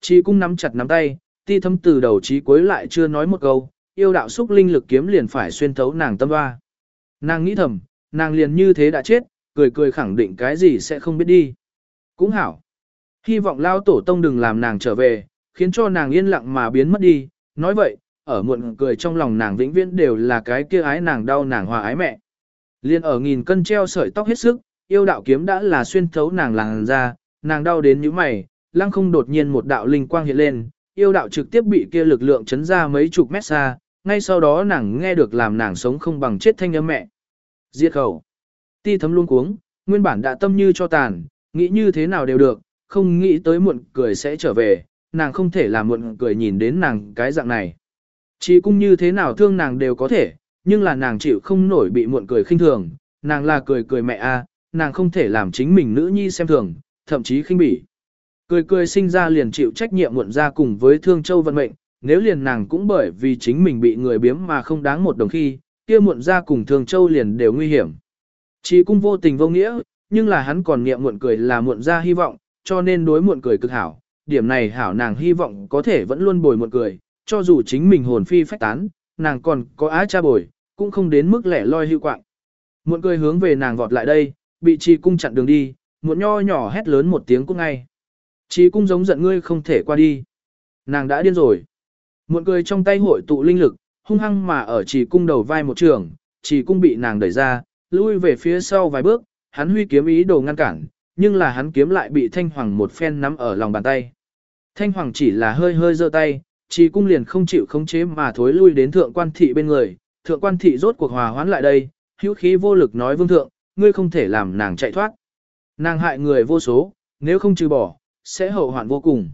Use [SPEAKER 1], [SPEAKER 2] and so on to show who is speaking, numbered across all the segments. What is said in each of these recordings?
[SPEAKER 1] Chi cung nắm chặt nắm tay, ti thâm từ đầu chí cuối lại chưa nói một câu, yêu đạo xúc linh lực kiếm liền phải xuyên thấu nàng tâm hoa. Nàng nghĩ thầm, nàng liền như thế đã chết, cười cười khẳng định cái gì sẽ không biết đi. Cũng hảo. Hy vọng lao tổ tông đừng làm nàng trở về, khiến cho nàng yên lặng mà biến mất đi. Nói vậy, ở muộn cười trong lòng nàng vĩnh viễn đều là cái kia ái nàng đau nàng hòa ái mẹ. Liên ở nghìn cân treo sợi tóc hết sức, yêu đạo kiếm đã là xuyên thấu nàng làng ra, nàng đau đến như mày, lăng không đột nhiên một đạo linh quang hiện lên, yêu đạo trực tiếp bị kia lực lượng chấn ra mấy chục mét xa, ngay sau đó nàng nghe được làm nàng sống không bằng chết thanh âm mẹ. Diệt khẩu. Ti thấm luôn cuống, nguyên bản đã tâm như cho tàn, nghĩ như thế nào đều được, không nghĩ tới muộn cười sẽ trở về, nàng không thể làm muộn cười nhìn đến nàng cái dạng này. Chỉ cũng như thế nào thương nàng đều có thể, nhưng là nàng chịu không nổi bị muộn cười khinh thường, nàng là cười cười mẹ a, nàng không thể làm chính mình nữ nhi xem thường, thậm chí khinh bỉ. Cười cười sinh ra liền chịu trách nhiệm muộn ra cùng với thương châu vận mệnh, nếu liền nàng cũng bởi vì chính mình bị người biếm mà không đáng một đồng khi, kia muộn ra cùng thương châu liền đều nguy hiểm. Chỉ cung vô tình vô nghĩa, nhưng là hắn còn niệm muộn cười là muộn ra hy vọng, cho nên đối muộn cười cực hảo. Điểm này hảo nàng hy vọng có thể vẫn luôn bồi muộn cười, cho dù chính mình hồn phi phách tán, nàng còn có á cha bồi, cũng không đến mức lẻ loi hưu quạng. Muộn cười hướng về nàng vọt lại đây, bị trì cung chặn đường đi, muộn nho nhỏ hét lớn một tiếng cũng ngay. Chí cung giống giận ngươi không thể qua đi. Nàng đã điên rồi. Muộn cười trong tay hội tụ linh lực, hung hăng mà ở chỉ cung đầu vai một trường, chỉ cung bị nàng đẩy ra, lui về phía sau vài bước, hắn huy kiếm ý đồ ngăn cản, nhưng là hắn kiếm lại bị Thanh Hoàng một phen nắm ở lòng bàn tay. Thanh Hoàng chỉ là hơi hơi giơ tay, chỉ cung liền không chịu khống chế mà thối lui đến thượng quan thị bên người, thượng quan thị rốt cuộc hòa hoãn lại đây, hữu khí vô lực nói vương thượng, ngươi không thể làm nàng chạy thoát. Nàng hại người vô số, nếu không trừ bỏ, sẽ hậu hoạn vô cùng.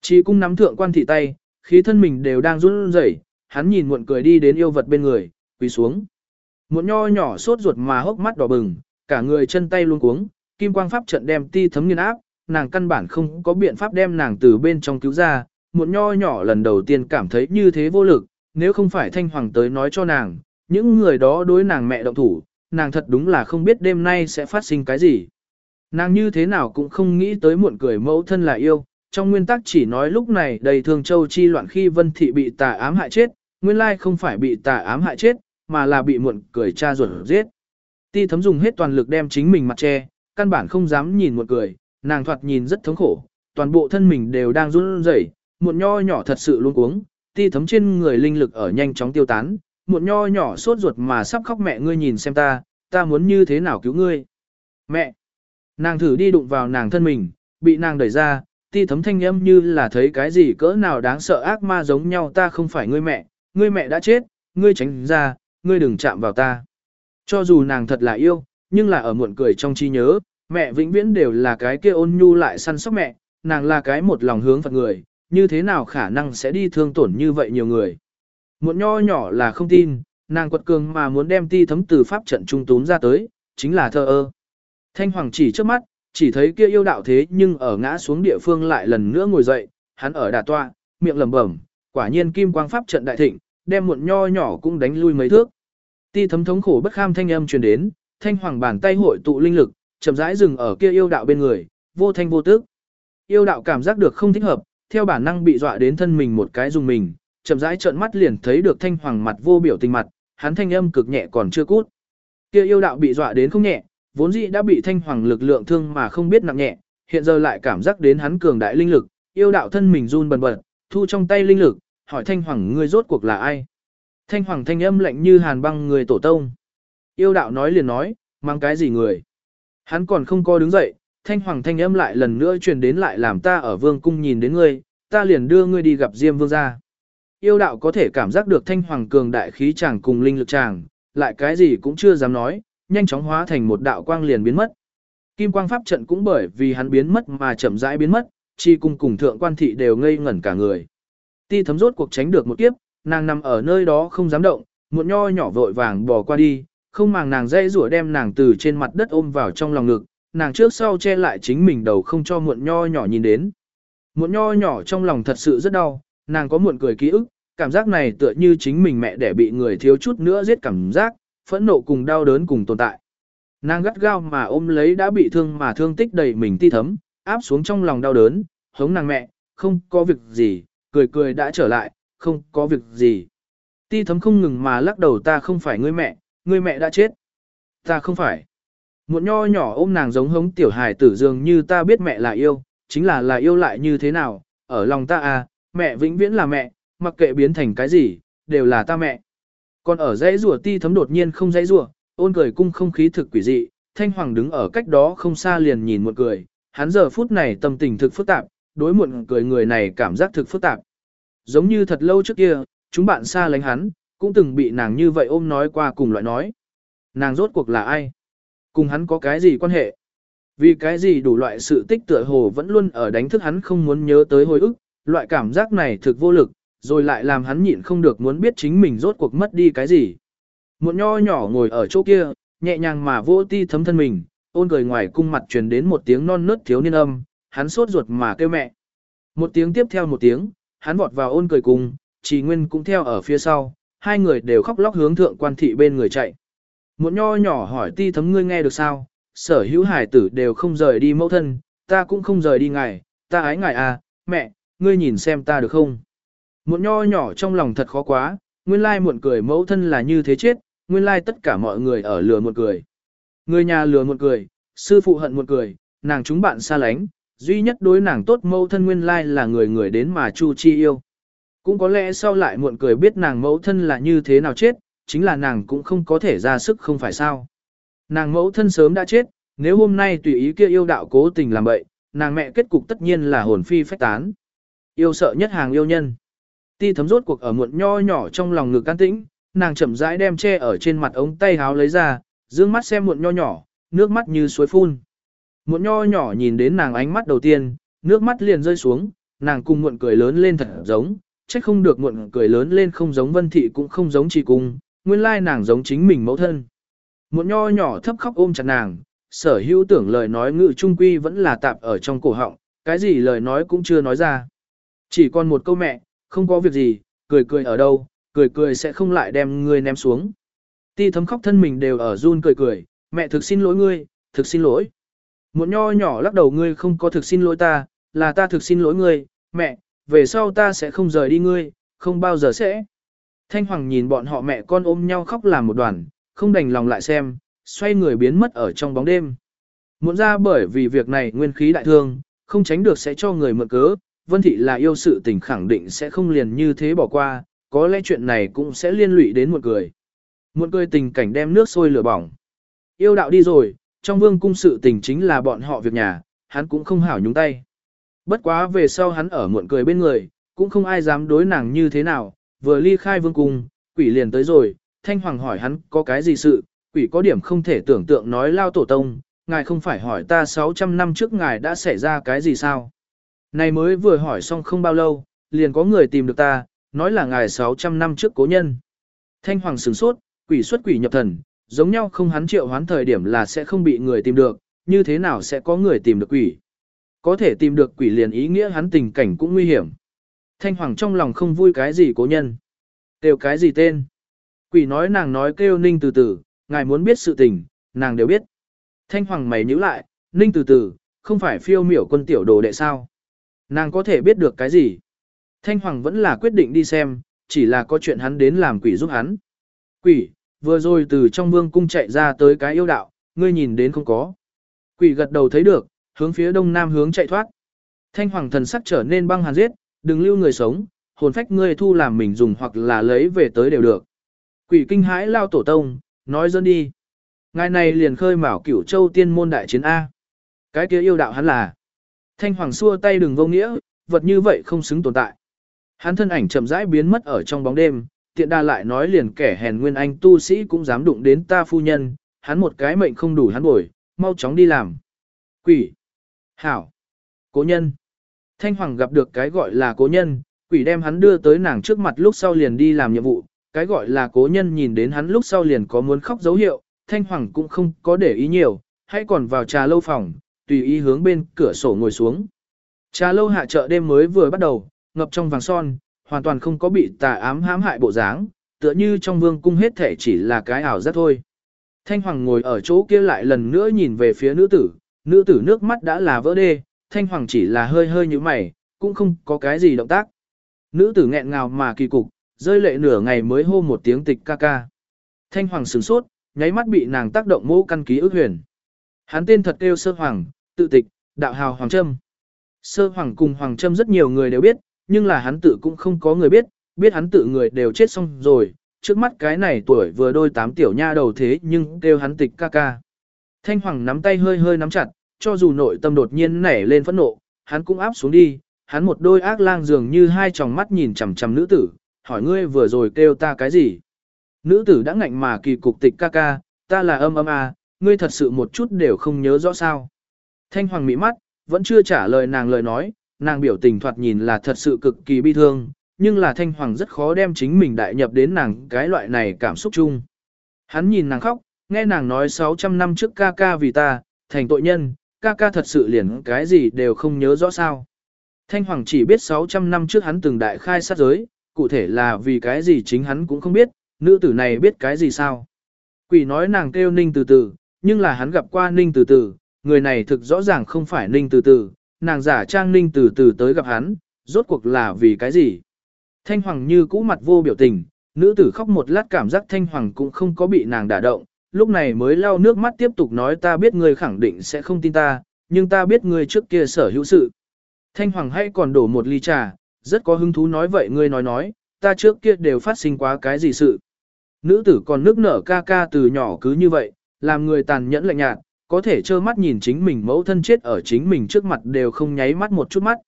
[SPEAKER 1] Chỉ cung nắm thượng quan thị tay, khí thân mình đều đang run rẩy, hắn nhìn muộn cười đi đến yêu vật bên người, quỳ xuống. Muộn nho nhỏ sốt ruột mà hốc mắt đỏ bừng, cả người chân tay luôn cuống, kim quang pháp trận đem ti thấm nghiên áp, nàng căn bản không có biện pháp đem nàng từ bên trong cứu ra, muộn nho nhỏ lần đầu tiên cảm thấy như thế vô lực, nếu không phải thanh hoàng tới nói cho nàng, những người đó đối nàng mẹ động thủ, nàng thật đúng là không biết đêm nay sẽ phát sinh cái gì. Nàng như thế nào cũng không nghĩ tới muộn cười mẫu thân là yêu, trong nguyên tắc chỉ nói lúc này đầy thường châu chi loạn khi vân thị bị tà ám hại chết, nguyên lai không phải bị tà ám hại chết, mà là bị muộn cười cha ruột giết. Ti thấm dùng hết toàn lực đem chính mình mặt che, căn bản không dám nhìn muộn cười, nàng thoạt nhìn rất thống khổ, toàn bộ thân mình đều đang run rẩy, muộn nho nhỏ thật sự luôn cuống, ti thấm trên người linh lực ở nhanh chóng tiêu tán, muộn nho nhỏ sốt ruột mà sắp khóc mẹ ngươi nhìn xem ta, ta muốn như thế nào cứu ngươi. Mẹ! Nàng thử đi đụng vào nàng thân mình, bị nàng đẩy ra, ti thấm thanh âm như là thấy cái gì cỡ nào đáng sợ ác ma giống nhau ta không phải ngươi mẹ, ngươi mẹ đã chết, ngươi tránh ra, ngươi đừng chạm vào ta. Cho dù nàng thật là yêu, nhưng là ở muộn cười trong trí nhớ, mẹ vĩnh viễn đều là cái kia ôn nhu lại săn sóc mẹ, nàng là cái một lòng hướng Phật người, như thế nào khả năng sẽ đi thương tổn như vậy nhiều người. Muộn nho nhỏ là không tin, nàng quật cường mà muốn đem ti thấm từ pháp trận trung tún ra tới, chính là thơ ơ. Thanh hoàng chỉ trước mắt, chỉ thấy kia yêu đạo thế nhưng ở ngã xuống địa phương lại lần nữa ngồi dậy, hắn ở đà toa, miệng lẩm bẩm, quả nhiên kim quang pháp trận đại thịnh, đem muộn nho nhỏ cũng đánh lui mấy thước. Ti thấm thống khổ bất kham thanh âm truyền đến, thanh hoàng bàn tay hội tụ linh lực, chậm rãi dừng ở kia yêu đạo bên người, vô thanh vô tức. Yêu đạo cảm giác được không thích hợp, theo bản năng bị dọa đến thân mình một cái dùng mình, chậm rãi trợn mắt liền thấy được thanh hoàng mặt vô biểu tình mặt, hắn thanh âm cực nhẹ còn chưa cút. Kia yêu đạo bị dọa đến không nhẹ, vốn dĩ đã bị thanh hoàng lực lượng thương mà không biết nặng nhẹ, hiện giờ lại cảm giác đến hắn cường đại linh lực, yêu đạo thân mình run bần bật, thu trong tay linh lực, hỏi thanh hoàng ngươi rốt cuộc là ai? Thanh hoàng thanh âm lạnh như hàn băng người tổ tông. Yêu đạo nói liền nói, mang cái gì người? Hắn còn không co đứng dậy, thanh hoàng thanh âm lại lần nữa truyền đến lại làm ta ở vương cung nhìn đến ngươi, ta liền đưa ngươi đi gặp Diêm vương gia. Yêu đạo có thể cảm giác được thanh hoàng cường đại khí chàng cùng linh lực chàng, lại cái gì cũng chưa dám nói, nhanh chóng hóa thành một đạo quang liền biến mất. Kim quang pháp trận cũng bởi vì hắn biến mất mà chậm rãi biến mất, chi cung cùng thượng quan thị đều ngây ngẩn cả người. Ti thấm rốt cuộc tránh được một kiếp, nàng nằm ở nơi đó không dám động, Muộn nho nhỏ vội vàng bò qua đi, không màng nàng dây rủa đem nàng từ trên mặt đất ôm vào trong lòng ngực, nàng trước sau che lại chính mình đầu không cho muộn nho nhỏ nhìn đến. Muộn nho nhỏ trong lòng thật sự rất đau, nàng có muộn cười ký ức, cảm giác này tựa như chính mình mẹ để bị người thiếu chút nữa giết cảm giác, phẫn nộ cùng đau đớn cùng tồn tại. Nàng gắt gao mà ôm lấy đã bị thương mà thương tích đầy mình ti thấm, áp xuống trong lòng đau đớn, hống nàng mẹ, không có việc gì, cười cười đã trở lại, không có việc gì. Ti thấm không ngừng mà lắc đầu ta không phải ngươi mẹ, ngươi mẹ đã chết. Ta không phải. Một nho nhỏ ôm nàng giống hống tiểu hài tử dường như ta biết mẹ là yêu, chính là là yêu lại như thế nào, ở lòng ta à, mẹ vĩnh viễn là mẹ, mặc kệ biến thành cái gì, đều là ta mẹ. Còn ở dãy rùa ti thấm đột nhiên không dãy rùa, ôn cười cung không khí thực quỷ dị, thanh hoàng đứng ở cách đó không xa liền nhìn một cười, hắn giờ phút này tâm tình thực phức tạp, đối muộn cười người này cảm giác thực phức tạp. Giống như thật lâu trước kia, chúng bạn xa lánh hắn, cũng từng bị nàng như vậy ôm nói qua cùng loại nói. Nàng rốt cuộc là ai? Cùng hắn có cái gì quan hệ? Vì cái gì đủ loại sự tích tựa hồ vẫn luôn ở đánh thức hắn không muốn nhớ tới hồi ức, loại cảm giác này thực vô lực, rồi lại làm hắn nhịn không được muốn biết chính mình rốt cuộc mất đi cái gì. Một nho nhỏ ngồi ở chỗ kia, nhẹ nhàng mà vô ti thấm thân mình, ôn cười ngoài cung mặt truyền đến một tiếng non nớt thiếu niên âm, hắn sốt ruột mà kêu mẹ. Một tiếng tiếp theo một tiếng, hắn vọt vào ôn cười cùng, trì nguyên cũng theo ở phía sau, hai người đều khóc lóc hướng thượng quan thị bên người chạy. Một nho nhỏ hỏi ti thấm ngươi nghe được sao, sở hữu hải tử đều không rời đi mẫu thân, ta cũng không rời đi ngài, ta ái ngài à, mẹ, ngươi nhìn xem ta được không. Một nho nhỏ trong lòng thật khó quá, nguyên lai muộn cười mẫu thân là như thế chết, nguyên lai tất cả mọi người ở lừa muộn cười. Người nhà lừa muộn cười, sư phụ hận muộn cười, nàng chúng bạn xa lánh, duy nhất đối nàng tốt mẫu thân nguyên lai là người người đến mà Chu Chi yêu. Cũng có lẽ sau lại muộn cười biết nàng mẫu thân là như thế nào chết, chính là nàng cũng không có thể ra sức không phải sao. Nàng mẫu thân sớm đã chết, nếu hôm nay tùy ý kia yêu đạo cố tình làm bậy, nàng mẹ kết cục tất nhiên là hồn phi phách tán. Yêu sợ nhất hàng yêu nhân. Ti thấm rốt cuộc ở muộn nho nhỏ trong lòng ngực can tĩnh, nàng chậm rãi đem che ở trên mặt ống tay háo lấy ra, dương mắt xem muộn nho nhỏ, nước mắt như suối phun. Muộn nho nhỏ nhìn đến nàng ánh mắt đầu tiên, nước mắt liền rơi xuống, nàng cùng muộn cười lớn lên thật giống, trách không được muộn cười lớn lên không giống vân thị cũng không giống chỉ cung, nguyên lai nàng giống chính mình mẫu thân. Muộn nho nhỏ thấp khóc ôm chặt nàng, sở hữu tưởng lời nói ngự trung quy vẫn là tạp ở trong cổ họng, cái gì lời nói cũng chưa nói ra. Chỉ còn một câu mẹ, không có việc gì, cười cười ở đâu, cười cười sẽ không lại đem ngươi ném xuống. Ti thấm khóc thân mình đều ở run cười cười, mẹ thực xin lỗi ngươi, thực xin lỗi. Một nho nhỏ lắc đầu ngươi không có thực xin lỗi ta, là ta thực xin lỗi ngươi, mẹ, về sau ta sẽ không rời đi ngươi, không bao giờ sẽ. Thanh Hoàng nhìn bọn họ mẹ con ôm nhau khóc làm một đoàn, không đành lòng lại xem, xoay người biến mất ở trong bóng đêm. Muốn ra bởi vì việc này nguyên khí đại thương, không tránh được sẽ cho người mượn cớ, Vân Thị là yêu sự tình khẳng định sẽ không liền như thế bỏ qua, có lẽ chuyện này cũng sẽ liên lụy đến một người. Một người tình cảnh đem nước sôi lửa bỏng. Yêu đạo đi rồi, trong vương cung sự tình chính là bọn họ việc nhà, hắn cũng không hảo nhúng tay. Bất quá về sau hắn ở muộn cười bên người, cũng không ai dám đối nàng như thế nào, vừa ly khai vương cung, quỷ liền tới rồi, thanh hoàng hỏi hắn có cái gì sự, quỷ có điểm không thể tưởng tượng nói lao tổ tông, ngài không phải hỏi ta 600 năm trước ngài đã xảy ra cái gì sao. Này mới vừa hỏi xong không bao lâu, liền có người tìm được ta, nói là ngài 600 năm trước cố nhân. Thanh hoàng sửng sốt, quỷ xuất quỷ nhập thần, giống nhau không hắn triệu hoán thời điểm là sẽ không bị người tìm được, như thế nào sẽ có người tìm được quỷ. Có thể tìm được quỷ liền ý nghĩa hắn tình cảnh cũng nguy hiểm. Thanh hoàng trong lòng không vui cái gì cố nhân. Kêu cái gì tên. Quỷ nói nàng nói kêu ninh từ từ, ngài muốn biết sự tình, nàng đều biết. Thanh hoàng mày nhíu lại, ninh từ từ, không phải phiêu miểu quân tiểu đồ đệ sao. Nàng có thể biết được cái gì? Thanh Hoàng vẫn là quyết định đi xem, chỉ là có chuyện hắn đến làm quỷ giúp hắn. Quỷ, vừa rồi từ trong vương cung chạy ra tới cái yêu đạo, ngươi nhìn đến không có. Quỷ gật đầu thấy được, hướng phía đông nam hướng chạy thoát. Thanh Hoàng thần sắc trở nên băng hàn giết, đừng lưu người sống, hồn phách ngươi thu làm mình dùng hoặc là lấy về tới đều được. Quỷ kinh hãi lao tổ tông, nói dân đi. Ngài này liền khơi mào cửu châu tiên môn đại chiến A. Cái kia yêu đạo hắn là. Thanh Hoàng xua tay đừng vô nghĩa, vật như vậy không xứng tồn tại. Hắn thân ảnh chậm rãi biến mất ở trong bóng đêm, tiện đa lại nói liền kẻ hèn nguyên anh tu sĩ cũng dám đụng đến ta phu nhân, hắn một cái mệnh không đủ hắn bồi, mau chóng đi làm. Quỷ. Hảo. Cố nhân. Thanh Hoàng gặp được cái gọi là cố nhân, quỷ đem hắn đưa tới nàng trước mặt lúc sau liền đi làm nhiệm vụ, cái gọi là cố nhân nhìn đến hắn lúc sau liền có muốn khóc dấu hiệu, Thanh Hoàng cũng không có để ý nhiều, hãy còn vào trà lâu phòng, tùy ý hướng bên cửa sổ ngồi xuống. Trà lâu hạ chợ đêm mới vừa bắt đầu, ngập trong vàng son, hoàn toàn không có bị tà ám hãm hại bộ dáng, tựa như trong vương cung hết thể chỉ là cái ảo giác thôi. Thanh Hoàng ngồi ở chỗ kia lại lần nữa nhìn về phía nữ tử, nữ tử nước mắt đã là vỡ đê, Thanh Hoàng chỉ là hơi hơi như mày, cũng không có cái gì động tác. Nữ tử nghẹn ngào mà kỳ cục, rơi lệ nửa ngày mới hô một tiếng tịch ca ca. Thanh Hoàng sửng sốt, nháy mắt bị nàng tác động mô căn ký ức huyền. Hắn tên thật kêu Sơ Hoàng, tự tịch, đạo hào Hoàng Trâm. Sơ Hoàng cùng Hoàng Trâm rất nhiều người đều biết, nhưng là hắn tự cũng không có người biết, biết hắn tự người đều chết xong rồi, trước mắt cái này tuổi vừa đôi tám tiểu nha đầu thế nhưng kêu hắn tịch ca ca. Thanh Hoàng nắm tay hơi hơi nắm chặt, cho dù nội tâm đột nhiên nảy lên phẫn nộ, hắn cũng áp xuống đi, hắn một đôi ác lang dường như hai tròng mắt nhìn chằm chằm nữ tử, hỏi ngươi vừa rồi kêu ta cái gì. Nữ tử đã ngạnh mà kỳ cục tịch ca ca, ta là âm âm à, ngươi thật sự một chút đều không nhớ rõ sao. Thanh Hoàng mỹ mắt, vẫn chưa trả lời nàng lời nói, nàng biểu tình thoạt nhìn là thật sự cực kỳ bi thương, nhưng là Thanh Hoàng rất khó đem chính mình đại nhập đến nàng cái loại này cảm xúc chung. Hắn nhìn nàng khóc, nghe nàng nói 600 năm trước ca ca vì ta, thành tội nhân, ca ca thật sự liền cái gì đều không nhớ rõ sao. Thanh Hoàng chỉ biết 600 năm trước hắn từng đại khai sát giới, cụ thể là vì cái gì chính hắn cũng không biết, nữ tử này biết cái gì sao. Quỷ nói nàng kêu ninh từ từ, nhưng là hắn gặp qua ninh từ từ, người này thực rõ ràng không phải ninh từ từ, nàng giả trang ninh từ từ tới gặp hắn, rốt cuộc là vì cái gì. Thanh Hoàng như cũ mặt vô biểu tình, nữ tử khóc một lát cảm giác Thanh Hoàng cũng không có bị nàng đả động, lúc này mới lau nước mắt tiếp tục nói ta biết ngươi khẳng định sẽ không tin ta, nhưng ta biết ngươi trước kia sở hữu sự. Thanh Hoàng hay còn đổ một ly trà, rất có hứng thú nói vậy ngươi nói nói, ta trước kia đều phát sinh quá cái gì sự. Nữ tử còn nước nở ca ca từ nhỏ cứ như vậy, làm người tàn nhẫn lạnh nhạt, có thể trơ mắt nhìn chính mình mẫu thân chết ở chính mình trước mặt đều không nháy mắt một chút mắt.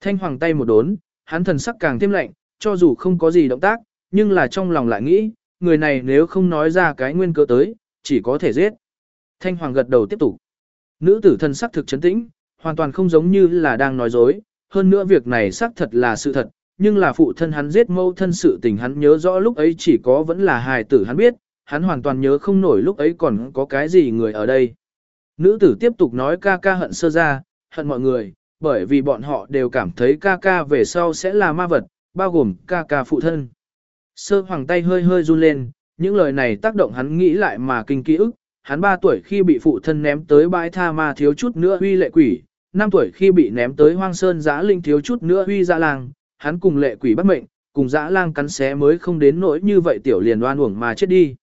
[SPEAKER 1] Thanh Hoàng tay một đốn, hắn thần sắc càng thêm lạnh, cho dù không có gì động tác, nhưng là trong lòng lại nghĩ, người này nếu không nói ra cái nguyên cơ tới, chỉ có thể giết. Thanh Hoàng gật đầu tiếp tục. Nữ tử thần sắc thực chấn tĩnh, hoàn toàn không giống như là đang nói dối, hơn nữa việc này xác thật là sự thật, nhưng là phụ thân hắn giết mâu thân sự tình hắn nhớ rõ lúc ấy chỉ có vẫn là hài tử hắn biết, hắn hoàn toàn nhớ không nổi lúc ấy còn có cái gì người ở đây. Nữ tử tiếp tục nói ca ca hận sơ ra, hận mọi người, bởi vì bọn họ đều cảm thấy ca ca về sau sẽ là ma vật, bao gồm ca ca phụ thân. Sơ hoàng tay hơi hơi run lên, những lời này tác động hắn nghĩ lại mà kinh ký ức, hắn 3 tuổi khi bị phụ thân ném tới bãi tha ma thiếu chút nữa huy lệ quỷ, 5 tuổi khi bị ném tới hoang sơn giã linh thiếu chút nữa huy dã lang, hắn cùng lệ quỷ bắt mệnh, cùng dã lang cắn xé mới không đến nỗi như vậy tiểu liền đoan uổng mà chết đi.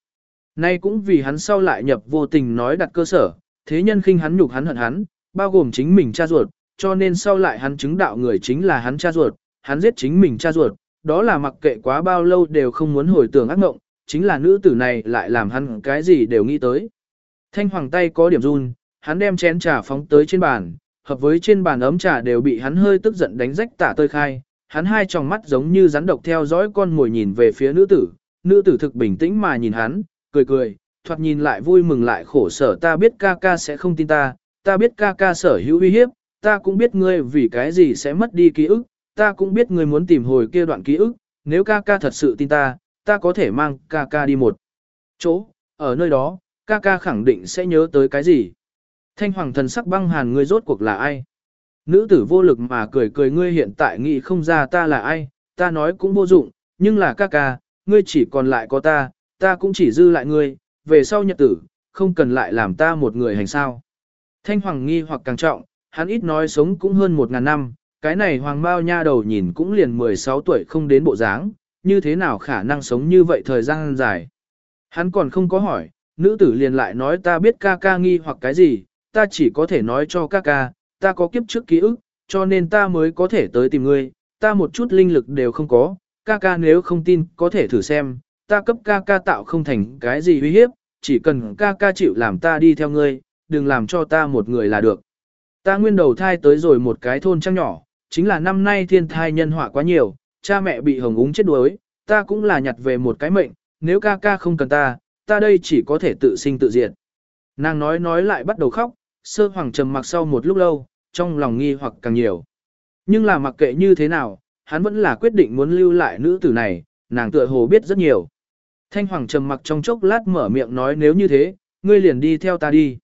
[SPEAKER 1] Nay cũng vì hắn sau lại nhập vô tình nói đặt cơ sở, thế nhân khinh hắn nhục hắn hận hắn, bao gồm chính mình cha ruột, cho nên sau lại hắn chứng đạo người chính là hắn cha ruột, hắn giết chính mình cha ruột, đó là mặc kệ quá bao lâu đều không muốn hồi tưởng ác mộng, chính là nữ tử này lại làm hắn cái gì đều nghĩ tới. Thanh hoàng tay có điểm run, hắn đem chén trà phóng tới trên bàn, hợp với trên bàn ấm trà đều bị hắn hơi tức giận đánh rách tả tơi khai, hắn hai tròng mắt giống như rắn độc theo dõi con mồi nhìn về phía nữ tử, nữ tử thực bình tĩnh mà nhìn hắn, cười cười, thoạt nhìn lại vui mừng lại khổ sở ta biết ca ca sẽ không tin ta, ta biết ca ca sở hữu uy hiếp, ta cũng biết ngươi vì cái gì sẽ mất đi ký ức, ta cũng biết ngươi muốn tìm hồi kia đoạn ký ức, nếu ca ca thật sự tin ta, ta có thể mang ca ca đi một chỗ, ở nơi đó, ca ca khẳng định sẽ nhớ tới cái gì. Thanh hoàng thần sắc băng hàn ngươi rốt cuộc là ai? Nữ tử vô lực mà cười cười ngươi hiện tại nghĩ không ra ta là ai, ta nói cũng vô dụng, nhưng là ca ca, ngươi chỉ còn lại có ta, ta cũng chỉ dư lại ngươi, về sau nhật tử, không cần lại làm ta một người hành sao. Thanh hoàng nghi hoặc càng trọng, hắn ít nói sống cũng hơn một ngàn năm, cái này hoàng bao nha đầu nhìn cũng liền 16 tuổi không đến bộ dáng, như thế nào khả năng sống như vậy thời gian dài. Hắn còn không có hỏi, nữ tử liền lại nói ta biết ca ca nghi hoặc cái gì, ta chỉ có thể nói cho ca ca, ta có kiếp trước ký ức, cho nên ta mới có thể tới tìm ngươi, ta một chút linh lực đều không có, ca ca nếu không tin có thể thử xem, ta cấp ca ca tạo không thành cái gì uy hiếp, chỉ cần ca ca chịu làm ta đi theo ngươi, đừng làm cho ta một người là được. Ta nguyên đầu thai tới rồi một cái thôn trăng nhỏ, chính là năm nay thiên thai nhân họa quá nhiều, cha mẹ bị hồng úng chết đuối, ta cũng là nhặt về một cái mệnh, nếu ca ca không cần ta, ta đây chỉ có thể tự sinh tự diệt. Nàng nói nói lại bắt đầu khóc, sơ hoàng trầm mặc sau một lúc lâu, trong lòng nghi hoặc càng nhiều. Nhưng là mặc kệ như thế nào, hắn vẫn là quyết định muốn lưu lại nữ tử này, nàng tựa hồ biết rất nhiều. Thanh hoàng trầm mặc trong chốc lát mở miệng nói nếu như thế, ngươi liền đi theo ta đi.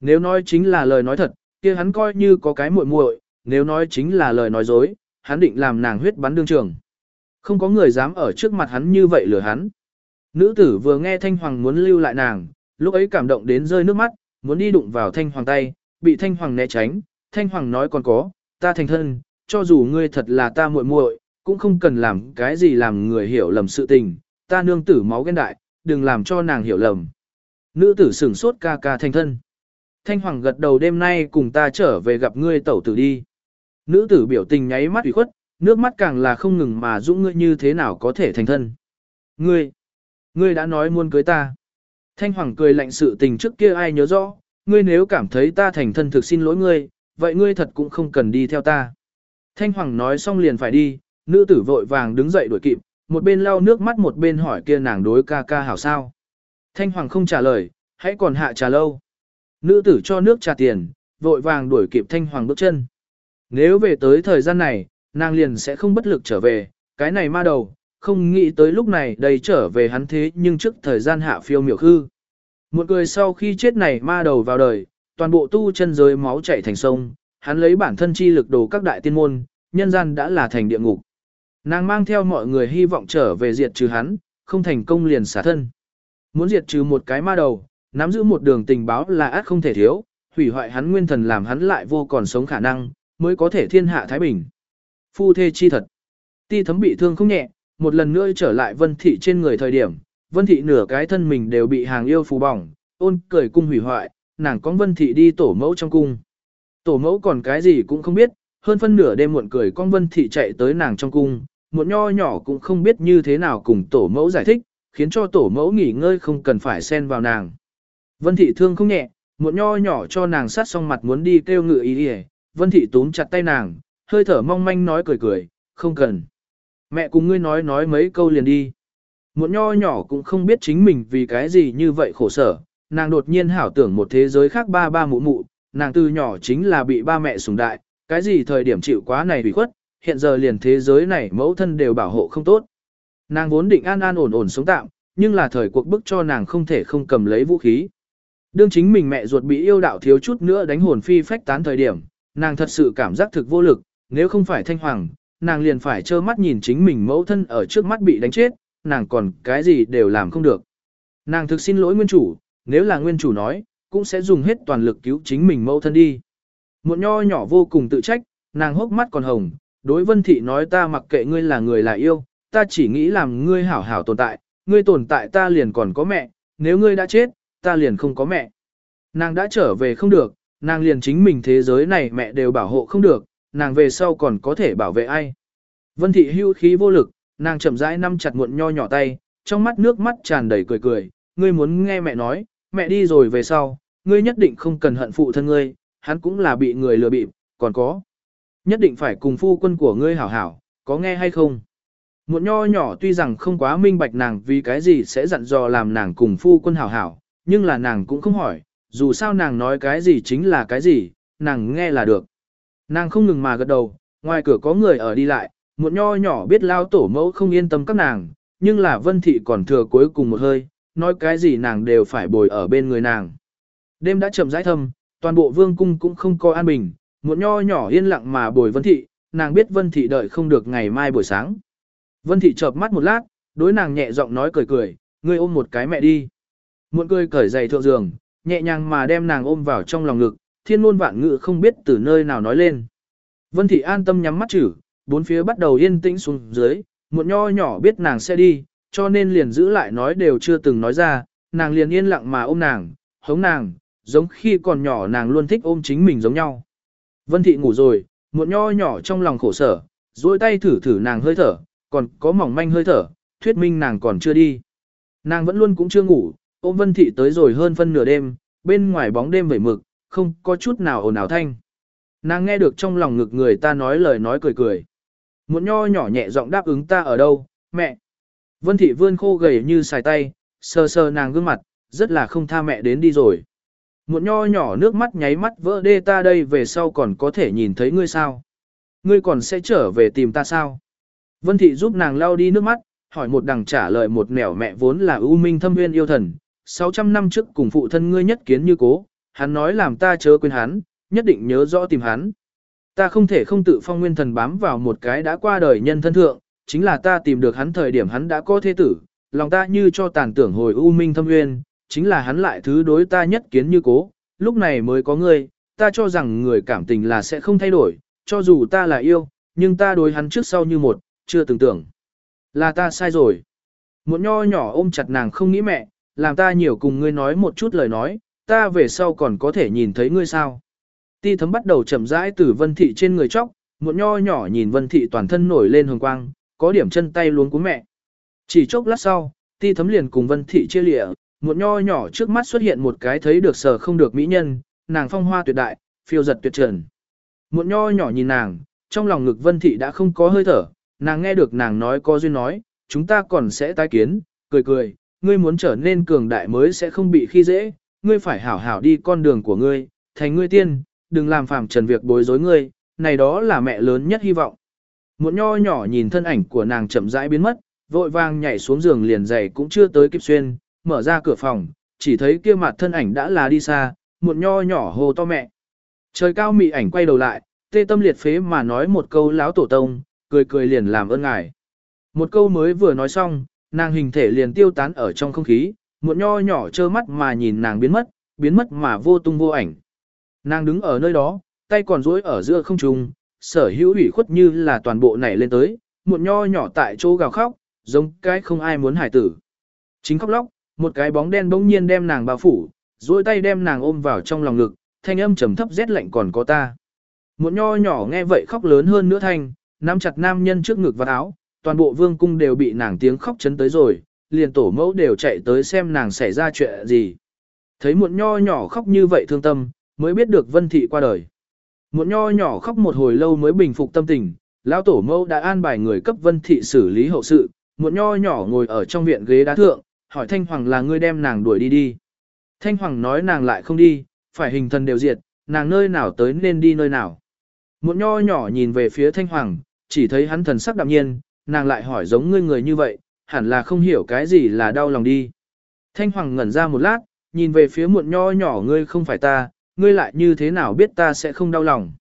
[SPEAKER 1] Nếu nói chính là lời nói thật, kia hắn coi như có cái muội muội, nếu nói chính là lời nói dối, hắn định làm nàng huyết bắn đương trường. Không có người dám ở trước mặt hắn như vậy lừa hắn. Nữ tử vừa nghe Thanh Hoàng muốn lưu lại nàng, lúc ấy cảm động đến rơi nước mắt, muốn đi đụng vào Thanh Hoàng tay, bị Thanh Hoàng né tránh. Thanh Hoàng nói còn có, ta thành thân, cho dù ngươi thật là ta muội muội, cũng không cần làm cái gì làm người hiểu lầm sự tình, ta nương tử máu ghen đại, đừng làm cho nàng hiểu lầm. Nữ tử sửng sốt ca ca thành thân. Thanh Hoàng gật đầu đêm nay cùng ta trở về gặp ngươi tẩu tử đi. Nữ tử biểu tình nháy mắt ủy khuất, nước mắt càng là không ngừng mà dũng ngươi như thế nào có thể thành thân. Ngươi, ngươi đã nói muốn cưới ta. Thanh Hoàng cười lạnh sự tình trước kia ai nhớ rõ, ngươi nếu cảm thấy ta thành thân thực xin lỗi ngươi, vậy ngươi thật cũng không cần đi theo ta. Thanh Hoàng nói xong liền phải đi, nữ tử vội vàng đứng dậy đuổi kịp, một bên lau nước mắt một bên hỏi kia nàng đối ca ca hảo sao. Thanh Hoàng không trả lời, hãy còn hạ trà lâu. Nữ tử cho nước trà tiền, vội vàng đuổi kịp Thanh Hoàng bước chân. Nếu về tới thời gian này, nàng liền sẽ không bất lực trở về, cái này ma đầu, không nghĩ tới lúc này đây trở về hắn thế nhưng trước thời gian hạ phiêu miểu khư. Một người sau khi chết này ma đầu vào đời, toàn bộ tu chân giới máu chảy thành sông, hắn lấy bản thân chi lực đồ các đại tiên môn, nhân gian đã là thành địa ngục. Nàng mang theo mọi người hy vọng trở về diệt trừ hắn, không thành công liền xả thân. Muốn diệt trừ một cái ma đầu, nắm giữ một đường tình báo là át không thể thiếu, hủy hoại hắn nguyên thần làm hắn lại vô còn sống khả năng, mới có thể thiên hạ Thái Bình. Phu thê chi thật. Ti thấm bị thương không nhẹ, một lần nữa trở lại vân thị trên người thời điểm, vân thị nửa cái thân mình đều bị hàng yêu phù bỏng, ôn cười cung hủy hoại, nàng con vân thị đi tổ mẫu trong cung. Tổ mẫu còn cái gì cũng không biết, hơn phân nửa đêm muộn cười con vân thị chạy tới nàng trong cung, một nho nhỏ cũng không biết như thế nào cùng tổ mẫu giải thích, khiến cho tổ mẫu nghỉ ngơi không cần phải xen vào nàng. Vân thị thương không nhẹ, một nho nhỏ cho nàng sát xong mặt muốn đi kêu ngự ý đi vân thị túm chặt tay nàng, hơi thở mong manh nói cười cười, không cần. Mẹ cùng ngươi nói nói mấy câu liền đi. Một nho nhỏ cũng không biết chính mình vì cái gì như vậy khổ sở, nàng đột nhiên hảo tưởng một thế giới khác ba ba mụ mụ, nàng từ nhỏ chính là bị ba mẹ sủng đại, cái gì thời điểm chịu quá này bị khuất, hiện giờ liền thế giới này mẫu thân đều bảo hộ không tốt. Nàng vốn định an an ổn ổn sống tạm, nhưng là thời cuộc bức cho nàng không thể không cầm lấy vũ khí. Đương chính mình mẹ ruột bị yêu đạo thiếu chút nữa đánh hồn phi phách tán thời điểm, nàng thật sự cảm giác thực vô lực, nếu không phải thanh hoàng, nàng liền phải trơ mắt nhìn chính mình mẫu thân ở trước mắt bị đánh chết, nàng còn cái gì đều làm không được. Nàng thực xin lỗi nguyên chủ, nếu là nguyên chủ nói, cũng sẽ dùng hết toàn lực cứu chính mình mẫu thân đi. Một nho nhỏ vô cùng tự trách, nàng hốc mắt còn hồng, đối vân thị nói ta mặc kệ ngươi là người là yêu, ta chỉ nghĩ làm ngươi hảo hảo tồn tại, ngươi tồn tại ta liền còn có mẹ, nếu ngươi đã chết, ta liền không có mẹ. Nàng đã trở về không được, nàng liền chính mình thế giới này mẹ đều bảo hộ không được, nàng về sau còn có thể bảo vệ ai. Vân thị hưu khí vô lực, nàng chậm rãi nắm chặt muộn nho nhỏ tay, trong mắt nước mắt tràn đầy cười cười, ngươi muốn nghe mẹ nói, mẹ đi rồi về sau, ngươi nhất định không cần hận phụ thân ngươi, hắn cũng là bị người lừa bịp, còn có. Nhất định phải cùng phu quân của ngươi hảo hảo, có nghe hay không? Muộn nho nhỏ tuy rằng không quá minh bạch nàng vì cái gì sẽ dặn dò làm nàng cùng phu quân hảo hảo, nhưng là nàng cũng không hỏi, dù sao nàng nói cái gì chính là cái gì, nàng nghe là được. Nàng không ngừng mà gật đầu, ngoài cửa có người ở đi lại, một nho nhỏ biết lao tổ mẫu không yên tâm các nàng, nhưng là vân thị còn thừa cuối cùng một hơi, nói cái gì nàng đều phải bồi ở bên người nàng. Đêm đã chậm rãi thâm, toàn bộ vương cung cũng không có an bình, một nho nhỏ yên lặng mà bồi vân thị, nàng biết vân thị đợi không được ngày mai buổi sáng. Vân thị chợp mắt một lát, đối nàng nhẹ giọng nói cười cười, ngươi ôm một cái mẹ đi. Muộn cười cởi giày thượng giường, nhẹ nhàng mà đem nàng ôm vào trong lòng ngực, thiên ngôn vạn ngữ không biết từ nơi nào nói lên. Vân thị an tâm nhắm mắt chử, bốn phía bắt đầu yên tĩnh xuống dưới, Muộn nho nhỏ biết nàng sẽ đi, cho nên liền giữ lại nói đều chưa từng nói ra, nàng liền yên lặng mà ôm nàng, hống nàng, giống khi còn nhỏ nàng luôn thích ôm chính mình giống nhau. Vân thị ngủ rồi, muộn nho nhỏ trong lòng khổ sở, duỗi tay thử thử nàng hơi thở, còn có mỏng manh hơi thở, thuyết minh nàng còn chưa đi. Nàng vẫn luôn cũng chưa ngủ, ôm Vân thị tới rồi hơn phân nửa đêm, bên ngoài bóng đêm vẩy mực, không có chút nào ồn ào thanh. Nàng nghe được trong lòng ngực người ta nói lời nói cười cười. muộn nho nhỏ nhẹ giọng đáp ứng ta ở đâu, mẹ. Vân thị vươn khô gầy như xài tay, sờ sờ nàng gương mặt, rất là không tha mẹ đến đi rồi. Một nho nhỏ nước mắt nháy mắt vỡ đê ta đây về sau còn có thể nhìn thấy ngươi sao. Ngươi còn sẽ trở về tìm ta sao? Vân thị giúp nàng lau đi nước mắt, hỏi một đằng trả lời một nẻo mẹ vốn là ưu minh thâm nguyên yêu thần. 600 năm trước cùng phụ thân ngươi nhất kiến như cố, hắn nói làm ta chớ quên hắn, nhất định nhớ rõ tìm hắn. Ta không thể không tự phong nguyên thần bám vào một cái đã qua đời nhân thân thượng, chính là ta tìm được hắn thời điểm hắn đã có thế tử, lòng ta như cho tàn tưởng hồi u minh thâm nguyên, chính là hắn lại thứ đối ta nhất kiến như cố, lúc này mới có ngươi, ta cho rằng người cảm tình là sẽ không thay đổi, cho dù ta là yêu, nhưng ta đối hắn trước sau như một, chưa từng tưởng. Là ta sai rồi. Một nho nhỏ ôm chặt nàng không nghĩ mẹ, làm ta nhiều cùng ngươi nói một chút lời nói, ta về sau còn có thể nhìn thấy ngươi sao. Ti thấm bắt đầu chậm rãi từ vân thị trên người chóc, một nho nhỏ nhìn vân thị toàn thân nổi lên hồng quang, có điểm chân tay luống của mẹ. Chỉ chốc lát sau, ti thấm liền cùng vân thị chia lịa, một nho nhỏ trước mắt xuất hiện một cái thấy được sở không được mỹ nhân, nàng phong hoa tuyệt đại, phiêu giật tuyệt trần. Một nho nhỏ nhìn nàng, trong lòng ngực vân thị đã không có hơi thở, nàng nghe được nàng nói có duyên nói, chúng ta còn sẽ tái kiến, cười cười, ngươi muốn trở nên cường đại mới sẽ không bị khi dễ, ngươi phải hảo hảo đi con đường của ngươi, thành ngươi tiên, đừng làm phàm trần việc bối rối ngươi, này đó là mẹ lớn nhất hy vọng. Một nho nhỏ nhìn thân ảnh của nàng chậm rãi biến mất, vội vàng nhảy xuống giường liền giày cũng chưa tới kịp xuyên, mở ra cửa phòng, chỉ thấy kia mặt thân ảnh đã là đi xa, một nho nhỏ hồ to mẹ. Trời cao mị ảnh quay đầu lại, tê tâm liệt phế mà nói một câu láo tổ tông, cười cười liền làm ơn ngài. Một câu mới vừa nói xong, nàng hình thể liền tiêu tán ở trong không khí, một nho nhỏ trơ mắt mà nhìn nàng biến mất, biến mất mà vô tung vô ảnh. Nàng đứng ở nơi đó, tay còn duỗi ở giữa không trung, sở hữu ủy khuất như là toàn bộ nảy lên tới, một nho nhỏ tại chỗ gào khóc, giống cái không ai muốn hải tử. Chính khóc lóc, một cái bóng đen bỗng nhiên đem nàng bao phủ, duỗi tay đem nàng ôm vào trong lòng ngực, thanh âm trầm thấp rét lạnh còn có ta. Một nho nhỏ nghe vậy khóc lớn hơn nữa thanh, nắm chặt nam nhân trước ngực và áo, toàn bộ vương cung đều bị nàng tiếng khóc chấn tới rồi, liền tổ mẫu đều chạy tới xem nàng xảy ra chuyện gì. Thấy một nho nhỏ khóc như vậy thương tâm, mới biết được vân thị qua đời. Một nho nhỏ khóc một hồi lâu mới bình phục tâm tình, lão tổ mẫu đã an bài người cấp vân thị xử lý hậu sự, một nho nhỏ ngồi ở trong viện ghế đá thượng, hỏi Thanh Hoàng là ngươi đem nàng đuổi đi đi. Thanh Hoàng nói nàng lại không đi, phải hình thần đều diệt, nàng nơi nào tới nên đi nơi nào. Một nho nhỏ nhìn về phía Thanh Hoàng, chỉ thấy hắn thần sắc đạm nhiên, nàng lại hỏi giống ngươi người như vậy, hẳn là không hiểu cái gì là đau lòng đi. Thanh Hoàng ngẩn ra một lát, nhìn về phía muộn nho nhỏ ngươi không phải ta, ngươi lại như thế nào biết ta sẽ không đau lòng.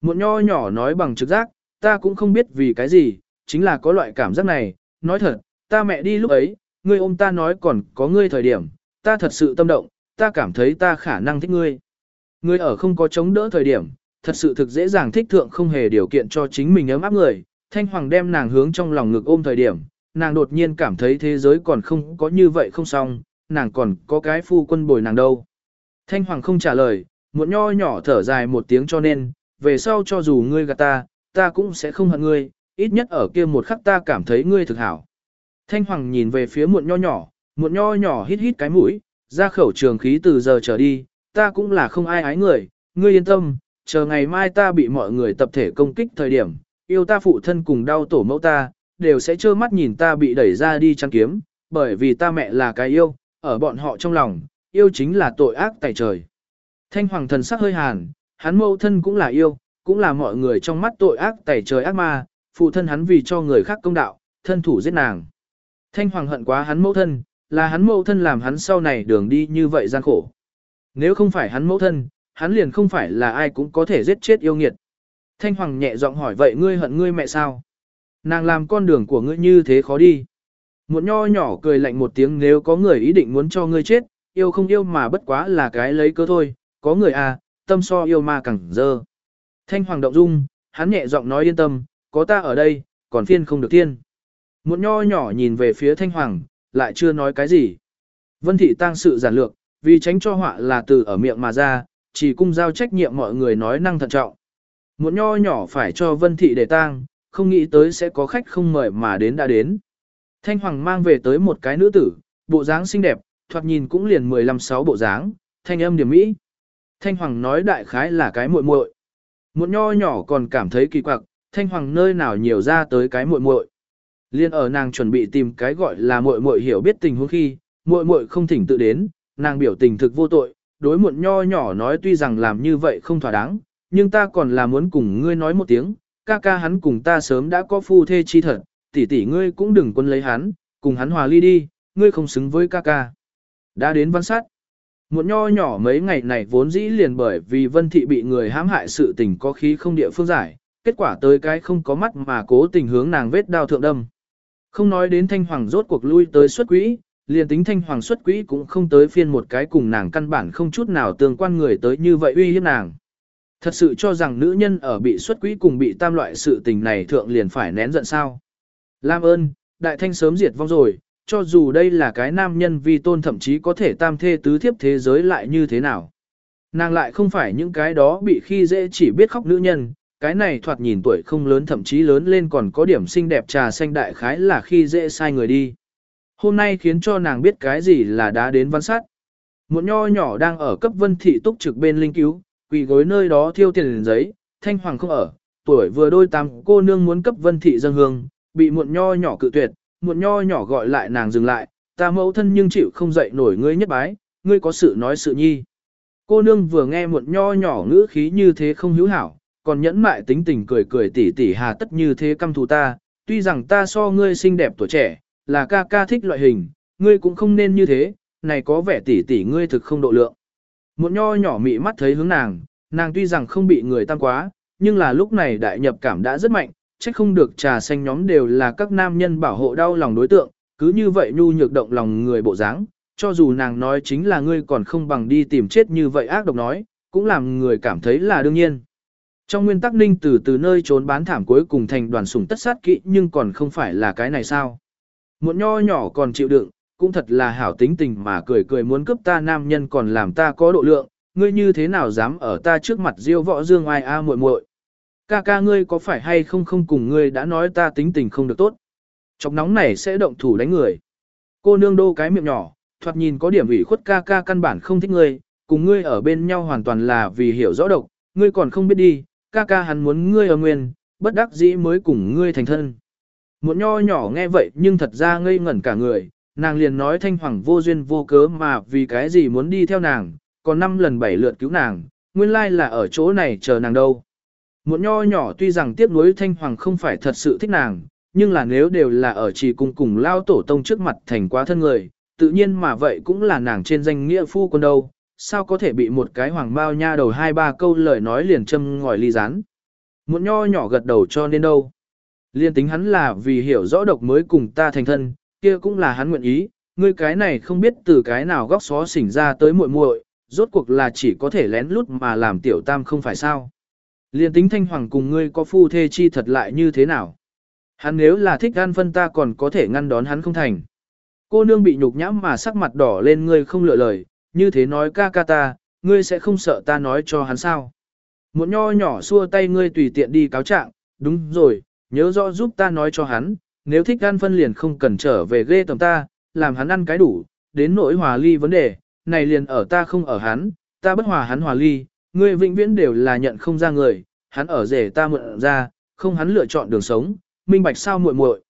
[SPEAKER 1] Muộn nho nhỏ nói bằng trực giác, ta cũng không biết vì cái gì, chính là có loại cảm giác này, nói thật, ta mẹ đi lúc ấy, ngươi ôm ta nói còn có ngươi thời điểm, ta thật sự tâm động, ta cảm thấy ta khả năng thích ngươi. Ngươi ở không có chống đỡ thời điểm, thật sự thực dễ dàng thích thượng không hề điều kiện cho chính mình ấm áp người. Thanh Hoàng đem nàng hướng trong lòng ngực ôm thời điểm, nàng đột nhiên cảm thấy thế giới còn không có như vậy không xong, nàng còn có cái phu quân bồi nàng đâu. Thanh Hoàng không trả lời, một nho nhỏ thở dài một tiếng cho nên, về sau cho dù ngươi gạt ta, ta cũng sẽ không hận ngươi, ít nhất ở kia một khắc ta cảm thấy ngươi thực hảo. Thanh Hoàng nhìn về phía muộn nho nhỏ, muộn nho nhỏ hít hít cái mũi, ra khẩu trường khí từ giờ trở đi, ta cũng là không ai ái người, ngươi yên tâm, chờ ngày mai ta bị mọi người tập thể công kích thời điểm, yêu ta phụ thân cùng đau tổ mẫu ta, đều sẽ trơ mắt nhìn ta bị đẩy ra đi chăn kiếm, bởi vì ta mẹ là cái yêu, ở bọn họ trong lòng, yêu chính là tội ác tại trời. Thanh hoàng thần sắc hơi hàn, hắn mẫu thân cũng là yêu, cũng là mọi người trong mắt tội ác tẩy trời ác ma, phụ thân hắn vì cho người khác công đạo, thân thủ giết nàng. Thanh hoàng hận quá hắn mẫu thân, là hắn mẫu thân làm hắn sau này đường đi như vậy gian khổ. Nếu không phải hắn mẫu thân, hắn liền không phải là ai cũng có thể giết chết yêu nghiệt. Thanh hoàng nhẹ giọng hỏi vậy ngươi hận ngươi mẹ sao? Nàng làm con đường của ngươi như thế khó đi. Một nho nhỏ cười lạnh một tiếng nếu có người ý định muốn cho ngươi chết, yêu không yêu mà bất quá là cái lấy cơ thôi, có người à, tâm so yêu mà càng dơ. Thanh hoàng động dung, hắn nhẹ giọng nói yên tâm, có ta ở đây, còn phiên không được tiên. Một nho nhỏ nhìn về phía thanh hoàng, lại chưa nói cái gì. Vân thị tăng sự giản lược, vì tránh cho họa là từ ở miệng mà ra, chỉ cung giao trách nhiệm mọi người nói năng thận trọng. Một nho nhỏ phải cho vân thị để tang, không nghĩ tới sẽ có khách không mời mà đến đã đến. Thanh hoàng mang về tới một cái nữ tử, bộ dáng xinh đẹp, thoạt nhìn cũng liền 15-6 bộ dáng, thanh âm điểm mỹ. Thanh hoàng nói đại khái là cái muội muội. Một nho nhỏ còn cảm thấy kỳ quặc, thanh hoàng nơi nào nhiều ra tới cái muội muội. Liên ở nàng chuẩn bị tìm cái gọi là muội muội hiểu biết tình huống khi, muội muội không thỉnh tự đến, nàng biểu tình thực vô tội, đối muộn nho nhỏ nói tuy rằng làm như vậy không thỏa đáng, nhưng ta còn là muốn cùng ngươi nói một tiếng, ca ca hắn cùng ta sớm đã có phu thê chi thật, tỷ tỷ ngươi cũng đừng quân lấy hắn, cùng hắn hòa ly đi, ngươi không xứng với ca ca. Đã đến văn sát. muộn nho nhỏ mấy ngày này vốn dĩ liền bởi vì vân thị bị người hãm hại sự tình có khí không địa phương giải, kết quả tới cái không có mắt mà cố tình hướng nàng vết đao thượng đâm. Không nói đến thanh hoàng rốt cuộc lui tới xuất quỹ, liền tính thanh hoàng xuất quỹ cũng không tới phiên một cái cùng nàng căn bản không chút nào tương quan người tới như vậy uy hiếp nàng. Thật sự cho rằng nữ nhân ở bị xuất quỹ cùng bị tam loại sự tình này thượng liền phải nén giận sao. Lam ơn, đại thanh sớm diệt vong rồi, cho dù đây là cái nam nhân vi tôn thậm chí có thể tam thê tứ thiếp thế giới lại như thế nào. Nàng lại không phải những cái đó bị khi dễ chỉ biết khóc nữ nhân, cái này thoạt nhìn tuổi không lớn thậm chí lớn lên còn có điểm xinh đẹp trà xanh đại khái là khi dễ sai người đi. Hôm nay khiến cho nàng biết cái gì là đã đến văn sát. Một nho nhỏ đang ở cấp vân thị túc trực bên linh cứu, quỳ gối nơi đó thiêu tiền giấy, thanh hoàng không ở, tuổi vừa đôi tam cô nương muốn cấp vân thị dân hương, bị muộn nho nhỏ cự tuyệt, muộn nho nhỏ gọi lại nàng dừng lại, ta mẫu thân nhưng chịu không dậy nổi ngươi nhất bái, ngươi có sự nói sự nhi. Cô nương vừa nghe muộn nho nhỏ ngữ khí như thế không hữu hảo, còn nhẫn mại tính tình cười cười tỉ tỉ hà tất như thế căm thù ta, tuy rằng ta so ngươi xinh đẹp tuổi trẻ, là ca ca thích loại hình, ngươi cũng không nên như thế, này có vẻ tỉ tỉ ngươi thực không độ lượng. Một nho nhỏ mị mắt thấy hướng nàng, nàng tuy rằng không bị người tăng quá, nhưng là lúc này đại nhập cảm đã rất mạnh, trách không được trà xanh nhóm đều là các nam nhân bảo hộ đau lòng đối tượng, cứ như vậy nhu nhược động lòng người bộ dáng, cho dù nàng nói chính là ngươi còn không bằng đi tìm chết như vậy ác độc nói, cũng làm người cảm thấy là đương nhiên. Trong nguyên tắc ninh từ từ nơi trốn bán thảm cuối cùng thành đoàn sủng tất sát kỵ nhưng còn không phải là cái này sao. Một nho nhỏ còn chịu đựng, cũng thật là hảo tính tình mà cười cười muốn cướp ta nam nhân còn làm ta có độ lượng, ngươi như thế nào dám ở ta trước mặt diêu võ dương ai a muội muội. Ca ca ngươi có phải hay không không cùng ngươi đã nói ta tính tình không được tốt. Chọc nóng này sẽ động thủ đánh người. Cô nương đô cái miệng nhỏ, thoạt nhìn có điểm ủy khuất ca ca căn bản không thích ngươi, cùng ngươi ở bên nhau hoàn toàn là vì hiểu rõ độc, ngươi còn không biết đi, ca ca hắn muốn ngươi ở nguyên, bất đắc dĩ mới cùng ngươi thành thân. Một nho nhỏ nghe vậy nhưng thật ra ngây ngẩn cả người, nàng liền nói thanh hoàng vô duyên vô cớ mà vì cái gì muốn đi theo nàng, còn năm lần bảy lượt cứu nàng, nguyên lai là ở chỗ này chờ nàng đâu. Một nho nhỏ tuy rằng tiếc nuối thanh hoàng không phải thật sự thích nàng, nhưng là nếu đều là ở chỉ cùng cùng lao tổ tông trước mặt thành quá thân người, tự nhiên mà vậy cũng là nàng trên danh nghĩa phu quân đâu, sao có thể bị một cái hoàng bao nha đầu hai ba câu lời nói liền châm ngòi ly rán. Một nho nhỏ gật đầu cho nên đâu. Liên tính hắn là vì hiểu rõ độc mới cùng ta thành thân, kia cũng là hắn nguyện ý, ngươi cái này không biết từ cái nào góc xó xỉnh ra tới muội muội, rốt cuộc là chỉ có thể lén lút mà làm tiểu tam không phải sao. Liên tính thanh hoàng cùng ngươi có phu thê chi thật lại như thế nào. Hắn nếu là thích gan phân ta còn có thể ngăn đón hắn không thành. Cô nương bị nhục nhãm mà sắc mặt đỏ lên ngươi không lựa lời, như thế nói ca ca ta, ngươi sẽ không sợ ta nói cho hắn sao. Một nho nhỏ xua tay ngươi tùy tiện đi cáo trạng, đúng rồi, nhớ rõ giúp ta nói cho hắn, nếu thích ăn phân liền không cần trở về ghê tầm ta, làm hắn ăn cái đủ, đến nỗi hòa ly vấn đề, này liền ở ta không ở hắn, ta bất hòa hắn hòa ly, ngươi vĩnh viễn đều là nhận không ra người, hắn ở rể ta mượn ra, không hắn lựa chọn đường sống, minh bạch sao muội muội.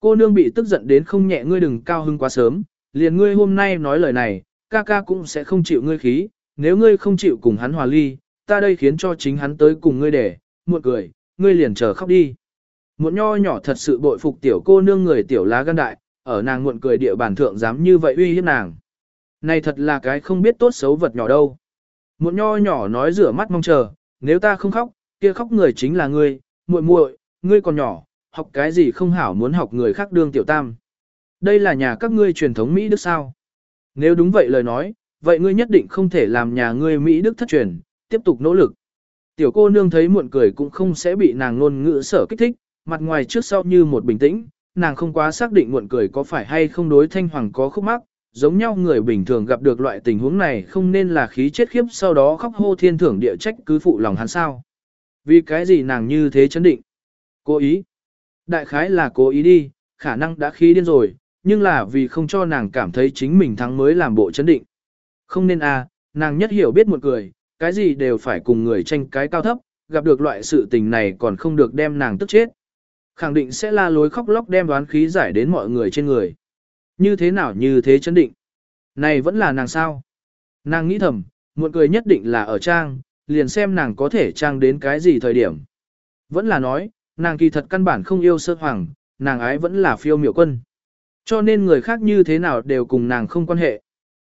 [SPEAKER 1] Cô nương bị tức giận đến không nhẹ ngươi đừng cao hưng quá sớm, liền ngươi hôm nay nói lời này, ca ca cũng sẽ không chịu ngươi khí, nếu ngươi không chịu cùng hắn hòa ly, ta đây khiến cho chính hắn tới cùng ngươi để, muộn cười, ngươi liền chờ khóc đi. Muộn nho nhỏ thật sự bội phục tiểu cô nương người tiểu lá gan đại, ở nàng muộn cười địa bàn thượng dám như vậy uy hiếp nàng. Này thật là cái không biết tốt xấu vật nhỏ đâu. Muộn nho nhỏ nói rửa mắt mong chờ, nếu ta không khóc, kia khóc người chính là ngươi, muội muội, ngươi còn nhỏ, học cái gì không hảo muốn học người khác đương tiểu tam. Đây là nhà các ngươi truyền thống Mỹ Đức sao? Nếu đúng vậy lời nói, vậy ngươi nhất định không thể làm nhà ngươi Mỹ Đức thất truyền, tiếp tục nỗ lực. Tiểu cô nương thấy muộn cười cũng không sẽ bị nàng ngôn ngữ sở kích thích, mặt ngoài trước sau như một bình tĩnh, nàng không quá xác định muộn cười có phải hay không đối thanh hoàng có khúc mắc, giống nhau người bình thường gặp được loại tình huống này không nên là khí chết khiếp sau đó khóc hô thiên thưởng địa trách cứ phụ lòng hắn sao. Vì cái gì nàng như thế chấn định? Cố ý. Đại khái là cố ý đi, khả năng đã khí điên rồi, nhưng là vì không cho nàng cảm thấy chính mình thắng mới làm bộ chấn định. Không nên à, nàng nhất hiểu biết một người, cái gì đều phải cùng người tranh cái cao thấp, gặp được loại sự tình này còn không được đem nàng tức chết. Khẳng định sẽ la lối khóc lóc đem đoán khí giải đến mọi người trên người. Như thế nào như thế chấn định? Này vẫn là nàng sao? Nàng nghĩ thầm, một người nhất định là ở trang, liền xem nàng có thể trang đến cái gì thời điểm. Vẫn là nói, nàng kỳ thật căn bản không yêu sơ hoàng, nàng ái vẫn là phiêu miểu quân. Cho nên người khác như thế nào đều cùng nàng không quan hệ.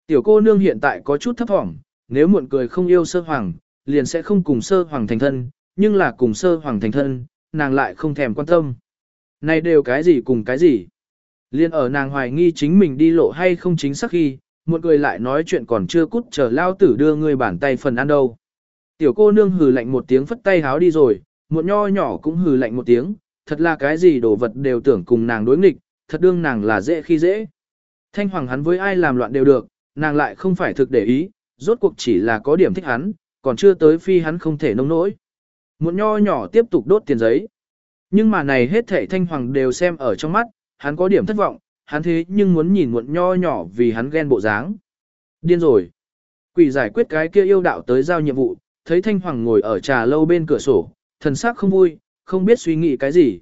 [SPEAKER 1] Tiểu cô nương hiện tại có chút thấp thỏm, nếu muộn cười không yêu sơ hoàng, liền sẽ không cùng sơ hoàng thành thân, nhưng là cùng sơ hoàng thành thân, nàng lại không thèm quan tâm. Này đều cái gì cùng cái gì? Liên ở nàng hoài nghi chính mình đi lộ hay không chính xác khi, một người lại nói chuyện còn chưa cút chờ lao tử đưa người bàn tay phần ăn đâu. Tiểu cô nương hừ lạnh một tiếng phất tay háo đi rồi, muộn nho nhỏ cũng hừ lạnh một tiếng, thật là cái gì đồ vật đều tưởng cùng nàng đối nghịch, thật đương nàng là dễ khi dễ. Thanh hoàng hắn với ai làm loạn đều được, nàng lại không phải thực để ý, rốt cuộc chỉ là có điểm thích hắn, còn chưa tới phi hắn không thể nông nỗi. Muộn nho nhỏ tiếp tục đốt tiền giấy. Nhưng mà này hết thảy thanh hoàng đều xem ở trong mắt, hắn có điểm thất vọng, hắn thế nhưng muốn nhìn muộn nho nhỏ vì hắn ghen bộ dáng. Điên rồi. Quỷ giải quyết cái kia yêu đạo tới giao nhiệm vụ, thấy thanh hoàng ngồi ở trà lâu bên cửa sổ, thần sắc không vui, không biết suy nghĩ cái gì.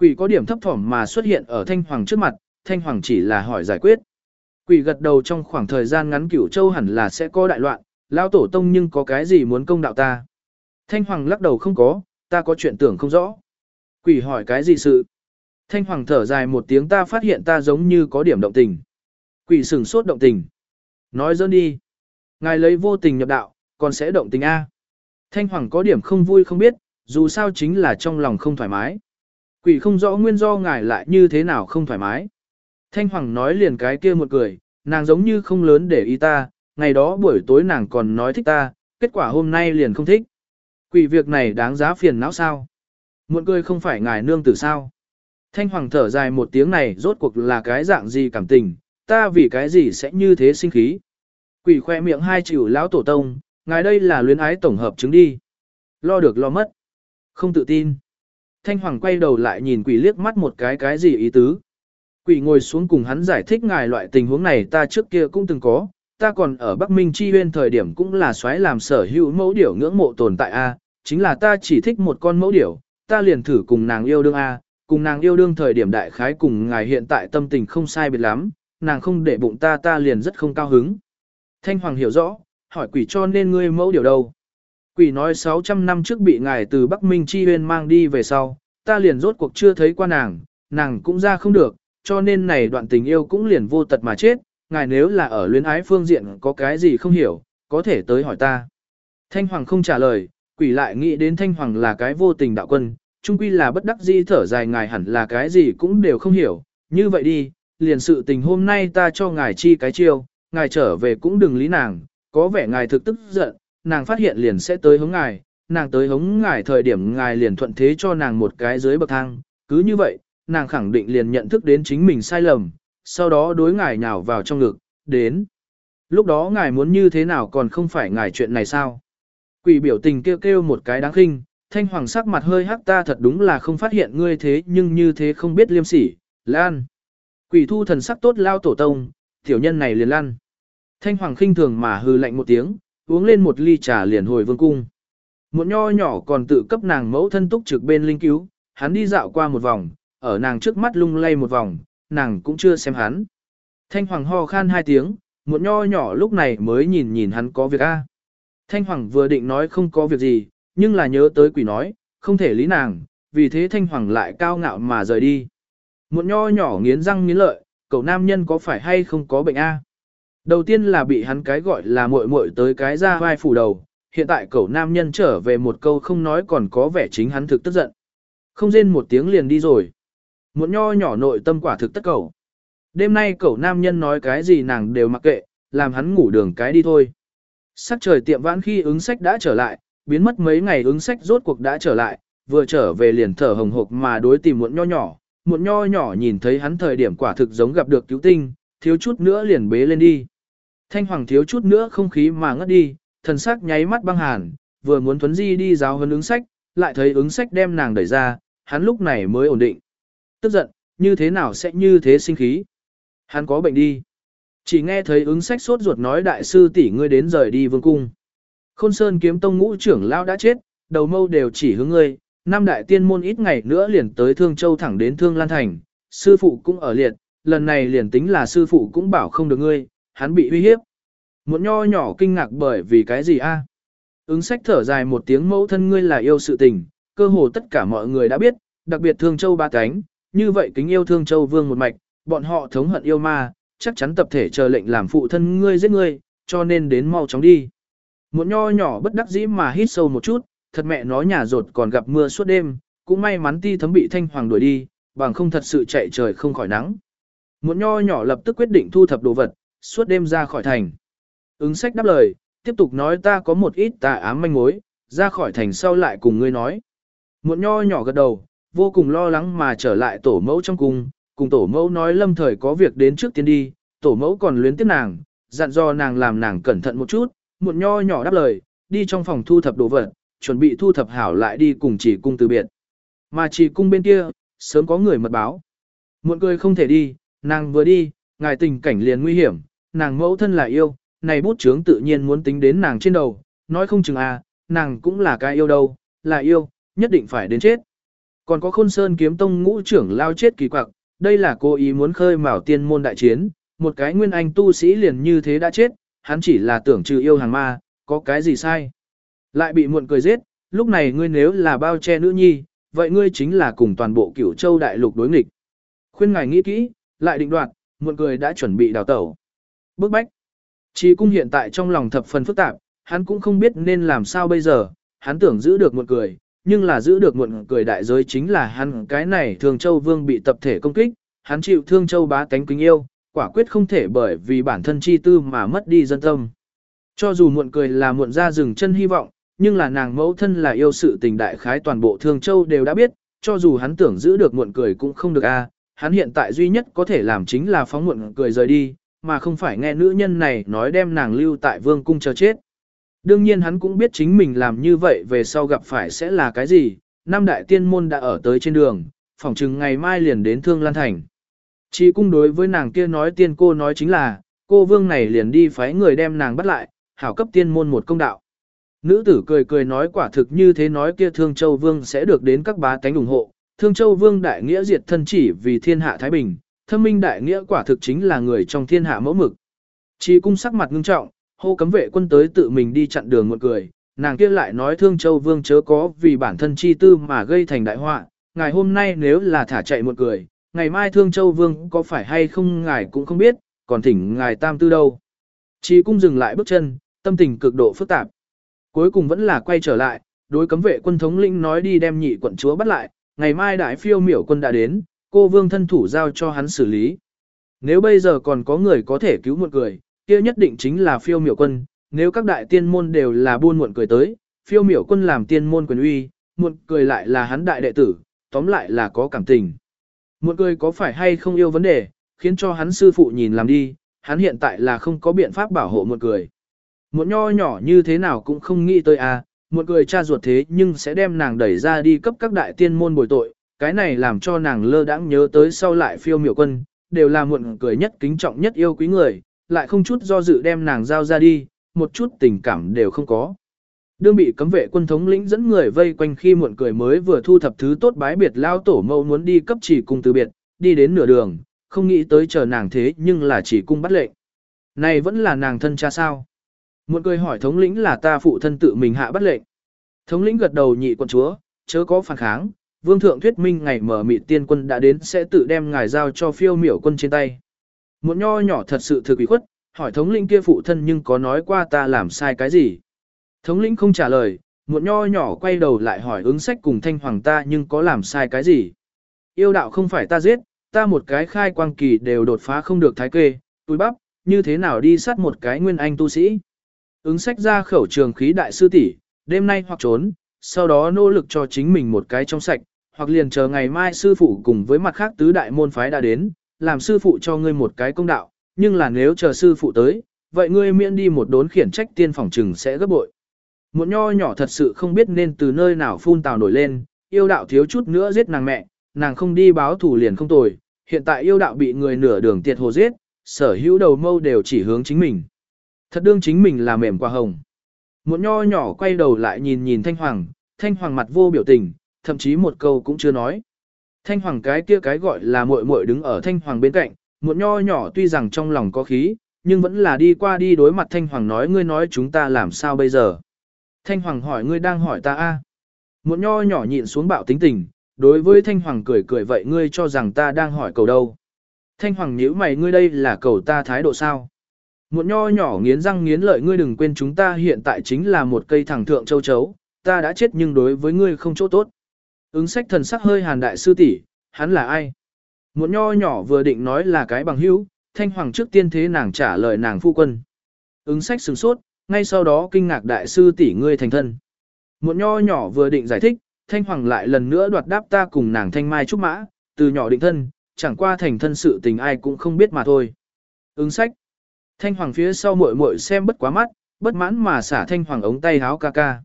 [SPEAKER 1] Quỷ có điểm thấp thỏm mà xuất hiện ở thanh hoàng trước mặt, thanh hoàng chỉ là hỏi giải quyết. Quỷ gật đầu trong khoảng thời gian ngắn cửu châu hẳn là sẽ có đại loạn, lão tổ tông nhưng có cái gì muốn công đạo ta. Thanh hoàng lắc đầu không có, ta có chuyện tưởng không rõ. Quỷ hỏi cái gì sự? Thanh hoàng thở dài một tiếng ta phát hiện ta giống như có điểm động tình. Quỷ sừng sốt động tình. Nói dỡn đi. Ngài lấy vô tình nhập đạo, còn sẽ động tình A. Thanh hoàng có điểm không vui không biết, dù sao chính là trong lòng không thoải mái. Quỷ không rõ nguyên do ngài lại như thế nào không thoải mái. Thanh hoàng nói liền cái kia một cười, nàng giống như không lớn để ý ta, ngày đó buổi tối nàng còn nói thích ta, kết quả hôm nay liền không thích. Quỷ việc này đáng giá phiền não sao? Muộn cười không phải ngài nương tử sao? Thanh hoàng thở dài một tiếng này rốt cuộc là cái dạng gì cảm tình, ta vì cái gì sẽ như thế sinh khí. Quỷ khoe miệng hai chịu lão tổ tông, ngài đây là luyến ái tổng hợp chứng đi. Lo được lo mất. Không tự tin. Thanh hoàng quay đầu lại nhìn quỷ liếc mắt một cái cái gì ý tứ. Quỷ ngồi xuống cùng hắn giải thích ngài loại tình huống này ta trước kia cũng từng có, ta còn ở Bắc Minh Chi Huyên thời điểm cũng là xoáy làm sở hữu mẫu điểu ngưỡng mộ tồn tại A, chính là ta chỉ thích một con mẫu điểu, ta liền thử cùng nàng yêu đương A, cùng nàng yêu đương thời điểm đại khái cùng ngài hiện tại tâm tình không sai biệt lắm, nàng không để bụng ta ta liền rất không cao hứng. Thanh Hoàng hiểu rõ, hỏi quỷ cho nên ngươi mẫu điều đâu. Quỷ nói 600 năm trước bị ngài từ Bắc Minh Chi Huyên mang đi về sau, ta liền rốt cuộc chưa thấy qua nàng, nàng cũng ra không được, cho nên này đoạn tình yêu cũng liền vô tật mà chết, ngài nếu là ở luyến ái phương diện có cái gì không hiểu, có thể tới hỏi ta. Thanh Hoàng không trả lời, quỷ lại nghĩ đến Thanh Hoàng là cái vô tình đạo quân, chung quy là bất đắc di thở dài ngài hẳn là cái gì cũng đều không hiểu, như vậy đi, liền sự tình hôm nay ta cho ngài chi cái chiêu, ngài trở về cũng đừng lý nàng, có vẻ ngài thực tức giận, nàng phát hiện liền sẽ tới hống ngài, nàng tới hống ngài thời điểm ngài liền thuận thế cho nàng một cái dưới bậc thang, cứ như vậy, nàng khẳng định liền nhận thức đến chính mình sai lầm, sau đó đối ngài nhào vào trong ngực, đến. Lúc đó ngài muốn như thế nào còn không phải ngài chuyện này sao? Quỷ biểu tình kêu kêu một cái đáng khinh, thanh hoàng sắc mặt hơi hắc ta thật đúng là không phát hiện ngươi thế nhưng như thế không biết liêm sỉ, lan. Quỷ thu thần sắc tốt lao tổ tông, tiểu nhân này liền lan. Thanh hoàng khinh thường mà hư lạnh một tiếng, uống lên một ly trà liền hồi vương cung. Một nho nhỏ còn tự cấp nàng mẫu thân túc trực bên linh cứu, hắn đi dạo qua một vòng, ở nàng trước mắt lung lay một vòng, nàng cũng chưa xem hắn. Thanh hoàng ho khan hai tiếng, một nho nhỏ lúc này mới nhìn nhìn hắn có việc a. Thanh hoàng vừa định nói không có việc gì, nhưng là nhớ tới quỷ nói, không thể lý nàng, vì thế thanh hoàng lại cao ngạo mà rời đi. Một nho nhỏ nghiến răng nghiến lợi, cậu nam nhân có phải hay không có bệnh a? Đầu tiên là bị hắn cái gọi là muội muội tới cái ra vai phủ đầu, hiện tại cậu nam nhân trở về một câu không nói còn có vẻ chính hắn thực tức giận. Không rên một tiếng liền đi rồi. muộn nho nhỏ nội tâm quả thực tất cầu. Đêm nay cậu nam nhân nói cái gì nàng đều mặc kệ, làm hắn ngủ đường cái đi thôi. Sắc trời tiệm vãn khi ứng sách đã trở lại, biến mất mấy ngày ứng sách rốt cuộc đã trở lại, vừa trở về liền thở hồng hộc mà đối tìm muộn nho nhỏ, muộn nho nhỏ nhìn thấy hắn thời điểm quả thực giống gặp được cứu tinh, thiếu chút nữa liền bế lên đi. Thanh hoàng thiếu chút nữa không khí mà ngất đi, thần sắc nháy mắt băng hàn, vừa muốn thuấn di đi giáo hơn ứng sách, lại thấy ứng sách đem nàng đẩy ra, hắn lúc này mới ổn định. Tức giận, như thế nào sẽ như thế sinh khí? Hắn có bệnh đi. Chỉ nghe thấy ứng sách sốt ruột nói đại sư tỷ ngươi đến rời đi vương cung. Khôn Sơn kiếm tông ngũ trưởng lao đã chết, đầu mâu đều chỉ hướng ngươi, năm đại tiên môn ít ngày nữa liền tới Thương Châu thẳng đến Thương Lan Thành, sư phụ cũng ở liệt, lần này liền tính là sư phụ cũng bảo không được ngươi, hắn bị uy hiếp. Một nho nhỏ kinh ngạc bởi vì cái gì a? Ứng sách thở dài một tiếng mẫu thân ngươi là yêu sự tình, cơ hồ tất cả mọi người đã biết, đặc biệt Thương Châu ba cánh, như vậy kính yêu Thương Châu vương một mạch, bọn họ thống hận yêu ma, chắc chắn tập thể chờ lệnh làm phụ thân ngươi giết ngươi, cho nên đến mau chóng đi. Một nho nhỏ bất đắc dĩ mà hít sâu một chút, thật mẹ nó nhà rột còn gặp mưa suốt đêm, cũng may mắn ti thấm bị thanh hoàng đuổi đi, bằng không thật sự chạy trời không khỏi nắng. Một nho nhỏ lập tức quyết định thu thập đồ vật, suốt đêm ra khỏi thành. Ứng sách đáp lời, tiếp tục nói ta có một ít tà ám manh mối, ra khỏi thành sau lại cùng ngươi nói. Muộn nho nhỏ gật đầu, vô cùng lo lắng mà trở lại tổ mẫu trong cung, cùng tổ mẫu nói lâm thời có việc đến trước tiên đi, tổ mẫu còn luyến tiếc nàng, dặn dò nàng làm nàng cẩn thận một chút, muộn nho nhỏ đáp lời, đi trong phòng thu thập đồ vật, chuẩn bị thu thập hảo lại đi cùng chỉ cung từ biệt. Mà chỉ cung bên kia, sớm có người mật báo. Muộn cười không thể đi, nàng vừa đi, ngài tình cảnh liền nguy hiểm, nàng mẫu thân là yêu, này bút chướng tự nhiên muốn tính đến nàng trên đầu, nói không chừng à, nàng cũng là cái yêu đâu, là yêu, nhất định phải đến chết. Còn có khôn sơn kiếm tông ngũ trưởng lao chết kỳ quặc, đây là cô ý muốn khơi mào tiên môn đại chiến, một cái nguyên anh tu sĩ liền như thế đã chết, hắn chỉ là tưởng trừ yêu hàng ma, có cái gì sai. Lại bị muộn cười giết, lúc này ngươi nếu là bao che nữ nhi, vậy ngươi chính là cùng toàn bộ cửu châu đại lục đối nghịch. Khuyên ngài nghĩ kỹ, lại định đoạt, muộn cười đã chuẩn bị đào tẩu. Bước bách. Chỉ cung hiện tại trong lòng thập phần phức tạp, hắn cũng không biết nên làm sao bây giờ, hắn tưởng giữ được muộn cười, nhưng là giữ được muộn cười đại giới chính là hắn cái này Thương Châu Vương bị tập thể công kích, hắn chịu Thương Châu bá tánh kính yêu, quả quyết không thể bởi vì bản thân chi tư mà mất đi dân tâm. Cho dù muộn cười là muộn ra rừng chân hy vọng, nhưng là nàng mẫu thân là yêu sự tình đại khái toàn bộ Thương Châu đều đã biết, cho dù hắn tưởng giữ được muộn cười cũng không được a. hắn hiện tại duy nhất có thể làm chính là phóng muộn cười rời đi, mà không phải nghe nữ nhân này nói đem nàng lưu tại vương cung chờ chết. Đương nhiên hắn cũng biết chính mình làm như vậy về sau gặp phải sẽ là cái gì, năm đại tiên môn đã ở tới trên đường, phỏng chừng ngày mai liền đến Thương Lan Thành. Chỉ cung đối với nàng kia nói tiên cô nói chính là, cô vương này liền đi phái người đem nàng bắt lại, hảo cấp tiên môn một công đạo. Nữ tử cười cười nói quả thực như thế nói kia Thương Châu Vương sẽ được đến các bá tánh ủng hộ. Thương Châu Vương đại nghĩa diệt thân chỉ vì thiên hạ Thái Bình, thâm minh đại nghĩa quả thực chính là người trong thiên hạ mẫu mực. Chỉ cung sắc mặt ngưng trọng, hô cấm vệ quân tới tự mình đi chặn đường một cười, nàng kia lại nói Thương Châu Vương chớ có vì bản thân chi tư mà gây thành đại họa, ngày hôm nay nếu là thả chạy một cười, ngày mai Thương Châu Vương có phải hay không ngài cũng không biết, còn thỉnh ngài tam tư đâu. Chỉ cung dừng lại bước chân, tâm tình cực độ phức tạp. Cuối cùng vẫn là quay trở lại, đối cấm vệ quân thống lĩnh nói đi đem nhị quận chúa bắt lại, ngày mai đại phiêu miểu quân đã đến, cô vương thân thủ giao cho hắn xử lý. Nếu bây giờ còn có người có thể cứu một người, kia nhất định chính là phiêu miểu quân, nếu các đại tiên môn đều là buôn muộn cười tới, phiêu miểu quân làm tiên môn quyền uy, muộn cười lại là hắn đại đệ tử, tóm lại là có cảm tình. Muộn cười có phải hay không yêu vấn đề, khiến cho hắn sư phụ nhìn làm đi, hắn hiện tại là không có biện pháp bảo hộ muộn cười. Muộn nho nhỏ như thế nào cũng không nghĩ tới à, muộn cười cha ruột thế nhưng sẽ đem nàng đẩy ra đi cấp các đại tiên môn bồi tội, cái này làm cho nàng lơ đãng nhớ tới sau lại phiêu miểu quân, đều là muộn cười nhất kính trọng nhất yêu quý người, lại không chút do dự đem nàng giao ra đi, một chút tình cảm đều không có. Đương bị cấm vệ quân thống lĩnh dẫn người vây quanh khi muộn cười mới vừa thu thập thứ tốt bái biệt lao tổ mẫu muốn đi cấp chỉ cung từ biệt, đi đến nửa đường, không nghĩ tới chờ nàng thế nhưng là chỉ cung bắt lệnh. Này vẫn là nàng thân cha sao? Muộn cười hỏi thống lĩnh là ta phụ thân tự mình hạ bắt lệnh. Thống lĩnh gật đầu nhị quận chúa, chớ có phản kháng, vương thượng thuyết minh ngày mở mị tiên quân đã đến sẽ tự đem ngài giao cho phiêu miểu quân trên tay. Một nho nhỏ thật sự thực ủy khuất, hỏi thống lĩnh kia phụ thân nhưng có nói qua ta làm sai cái gì. Thống lĩnh không trả lời, một nho nhỏ quay đầu lại hỏi ứng sách cùng thanh hoàng ta nhưng có làm sai cái gì. Yêu đạo không phải ta giết, ta một cái khai quang kỳ đều đột phá không được thái kê, túi bắp, như thế nào đi sát một cái nguyên anh tu sĩ. Ứng sách ra khẩu trường khí đại sư tỷ, đêm nay hoặc trốn, sau đó nỗ lực cho chính mình một cái trong sạch, hoặc liền chờ ngày mai sư phụ cùng với mặt khác tứ đại môn phái đã đến, làm sư phụ cho ngươi một cái công đạo, nhưng là nếu chờ sư phụ tới, vậy ngươi miễn đi một đốn khiển trách tiên phòng trừng sẽ gấp bội. Một nho nhỏ thật sự không biết nên từ nơi nào phun tào nổi lên, yêu đạo thiếu chút nữa giết nàng mẹ, nàng không đi báo thủ liền không tồi, hiện tại yêu đạo bị người nửa đường tiệt hồ giết, sở hữu đầu mâu đều chỉ hướng chính mình. Thật đương chính mình là mềm qua hồng. Một nho nhỏ quay đầu lại nhìn nhìn Thanh Hoàng, Thanh Hoàng mặt vô biểu tình, thậm chí một câu cũng chưa nói. Thanh Hoàng cái kia cái gọi là muội muội đứng ở Thanh Hoàng bên cạnh, một nho nhỏ tuy rằng trong lòng có khí, nhưng vẫn là đi qua đi đối mặt Thanh Hoàng nói ngươi nói chúng ta làm sao bây giờ. Thanh Hoàng hỏi ngươi đang hỏi ta a? Một nho nhỏ nhịn xuống bạo tính tình, đối với Thanh Hoàng cười cười vậy ngươi cho rằng ta đang hỏi cầu đâu. Thanh Hoàng nhíu mày ngươi đây là cầu ta thái độ sao? Một nho nhỏ nghiến răng nghiến lợi ngươi đừng quên chúng ta hiện tại chính là một cây thẳng thượng châu chấu, ta đã chết nhưng đối với ngươi không chỗ tốt. Ứng sách thần sắc hơi hàn đại sư tỷ, hắn là ai? Một nho nhỏ vừa định nói là cái bằng hữu, thanh hoàng trước tiên thế nàng trả lời nàng phu quân. Ứng sách sừng sốt, ngay sau đó kinh ngạc đại sư tỷ ngươi thành thân. Một nho nhỏ vừa định giải thích, Thanh Hoàng lại lần nữa đoạt đáp ta cùng nàng Thanh Mai Trúc Mã, từ nhỏ định thân, chẳng qua thành thân sự tình ai cũng không biết mà thôi. Ứng sách. Thanh Hoàng phía sau muội muội xem bất quá mắt, bất mãn mà xả Thanh Hoàng ống tay háo ca ca.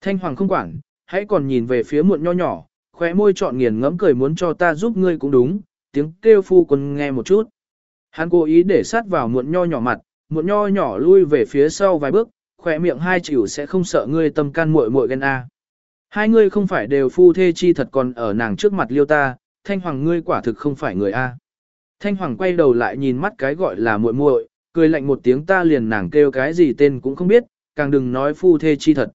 [SPEAKER 1] Thanh Hoàng không quản, hãy còn nhìn về phía muộn nho nhỏ, khóe môi trọn nghiền ngẫm cười muốn cho ta giúp ngươi cũng đúng, tiếng kêu phu quân nghe một chút. Hắn cố ý để sát vào muộn nho nhỏ mặt, muộn nho nhỏ lui về phía sau vài bước, khỏe miệng hai chịu sẽ không sợ ngươi tâm can muội muội ghen a. Hai ngươi không phải đều phu thê chi thật còn ở nàng trước mặt liêu ta, thanh hoàng ngươi quả thực không phải người a. Thanh hoàng quay đầu lại nhìn mắt cái gọi là muội muội, cười lạnh một tiếng ta liền nàng kêu cái gì tên cũng không biết, càng đừng nói phu thê chi thật.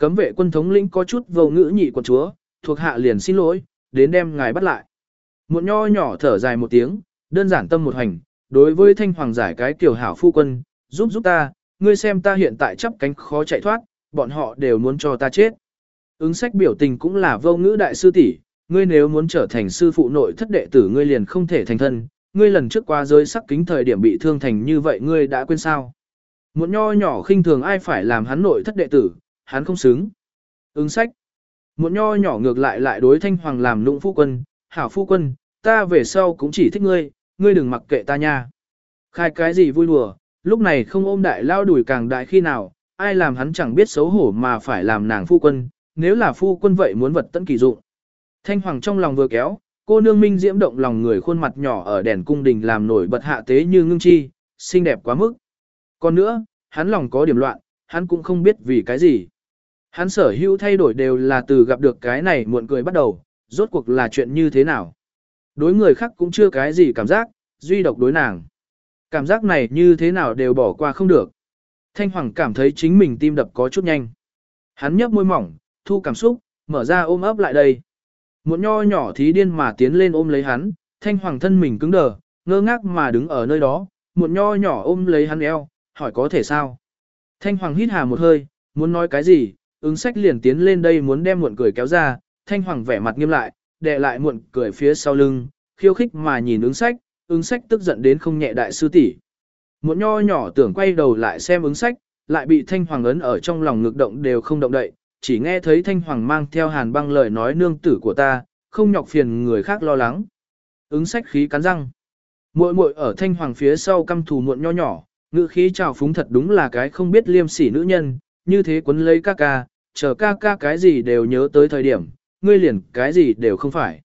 [SPEAKER 1] Cấm vệ quân thống lĩnh có chút vô ngữ nhị quận chúa, thuộc hạ liền xin lỗi, đến đem ngài bắt lại. Một nho nhỏ thở dài một tiếng, đơn giản tâm một hành, đối với thanh hoàng giải cái kiểu hảo phu quân, giúp giúp ta, ngươi xem ta hiện tại chắp cánh khó chạy thoát, bọn họ đều muốn cho ta chết. Ứng sách biểu tình cũng là vô ngữ đại sư tỷ, ngươi nếu muốn trở thành sư phụ nội thất đệ tử ngươi liền không thể thành thân, ngươi lần trước qua giới sắc kính thời điểm bị thương thành như vậy ngươi đã quên sao. Một nho nhỏ khinh thường ai phải làm hắn nội thất đệ tử, hắn không xứng. Ứng sách. Một nho nhỏ ngược lại lại đối thanh hoàng làm nụng phu quân, hảo phu quân, ta về sau cũng chỉ thích ngươi, ngươi đừng mặc kệ ta nha. Khai cái gì vui đùa, lúc này không ôm đại lao đuổi càng đại khi nào, ai làm hắn chẳng biết xấu hổ mà phải làm nàng phu quân, nếu là phu quân vậy muốn vật tận kỳ dụng. Thanh hoàng trong lòng vừa kéo, cô nương minh diễm động lòng người khuôn mặt nhỏ ở đèn cung đình làm nổi bật hạ tế như ngưng chi, xinh đẹp quá mức. Còn nữa, hắn lòng có điểm loạn, hắn cũng không biết vì cái gì. Hắn sở hữu thay đổi đều là từ gặp được cái này muộn cười bắt đầu, rốt cuộc là chuyện như thế nào. Đối người khác cũng chưa cái gì cảm giác, duy độc đối nàng. Cảm giác này như thế nào đều bỏ qua không được. Thanh Hoàng cảm thấy chính mình tim đập có chút nhanh. Hắn nhấp môi mỏng, thu cảm xúc, mở ra ôm ấp lại đây. Muộn nho nhỏ thí điên mà tiến lên ôm lấy hắn, Thanh Hoàng thân mình cứng đờ, ngơ ngác mà đứng ở nơi đó, Muộn nho nhỏ ôm lấy hắn eo, hỏi có thể sao. Thanh Hoàng hít hà một hơi, muốn nói cái gì, ứng sách liền tiến lên đây muốn đem muộn cười kéo ra, Thanh Hoàng vẻ mặt nghiêm lại, đè lại muộn cười phía sau lưng, khiêu khích mà nhìn ứng sách, ứng sách tức giận đến không nhẹ đại sư tỷ. Muộn nho nhỏ tưởng quay đầu lại xem ứng sách, lại bị thanh hoàng ấn ở trong lòng ngực động đều không động đậy, chỉ nghe thấy thanh hoàng mang theo hàn băng lời nói nương tử của ta, không nhọc phiền người khác lo lắng. Ứng sách khí cắn răng. Muội muội ở thanh hoàng phía sau căm thù muộn nho nhỏ, ngữ khí trào phúng thật đúng là cái không biết liêm sỉ nữ nhân, như thế quấn lấy ca ca, chờ ca ca cái gì đều nhớ tới thời điểm, ngươi liền cái gì đều không phải.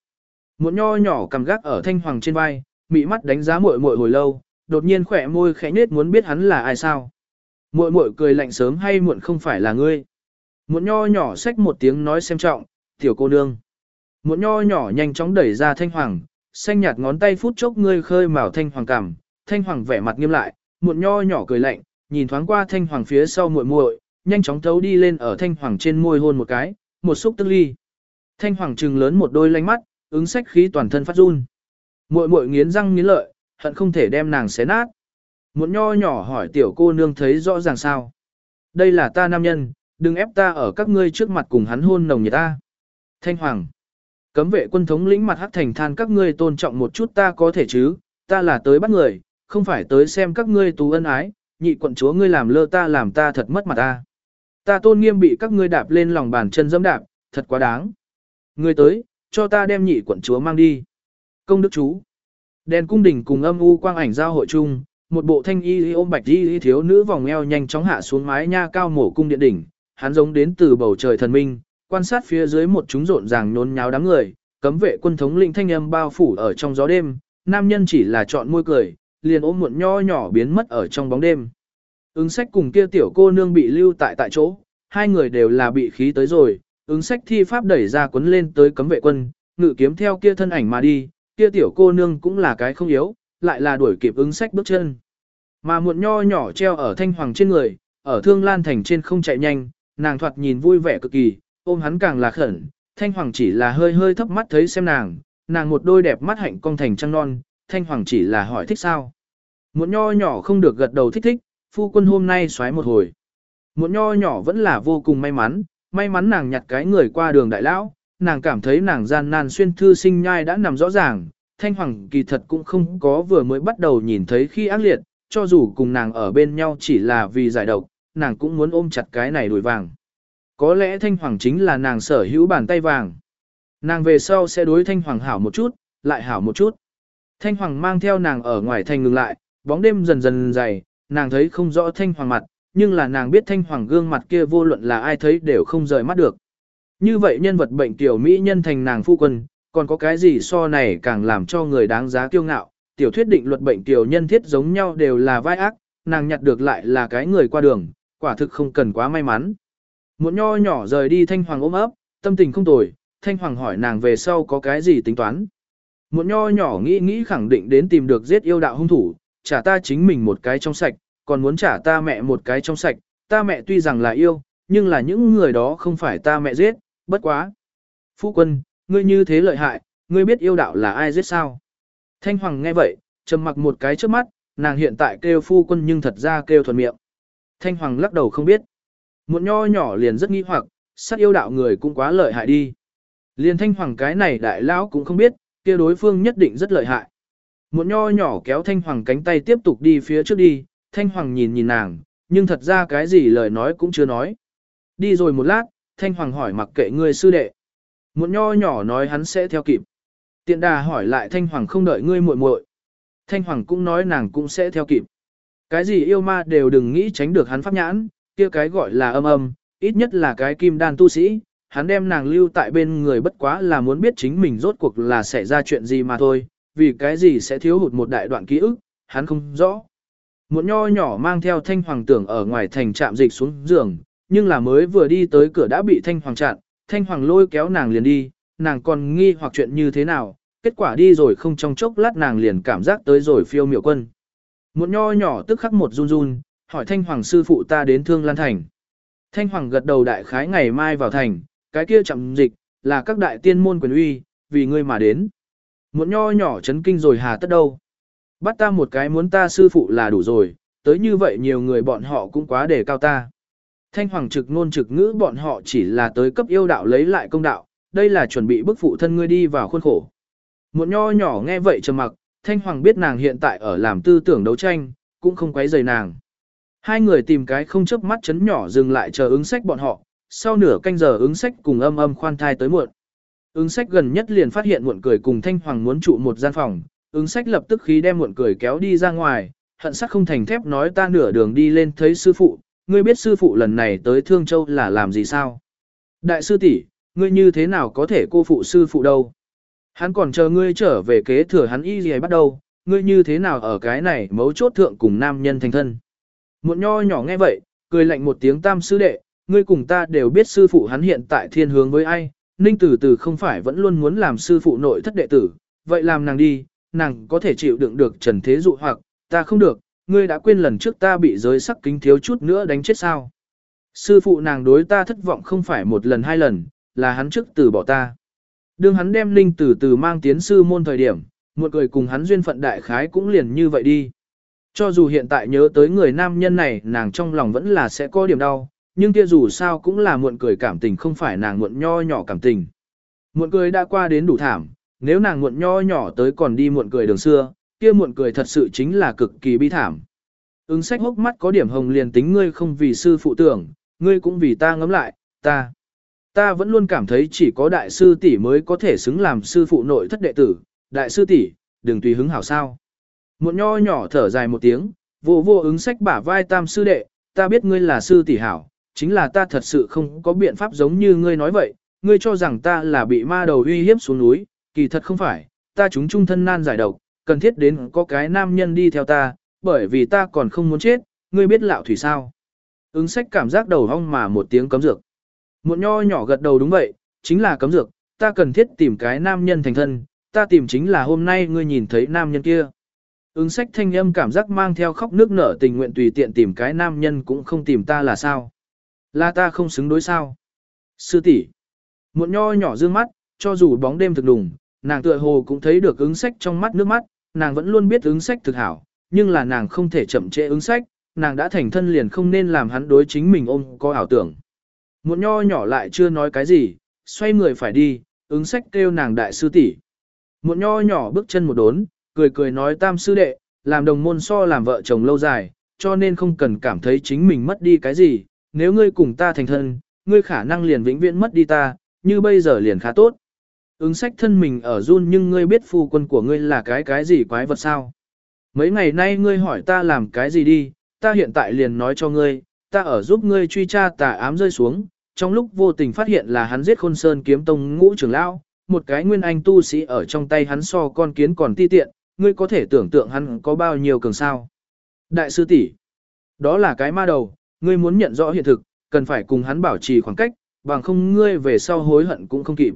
[SPEAKER 1] Muộn nho nhỏ cầm gác ở thanh hoàng trên vai, mị mắt đánh giá muội muội hồi lâu, đột nhiên khỏe môi khẽ nết muốn biết hắn là ai sao. Muội muội cười lạnh sớm hay muộn không phải là ngươi. Muộn nho nhỏ xách một tiếng nói xem trọng, tiểu cô nương. Muộn nho nhỏ nhanh chóng đẩy ra thanh hoàng, xanh nhạt ngón tay phút chốc ngươi khơi mào thanh hoàng cằm, thanh hoàng vẻ mặt nghiêm lại, muộn nho nhỏ cười lạnh, nhìn thoáng qua thanh hoàng phía sau muội muội, nhanh chóng thấu đi lên ở thanh hoàng trên môi hôn một cái, một xúc tức ly. Thanh hoàng trừng lớn một đôi lanh mắt, ứng sách khí toàn thân phát run. Muội muội nghiến răng nghiến lợi, hận không thể đem nàng xé nát. Một nho nhỏ hỏi tiểu cô nương thấy rõ ràng sao. Đây là ta nam nhân, đừng ép ta ở các ngươi trước mặt cùng hắn hôn nồng nhiệt ta. Thanh Hoàng. Cấm vệ quân thống lĩnh mặt hắc thành than các ngươi tôn trọng một chút ta có thể chứ, ta là tới bắt người, không phải tới xem các ngươi tú ân ái, nhị quận chúa ngươi làm lơ ta làm ta thật mất mặt ta. Ta tôn nghiêm bị các ngươi đạp lên lòng bàn chân dẫm đạp, thật quá đáng. Ngươi tới, cho ta đem nhị quận chúa mang đi. Công đức chú. Đèn cung đình cùng âm u quang ảnh giao hội chung, một bộ thanh y ôm bạch y thiếu nữ vòng eo nhanh chóng hạ xuống mái nha cao mổ cung điện đỉnh, hắn giống đến từ bầu trời thần minh, quan sát phía dưới một chúng rộn ràng nhốn nháo đám người, cấm vệ quân thống lĩnh thanh âm bao phủ ở trong gió đêm, nam nhân chỉ là chọn môi cười, liền ôm muộn nho nhỏ biến mất ở trong bóng đêm. Ứng sách cùng kia tiểu cô nương bị lưu tại tại chỗ, hai người đều là bị khí tới rồi, ứng sách thi pháp đẩy ra quấn lên tới cấm vệ quân, ngự kiếm theo kia thân ảnh mà đi, kia tiểu cô nương cũng là cái không yếu, lại là đuổi kịp ứng sách bước chân. Mà muộn nho nhỏ treo ở thanh hoàng trên người, ở thương lan thành trên không chạy nhanh, nàng thoạt nhìn vui vẻ cực kỳ, ôm hắn càng là khẩn, thanh hoàng chỉ là hơi hơi thấp mắt thấy xem nàng, nàng một đôi đẹp mắt hạnh cong thành trăng non, thanh hoàng chỉ là hỏi thích sao. Muộn nho nhỏ không được gật đầu thích thích, phu quân hôm nay xoáy một hồi. một nho nhỏ vẫn là vô cùng may mắn, may mắn nàng nhặt cái người qua đường đại lão, nàng cảm thấy nàng gian nan xuyên thư sinh nhai đã nằm rõ ràng, thanh hoàng kỳ thật cũng không có vừa mới bắt đầu nhìn thấy khi ác liệt, cho dù cùng nàng ở bên nhau chỉ là vì giải độc, nàng cũng muốn ôm chặt cái này đuổi vàng. Có lẽ Thanh Hoàng chính là nàng sở hữu bàn tay vàng. Nàng về sau sẽ đối Thanh Hoàng hảo một chút, lại hảo một chút. Thanh Hoàng mang theo nàng ở ngoài thành ngừng lại, bóng đêm dần dần dày, nàng thấy không rõ Thanh Hoàng mặt, nhưng là nàng biết Thanh Hoàng gương mặt kia vô luận là ai thấy đều không rời mắt được. Như vậy nhân vật bệnh tiểu mỹ nhân thành nàng phu quân, còn có cái gì so này càng làm cho người đáng giá kiêu ngạo, tiểu thuyết định luật bệnh tiểu nhân thiết giống nhau đều là vai ác, nàng nhặt được lại là cái người qua đường, quả thực không cần quá may mắn. Một nho nhỏ rời đi Thanh Hoàng ôm ấp, tâm tình không tồi, Thanh Hoàng hỏi nàng về sau có cái gì tính toán. Một nho nhỏ nghĩ nghĩ khẳng định đến tìm được giết yêu đạo hung thủ, trả ta chính mình một cái trong sạch, còn muốn trả ta mẹ một cái trong sạch, ta mẹ tuy rằng là yêu, nhưng là những người đó không phải ta mẹ giết, bất quá. Phu quân, ngươi như thế lợi hại, ngươi biết yêu đạo là ai giết sao? Thanh Hoàng nghe vậy, trầm mặc một cái trước mắt, nàng hiện tại kêu phu quân nhưng thật ra kêu thuần miệng. Thanh Hoàng lắc đầu không biết. Một nho nhỏ liền rất nghi hoặc, sát yêu đạo người cũng quá lợi hại đi. Liền Thanh Hoàng cái này đại lão cũng không biết, kia đối phương nhất định rất lợi hại. Một nho nhỏ kéo Thanh Hoàng cánh tay tiếp tục đi phía trước đi, Thanh Hoàng nhìn nhìn nàng, nhưng thật ra cái gì lời nói cũng chưa nói. Đi rồi một lát, Thanh Hoàng hỏi mặc kệ ngươi sư đệ. Một nho nhỏ nói hắn sẽ theo kịp. Tiện đà hỏi lại Thanh Hoàng không đợi ngươi muội muội. Thanh Hoàng cũng nói nàng cũng sẽ theo kịp. Cái gì yêu ma đều đừng nghĩ tránh được hắn pháp nhãn, kia cái gọi là âm âm, ít nhất là cái kim đan tu sĩ, hắn đem nàng lưu tại bên người bất quá là muốn biết chính mình rốt cuộc là xảy ra chuyện gì mà thôi, vì cái gì sẽ thiếu hụt một đại đoạn ký ức, hắn không rõ. Một nho nhỏ mang theo thanh hoàng tưởng ở ngoài thành trạm dịch xuống giường, nhưng là mới vừa đi tới cửa đã bị thanh hoàng chặn, thanh hoàng lôi kéo nàng liền đi, nàng còn nghi hoặc chuyện như thế nào, kết quả đi rồi không trong chốc lát nàng liền cảm giác tới rồi phiêu miểu quân. Một nho nhỏ tức khắc một run run, hỏi thanh hoàng sư phụ ta đến thương lan thành. Thanh hoàng gật đầu đại khái ngày mai vào thành, cái kia chậm dịch, là các đại tiên môn quyền uy, vì ngươi mà đến. Một nho nhỏ chấn kinh rồi hà tất đâu. Bắt ta một cái muốn ta sư phụ là đủ rồi, tới như vậy nhiều người bọn họ cũng quá đề cao ta. Thanh hoàng trực ngôn trực ngữ bọn họ chỉ là tới cấp yêu đạo lấy lại công đạo, đây là chuẩn bị bức phụ thân ngươi đi vào khuôn khổ. Một nho nhỏ nghe vậy trầm mặc, Thanh hoàng biết nàng hiện tại ở làm tư tưởng đấu tranh, cũng không quấy rầy nàng. Hai người tìm cái không chớp mắt chấn nhỏ dừng lại chờ ứng sách bọn họ, sau nửa canh giờ ứng sách cùng âm âm khoan thai tới muộn. Ứng sách gần nhất liền phát hiện muộn cười cùng Thanh Hoàng muốn trụ một gian phòng, ứng sách lập tức khí đem muộn cười kéo đi ra ngoài, hận sắc không thành thép nói ta nửa đường đi lên thấy sư phụ, ngươi biết sư phụ lần này tới Thương Châu là làm gì sao? Đại sư tỷ, ngươi như thế nào có thể cô phụ sư phụ đâu? Hắn còn chờ ngươi trở về kế thừa hắn y gì bắt đầu, ngươi như thế nào ở cái này mấu chốt thượng cùng nam nhân thành thân? Muộn nho nhỏ nghe vậy, cười lạnh một tiếng tam sư đệ, ngươi cùng ta đều biết sư phụ hắn hiện tại thiên hướng với ai, ninh tử tử không phải vẫn luôn muốn làm sư phụ nội thất đệ tử, vậy làm nàng đi, nàng có thể chịu đựng được trần thế dụ hoặc, ta không được, ngươi đã quên lần trước ta bị giới sắc kính thiếu chút nữa đánh chết sao. Sư phụ nàng đối ta thất vọng không phải một lần hai lần, là hắn trước từ bỏ ta. Đương hắn đem Ninh tử Tử mang tiến sư môn thời điểm, một người cùng hắn duyên phận đại khái cũng liền như vậy đi. Cho dù hiện tại nhớ tới người nam nhân này nàng trong lòng vẫn là sẽ có điểm đau, nhưng kia dù sao cũng là muộn cười cảm tình không phải nàng muộn nho nhỏ cảm tình. Muộn cười đã qua đến đủ thảm, nếu nàng muộn nho nhỏ tới còn đi muộn cười đường xưa, kia muộn cười thật sự chính là cực kỳ bi thảm. Ứng sách hốc mắt có điểm hồng liền tính ngươi không vì sư phụ tưởng, ngươi cũng vì ta ngấm lại, ta. Ta vẫn luôn cảm thấy chỉ có đại sư tỷ mới có thể xứng làm sư phụ nội thất đệ tử, đại sư tỷ, đừng tùy hứng hảo sao. Muộn nho nhỏ thở dài một tiếng, vô vô ứng sách bả vai tam sư đệ, ta biết ngươi là sư tỷ hảo, chính là ta thật sự không có biện pháp giống như ngươi nói vậy, ngươi cho rằng ta là bị ma đầu uy hiếp xuống núi, kỳ thật không phải, ta chúng trung thân nan giải độc, cần thiết đến có cái nam nhân đi theo ta, bởi vì ta còn không muốn chết, ngươi biết lạo thủy sao. Ứng sách cảm giác đầu hong mà một tiếng cấm dược. Một nho nhỏ gật đầu đúng vậy, chính là cấm dược, ta cần thiết tìm cái nam nhân thành thân, ta tìm chính là hôm nay ngươi nhìn thấy nam nhân kia. Ứng sách thanh âm cảm giác mang theo khóc nước nở tình nguyện tùy tiện tìm cái nam nhân cũng không tìm ta là sao. Là ta không xứng đối sao. Sư tỷ, Một nho nhỏ dương mắt, cho dù bóng đêm thực đùng, nàng tựa hồ cũng thấy được ứng sách trong mắt nước mắt, nàng vẫn luôn biết ứng sách thực hảo, nhưng là nàng không thể chậm trễ ứng sách, nàng đã thành thân liền không nên làm hắn đối chính mình ôm có ảo tưởng. Một nho nhỏ lại chưa nói cái gì, xoay người phải đi, ứng sách kêu nàng đại sư tỷ. Một nho nhỏ bước chân một đốn, cười cười nói tam sư đệ, làm đồng môn so làm vợ chồng lâu dài, cho nên không cần cảm thấy chính mình mất đi cái gì, nếu ngươi cùng ta thành thân, ngươi khả năng liền vĩnh viễn mất đi ta, như bây giờ liền khá tốt. Ứng sách thân mình ở run nhưng ngươi biết phu quân của ngươi là cái cái gì quái vật sao? Mấy ngày nay ngươi hỏi ta làm cái gì đi, ta hiện tại liền nói cho ngươi, ta ở giúp ngươi truy tra tà ám rơi xuống, trong lúc vô tình phát hiện là hắn giết khôn sơn kiếm tông ngũ trưởng lão, một cái nguyên anh tu sĩ ở trong tay hắn so con kiến còn ti tiện, ngươi có thể tưởng tượng hắn có bao nhiêu cường sao. Đại sư tỷ, đó là cái ma đầu, ngươi muốn nhận rõ hiện thực, cần phải cùng hắn bảo trì khoảng cách, bằng không ngươi về sau hối hận cũng không kịp.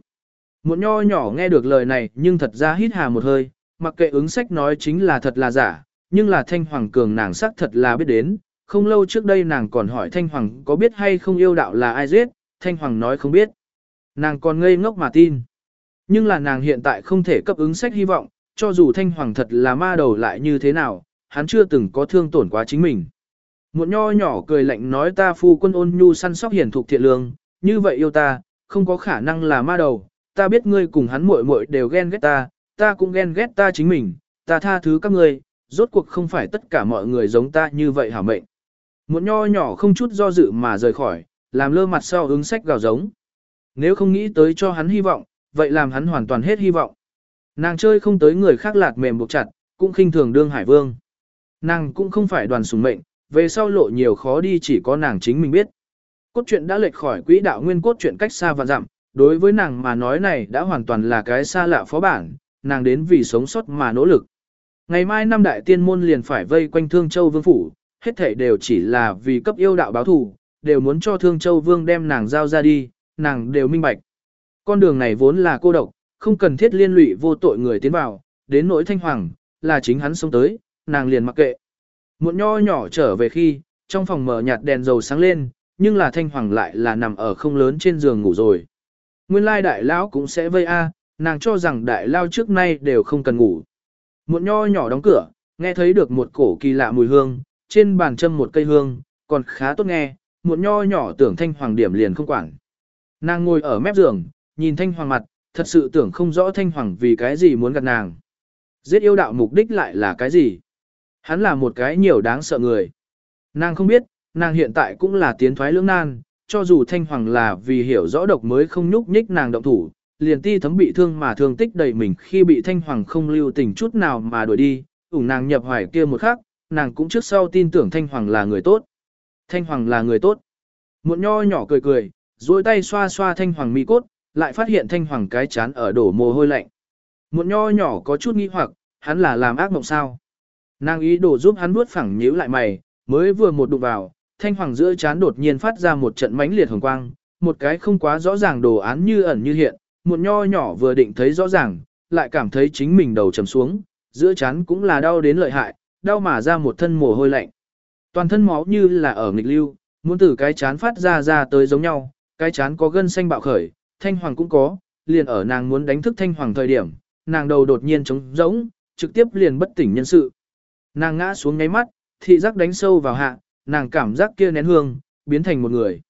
[SPEAKER 1] Một nho nhỏ nghe được lời này nhưng thật ra hít hà một hơi, mặc kệ ứng sách nói chính là thật là giả, nhưng là Thanh Hoàng Cường nàng xác thật là biết đến, không lâu trước đây nàng còn hỏi Thanh Hoàng có biết hay không yêu đạo là ai giết, Thanh Hoàng nói không biết. Nàng còn ngây ngốc mà tin. Nhưng là nàng hiện tại không thể cấp ứng sách hy vọng, cho dù Thanh Hoàng thật là ma đầu lại như thế nào, hắn chưa từng có thương tổn quá chính mình. Muộn nho nhỏ cười lạnh nói ta phu quân ôn nhu săn sóc hiền thục thiện lương, như vậy yêu ta, không có khả năng là ma đầu, ta biết ngươi cùng hắn muội muội đều ghen ghét ta, ta cũng ghen ghét ta chính mình, ta tha thứ các ngươi, rốt cuộc không phải tất cả mọi người giống ta như vậy hả mệnh. muộn nho nhỏ không chút do dự mà rời khỏi, làm lơ mặt sau ứng sách gào giống. Nếu không nghĩ tới cho hắn hy vọng, vậy làm hắn hoàn toàn hết hy vọng. Nàng chơi không tới người khác lạt mềm buộc chặt, cũng khinh thường đương hải vương. Nàng cũng không phải đoàn sùng mệnh, về sau lộ nhiều khó đi chỉ có nàng chính mình biết. Cốt truyện đã lệch khỏi quỹ đạo nguyên cốt truyện cách xa và dặm, đối với nàng mà nói này đã hoàn toàn là cái xa lạ phó bản, nàng đến vì sống sót mà nỗ lực. Ngày mai năm đại tiên môn liền phải vây quanh Thương Châu Vương Phủ, hết thảy đều chỉ là vì cấp yêu đạo báo thù, đều muốn cho Thương Châu Vương đem nàng giao ra đi, nàng đều minh bạch. Con đường này vốn là cô độc, không cần thiết liên lụy vô tội người tiến vào, đến nỗi thanh hoàng, là chính hắn sống tới, nàng liền mặc kệ. Một nho nhỏ trở về khi, trong phòng mở nhạt đèn dầu sáng lên, nhưng là thanh hoàng lại là nằm ở không lớn trên giường ngủ rồi. Nguyên lai đại lão cũng sẽ vây a, nàng cho rằng đại lao trước nay đều không cần ngủ. Một nho nhỏ đóng cửa, nghe thấy được một cổ kỳ lạ mùi hương, trên bàn châm một cây hương, còn khá tốt nghe, một nho nhỏ tưởng thanh hoàng điểm liền không quản. Nàng ngồi ở mép giường, nhìn thanh hoàng mặt, thật sự tưởng không rõ thanh hoàng vì cái gì muốn gặp nàng. Giết yêu đạo mục đích lại là cái gì? Hắn là một cái nhiều đáng sợ người. Nàng không biết, nàng hiện tại cũng là tiến thoái lưỡng nan, cho dù thanh hoàng là vì hiểu rõ độc mới không nhúc nhích nàng động thủ, liền ti thấm bị thương mà thương tích đầy mình khi bị thanh hoàng không lưu tình chút nào mà đuổi đi, ủng nàng nhập hoài kia một khắc, nàng cũng trước sau tin tưởng thanh hoàng là người tốt. Thanh hoàng là người tốt. Muộn nho nhỏ cười cười, duỗi tay xoa xoa thanh hoàng mi cốt, lại phát hiện thanh hoàng cái chán ở đổ mồ hôi lạnh. Muộn nho nhỏ có chút nghi hoặc, hắn là làm ác mộng sao. Nàng ý đồ giúp hắn nuốt phẳng nhíu lại mày, mới vừa một đụng vào, thanh hoàng giữa chán đột nhiên phát ra một trận mãnh liệt hồng quang, một cái không quá rõ ràng đồ án như ẩn như hiện, một nho nhỏ vừa định thấy rõ ràng, lại cảm thấy chính mình đầu trầm xuống, giữa chán cũng là đau đến lợi hại, đau mà ra một thân mồ hôi lạnh. Toàn thân máu như là ở nghịch lưu, muốn từ cái chán phát ra ra tới giống nhau, cái chán có gân xanh bạo khởi, thanh hoàng cũng có, liền ở nàng muốn đánh thức thanh hoàng thời điểm, nàng đầu đột nhiên trống rỗng, trực tiếp liền bất tỉnh nhân sự. Nàng ngã xuống ngáy mắt, thị giác đánh sâu vào hạ, nàng cảm giác kia nén hương, biến thành một người.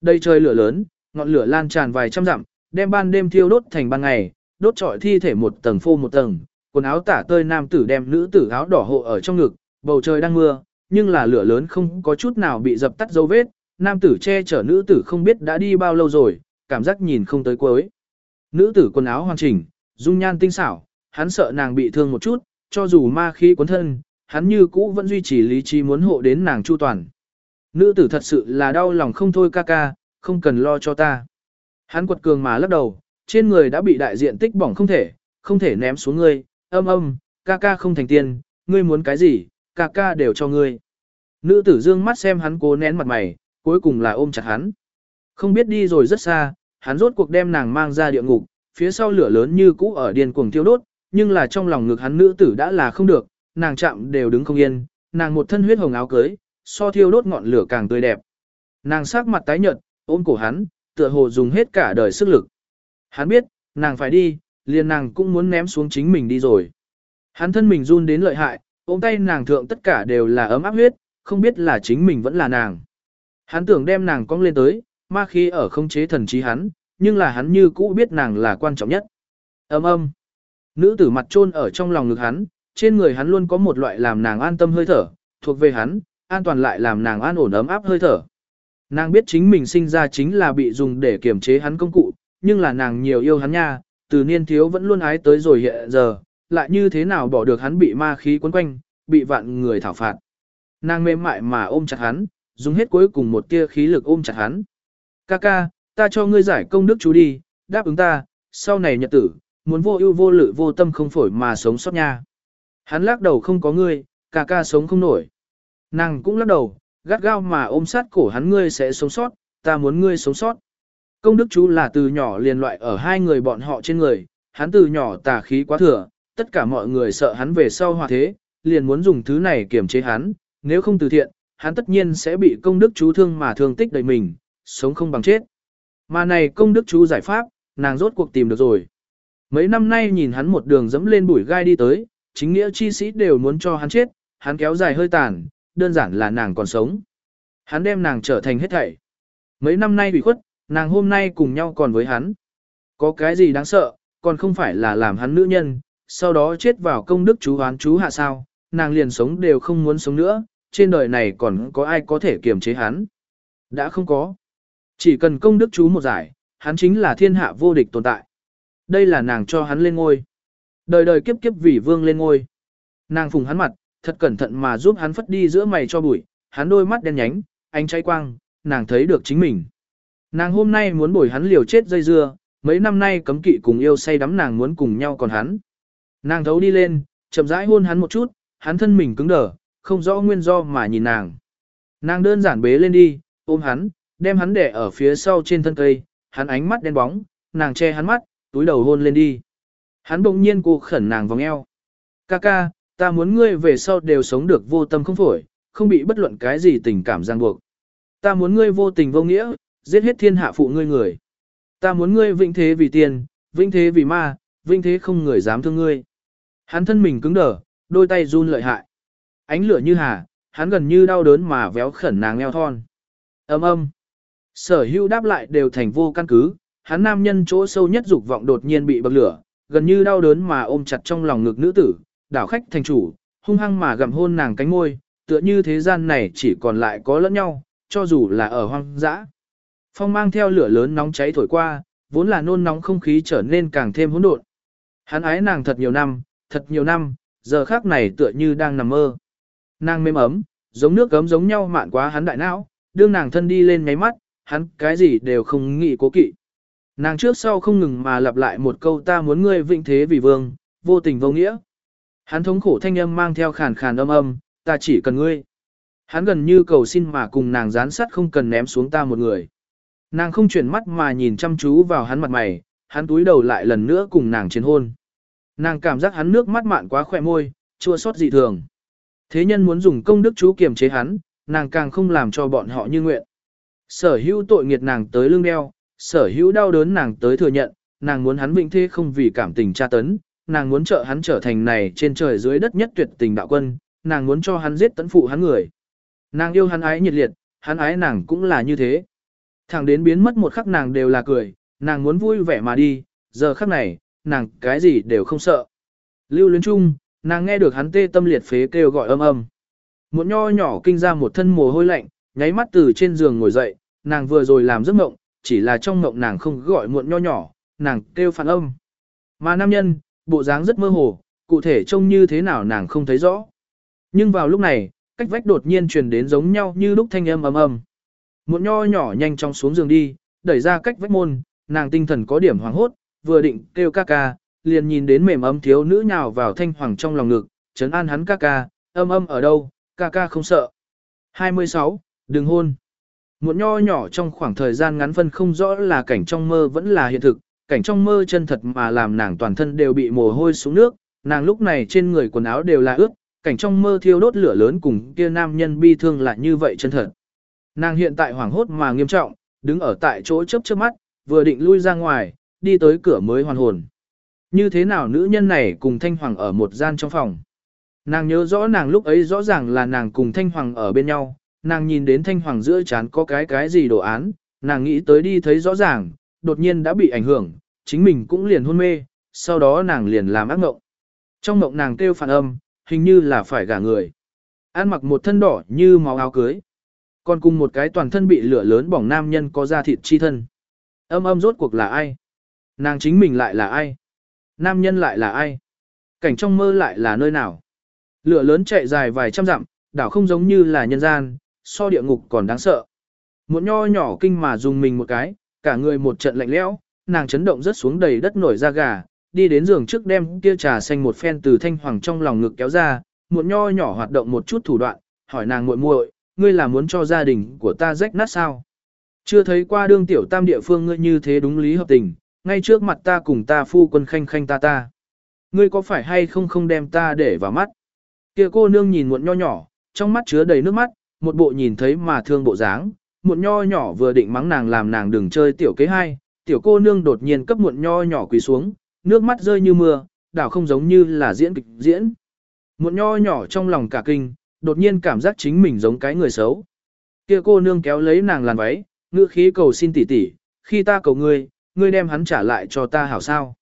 [SPEAKER 1] Đây trời lửa lớn, ngọn lửa lan tràn vài trăm dặm, đem ban đêm thiêu đốt thành ban ngày, đốt trọi thi thể một tầng phô một tầng, quần áo tả tơi nam tử đem nữ tử áo đỏ hộ ở trong ngực, bầu trời đang mưa, nhưng là lửa lớn không có chút nào bị dập tắt dấu vết, nam tử che chở nữ tử không biết đã đi bao lâu rồi, cảm giác nhìn không tới cuối. Nữ tử quần áo hoàn chỉnh, dung nhan tinh xảo, hắn sợ nàng bị thương một chút, cho dù ma khí cuốn thân, hắn như cũ vẫn duy trì lý trí muốn hộ đến nàng chu toàn. Nữ tử thật sự là đau lòng không thôi ca ca, không cần lo cho ta. Hắn quật cường mà lắc đầu, trên người đã bị đại diện tích bỏng không thể, không thể ném xuống ngươi, âm âm, ca ca không thành tiền, ngươi muốn cái gì, ca ca đều cho ngươi. Nữ tử dương mắt xem hắn cố nén mặt mày, cuối cùng là ôm chặt hắn. Không biết đi rồi rất xa, hắn rốt cuộc đem nàng mang ra địa ngục, phía sau lửa lớn như cũ ở điên cuồng thiêu đốt, nhưng là trong lòng ngực hắn nữ tử đã là không được, nàng chạm đều đứng không yên, nàng một thân huyết hồng áo cưới, so thiêu đốt ngọn lửa càng tươi đẹp. Nàng sắc mặt tái nhợt, ôm cổ hắn, tựa hồ dùng hết cả đời sức lực. Hắn biết, nàng phải đi, liền nàng cũng muốn ném xuống chính mình đi rồi. Hắn thân mình run đến lợi hại, ôm tay nàng thượng tất cả đều là ấm áp huyết, không biết là chính mình vẫn là nàng. Hắn tưởng đem nàng cong lên tới, ma khí ở không chế thần trí hắn, nhưng là hắn như cũ biết nàng là quan trọng nhất. Âm âm. Nữ tử mặt trôn ở trong lòng ngực hắn, trên người hắn luôn có một loại làm nàng an tâm hơi thở, thuộc về hắn, an toàn lại làm nàng an ổn ấm áp hơi thở. Nàng biết chính mình sinh ra chính là bị dùng để kiểm chế hắn công cụ, nhưng là nàng nhiều yêu hắn nha, từ niên thiếu vẫn luôn ái tới rồi hiện giờ, lại như thế nào bỏ được hắn bị ma khí quấn quanh, bị vạn người thảo phạt. Nàng mềm mại mà ôm chặt hắn, dùng hết cuối cùng một tia khí lực ôm chặt hắn. Kaka, ta cho ngươi giải công đức chú đi, đáp ứng ta, sau này nhật tử, muốn vô ưu vô lự vô tâm không phổi mà sống sót nha. Hắn lắc đầu không có ngươi, Kaka sống không nổi. Nàng cũng lắc đầu, gắt gao mà ôm sát cổ hắn ngươi sẽ sống sót, ta muốn ngươi sống sót. Công đức chú là từ nhỏ liền loại ở hai người bọn họ trên người, hắn từ nhỏ tà khí quá thừa, tất cả mọi người sợ hắn về sau hòa thế, liền muốn dùng thứ này kiểm chế hắn, nếu không từ thiện, hắn tất nhiên sẽ bị công đức chú thương mà thương tích đầy mình, sống không bằng chết. Mà này công đức chú giải pháp, nàng rốt cuộc tìm được rồi. Mấy năm nay nhìn hắn một đường dẫm lên bụi gai đi tới, chính nghĩa chi sĩ đều muốn cho hắn chết, hắn kéo dài hơi tàn, đơn giản là nàng còn sống. Hắn đem nàng trở thành hết thảy. Mấy năm nay bị khuất, nàng hôm nay cùng nhau còn với hắn. Có cái gì đáng sợ, còn không phải là làm hắn nữ nhân, sau đó chết vào công đức chú hoán chú hạ sao, nàng liền sống đều không muốn sống nữa, trên đời này còn có ai có thể kiềm chế hắn. Đã không có. Chỉ cần công đức chú một giải, hắn chính là thiên hạ vô địch tồn tại. Đây là nàng cho hắn lên ngôi. Đời đời kiếp kiếp vì vương lên ngôi. Nàng phùng hắn mặt, thật cẩn thận mà giúp hắn phất đi giữa mày cho bụi, hắn đôi mắt đen nhánh, ánh cháy quang, nàng thấy được chính mình. Nàng hôm nay muốn bồi hắn liều chết dây dưa, mấy năm nay cấm kỵ cùng yêu say đắm nàng muốn cùng nhau còn hắn. Nàng thấu đi lên, chậm rãi hôn hắn một chút, hắn thân mình cứng đờ, không rõ nguyên do mà nhìn nàng. Nàng đơn giản bế lên đi, ôm hắn, đem hắn để ở phía sau trên thân cây, hắn ánh mắt đen bóng, nàng che hắn mắt, túi đầu hôn lên đi. Hắn bỗng nhiên cô khẩn nàng vòng eo. Ca ca, ta muốn ngươi về sau đều sống được vô tâm không phổi, không bị bất luận cái gì tình cảm ràng buộc. Ta muốn ngươi vô tình vô nghĩa, giết hết thiên hạ phụ ngươi người. Ta muốn ngươi vĩnh thế vì tiền, vĩnh thế vì ma, vĩnh thế không người dám thương ngươi. Hắn thân mình cứng đờ, đôi tay run lợi hại. Ánh lửa như hà, hắn gần như đau đớn mà véo khẩn nàng eo thon. Ầm ầm. Sở hưu đáp lại đều thành vô căn cứ, hắn nam nhân chỗ sâu nhất dục vọng đột nhiên bị bậc lửa, gần như đau đớn mà ôm chặt trong lòng ngực nữ tử, đảo khách thành chủ, hung hăng mà gặm hôn nàng cánh môi, tựa như thế gian này chỉ còn lại có lẫn nhau, cho dù là ở hoang dã. Phong mang theo lửa lớn nóng cháy thổi qua, vốn là nôn nóng không khí trở nên càng thêm hỗn độn. Hắn ái nàng thật nhiều năm, thật nhiều năm, giờ khác này tựa như đang nằm mơ. Nàng mềm ấm, giống nước gấm giống nhau mạn quá hắn đại não, đương nàng thân đi lên nháy mắt, hắn cái gì đều không nghĩ cố kỵ. Nàng trước sau không ngừng mà lặp lại một câu ta muốn ngươi vĩnh thế vì vương, vô tình vô nghĩa. Hắn thống khổ thanh âm mang theo khàn khàn âm âm, ta chỉ cần ngươi. Hắn gần như cầu xin mà cùng nàng gián sát không cần ném xuống ta một người. Nàng không chuyển mắt mà nhìn chăm chú vào hắn mặt mày, hắn túi đầu lại lần nữa cùng nàng chiến hôn. Nàng cảm giác hắn nước mắt mạn quá khỏe môi, chua xót dị thường. Thế nhân muốn dùng công đức chú kiềm chế hắn, nàng càng không làm cho bọn họ như nguyện. Sở hữu tội nghiệt nàng tới lưng đeo, sở hữu đau đớn nàng tới thừa nhận, nàng muốn hắn vĩnh thế không vì cảm tình tra tấn, nàng muốn trợ hắn trở thành này trên trời dưới đất nhất tuyệt tình đạo quân, nàng muốn cho hắn giết tấn phụ hắn người. Nàng yêu hắn ái nhiệt liệt, hắn ái nàng cũng là như thế. Thẳng đến biến mất một khắc nàng đều là cười, nàng muốn vui vẻ mà đi, giờ khắc này, nàng cái gì đều không sợ. Lưu luyến chung, nàng nghe được hắn tê tâm liệt phế kêu gọi âm âm. Một nho nhỏ kinh ra một thân mồ hôi lạnh, nháy mắt từ trên giường ngồi dậy, nàng vừa rồi làm giấc mộng, chỉ là trong mộng nàng không gọi muộn nho nhỏ, nàng kêu phản âm. Mà nam nhân, bộ dáng rất mơ hồ, cụ thể trông như thế nào nàng không thấy rõ. Nhưng vào lúc này, cách vách đột nhiên truyền đến giống nhau như lúc thanh âm ầm ầm. Muộn nho nhỏ nhanh chóng xuống giường đi, đẩy ra cách vách môn, nàng tinh thần có điểm hoảng hốt, vừa định kêu ca ca, liền nhìn đến mềm ấm thiếu nữ nhào vào thanh hoàng trong lòng ngực, trấn an hắn ca ca, âm âm ở đâu, ca ca không sợ. 26. Đừng hôn. Muộn nho nhỏ trong khoảng thời gian ngắn phân không rõ là cảnh trong mơ vẫn là hiện thực, cảnh trong mơ chân thật mà làm nàng toàn thân đều bị mồ hôi xuống nước, nàng lúc này trên người quần áo đều là ướt, cảnh trong mơ thiêu đốt lửa lớn cùng kia nam nhân bi thương lại như vậy chân thật. Nàng hiện tại hoảng hốt mà nghiêm trọng, đứng ở tại chỗ chớp chớp mắt, vừa định lui ra ngoài, đi tới cửa mới hoàn hồn. Như thế nào nữ nhân này cùng Thanh Hoàng ở một gian trong phòng. Nàng nhớ rõ nàng lúc ấy rõ ràng là nàng cùng Thanh Hoàng ở bên nhau, nàng nhìn đến Thanh Hoàng giữa chán có cái cái gì đồ án, nàng nghĩ tới đi thấy rõ ràng, đột nhiên đã bị ảnh hưởng, chính mình cũng liền hôn mê, sau đó nàng liền làm ác mộng. Trong mộng nàng kêu phản âm, hình như là phải gả người. Ăn mặc một thân đỏ như máu áo cưới. Còn cùng một cái toàn thân bị lửa lớn bỏng nam nhân có da thịt chi thân. Âm âm rốt cuộc là ai? Nàng chính mình lại là ai? Nam nhân lại là ai? Cảnh trong mơ lại là nơi nào? Lửa lớn chạy dài vài trăm dặm, đảo không giống như là nhân gian, so địa ngục còn đáng sợ. Một nho nhỏ kinh mà dùng mình một cái, cả người một trận lạnh lẽo, nàng chấn động rất xuống đầy đất nổi da gà, đi đến giường trước đem kia trà xanh một phen từ thanh hoàng trong lòng ngực kéo ra, một nho nhỏ hoạt động một chút thủ đoạn, hỏi nàng muội muội, ngươi là muốn cho gia đình của ta rách nát sao? Chưa thấy qua đương tiểu tam địa phương ngươi như thế đúng lý hợp tình, ngay trước mặt ta cùng ta phu quân khanh khanh ta ta. Ngươi có phải hay không không đem ta để vào mắt? Kia cô nương nhìn muộn nho nhỏ, trong mắt chứa đầy nước mắt, một bộ nhìn thấy mà thương bộ dáng, muộn nho nhỏ vừa định mắng nàng làm nàng đừng chơi tiểu kế hai, tiểu cô nương đột nhiên cấp muộn nho nhỏ quỳ xuống, nước mắt rơi như mưa, đảo không giống như là diễn kịch diễn. Muộn nho nhỏ trong lòng cả kinh, đột nhiên cảm giác chính mình giống cái người xấu. Kia cô nương kéo lấy nàng làn váy, ngữ khí cầu xin tỉ tỉ, khi ta cầu ngươi, ngươi đem hắn trả lại cho ta hảo sao.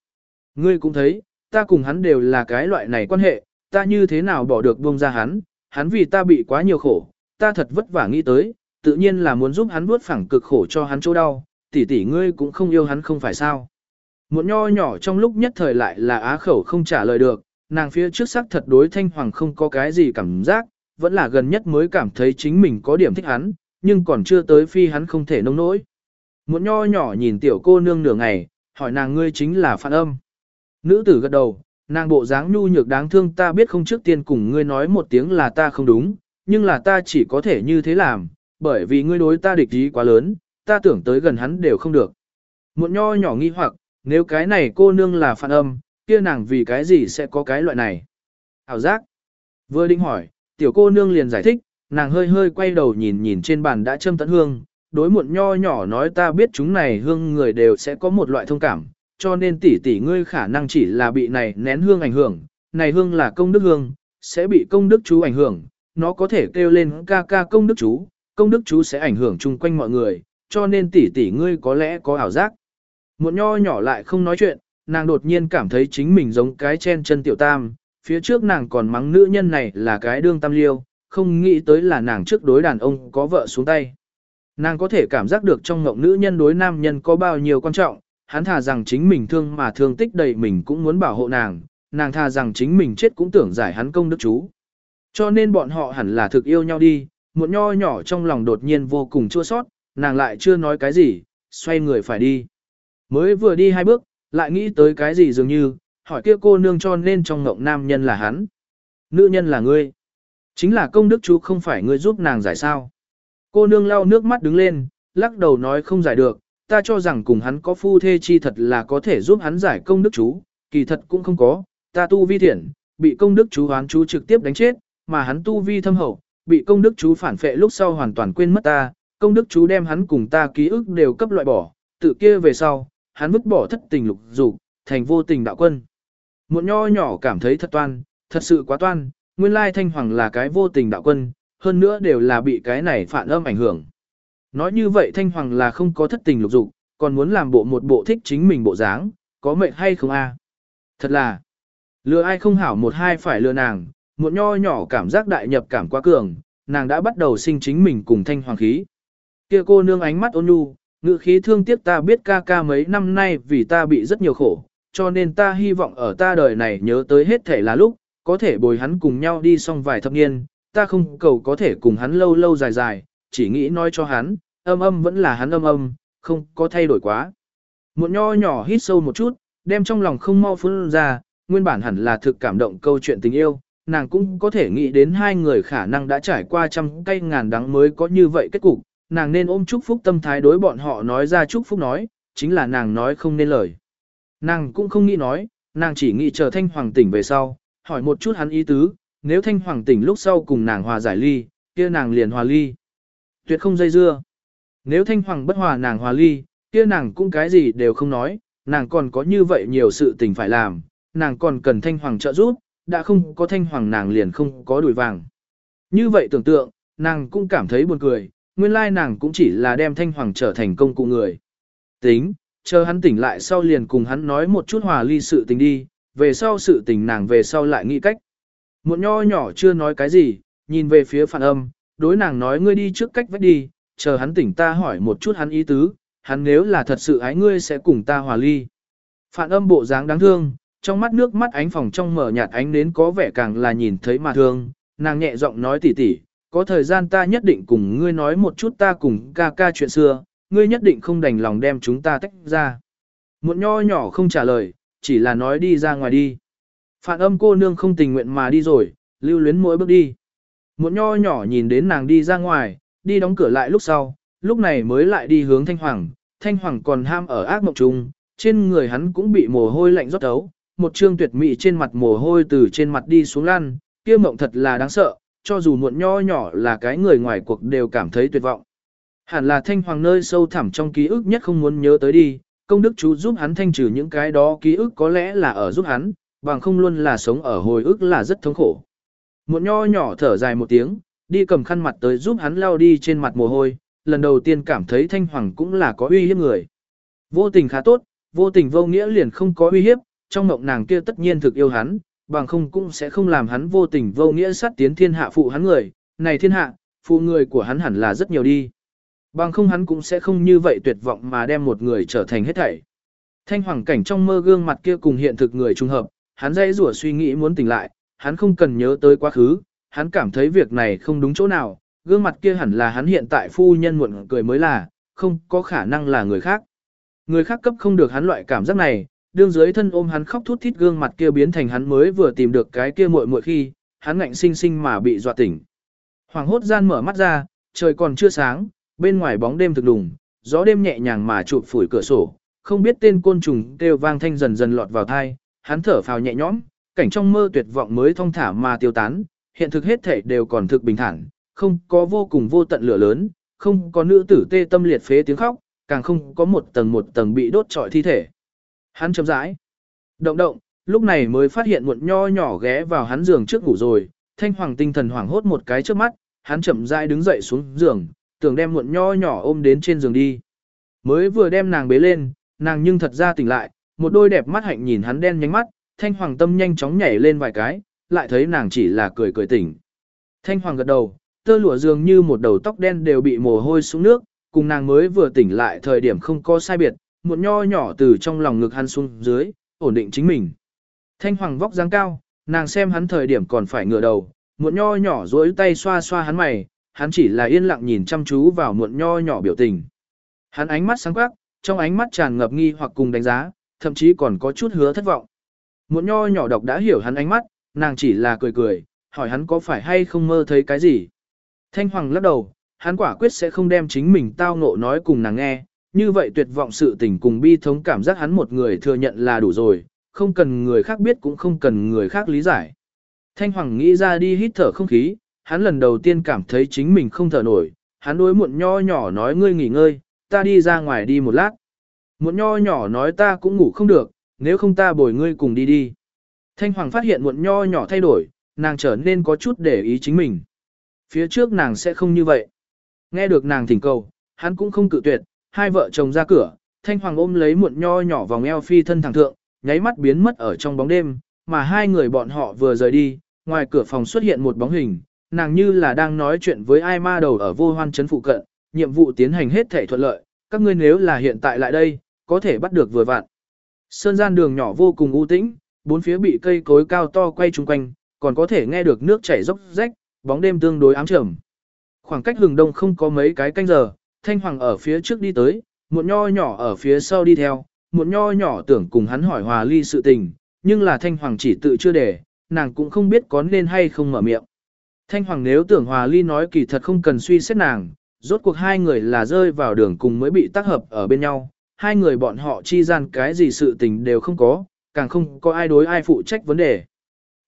[SPEAKER 1] Ngươi cũng thấy, ta cùng hắn đều là cái loại này quan hệ, ta như thế nào bỏ được buông ra hắn, hắn vì ta bị quá nhiều khổ, ta thật vất vả nghĩ tới, tự nhiên là muốn giúp hắn bước phẳng cực khổ cho hắn chỗ đau, tỷ tỷ ngươi cũng không yêu hắn không phải sao. Muộn nho nhỏ trong lúc nhất thời lại là á khẩu không trả lời được, nàng phía trước sắc thật đối thanh hoàng không có cái gì cảm giác, vẫn là gần nhất mới cảm thấy chính mình có điểm thích hắn, nhưng còn chưa tới phi hắn không thể nông nỗi. Muộn nho nhỏ nhìn tiểu cô nương nửa ngày, hỏi nàng ngươi chính là phản âm. Nữ tử gật đầu, nàng bộ dáng nhu nhược đáng thương ta biết không trước tiên cùng ngươi nói một tiếng là ta không đúng, nhưng là ta chỉ có thể như thế làm, bởi vì ngươi đối ta địch ý quá lớn, ta tưởng tới gần hắn đều không được. Một nho nhỏ nghi hoặc, nếu cái này cô nương là phản âm, kia nàng vì cái gì sẽ có cái loại này? Hảo giác. Vừa định hỏi, tiểu cô nương liền giải thích, nàng hơi hơi quay đầu nhìn nhìn trên bàn đã châm tận hương, đối muộn nho nhỏ nói ta biết chúng này hương người đều sẽ có một loại thông cảm, cho nên tỷ tỷ ngươi khả năng chỉ là bị này nén hương ảnh hưởng, này hương là công đức hương, sẽ bị công đức chú ảnh hưởng, nó có thể kêu lên ca ca công đức chú, công đức chú sẽ ảnh hưởng chung quanh mọi người, cho nên tỷ tỷ ngươi có lẽ có ảo giác. Một nho nhỏ lại không nói chuyện, nàng đột nhiên cảm thấy chính mình giống cái chen chân tiểu tam, phía trước nàng còn mắng nữ nhân này là cái đương tam liêu, không nghĩ tới là nàng trước đối đàn ông có vợ xuống tay. Nàng có thể cảm giác được trong ngộng nữ nhân đối nam nhân có bao nhiêu quan trọng, hắn thà rằng chính mình thương mà thương tích đầy mình cũng muốn bảo hộ nàng, nàng thà rằng chính mình chết cũng tưởng giải hắn công đức chú. Cho nên bọn họ hẳn là thực yêu nhau đi, một nho nhỏ trong lòng đột nhiên vô cùng chua sót, nàng lại chưa nói cái gì, xoay người phải đi. Mới vừa đi hai bước, lại nghĩ tới cái gì dường như, hỏi kia cô nương cho nên trong ngộng nam nhân là hắn. Nữ nhân là ngươi. Chính là công đức chú không phải ngươi giúp nàng giải sao. Cô nương lau nước mắt đứng lên, lắc đầu nói không giải được, ta cho rằng cùng hắn có phu thê chi thật là có thể giúp hắn giải công đức chú, kỳ thật cũng không có, ta tu vi thiện, bị công đức chú hoán chú trực tiếp đánh chết, mà hắn tu vi thâm hậu, bị công đức chú phản phệ lúc sau hoàn toàn quên mất ta, công đức chú đem hắn cùng ta ký ức đều cấp loại bỏ, tự kia về sau, hắn vứt bỏ thất tình lục dục, thành vô tình đạo quân. Một nho nhỏ cảm thấy thật toan, thật sự quá toan, nguyên lai thanh hoàng là cái vô tình đạo quân, hơn nữa đều là bị cái này phản âm ảnh hưởng. Nói như vậy thanh hoàng là không có thất tình lục dục, còn muốn làm bộ một bộ thích chính mình bộ dáng, có mệnh hay không a? Thật là, lừa ai không hảo một hai phải lừa nàng, Muộn nho nhỏ cảm giác đại nhập cảm quá cường, nàng đã bắt đầu sinh chính mình cùng thanh hoàng khí. Kia cô nương ánh mắt ôn nhu, ngữ khí thương tiếc ta biết ca ca mấy năm nay vì ta bị rất nhiều khổ, cho nên ta hy vọng ở ta đời này nhớ tới hết thể là lúc, có thể bồi hắn cùng nhau đi xong vài thập niên, ta không cầu có thể cùng hắn lâu lâu dài dài, chỉ nghĩ nói cho hắn, âm âm vẫn là hắn âm âm, không có thay đổi quá. Một nho nhỏ hít sâu một chút, đem trong lòng không mau phun ra, nguyên bản hẳn là thực cảm động câu chuyện tình yêu, nàng cũng có thể nghĩ đến hai người khả năng đã trải qua trăm cây ngàn đắng mới có như vậy kết cục, nàng nên ôm chúc phúc tâm thái đối bọn họ nói ra chúc phúc nói, chính là nàng nói không nên lời. Nàng cũng không nghĩ nói, nàng chỉ nghĩ chờ thanh hoàng tỉnh về sau, hỏi một chút hắn ý tứ, nếu thanh hoàng tỉnh lúc sau cùng nàng hòa giải ly, kia nàng liền hòa ly. Tuyệt không dây dưa. Nếu thanh hoàng bất hòa nàng hòa ly, kia nàng cũng cái gì đều không nói, nàng còn có như vậy nhiều sự tình phải làm, nàng còn cần thanh hoàng trợ giúp, đã không có thanh hoàng nàng liền không có đùi vàng. Như vậy tưởng tượng, nàng cũng cảm thấy buồn cười, nguyên lai nàng cũng chỉ là đem thanh hoàng trở thành công cụ người. Tính, chờ hắn tỉnh lại sau liền cùng hắn nói một chút hòa ly sự tình đi, về sau sự tình nàng về sau lại nghĩ cách. Một nho nhỏ chưa nói cái gì, nhìn về phía phản âm, đối nàng nói ngươi đi trước cách vách đi, chờ hắn tỉnh ta hỏi một chút hắn ý tứ, hắn nếu là thật sự ái ngươi sẽ cùng ta hòa ly. Phản âm bộ dáng đáng thương, trong mắt nước mắt ánh phòng trong mở nhạt ánh đến có vẻ càng là nhìn thấy mà thương, nàng nhẹ giọng nói tỉ tỉ, có thời gian ta nhất định cùng ngươi nói một chút ta cùng ca ca chuyện xưa, ngươi nhất định không đành lòng đem chúng ta tách ra. Muộn nho nhỏ không trả lời, chỉ là nói đi ra ngoài đi. Phản âm cô nương không tình nguyện mà đi rồi, lưu luyến mỗi bước đi. Muộn nho nhỏ nhìn đến nàng đi ra ngoài, đi đóng cửa lại lúc sau, lúc này mới lại đi hướng thanh hoàng. Thanh hoàng còn ham ở ác mộng trùng, trên người hắn cũng bị mồ hôi lạnh rót ấu, một trương tuyệt mỹ trên mặt mồ hôi từ trên mặt đi xuống lăn, kia mộng thật là đáng sợ, cho dù muộn nho nhỏ là cái người ngoài cuộc đều cảm thấy tuyệt vọng. Hẳn là thanh hoàng nơi sâu thẳm trong ký ức nhất không muốn nhớ tới đi, công đức chú giúp hắn thanh trừ những cái đó ký ức có lẽ là ở giúp hắn, bằng không luôn là sống ở hồi ức là rất thống khổ. Muộn nho nhỏ thở dài một tiếng, đi cầm khăn mặt tới giúp hắn lao đi trên mặt mồ hôi, lần đầu tiên cảm thấy thanh hoàng cũng là có uy hiếp người. Vô tình khá tốt, vô tình vô nghĩa liền không có uy hiếp, trong mộng nàng kia tất nhiên thực yêu hắn, bằng không cũng sẽ không làm hắn vô tình vô nghĩa sát tiến thiên hạ phụ hắn người, này thiên hạ, phụ người của hắn hẳn là rất nhiều đi. Bằng không hắn cũng sẽ không như vậy tuyệt vọng mà đem một người trở thành hết thảy. Thanh hoàng cảnh trong mơ gương mặt kia cùng hiện thực người trùng hợp, hắn dây rủa suy nghĩ muốn tỉnh lại, hắn không cần nhớ tới quá khứ, hắn cảm thấy việc này không đúng chỗ nào, gương mặt kia hẳn là hắn hiện tại phu nhân muộn cười mới là, không có khả năng là người khác. Người khác cấp không được hắn loại cảm giác này, đương dưới thân ôm hắn khóc thút thít gương mặt kia biến thành hắn mới vừa tìm được cái kia muội muội khi, hắn ngạnh sinh sinh mà bị dọa tỉnh. Hoàng hốt gian mở mắt ra, trời còn chưa sáng, bên ngoài bóng đêm thực đùng, gió đêm nhẹ nhàng mà chụp phủi cửa sổ, không biết tên côn trùng kêu vang thanh dần dần lọt vào tai, hắn thở phào nhẹ nhõm, cảnh trong mơ tuyệt vọng mới thong thả mà tiêu tán, hiện thực hết thể đều còn thực bình thản, không có vô cùng vô tận lửa lớn, không có nữ tử tê tâm liệt phế tiếng khóc, càng không có một tầng một tầng bị đốt trọi thi thể. Hắn chậm rãi, động động, lúc này mới phát hiện muộn nho nhỏ ghé vào hắn giường trước ngủ rồi, thanh hoàng tinh thần hoảng hốt một cái trước mắt, hắn chậm rãi đứng dậy xuống giường, tưởng đem muộn nho nhỏ ôm đến trên giường đi. Mới vừa đem nàng bế lên, nàng nhưng thật ra tỉnh lại, một đôi đẹp mắt hạnh nhìn hắn đen nhánh mắt, thanh hoàng tâm nhanh chóng nhảy lên vài cái, lại thấy nàng chỉ là cười cười tỉnh. Thanh hoàng gật đầu, tơ lụa dường như một đầu tóc đen đều bị mồ hôi xuống nước, cùng nàng mới vừa tỉnh lại thời điểm không có sai biệt, một nho nhỏ từ trong lòng ngực hắn xuống dưới, ổn định chính mình. Thanh hoàng vóc dáng cao, nàng xem hắn thời điểm còn phải ngửa đầu, muộn nho nhỏ duỗi tay xoa xoa hắn mày, hắn chỉ là yên lặng nhìn chăm chú vào muộn nho nhỏ biểu tình. Hắn ánh mắt sáng quắc, trong ánh mắt tràn ngập nghi hoặc cùng đánh giá, thậm chí còn có chút hứa thất vọng. Muộn nho nhỏ đọc đã hiểu hắn ánh mắt, nàng chỉ là cười cười, hỏi hắn có phải hay không mơ thấy cái gì. Thanh Hoàng lắc đầu, hắn quả quyết sẽ không đem chính mình tao ngộ nói cùng nàng nghe, như vậy tuyệt vọng sự tình cùng bi thống cảm giác hắn một người thừa nhận là đủ rồi, không cần người khác biết cũng không cần người khác lý giải. Thanh Hoàng nghĩ ra đi hít thở không khí, hắn lần đầu tiên cảm thấy chính mình không thở nổi, hắn đối muộn nho nhỏ nói ngươi nghỉ ngơi, ta đi ra ngoài đi một lát. Muộn nho nhỏ nói ta cũng ngủ không được, nếu không ta bồi ngươi cùng đi đi. Thanh Hoàng phát hiện muộn nho nhỏ thay đổi, nàng trở nên có chút để ý chính mình. Phía trước nàng sẽ không như vậy. Nghe được nàng thỉnh cầu, hắn cũng không cự tuyệt, hai vợ chồng ra cửa, Thanh Hoàng ôm lấy muộn nho nhỏ vòng eo phi thân thẳng thượng, nháy mắt biến mất ở trong bóng đêm, mà hai người bọn họ vừa rời đi, ngoài cửa phòng xuất hiện một bóng hình, nàng như là đang nói chuyện với ai ma đầu ở vô hoan chấn phụ cận, nhiệm vụ tiến hành hết thể thuận lợi, các ngươi nếu là hiện tại lại đây, có thể bắt được vừa vặn. Sơn gian đường nhỏ vô cùng u tĩnh, bốn phía bị cây cối cao to quay chung quanh, còn có thể nghe được nước chảy dốc rách, bóng đêm tương đối ám trầm. Khoảng cách hừng đông không có mấy cái canh giờ, Thanh Hoàng ở phía trước đi tới, một nho nhỏ ở phía sau đi theo, một nho nhỏ tưởng cùng hắn hỏi hòa ly sự tình, nhưng là Thanh Hoàng chỉ tự chưa để, nàng cũng không biết có nên hay không mở miệng. Thanh Hoàng nếu tưởng hòa ly nói kỳ thật không cần suy xét nàng, rốt cuộc hai người là rơi vào đường cùng mới bị tác hợp ở bên nhau, hai người bọn họ chi gian cái gì sự tình đều không có, càng không có ai đối ai phụ trách vấn đề.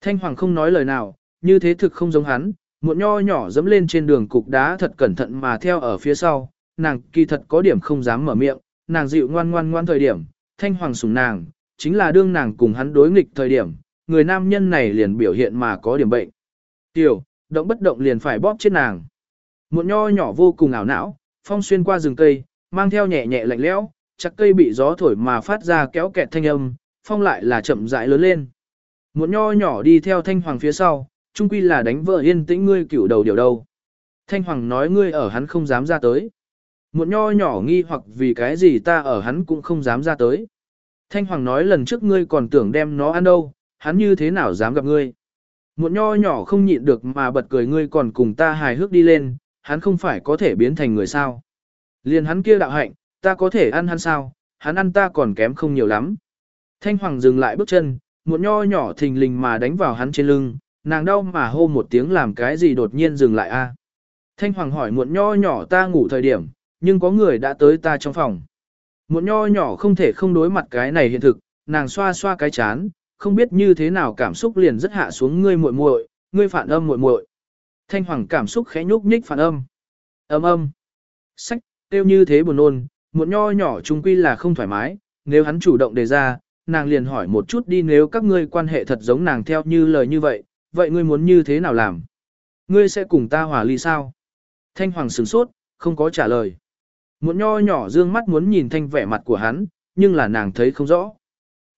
[SPEAKER 1] Thanh Hoàng không nói lời nào, như thế thực không giống hắn, Muộn nho nhỏ dẫm lên trên đường cục đá thật cẩn thận mà theo ở phía sau, nàng kỳ thật có điểm không dám mở miệng, nàng dịu ngoan ngoan ngoan thời điểm, Thanh Hoàng sủng nàng, chính là đương nàng cùng hắn đối nghịch thời điểm, người nam nhân này liền biểu hiện mà có điểm bệnh. Tiểu, động bất động liền phải bóp chết nàng. Một nho nhỏ vô cùng ảo não, phong xuyên qua rừng cây, mang theo nhẹ nhẹ lạnh lẽo, chặt cây bị gió thổi mà phát ra kéo kẹt thanh âm, phong lại là chậm rãi lớn lên. Một nho nhỏ đi theo thanh hoàng phía sau, trung quy là đánh vợ yên tĩnh ngươi cửu đầu điều đâu. Thanh Hoàng nói ngươi ở hắn không dám ra tới. Muộn nho nhỏ nghi hoặc vì cái gì ta ở hắn cũng không dám ra tới. Thanh Hoàng nói lần trước ngươi còn tưởng đem nó ăn đâu, hắn như thế nào dám gặp ngươi. Muộn nho nhỏ không nhịn được mà bật cười ngươi còn cùng ta hài hước đi lên, hắn không phải có thể biến thành người sao. Liền hắn kia đạo hạnh, ta có thể ăn hắn sao, hắn ăn ta còn kém không nhiều lắm. Thanh Hoàng dừng lại bước chân, muộn nho nhỏ thình lình mà đánh vào hắn trên lưng, nàng đau mà hô một tiếng làm cái gì đột nhiên dừng lại a. Thanh Hoàng hỏi muộn nho nhỏ ta ngủ thời điểm, nhưng có người đã tới ta trong phòng. một nho nhỏ không thể không đối mặt cái này hiện thực, nàng xoa xoa cái chán, không biết như thế nào cảm xúc liền rất hạ xuống ngươi muội muội, ngươi phản âm muội muội. Thanh Hoàng cảm xúc khẽ nhúc nhích phản âm. Âm âm. Sách, tiêu như thế buồn nôn, một nho nhỏ chung quy là không thoải mái, nếu hắn chủ động đề ra, nàng liền hỏi một chút đi nếu các ngươi quan hệ thật giống nàng theo như lời như vậy, vậy ngươi muốn như thế nào làm? Ngươi sẽ cùng ta hòa ly sao? Thanh Hoàng sửng sốt, không có trả lời. Muộn nho nhỏ dương mắt muốn nhìn thanh vẻ mặt của hắn, nhưng là nàng thấy không rõ.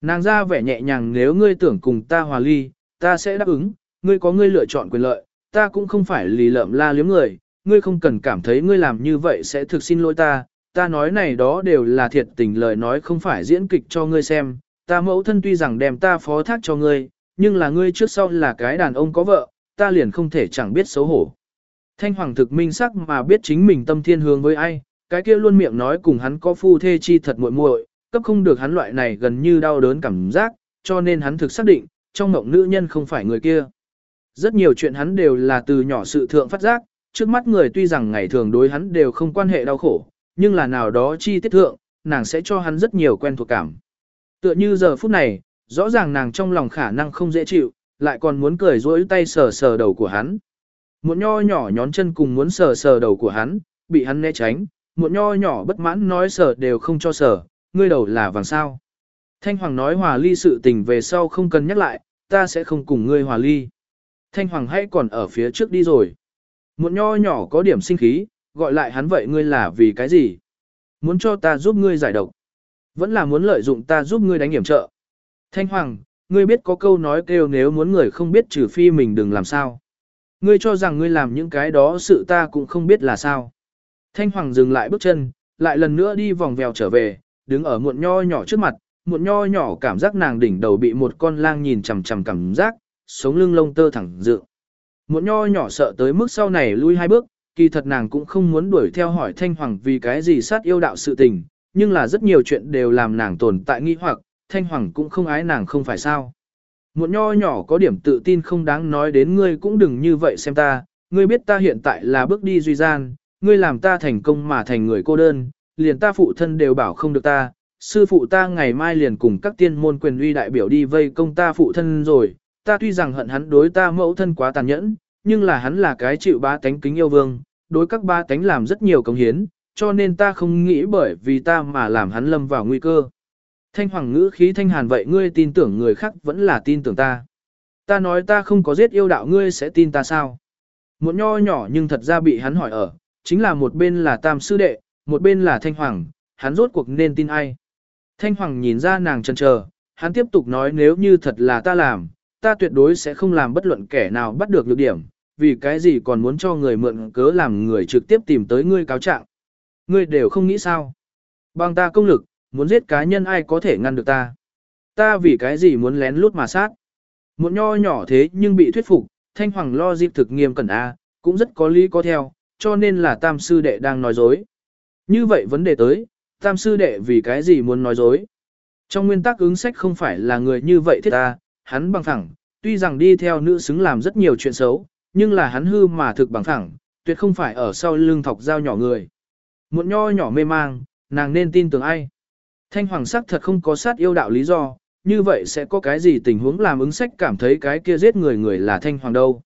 [SPEAKER 1] Nàng ra vẻ nhẹ nhàng nếu ngươi tưởng cùng ta hòa ly, ta sẽ đáp ứng, ngươi có ngươi lựa chọn quyền lợi, ta cũng không phải lì lợm la liếm người, ngươi không cần cảm thấy ngươi làm như vậy sẽ thực xin lỗi ta, ta nói này đó đều là thiệt tình lời nói không phải diễn kịch cho ngươi xem, ta mẫu thân tuy rằng đem ta phó thác cho ngươi, nhưng là ngươi trước sau là cái đàn ông có vợ, ta liền không thể chẳng biết xấu hổ. Thanh Hoàng thực minh sắc mà biết chính mình tâm thiên hướng với ai, cái kia luôn miệng nói cùng hắn có phu thê chi thật muội muội, cấp không được hắn loại này gần như đau đớn cảm giác, cho nên hắn thực xác định, trong mộng nữ nhân không phải người kia. Rất nhiều chuyện hắn đều là từ nhỏ sự thượng phát giác, trước mắt người tuy rằng ngày thường đối hắn đều không quan hệ đau khổ, nhưng là nào đó chi tiết thượng, nàng sẽ cho hắn rất nhiều quen thuộc cảm. Tựa như giờ phút này, rõ ràng nàng trong lòng khả năng không dễ chịu, lại còn muốn cười rỗi tay sờ sờ đầu của hắn. Một nho nhỏ nhón chân cùng muốn sờ sờ đầu của hắn, bị hắn né tránh, một nho nhỏ bất mãn nói sở đều không cho sở, ngươi đầu là vàng sao. Thanh Hoàng nói hòa ly sự tình về sau không cần nhắc lại, ta sẽ không cùng ngươi hòa ly. Thanh Hoàng hãy còn ở phía trước đi rồi. Một nho nhỏ có điểm sinh khí, gọi lại hắn vậy ngươi là vì cái gì? Muốn cho ta giúp ngươi giải độc. Vẫn là muốn lợi dụng ta giúp ngươi đánh hiểm trợ. Thanh Hoàng, ngươi biết có câu nói kêu nếu muốn người không biết trừ phi mình đừng làm sao. Ngươi cho rằng ngươi làm những cái đó sự ta cũng không biết là sao. Thanh Hoàng dừng lại bước chân, lại lần nữa đi vòng vèo trở về, đứng ở muộn nho nhỏ trước mặt, muộn nho nhỏ cảm giác nàng đỉnh đầu bị một con lang nhìn chằm chằm cảm giác, sống lưng lông tơ thẳng dựng. Muộn nho nhỏ sợ tới mức sau này lui hai bước, kỳ thật nàng cũng không muốn đuổi theo hỏi Thanh Hoàng vì cái gì sát yêu đạo sự tình, nhưng là rất nhiều chuyện đều làm nàng tồn tại nghi hoặc, Thanh Hoàng cũng không ái nàng không phải sao. Muộn nho nhỏ có điểm tự tin không đáng nói đến ngươi cũng đừng như vậy xem ta, ngươi biết ta hiện tại là bước đi duy gian, ngươi làm ta thành công mà thành người cô đơn, liền ta phụ thân đều bảo không được ta, sư phụ ta ngày mai liền cùng các tiên môn quyền uy đại biểu đi vây công ta phụ thân rồi, ta tuy rằng hận hắn đối ta mẫu thân quá tàn nhẫn, nhưng là hắn là cái chịu ba tánh kính yêu vương, đối các ba tánh làm rất nhiều công hiến, cho nên ta không nghĩ bởi vì ta mà làm hắn lâm vào nguy cơ. Thanh hoàng ngữ khí thanh hàn vậy ngươi tin tưởng người khác vẫn là tin tưởng ta. Ta nói ta không có giết yêu đạo ngươi sẽ tin ta sao? Một nho nhỏ nhưng thật ra bị hắn hỏi ở, chính là một bên là tam sư đệ, một bên là thanh hoàng, hắn rốt cuộc nên tin ai? Thanh hoàng nhìn ra nàng chần chờ, hắn tiếp tục nói nếu như thật là ta làm, ta tuyệt đối sẽ không làm bất luận kẻ nào bắt được lược điểm, vì cái gì còn muốn cho người mượn cớ làm người trực tiếp tìm tới ngươi cáo trạng. Ngươi đều không nghĩ sao. Bằng ta công lực, muốn giết cá nhân ai có thể ngăn được ta. Ta vì cái gì muốn lén lút mà sát. Một nho nhỏ thế nhưng bị thuyết phục, thanh hoàng lo dịp thực nghiêm cẩn A, cũng rất có lý có theo, cho nên là tam sư đệ đang nói dối. Như vậy vấn đề tới, tam sư đệ vì cái gì muốn nói dối. Trong nguyên tắc ứng sách không phải là người như vậy thiết ta, hắn bằng thẳng, tuy rằng đi theo nữ xứng làm rất nhiều chuyện xấu, nhưng là hắn hư mà thực bằng thẳng, tuyệt không phải ở sau lưng thọc dao nhỏ người. Một nho nhỏ mê mang, nàng nên tin tưởng ai. Thanh hoàng sắc thật không có sát yêu đạo lý do, như vậy sẽ có cái gì tình huống làm ứng sách cảm thấy cái kia giết người người là thanh hoàng đâu.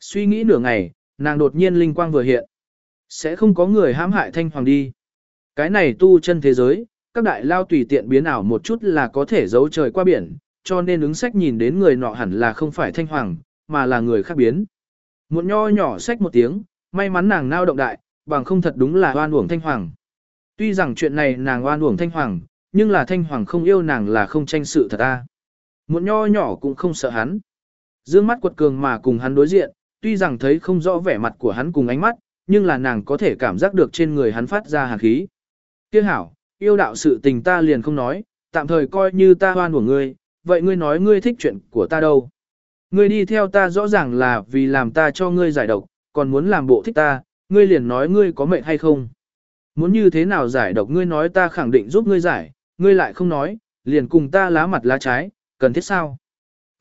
[SPEAKER 1] Suy nghĩ nửa ngày, nàng đột nhiên linh quang vừa hiện. Sẽ không có người hãm hại thanh hoàng đi. Cái này tu chân thế giới, các đại lao tùy tiện biến ảo một chút là có thể giấu trời qua biển, cho nên ứng sách nhìn đến người nọ hẳn là không phải thanh hoàng, mà là người khác biến. Một nho nhỏ sách một tiếng, may mắn nàng nao động đại, bằng không thật đúng là oan uổng thanh hoàng. Tuy rằng chuyện này nàng oan uổng thanh hoàng, nhưng là thanh hoàng không yêu nàng là không tranh sự thật ta. Một nho nhỏ cũng không sợ hắn. Dương mắt quật cường mà cùng hắn đối diện, tuy rằng thấy không rõ vẻ mặt của hắn cùng ánh mắt, nhưng là nàng có thể cảm giác được trên người hắn phát ra hàn khí. Tiếc hảo, yêu đạo sự tình ta liền không nói, tạm thời coi như ta hoan của ngươi, vậy ngươi nói ngươi thích chuyện của ta đâu. Ngươi đi theo ta rõ ràng là vì làm ta cho ngươi giải độc, còn muốn làm bộ thích ta, ngươi liền nói ngươi có mệnh hay không. Muốn như thế nào giải độc ngươi nói ta khẳng định giúp ngươi giải, ngươi lại không nói, liền cùng ta lá mặt lá trái, cần thiết sao?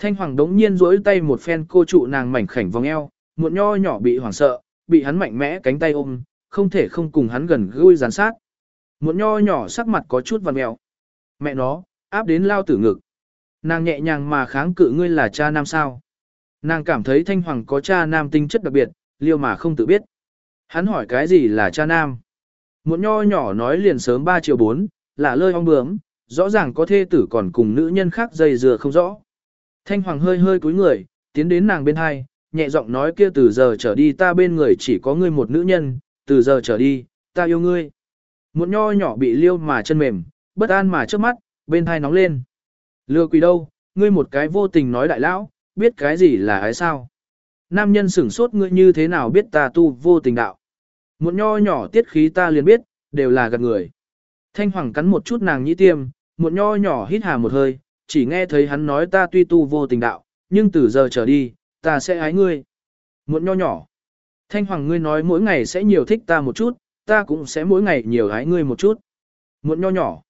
[SPEAKER 1] Thanh Hoàng đống nhiên duỗi tay một phen cô trụ nàng mảnh khảnh vòng eo, Muộn nho nhỏ bị hoảng sợ, bị hắn mạnh mẽ cánh tay ôm, không thể không cùng hắn gần gũi gián sát. Muộn nho nhỏ sắc mặt có chút vằn mèo. Mẹ nó, áp đến lao tử ngực. Nàng nhẹ nhàng mà kháng cự ngươi là cha nam sao. Nàng cảm thấy Thanh Hoàng có cha nam tinh chất đặc biệt, liêu mà không tự biết. Hắn hỏi cái gì là cha nam. Muộn nho nhỏ nói liền sớm 3 triệu 4, là lơi ong bướm, rõ ràng có thê tử còn cùng nữ nhân khác dây dừa không rõ. Thanh Hoàng hơi hơi cúi người, tiến đến nàng bên hai, nhẹ giọng nói kia từ giờ trở đi ta bên người chỉ có ngươi một nữ nhân, từ giờ trở đi, ta yêu ngươi. Một nho nhỏ bị liêu mà chân mềm, bất an mà trước mắt, bên thai nóng lên. Lừa quỷ đâu, ngươi một cái vô tình nói đại lão, biết cái gì là ái sao. Nam nhân sửng sốt ngươi như thế nào biết ta tu vô tình đạo. Một nho nhỏ tiết khí ta liền biết, đều là gạt người. Thanh hoàng cắn một chút nàng nhĩ tiêm, một nho nhỏ hít hà một hơi, chỉ nghe thấy hắn nói ta tuy tu vô tình đạo, nhưng từ giờ trở đi, ta sẽ ái ngươi. Muộn nho nhỏ. Thanh hoàng ngươi nói mỗi ngày sẽ nhiều thích ta một chút, ta cũng sẽ mỗi ngày nhiều ái ngươi một chút. Muộn nho nhỏ.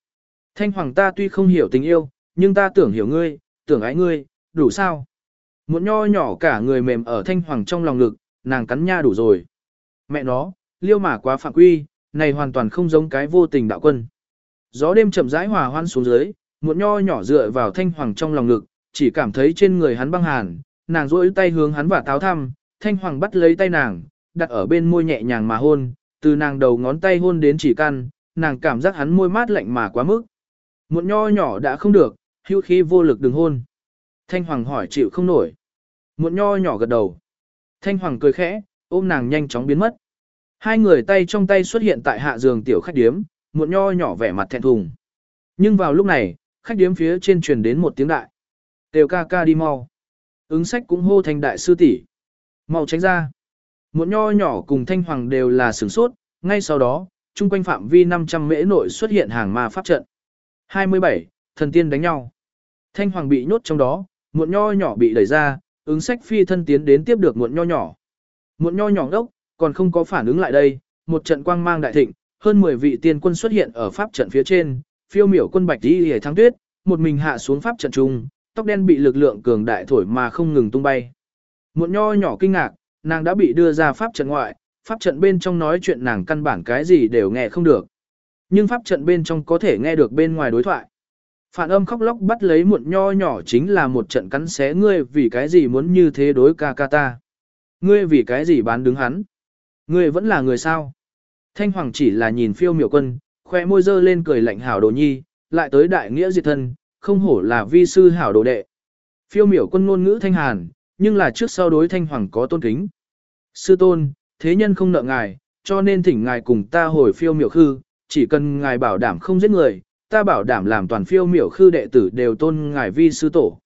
[SPEAKER 1] Thanh hoàng ta tuy không hiểu tình yêu, nhưng ta tưởng hiểu ngươi, tưởng ái ngươi, đủ sao? Muộn nho nhỏ cả người mềm ở thanh hoàng trong lòng lực nàng cắn nha đủ rồi. Mẹ nó, liêu mà quá phạm quy, này hoàn toàn không giống cái vô tình đạo quân. Gió đêm chậm rãi hòa hoan xuống dưới, Muộn nho nhỏ dựa vào thanh hoàng trong lòng ngực, chỉ cảm thấy trên người hắn băng hàn, nàng duỗi tay hướng hắn và táo thăm, thanh hoàng bắt lấy tay nàng, đặt ở bên môi nhẹ nhàng mà hôn, từ nàng đầu ngón tay hôn đến chỉ căn, nàng cảm giác hắn môi mát lạnh mà quá mức. Muộn nho nhỏ đã không được, hưu khí vô lực đừng hôn. Thanh hoàng hỏi chịu không nổi. Muộn nho nhỏ gật đầu. Thanh hoàng cười khẽ, ôm nàng nhanh chóng biến mất. Hai người tay trong tay xuất hiện tại hạ giường tiểu khách điếm, Muộn nho nhỏ vẻ mặt thẹn thùng. Nhưng vào lúc này, khách điếm phía trên truyền đến một tiếng đại. Tiểu ca ca đi mau. Ứng sách cũng hô thành đại sư tỷ. Mau tránh ra. Một nho nhỏ cùng thanh hoàng đều là sửng sốt, ngay sau đó, chung quanh phạm vi 500 mễ nội xuất hiện hàng ma pháp trận. 27. Thần tiên đánh nhau. Thanh hoàng bị nhốt trong đó, muộn nho nhỏ bị đẩy ra, ứng sách phi thân tiến đến tiếp được muộn nho nhỏ. Muộn nho nhỏ đốc, còn không có phản ứng lại đây, một trận quang mang đại thịnh, hơn 10 vị tiên quân xuất hiện ở pháp trận phía trên, phiêu miểu quân bạch đi hề thắng tuyết, một mình hạ xuống pháp trận trung, tóc đen bị lực lượng cường đại thổi mà không ngừng tung bay. Muộn nho nhỏ kinh ngạc, nàng đã bị đưa ra pháp trận ngoại, pháp trận bên trong nói chuyện nàng căn bản cái gì đều nghe không được. Nhưng pháp trận bên trong có thể nghe được bên ngoài đối thoại. Phản âm khóc lóc bắt lấy muộn nho nhỏ chính là một trận cắn xé ngươi vì cái gì muốn như thế đối ca ca ta. Ngươi vì cái gì bán đứng hắn. Ngươi vẫn là người sao. Thanh Hoàng chỉ là nhìn phiêu miểu quân, khoe môi dơ lên cười lạnh hảo đồ nhi, lại tới đại nghĩa diệt thân, không hổ là vi sư hảo đồ đệ. Phiêu miểu quân ngôn ngữ thanh hàn, nhưng là trước sau đối Thanh Hoàng có tôn kính. Sư tôn, thế nhân không nợ ngài, cho nên thỉnh ngài cùng ta hồi phiêu miểu khư, chỉ cần ngài bảo đảm không giết người, ta bảo đảm làm toàn phiêu miểu khư đệ tử đều tôn ngài vi sư tổ.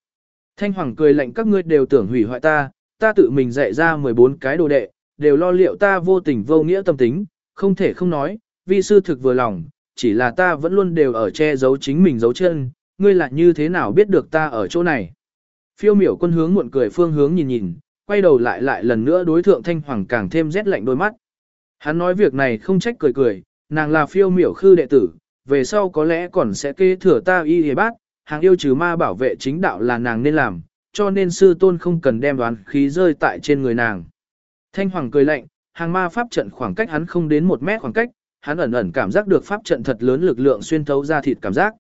[SPEAKER 1] Thanh Hoàng cười lạnh các ngươi đều tưởng hủy hoại ta, ta tự mình dạy ra 14 cái đồ đệ, đều lo liệu ta vô tình vô nghĩa tâm tính, không thể không nói, vi sư thực vừa lòng, chỉ là ta vẫn luôn đều ở che giấu chính mình giấu chân, ngươi lại như thế nào biết được ta ở chỗ này. Phiêu miểu quân hướng muộn cười phương hướng nhìn nhìn, quay đầu lại lại lần nữa đối thượng thanh hoàng càng thêm rét lạnh đôi mắt. Hắn nói việc này không trách cười cười, nàng là phiêu miểu khư đệ tử, về sau có lẽ còn sẽ kế thừa ta y hề bát, hàng yêu trừ ma bảo vệ chính đạo là nàng nên làm, cho nên sư tôn không cần đem đoán khí rơi tại trên người nàng. Thanh hoàng cười lạnh, hàng ma pháp trận khoảng cách hắn không đến một mét khoảng cách, hắn ẩn ẩn cảm giác được pháp trận thật lớn lực lượng xuyên thấu ra thịt cảm giác.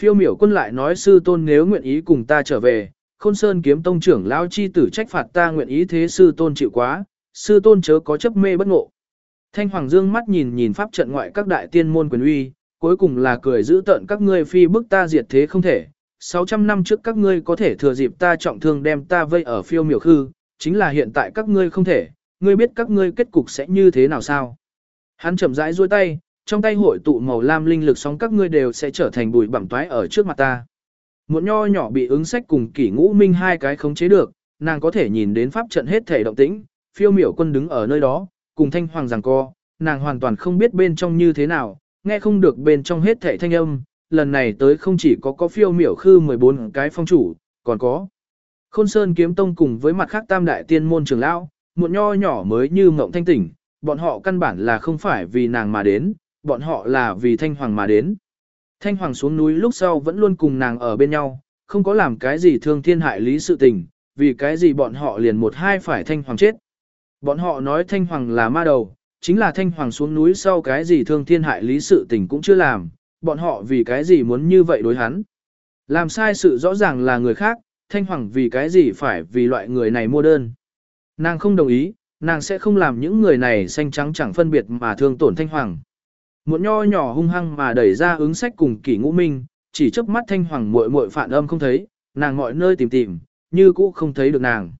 [SPEAKER 1] Phiêu miểu quân lại nói sư tôn nếu nguyện ý cùng ta trở về, khôn sơn kiếm tông trưởng lao chi tử trách phạt ta nguyện ý thế sư tôn chịu quá, sư tôn chớ có chấp mê bất ngộ. Thanh Hoàng Dương mắt nhìn nhìn pháp trận ngoại các đại tiên môn quyền uy, cuối cùng là cười giữ tận các ngươi phi bức ta diệt thế không thể. 600 năm trước các ngươi có thể thừa dịp ta trọng thương đem ta vây ở phiêu miểu khư, chính là hiện tại các ngươi không thể, ngươi biết các ngươi kết cục sẽ như thế nào sao? Hắn chậm rãi duỗi tay, trong tay hội tụ màu lam linh lực sóng các ngươi đều sẽ trở thành bụi bặm toái ở trước mặt ta. Một nho nhỏ bị ứng sách cùng kỷ ngũ minh hai cái khống chế được, nàng có thể nhìn đến pháp trận hết thể động tĩnh, phiêu miểu quân đứng ở nơi đó, cùng thanh hoàng giằng co, nàng hoàn toàn không biết bên trong như thế nào, nghe không được bên trong hết thể thanh âm, lần này tới không chỉ có có phiêu miểu khư 14 cái phong chủ, còn có khôn sơn kiếm tông cùng với mặt khác tam đại tiên môn trưởng lão, một nho nhỏ mới như mộng thanh tỉnh, bọn họ căn bản là không phải vì nàng mà đến, bọn họ là vì thanh hoàng mà đến. Thanh hoàng xuống núi lúc sau vẫn luôn cùng nàng ở bên nhau, không có làm cái gì thương thiên hại lý sự tình, vì cái gì bọn họ liền một hai phải thanh hoàng chết. Bọn họ nói thanh hoàng là ma đầu, chính là thanh hoàng xuống núi sau cái gì thương thiên hại lý sự tình cũng chưa làm, bọn họ vì cái gì muốn như vậy đối hắn. Làm sai sự rõ ràng là người khác, thanh hoàng vì cái gì phải vì loại người này mua đơn. Nàng không đồng ý, nàng sẽ không làm những người này xanh trắng chẳng phân biệt mà thương tổn thanh hoàng. Một nho nhỏ hung hăng mà đẩy ra ứng sách cùng kỷ ngũ minh, chỉ chớp mắt thanh hoàng muội muội phản âm không thấy, nàng mọi nơi tìm tìm, như cũ không thấy được nàng.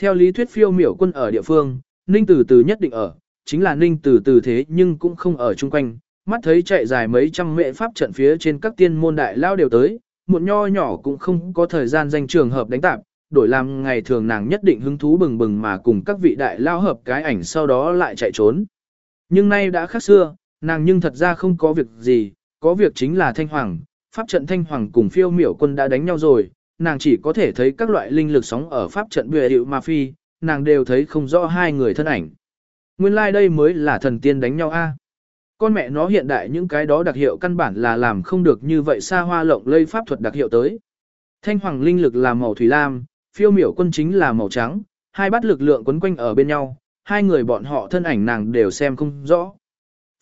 [SPEAKER 1] Theo lý thuyết phiêu miểu quân ở địa phương, ninh từ từ nhất định ở, chính là ninh từ từ thế nhưng cũng không ở chung quanh, mắt thấy chạy dài mấy trăm mệ pháp trận phía trên các tiên môn đại lao đều tới, một nho nhỏ cũng không có thời gian danh trường hợp đánh tạp, đổi làm ngày thường nàng nhất định hứng thú bừng bừng mà cùng các vị đại lao hợp cái ảnh sau đó lại chạy trốn. Nhưng nay đã khác xưa, nàng nhưng thật ra không có việc gì, có việc chính là Thanh Hoàng, pháp trận Thanh Hoàng cùng phiêu miểu quân đã đánh nhau rồi, nàng chỉ có thể thấy các loại linh lực sóng ở pháp trận bìa hiệu ma phi, nàng đều thấy không rõ hai người thân ảnh. Nguyên lai like đây mới là thần tiên đánh nhau a. Con mẹ nó hiện đại những cái đó đặc hiệu căn bản là làm không được như vậy xa hoa lộng lây pháp thuật đặc hiệu tới. Thanh hoàng linh lực là màu thủy lam, phiêu miểu quân chính là màu trắng, hai bát lực lượng quấn quanh ở bên nhau, hai người bọn họ thân ảnh nàng đều xem không rõ.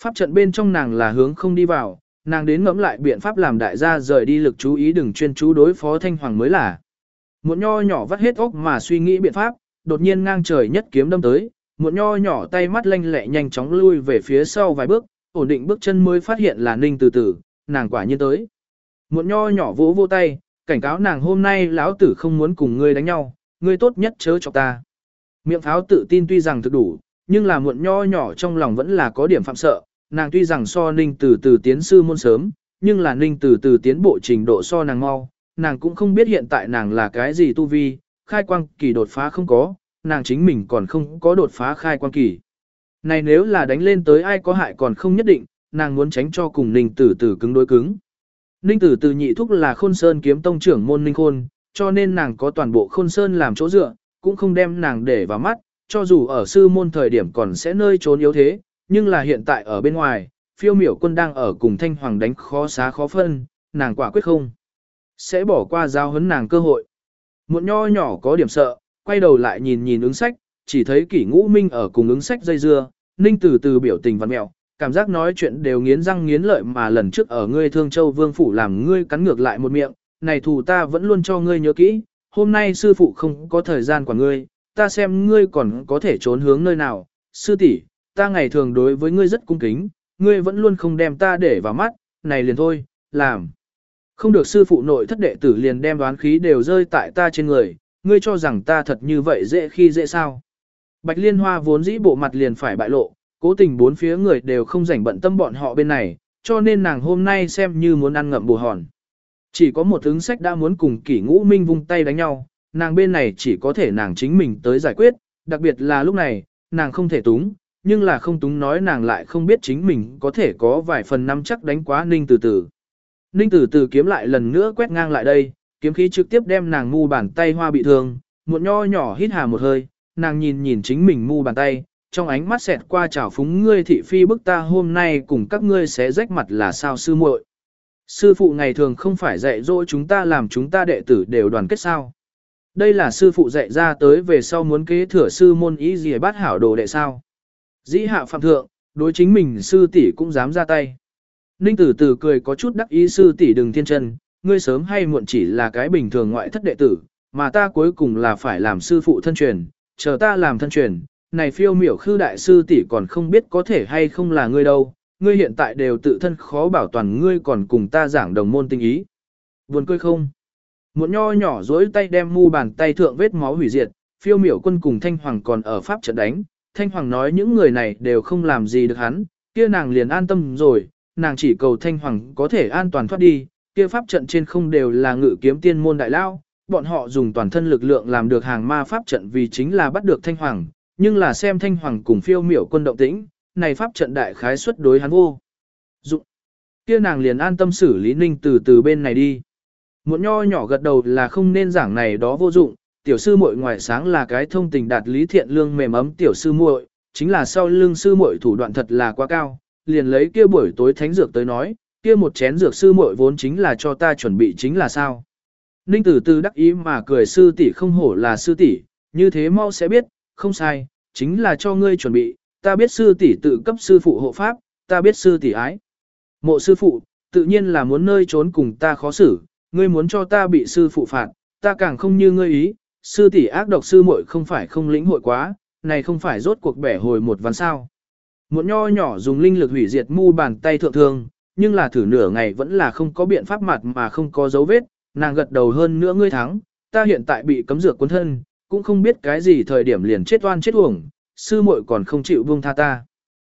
[SPEAKER 1] Pháp trận bên trong nàng là hướng không đi vào, nàng đến ngẫm lại biện pháp làm đại gia rời đi lực chú ý đừng chuyên chú đối phó thanh hoàng mới là. Muộn nho nhỏ vắt hết óc mà suy nghĩ biện pháp, đột nhiên ngang trời nhất kiếm đâm tới, muộn nho nhỏ tay mắt lanh lẹ nhanh chóng lui về phía sau vài bước, ổn định bước chân mới phát hiện là ninh từ từ, nàng quả nhiên tới. Muộn nho nhỏ vỗ vô tay, cảnh cáo nàng hôm nay lão tử không muốn cùng ngươi đánh nhau, ngươi tốt nhất chớ cho ta. Miệng pháo tự tin tuy rằng thực đủ, nhưng là muộn nho nhỏ trong lòng vẫn là có điểm phạm sợ, nàng tuy rằng so ninh từ từ tiến sư môn sớm, nhưng là ninh từ từ tiến bộ trình độ so nàng mau, nàng cũng không biết hiện tại nàng là cái gì tu vi, khai quang kỳ đột phá không có, nàng chính mình còn không có đột phá khai quang kỳ. Này nếu là đánh lên tới ai có hại còn không nhất định, nàng muốn tránh cho cùng ninh từ từ cứng đối cứng. Ninh tử từ nhị thúc là khôn sơn kiếm tông trưởng môn ninh khôn, cho nên nàng có toàn bộ khôn sơn làm chỗ dựa, cũng không đem nàng để vào mắt, cho dù ở sư môn thời điểm còn sẽ nơi trốn yếu thế, nhưng là hiện tại ở bên ngoài, phiêu miểu quân đang ở cùng thanh hoàng đánh khó xá khó phân, nàng quả quyết không. Sẽ bỏ qua giao hấn nàng cơ hội. Một nho nhỏ có điểm sợ, quay đầu lại nhìn nhìn ứng sách, chỉ thấy kỷ ngũ minh ở cùng ứng sách dây dưa, ninh từ từ biểu tình văn mẹo, cảm giác nói chuyện đều nghiến răng nghiến lợi mà lần trước ở ngươi thương châu vương phủ làm ngươi cắn ngược lại một miệng, này thù ta vẫn luôn cho ngươi nhớ kỹ, hôm nay sư phụ không có thời gian của ngươi, ta xem ngươi còn có thể trốn hướng nơi nào, sư tỷ, ta ngày thường đối với ngươi rất cung kính, ngươi vẫn luôn không đem ta để vào mắt, này liền thôi, làm. Không được sư phụ nội thất đệ tử liền đem đoán khí đều rơi tại ta trên người, ngươi cho rằng ta thật như vậy dễ khi dễ sao. Bạch liên hoa vốn dĩ bộ mặt liền phải bại lộ, cố tình bốn phía người đều không rảnh bận tâm bọn họ bên này, cho nên nàng hôm nay xem như muốn ăn ngậm bù hòn. Chỉ có một ứng sách đã muốn cùng kỷ ngũ minh vung tay đánh nhau, nàng bên này chỉ có thể nàng chính mình tới giải quyết, đặc biệt là lúc này, nàng không thể túng, nhưng là không túng nói nàng lại không biết chính mình có thể có vài phần năm chắc đánh quá ninh từ từ. Ninh từ từ kiếm lại lần nữa quét ngang lại đây, kiếm khí trực tiếp đem nàng mu bàn tay hoa bị thương, một nho nhỏ hít hà một hơi, nàng nhìn nhìn chính mình mu bàn tay, trong ánh mắt xẹt qua trào phúng ngươi thị phi bức ta hôm nay cùng các ngươi sẽ rách mặt là sao sư muội. Sư phụ ngày thường không phải dạy dỗ chúng ta làm chúng ta đệ tử đều đoàn kết sao. Đây là sư phụ dạy ra tới về sau muốn kế thừa sư môn ý gì bát hảo đồ đệ sao. Dĩ hạ phạm thượng, đối chính mình sư tỷ cũng dám ra tay. Ninh tử tử cười có chút đắc ý sư tỷ đừng thiên chân, ngươi sớm hay muộn chỉ là cái bình thường ngoại thất đệ tử, mà ta cuối cùng là phải làm sư phụ thân truyền, chờ ta làm thân truyền, này phiêu miểu khư đại sư tỷ còn không biết có thể hay không là ngươi đâu, ngươi hiện tại đều tự thân khó bảo toàn ngươi còn cùng ta giảng đồng môn tình ý. Buồn cười không? Một nho nhỏ dối tay đem mu bàn tay thượng vết máu hủy diệt, phiêu miểu quân cùng Thanh Hoàng còn ở pháp trận đánh. Thanh Hoàng nói những người này đều không làm gì được hắn, kia nàng liền an tâm rồi, nàng chỉ cầu Thanh Hoàng có thể an toàn thoát đi, kia pháp trận trên không đều là ngự kiếm tiên môn đại lao, bọn họ dùng toàn thân lực lượng làm được hàng ma pháp trận vì chính là bắt được Thanh Hoàng, nhưng là xem Thanh Hoàng cùng phiêu miểu quân động tĩnh, này pháp trận đại khái xuất đối hắn vô. Dụng. Kia nàng liền an tâm xử lý ninh từ từ bên này đi. Muộn nho nhỏ gật đầu là không nên giảng này đó vô dụng, tiểu sư muội ngoài sáng là cái thông tình đạt lý thiện lương mềm ấm tiểu sư muội, chính là sau lưng sư muội thủ đoạn thật là quá cao, liền lấy kia buổi tối thánh dược tới nói, kia một chén dược sư muội vốn chính là cho ta chuẩn bị chính là sao. Ninh tử từ đắc ý mà cười sư tỷ không hổ là sư tỷ, như thế mau sẽ biết, không sai, chính là cho ngươi chuẩn bị, ta biết sư tỷ tự cấp sư phụ hộ pháp, ta biết sư tỷ ái. Mộ sư phụ, tự nhiên là muốn nơi trốn cùng ta khó xử, ngươi muốn cho ta bị sư phụ phạt, ta càng không như ngươi ý, sư tỷ ác độc sư muội không phải không lĩnh hội quá, này không phải rốt cuộc bẻ hồi một ván sao. Một nho nhỏ dùng linh lực hủy diệt mu bàn tay thượng thương, nhưng là thử nửa ngày vẫn là không có biện pháp mặt mà không có dấu vết, nàng gật đầu hơn nữa ngươi thắng, ta hiện tại bị cấm dược cuốn thân, cũng không biết cái gì thời điểm liền chết oan chết uổng, sư muội còn không chịu buông tha ta.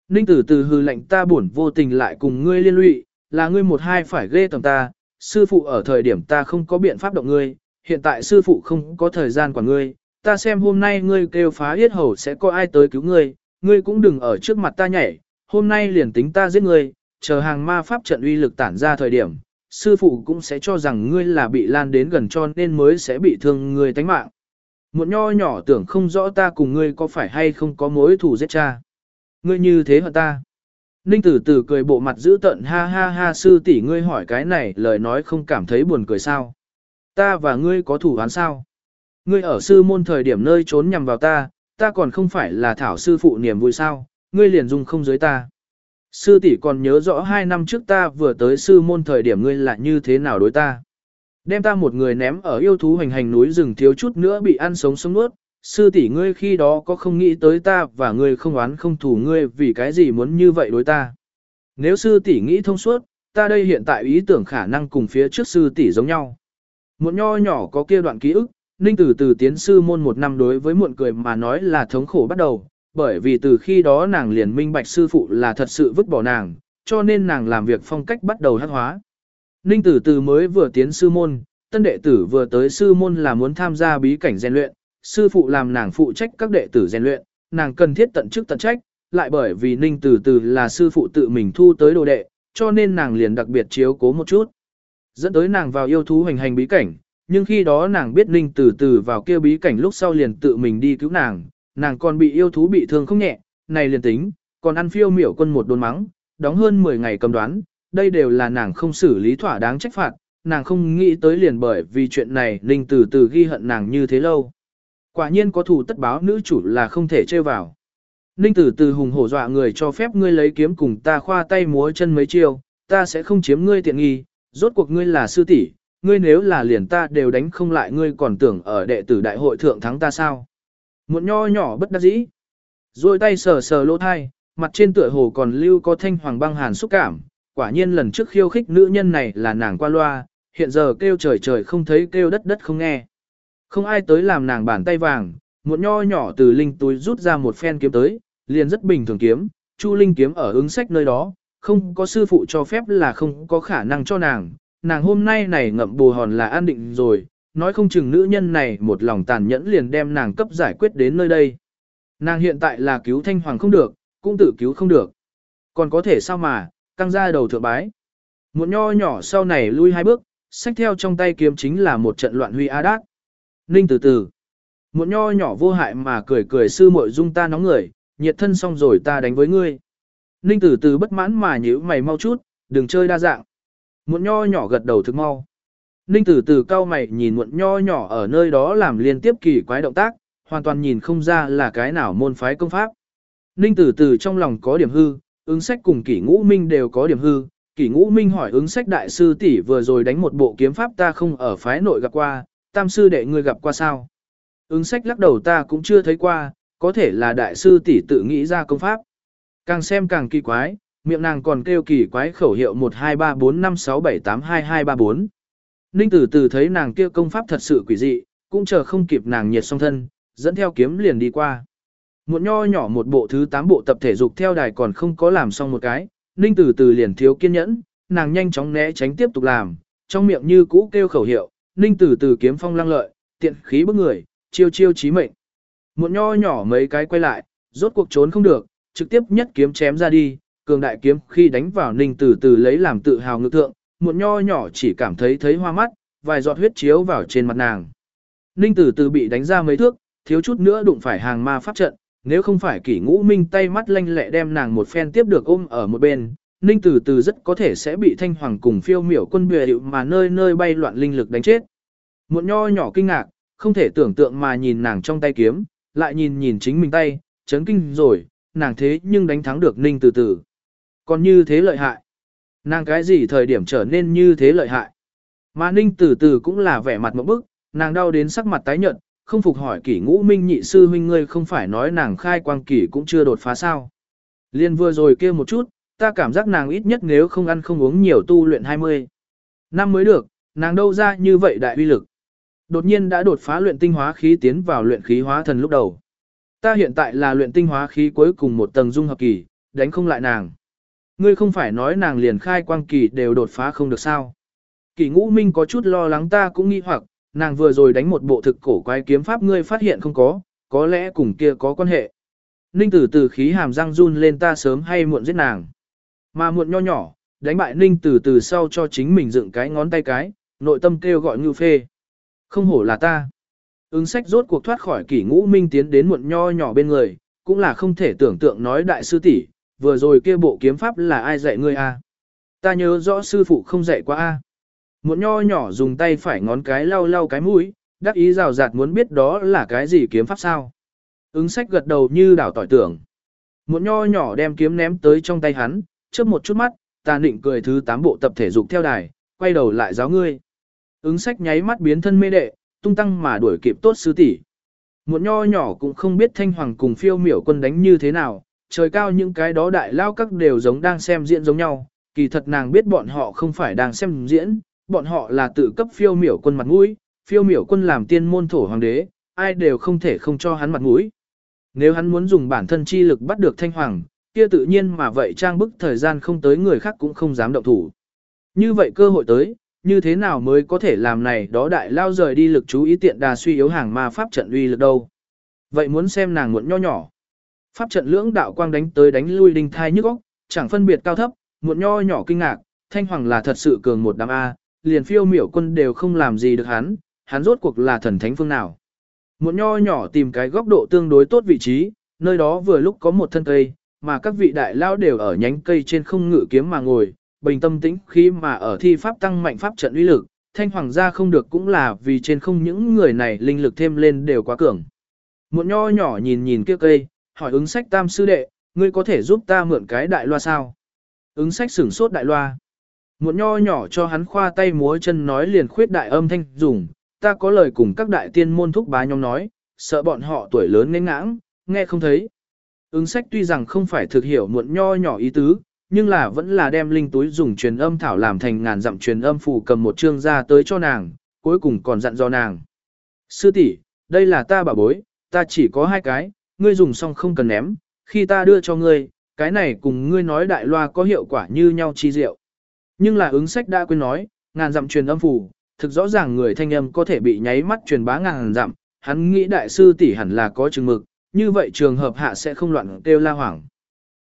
[SPEAKER 1] Ninh tử từ hư lệnh ta buồn vô tình lại cùng ngươi liên lụy, là ngươi một hai phải ghê tầm ta, sư phụ ở thời điểm ta không có biện pháp động ngươi, hiện tại sư phụ không có thời gian quản ngươi, ta xem hôm nay ngươi kêu phá yết hầu sẽ có ai tới cứu ngươi, ngươi cũng đừng ở trước mặt ta nhảy, hôm nay liền tính ta giết ngươi, chờ hàng ma pháp trận uy lực tản ra thời điểm, sư phụ cũng sẽ cho rằng ngươi là bị lan đến gần cho nên mới sẽ bị thương ngươi tánh mạng. Một nho nhỏ tưởng không rõ ta cùng ngươi có phải hay không có mối thù giết cha. Ngươi như thế hả ta? Ninh tử tử cười bộ mặt giữ tận ha ha ha sư tỷ ngươi hỏi cái này lời nói không cảm thấy buồn cười sao. Ta và ngươi có thủ án sao? Ngươi ở sư môn thời điểm nơi trốn nhằm vào ta, ta còn không phải là thảo sư phụ niềm vui sao, ngươi liền dùng không dưới ta. Sư tỷ còn nhớ rõ hai năm trước ta vừa tới sư môn thời điểm ngươi là như thế nào đối ta. Đem ta một người ném ở yêu thú hành hành núi rừng thiếu chút nữa bị ăn sống sống nuốt, sư tỷ ngươi khi đó có không nghĩ tới ta và ngươi không oán không thù ngươi vì cái gì muốn như vậy đối ta. Nếu sư tỷ nghĩ thông suốt, ta đây hiện tại ý tưởng khả năng cùng phía trước sư tỷ giống nhau. Một nho nhỏ có kia đoạn ký ức, Ninh từ từ tiến sư môn một năm đối với muộn cười mà nói là thống khổ bắt đầu, bởi vì từ khi đó nàng liền minh bạch sư phụ là thật sự vứt bỏ nàng, cho nên nàng làm việc phong cách bắt đầu hát hóa. Ninh Tử từ mới vừa tiến sư môn, tân đệ tử vừa tới sư môn là muốn tham gia bí cảnh rèn luyện, sư phụ làm nàng phụ trách các đệ tử rèn luyện, nàng cần thiết tận chức tận trách, lại bởi vì Ninh Tử từ là sư phụ tự mình thu tới đồ đệ, cho nên nàng liền đặc biệt chiếu cố một chút. Dẫn tới nàng vào yêu thú hành hành bí cảnh, nhưng khi đó nàng biết Ninh Tử từ vào kia bí cảnh lúc sau liền tự mình đi cứu nàng, nàng còn bị yêu thú bị thương không nhẹ, này liền tính, còn ăn phiêu miểu quân một đồn mắng, đóng hơn 10 ngày cầm đoán, đây đều là nàng không xử lý thỏa đáng trách phạt, nàng không nghĩ tới liền bởi vì chuyện này Ninh Tử từ ghi hận nàng như thế lâu. Quả nhiên có thủ tất báo nữ chủ là không thể chơi vào. Ninh tử từ hùng hổ dọa người cho phép ngươi lấy kiếm cùng ta khoa tay múa chân mấy chiêu, ta sẽ không chiếm ngươi tiện nghi, rốt cuộc ngươi là sư tỷ, ngươi nếu là liền ta đều đánh không lại ngươi còn tưởng ở đệ tử đại hội thượng thắng ta sao. Một nho nhỏ bất đắc dĩ. Rồi tay sờ sờ lỗ thai, mặt trên tựa hồ còn lưu có thanh hoàng băng hàn xúc cảm, quả nhiên lần trước khiêu khích nữ nhân này là nàng qua loa, hiện giờ kêu trời trời không thấy kêu đất đất không nghe. Không ai tới làm nàng bàn tay vàng, một nho nhỏ từ linh túi rút ra một phen kiếm tới, liền rất bình thường kiếm, Chu Linh kiếm ở ứng sách nơi đó, không có sư phụ cho phép là không có khả năng cho nàng, nàng hôm nay này ngậm bù hòn là an định rồi, nói không chừng nữ nhân này một lòng tàn nhẫn liền đem nàng cấp giải quyết đến nơi đây. Nàng hiện tại là cứu thanh hoàng không được, cũng tự cứu không được. Còn có thể sao mà, căng ra đầu thượng bái. Một nho nhỏ sau này lui hai bước, sách theo trong tay kiếm chính là một trận loạn huy a đát. Ninh từ từ. Một nho nhỏ vô hại mà cười cười sư muội dung ta nóng người, nhiệt thân xong rồi ta đánh với ngươi. Ninh từ từ bất mãn mà nhíu mày mau chút, đừng chơi đa dạng. Một nho nhỏ gật đầu thức mau. Ninh tử từ cao mày nhìn muộn nho nhỏ ở nơi đó làm liên tiếp kỳ quái động tác, hoàn toàn nhìn không ra là cái nào môn phái công pháp. Ninh tử từ trong lòng có điểm hư, ứng sách cùng kỷ ngũ minh đều có điểm hư. Kỷ ngũ minh hỏi ứng sách đại sư tỷ vừa rồi đánh một bộ kiếm pháp ta không ở phái nội gặp qua, tam sư đệ ngươi gặp qua sao? Ứng sách lắc đầu ta cũng chưa thấy qua, có thể là đại sư tỷ tự nghĩ ra công pháp. Càng xem càng kỳ quái, miệng nàng còn kêu kỳ quái khẩu hiệu 123456782234. Ninh tử từ thấy nàng kia công pháp thật sự quỷ dị, cũng chờ không kịp nàng nhiệt song thân, dẫn theo kiếm liền đi qua. Một nho nhỏ một bộ thứ 8 bộ tập thể dục theo đài còn không có làm xong một cái, Ninh tử từ liền thiếu kiên nhẫn, nàng nhanh chóng né tránh tiếp tục làm, trong miệng như cũ kêu khẩu hiệu, ninh tử từ kiếm phong lăng lợi, tiện khí bức người, chiêu chiêu chí mệnh. Một nho nhỏ mấy cái quay lại, rốt cuộc trốn không được, trực tiếp nhất kiếm chém ra đi, cường đại kiếm khi đánh vào ninh tử từ lấy làm tự hào ngự thượng, một nho nhỏ chỉ cảm thấy thấy hoa mắt, vài giọt huyết chiếu vào trên mặt nàng. Ninh tử từ bị đánh ra mấy thước, thiếu chút nữa đụng phải hàng ma pháp trận, nếu không phải kỷ ngũ minh tay mắt lanh lẹ đem nàng một phen tiếp được ôm ở một bên, Ninh từ Từ rất có thể sẽ bị thanh hoàng cùng phiêu miểu quân bìa hiệu mà nơi nơi bay loạn linh lực đánh chết. Một nho nhỏ kinh ngạc, không thể tưởng tượng mà nhìn nàng trong tay kiếm, lại nhìn nhìn chính mình tay, chấn kinh rồi, nàng thế nhưng đánh thắng được Ninh từ Từ. Còn như thế lợi hại. Nàng cái gì thời điểm trở nên như thế lợi hại. Mà Ninh từ Từ cũng là vẻ mặt một bức, nàng đau đến sắc mặt tái nhợt, không phục hỏi kỷ ngũ minh nhị sư huynh ngươi không phải nói nàng khai quang kỷ cũng chưa đột phá sao. Liên vừa rồi kêu một chút, ta cảm giác nàng ít nhất nếu không ăn không uống nhiều tu luyện 20. Năm mới được, nàng đâu ra như vậy đại uy lực. Đột nhiên đã đột phá luyện tinh hóa khí tiến vào luyện khí hóa thần lúc đầu. Ta hiện tại là luyện tinh hóa khí cuối cùng một tầng dung hợp kỳ, đánh không lại nàng. Ngươi không phải nói nàng liền khai quang kỳ đều đột phá không được sao. Kỳ ngũ minh có chút lo lắng ta cũng nghi hoặc, nàng vừa rồi đánh một bộ thực cổ quái kiếm pháp ngươi phát hiện không có, có lẽ cùng kia có quan hệ. Ninh tử từ khí hàm răng run lên ta sớm hay muộn giết nàng. Mà muộn nho nhỏ, đánh bại Ninh Tử từ sau cho chính mình dựng cái ngón tay cái, nội tâm kêu gọi ngưu phê. Không hổ là ta. Ứng sách rốt cuộc thoát khỏi kỷ ngũ minh tiến đến muộn nho nhỏ bên người, cũng là không thể tưởng tượng nói đại sư tỷ vừa rồi kia bộ kiếm pháp là ai dạy ngươi a? Ta nhớ rõ sư phụ không dạy qua a. Muộn nho nhỏ dùng tay phải ngón cái lau lau cái mũi, đắc ý rào rạt muốn biết đó là cái gì kiếm pháp sao. Ứng sách gật đầu như đảo tỏi tưởng. Muộn nho nhỏ đem kiếm ném tới trong tay hắn, chớp một chút mắt, ta định cười thứ tám bộ tập thể dục theo đài, quay đầu lại giáo ngươi. Ứng sách nháy mắt biến thân mê đệ, tung tăng mà đuổi kịp tốt sư tỷ. Muộn nho nhỏ cũng không biết thanh hoàng cùng phiêu miểu quân đánh như thế nào, trời cao những cái đó đại lao các đều giống đang xem diễn giống nhau, kỳ thật nàng biết bọn họ không phải đang xem diễn, bọn họ là tự cấp phiêu miểu quân mặt mũi, phiêu miểu quân làm tiên môn thổ hoàng đế, ai đều không thể không cho hắn mặt mũi. Nếu hắn muốn dùng bản thân chi lực bắt được thanh hoàng, kia tự nhiên mà vậy trang bức thời gian không tới người khác cũng không dám động thủ. Như vậy cơ hội tới, như thế nào mới có thể làm này đó đại lao rời đi lực chú ý tiện đà suy yếu hàng ma pháp trận uy lực đâu. Vậy muốn xem nàng muộn nho nhỏ. Pháp trận lưỡng đạo quang đánh tới đánh lui đinh thai nhức óc, chẳng phân biệt cao thấp, muộn nho nhỏ kinh ngạc, thanh hoàng là thật sự cường một đám A, liền phiêu miểu quân đều không làm gì được hắn, hắn rốt cuộc là thần thánh phương nào. Một nho nhỏ tìm cái góc độ tương đối tốt vị trí, nơi đó vừa lúc có một thân cây, mà các vị đại lao đều ở nhánh cây trên không ngự kiếm mà ngồi, bình tâm tĩnh khi mà ở thi pháp tăng mạnh pháp trận uy lực, thanh hoàng gia không được cũng là vì trên không những người này linh lực thêm lên đều quá cường. Một nho nhỏ nhìn nhìn kia cây, hỏi ứng sách tam sư đệ, ngươi có thể giúp ta mượn cái đại loa sao? Ứng sách sửng sốt đại loa. Muộn nho nhỏ cho hắn khoa tay múa chân nói liền khuyết đại âm thanh dùng, ta có lời cùng các đại tiên môn thúc bá nhóm nói, sợ bọn họ tuổi lớn nên ngãng, nghe không thấy. Ứng sách tuy rằng không phải thực hiểu muộn nho nhỏ ý tứ, nhưng là vẫn là đem linh túi dùng truyền âm thảo làm thành ngàn dặm truyền âm phù cầm một chương ra tới cho nàng, cuối cùng còn dặn do nàng. Sư tỷ, đây là ta bảo bối, ta chỉ có hai cái, ngươi dùng xong không cần ném, khi ta đưa cho ngươi, cái này cùng ngươi nói đại loa có hiệu quả như nhau chi diệu. Nhưng là ứng sách đã quên nói, ngàn dặm truyền âm phủ thực rõ ràng người thanh âm có thể bị nháy mắt truyền bá ngàn dặm, hắn nghĩ đại sư tỷ hẳn là có chừng mực, như vậy trường hợp hạ sẽ không loạn kêu la hoảng.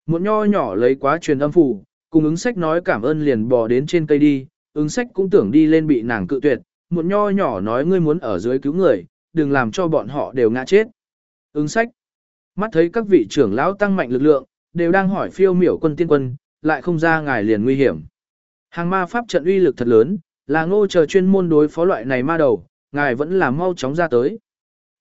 [SPEAKER 1] Một nho nhỏ lấy quá truyền âm phủ, cùng ứng sách nói cảm ơn liền bò đến trên cây đi, ứng sách cũng tưởng đi lên bị nàng cự tuyệt, một nho nhỏ nói ngươi muốn ở dưới cứu người, đừng làm cho bọn họ đều ngã chết. Ứng sách, mắt thấy các vị trưởng lão tăng mạnh lực lượng, đều đang hỏi phiêu miểu quân tiên quân, lại không ra ngài liền nguy hiểm. Hàng ma pháp trận uy lực thật lớn, là ngô chờ chuyên môn đối phó loại này ma đầu, ngài vẫn là mau chóng ra tới.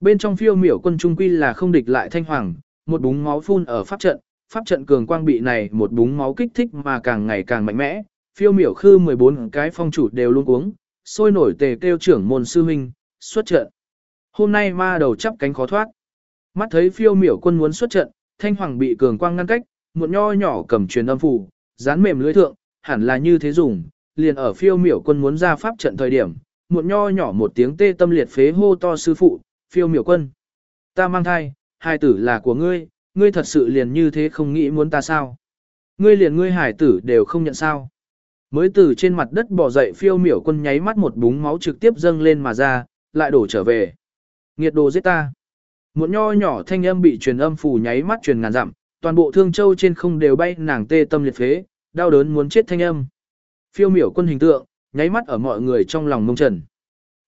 [SPEAKER 1] Bên trong phiêu miểu quân trung quy là không địch lại thanh hoàng, một búng máu phun ở pháp trận, pháp trận cường quang bị này một búng máu kích thích mà càng ngày càng mạnh mẽ, phiêu miểu khư 14 cái phong chủ đều luôn uống, sôi nổi tề kêu trưởng môn sư huynh, xuất trận. Hôm nay ma đầu chắp cánh khó thoát. Mắt thấy phiêu miểu quân muốn xuất trận, thanh hoàng bị cường quang ngăn cách, một nho nhỏ cầm truyền âm phủ, dán mềm lưới thượng, hẳn là như thế dùng, liền ở phiêu miểu quân muốn ra pháp trận thời điểm, một nho nhỏ một tiếng tê tâm liệt phế hô to sư phụ, phiêu miểu quân. Ta mang thai, hai tử là của ngươi, ngươi thật sự liền như thế không nghĩ muốn ta sao? Ngươi liền ngươi hải tử đều không nhận sao? Mới từ trên mặt đất bò dậy phiêu miểu quân nháy mắt một búng máu trực tiếp dâng lên mà ra, lại đổ trở về. Nghiệt đồ giết ta. Một nho nhỏ thanh âm bị truyền âm phủ nháy mắt truyền ngàn dặm, toàn bộ thương châu trên không đều bay nàng tê tâm liệt phế, đau đớn muốn chết thanh âm. Phiêu miểu quân hình tượng, nháy mắt ở mọi người trong lòng mông trần.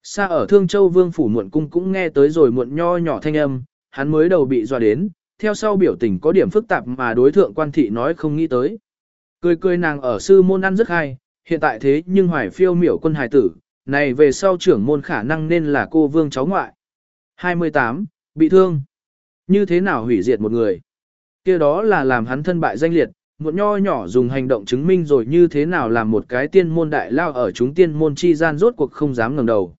[SPEAKER 1] Xa ở Thương Châu Vương Phủ muộn cung cũng nghe tới rồi muộn nho nhỏ thanh âm, hắn mới đầu bị dọa đến, theo sau biểu tình có điểm phức tạp mà đối thượng quan thị nói không nghĩ tới. Cười cười nàng ở sư môn ăn rất hay, hiện tại thế nhưng hoài phiêu miểu quân hài tử, này về sau trưởng môn khả năng nên là cô vương cháu ngoại. 28. Bị thương. Như thế nào hủy diệt một người? kia đó là làm hắn thân bại danh liệt, một nho nhỏ dùng hành động chứng minh rồi như thế nào làm một cái tiên môn đại lao ở chúng tiên môn chi gian rốt cuộc không dám ngẩng đầu.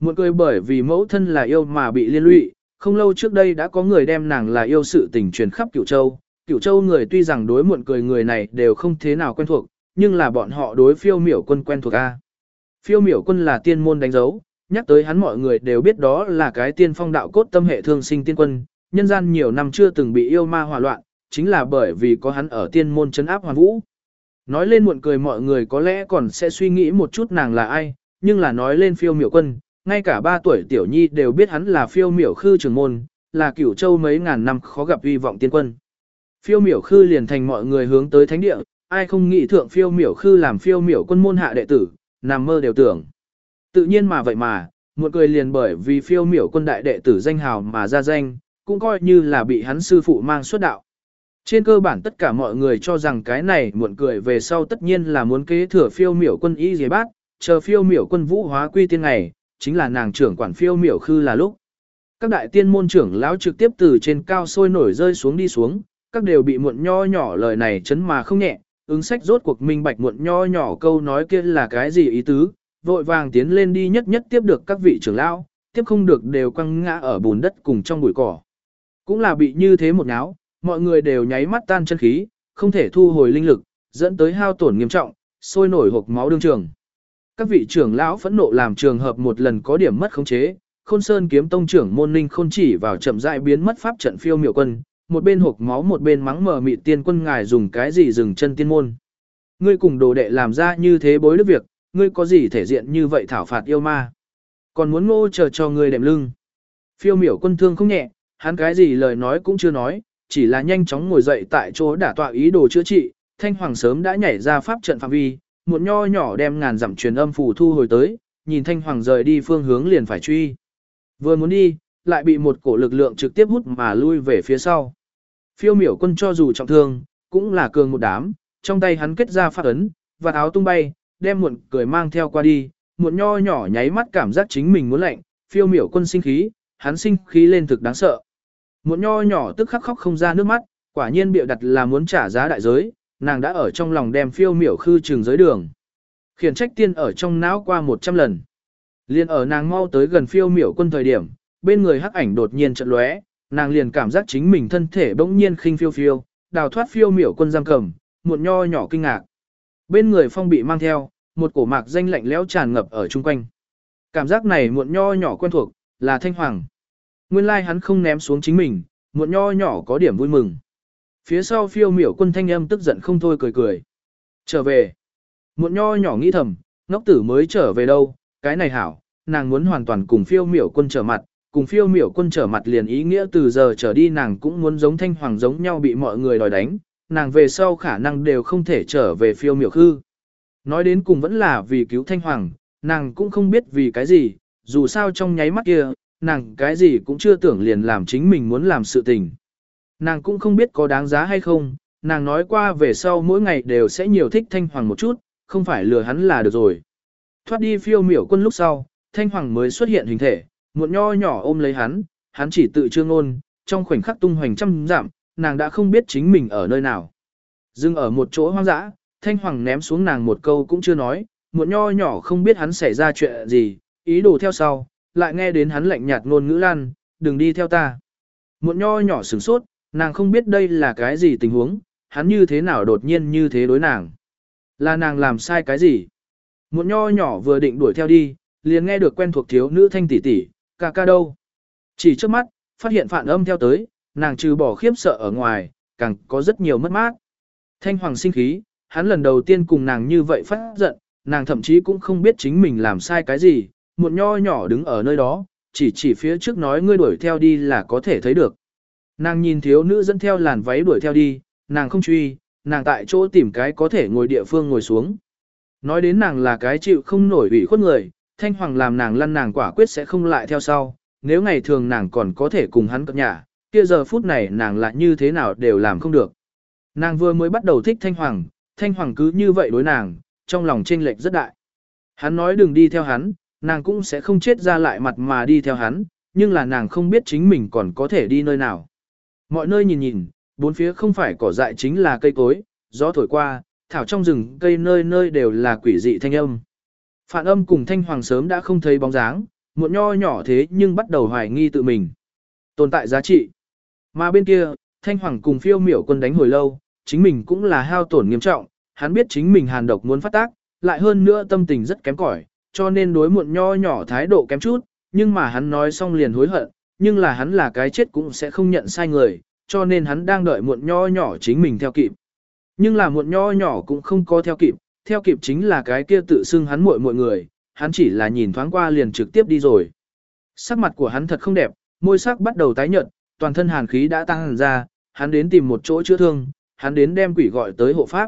[SPEAKER 1] Một cười bởi vì mẫu thân là yêu mà bị liên lụy, không lâu trước đây đã có người đem nàng là yêu sự tình truyền khắp cửu châu. Cửu châu người tuy rằng đối muộn cười người này đều không thế nào quen thuộc, nhưng là bọn họ đối phiêu miểu quân quen thuộc A. Phiêu miểu quân là tiên môn đánh dấu, nhắc tới hắn mọi người đều biết đó là cái tiên phong đạo cốt tâm hệ thương sinh tiên quân, nhân gian nhiều năm chưa từng bị yêu ma hòa loạn, chính là bởi vì có hắn ở tiên môn chấn áp hoàn vũ. Nói lên muộn cười mọi người có lẽ còn sẽ suy nghĩ một chút nàng là ai, nhưng là nói lên phiêu miểu quân, ngay cả ba tuổi tiểu nhi đều biết hắn là phiêu miểu khư trường môn, là cửu châu mấy ngàn năm khó gặp uy vọng tiên quân. Phiêu miểu khư liền thành mọi người hướng tới thánh địa, ai không nghĩ thượng phiêu miểu khư làm phiêu miểu quân môn hạ đệ tử, nằm mơ đều tưởng. Tự nhiên mà vậy mà, muộn cười liền bởi vì phiêu miểu quân đại đệ tử danh hào mà ra danh, cũng coi như là bị hắn sư phụ mang xuất đạo. Trên cơ bản tất cả mọi người cho rằng cái này muộn cười về sau tất nhiên là muốn kế thừa phiêu miểu quân y dế bát, chờ phiêu miểu quân vũ hóa quy tiên ngày, chính là nàng trưởng quản phiêu miểu khư là lúc. Các đại tiên môn trưởng lão trực tiếp từ trên cao sôi nổi rơi xuống đi xuống, các đều bị muộn nho nhỏ lời này chấn mà không nhẹ, ứng sách rốt cuộc minh bạch muộn nho nhỏ câu nói kia là cái gì ý tứ, vội vàng tiến lên đi nhất nhất tiếp được các vị trưởng lão, tiếp không được đều quăng ngã ở bùn đất cùng trong bụi cỏ. Cũng là bị như thế một náo, mọi người đều nháy mắt tan chân khí, không thể thu hồi linh lực, dẫn tới hao tổn nghiêm trọng, sôi nổi hộp máu đương trường. Các vị trưởng lão phẫn nộ làm trường hợp một lần có điểm mất khống chế, Khôn Sơn kiếm tông trưởng môn ninh khôn chỉ vào chậm rãi biến mất pháp trận phiêu miểu quân, một bên hộp máu một bên mắng mờ mịt tiên quân ngài dùng cái gì dừng chân tiên môn. Ngươi cùng đồ đệ làm ra như thế bối đức việc, ngươi có gì thể diện như vậy thảo phạt yêu ma. Còn muốn ngô chờ cho ngươi đệm lưng. Phiêu miểu quân thương không nhẹ, hắn cái gì lời nói cũng chưa nói, chỉ là nhanh chóng ngồi dậy tại chỗ đả tọa ý đồ chữa trị, thanh hoàng sớm đã nhảy ra pháp trận phạm vi, một nho nhỏ đem ngàn dặm truyền âm phù thu hồi tới, nhìn thanh hoàng rời đi phương hướng liền phải truy. Vừa muốn đi, lại bị một cổ lực lượng trực tiếp hút mà lui về phía sau. Phiêu miểu quân cho dù trọng thương, cũng là cường một đám, trong tay hắn kết ra phát ấn, và áo tung bay, đem muộn cười mang theo qua đi, muộn nho nhỏ nháy mắt cảm giác chính mình muốn lạnh, phiêu miểu quân sinh khí, hắn sinh khí lên thực đáng sợ. Muộn nho nhỏ tức khắc khóc không ra nước mắt, quả nhiên biểu đặt là muốn trả giá đại giới, nàng đã ở trong lòng đem phiêu miểu khư trường giới đường. Khiển trách tiên ở trong não qua 100 lần. Liên ở nàng mau tới gần phiêu miểu quân thời điểm, bên người hắc ảnh đột nhiên chợt lóe, nàng liền cảm giác chính mình thân thể bỗng nhiên khinh phiêu phiêu, đào thoát phiêu miểu quân giam cầm, muộn nho nhỏ kinh ngạc. Bên người phong bị mang theo, một cổ mạc danh lạnh lẽo tràn ngập ở chung quanh. Cảm giác này muộn nho nhỏ quen thuộc, là thanh hoàng. Nguyên lai like hắn không ném xuống chính mình, muộn nho nhỏ có điểm vui mừng. Phía sau phiêu miểu quân thanh âm tức giận không thôi cười cười. Trở về. Muộn nho nhỏ nghĩ thầm, ngốc tử mới trở về đâu, cái này hảo, nàng muốn hoàn toàn cùng phiêu miểu quân trở mặt, cùng phiêu miểu quân trở mặt liền ý nghĩa từ giờ trở đi nàng cũng muốn giống thanh hoàng giống nhau bị mọi người đòi đánh, nàng về sau khả năng đều không thể trở về phiêu miểu khư. Nói đến cùng vẫn là vì cứu thanh hoàng, nàng cũng không biết vì cái gì, dù sao trong nháy mắt kia, nàng cái gì cũng chưa tưởng liền làm chính mình muốn làm sự tình. Nàng cũng không biết có đáng giá hay không, nàng nói qua về sau mỗi ngày đều sẽ nhiều thích Thanh Hoàng một chút, không phải lừa hắn là được rồi. Thoát đi phiêu miểu quân lúc sau, Thanh Hoàng mới xuất hiện hình thể, muộn nho nhỏ ôm lấy hắn, hắn chỉ tự trương ôn, trong khoảnh khắc tung hoành trăm giảm, nàng đã không biết chính mình ở nơi nào. Dưng ở một chỗ hoang dã, Thanh Hoàng ném xuống nàng một câu cũng chưa nói, muộn nho nhỏ không biết hắn xảy ra chuyện gì, ý đồ theo sau, lại nghe đến hắn lạnh nhạt ngôn ngữ lan, đừng đi theo ta. Một nho nhỏ sửng sốt, nàng không biết đây là cái gì tình huống, hắn như thế nào đột nhiên như thế đối nàng. Là nàng làm sai cái gì? Một nho nhỏ vừa định đuổi theo đi, liền nghe được quen thuộc thiếu nữ thanh tỷ tỷ, ca ca đâu. Chỉ trước mắt, phát hiện phản âm theo tới, nàng trừ bỏ khiếp sợ ở ngoài, càng có rất nhiều mất mát. Thanh hoàng sinh khí, hắn lần đầu tiên cùng nàng như vậy phát giận, nàng thậm chí cũng không biết chính mình làm sai cái gì, một nho nhỏ đứng ở nơi đó, chỉ chỉ phía trước nói ngươi đuổi theo đi là có thể thấy được. Nàng nhìn thiếu nữ dẫn theo làn váy đuổi theo đi, nàng không truy, nàng tại chỗ tìm cái có thể ngồi địa phương ngồi xuống. Nói đến nàng là cái chịu không nổi ủy khuất người, thanh hoàng làm nàng lăn nàng quả quyết sẽ không lại theo sau, nếu ngày thường nàng còn có thể cùng hắn cập nhà, kia giờ phút này nàng lại như thế nào đều làm không được. Nàng vừa mới bắt đầu thích thanh hoàng, thanh hoàng cứ như vậy đối nàng, trong lòng chênh lệch rất đại. Hắn nói đừng đi theo hắn, nàng cũng sẽ không chết ra lại mặt mà đi theo hắn, nhưng là nàng không biết chính mình còn có thể đi nơi nào. Mọi nơi nhìn nhìn, bốn phía không phải cỏ dại chính là cây cối, gió thổi qua, thảo trong rừng cây nơi nơi đều là quỷ dị thanh âm. Phản âm cùng thanh hoàng sớm đã không thấy bóng dáng, một nho nhỏ thế nhưng bắt đầu hoài nghi tự mình. Tồn tại giá trị. Mà bên kia, thanh hoàng cùng phiêu miểu quân đánh hồi lâu, chính mình cũng là hao tổn nghiêm trọng, hắn biết chính mình hàn độc muốn phát tác, lại hơn nữa tâm tình rất kém cỏi, cho nên đối muộn nho nhỏ thái độ kém chút, nhưng mà hắn nói xong liền hối hận, nhưng là hắn là cái chết cũng sẽ không nhận sai người, cho nên hắn đang đợi muộn nho nhỏ chính mình theo kịp. Nhưng là muộn nho nhỏ cũng không có theo kịp, theo kịp chính là cái kia tự xưng hắn muội muội người, hắn chỉ là nhìn thoáng qua liền trực tiếp đi rồi. Sắc mặt của hắn thật không đẹp, môi sắc bắt đầu tái nhợt, toàn thân hàn khí đã tăng ra, hắn đến tìm một chỗ chữa thương, hắn đến đem quỷ gọi tới hộ pháp.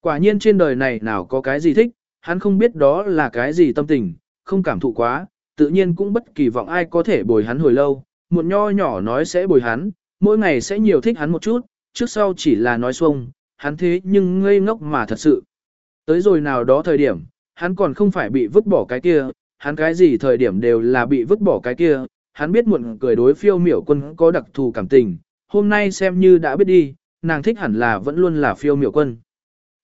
[SPEAKER 1] Quả nhiên trên đời này nào có cái gì thích, hắn không biết đó là cái gì tâm tình, không cảm thụ quá, tự nhiên cũng bất kỳ vọng ai có thể bồi hắn hồi lâu, một nho nhỏ nói sẽ bồi hắn, mỗi ngày sẽ nhiều thích hắn một chút, trước sau chỉ là nói xuông, hắn thế nhưng ngây ngốc mà thật sự. Tới rồi nào đó thời điểm, hắn còn không phải bị vứt bỏ cái kia, hắn cái gì thời điểm đều là bị vứt bỏ cái kia, hắn biết muộn cười đối phiêu miểu quân có đặc thù cảm tình, hôm nay xem như đã biết đi, nàng thích hẳn là vẫn luôn là phiêu miểu quân.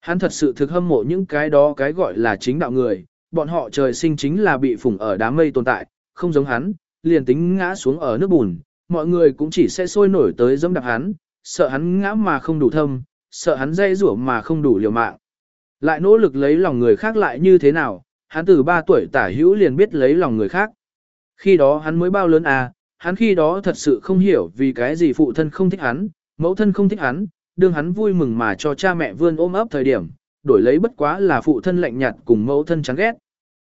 [SPEAKER 1] Hắn thật sự thực hâm mộ những cái đó cái gọi là chính đạo người, bọn họ trời sinh chính là bị phủng ở đám mây tồn tại, không giống hắn, liền tính ngã xuống ở nước bùn, mọi người cũng chỉ sẽ sôi nổi tới dẫm đạp hắn, sợ hắn ngã mà không đủ thâm, sợ hắn dây rủa mà không đủ liều mạng. Lại nỗ lực lấy lòng người khác lại như thế nào, hắn từ 3 tuổi tả hữu liền biết lấy lòng người khác. Khi đó hắn mới bao lớn à, hắn khi đó thật sự không hiểu vì cái gì phụ thân không thích hắn, mẫu thân không thích hắn, đương hắn vui mừng mà cho cha mẹ vươn ôm ấp thời điểm, đổi lấy bất quá là phụ thân lạnh nhạt cùng mẫu thân chán ghét.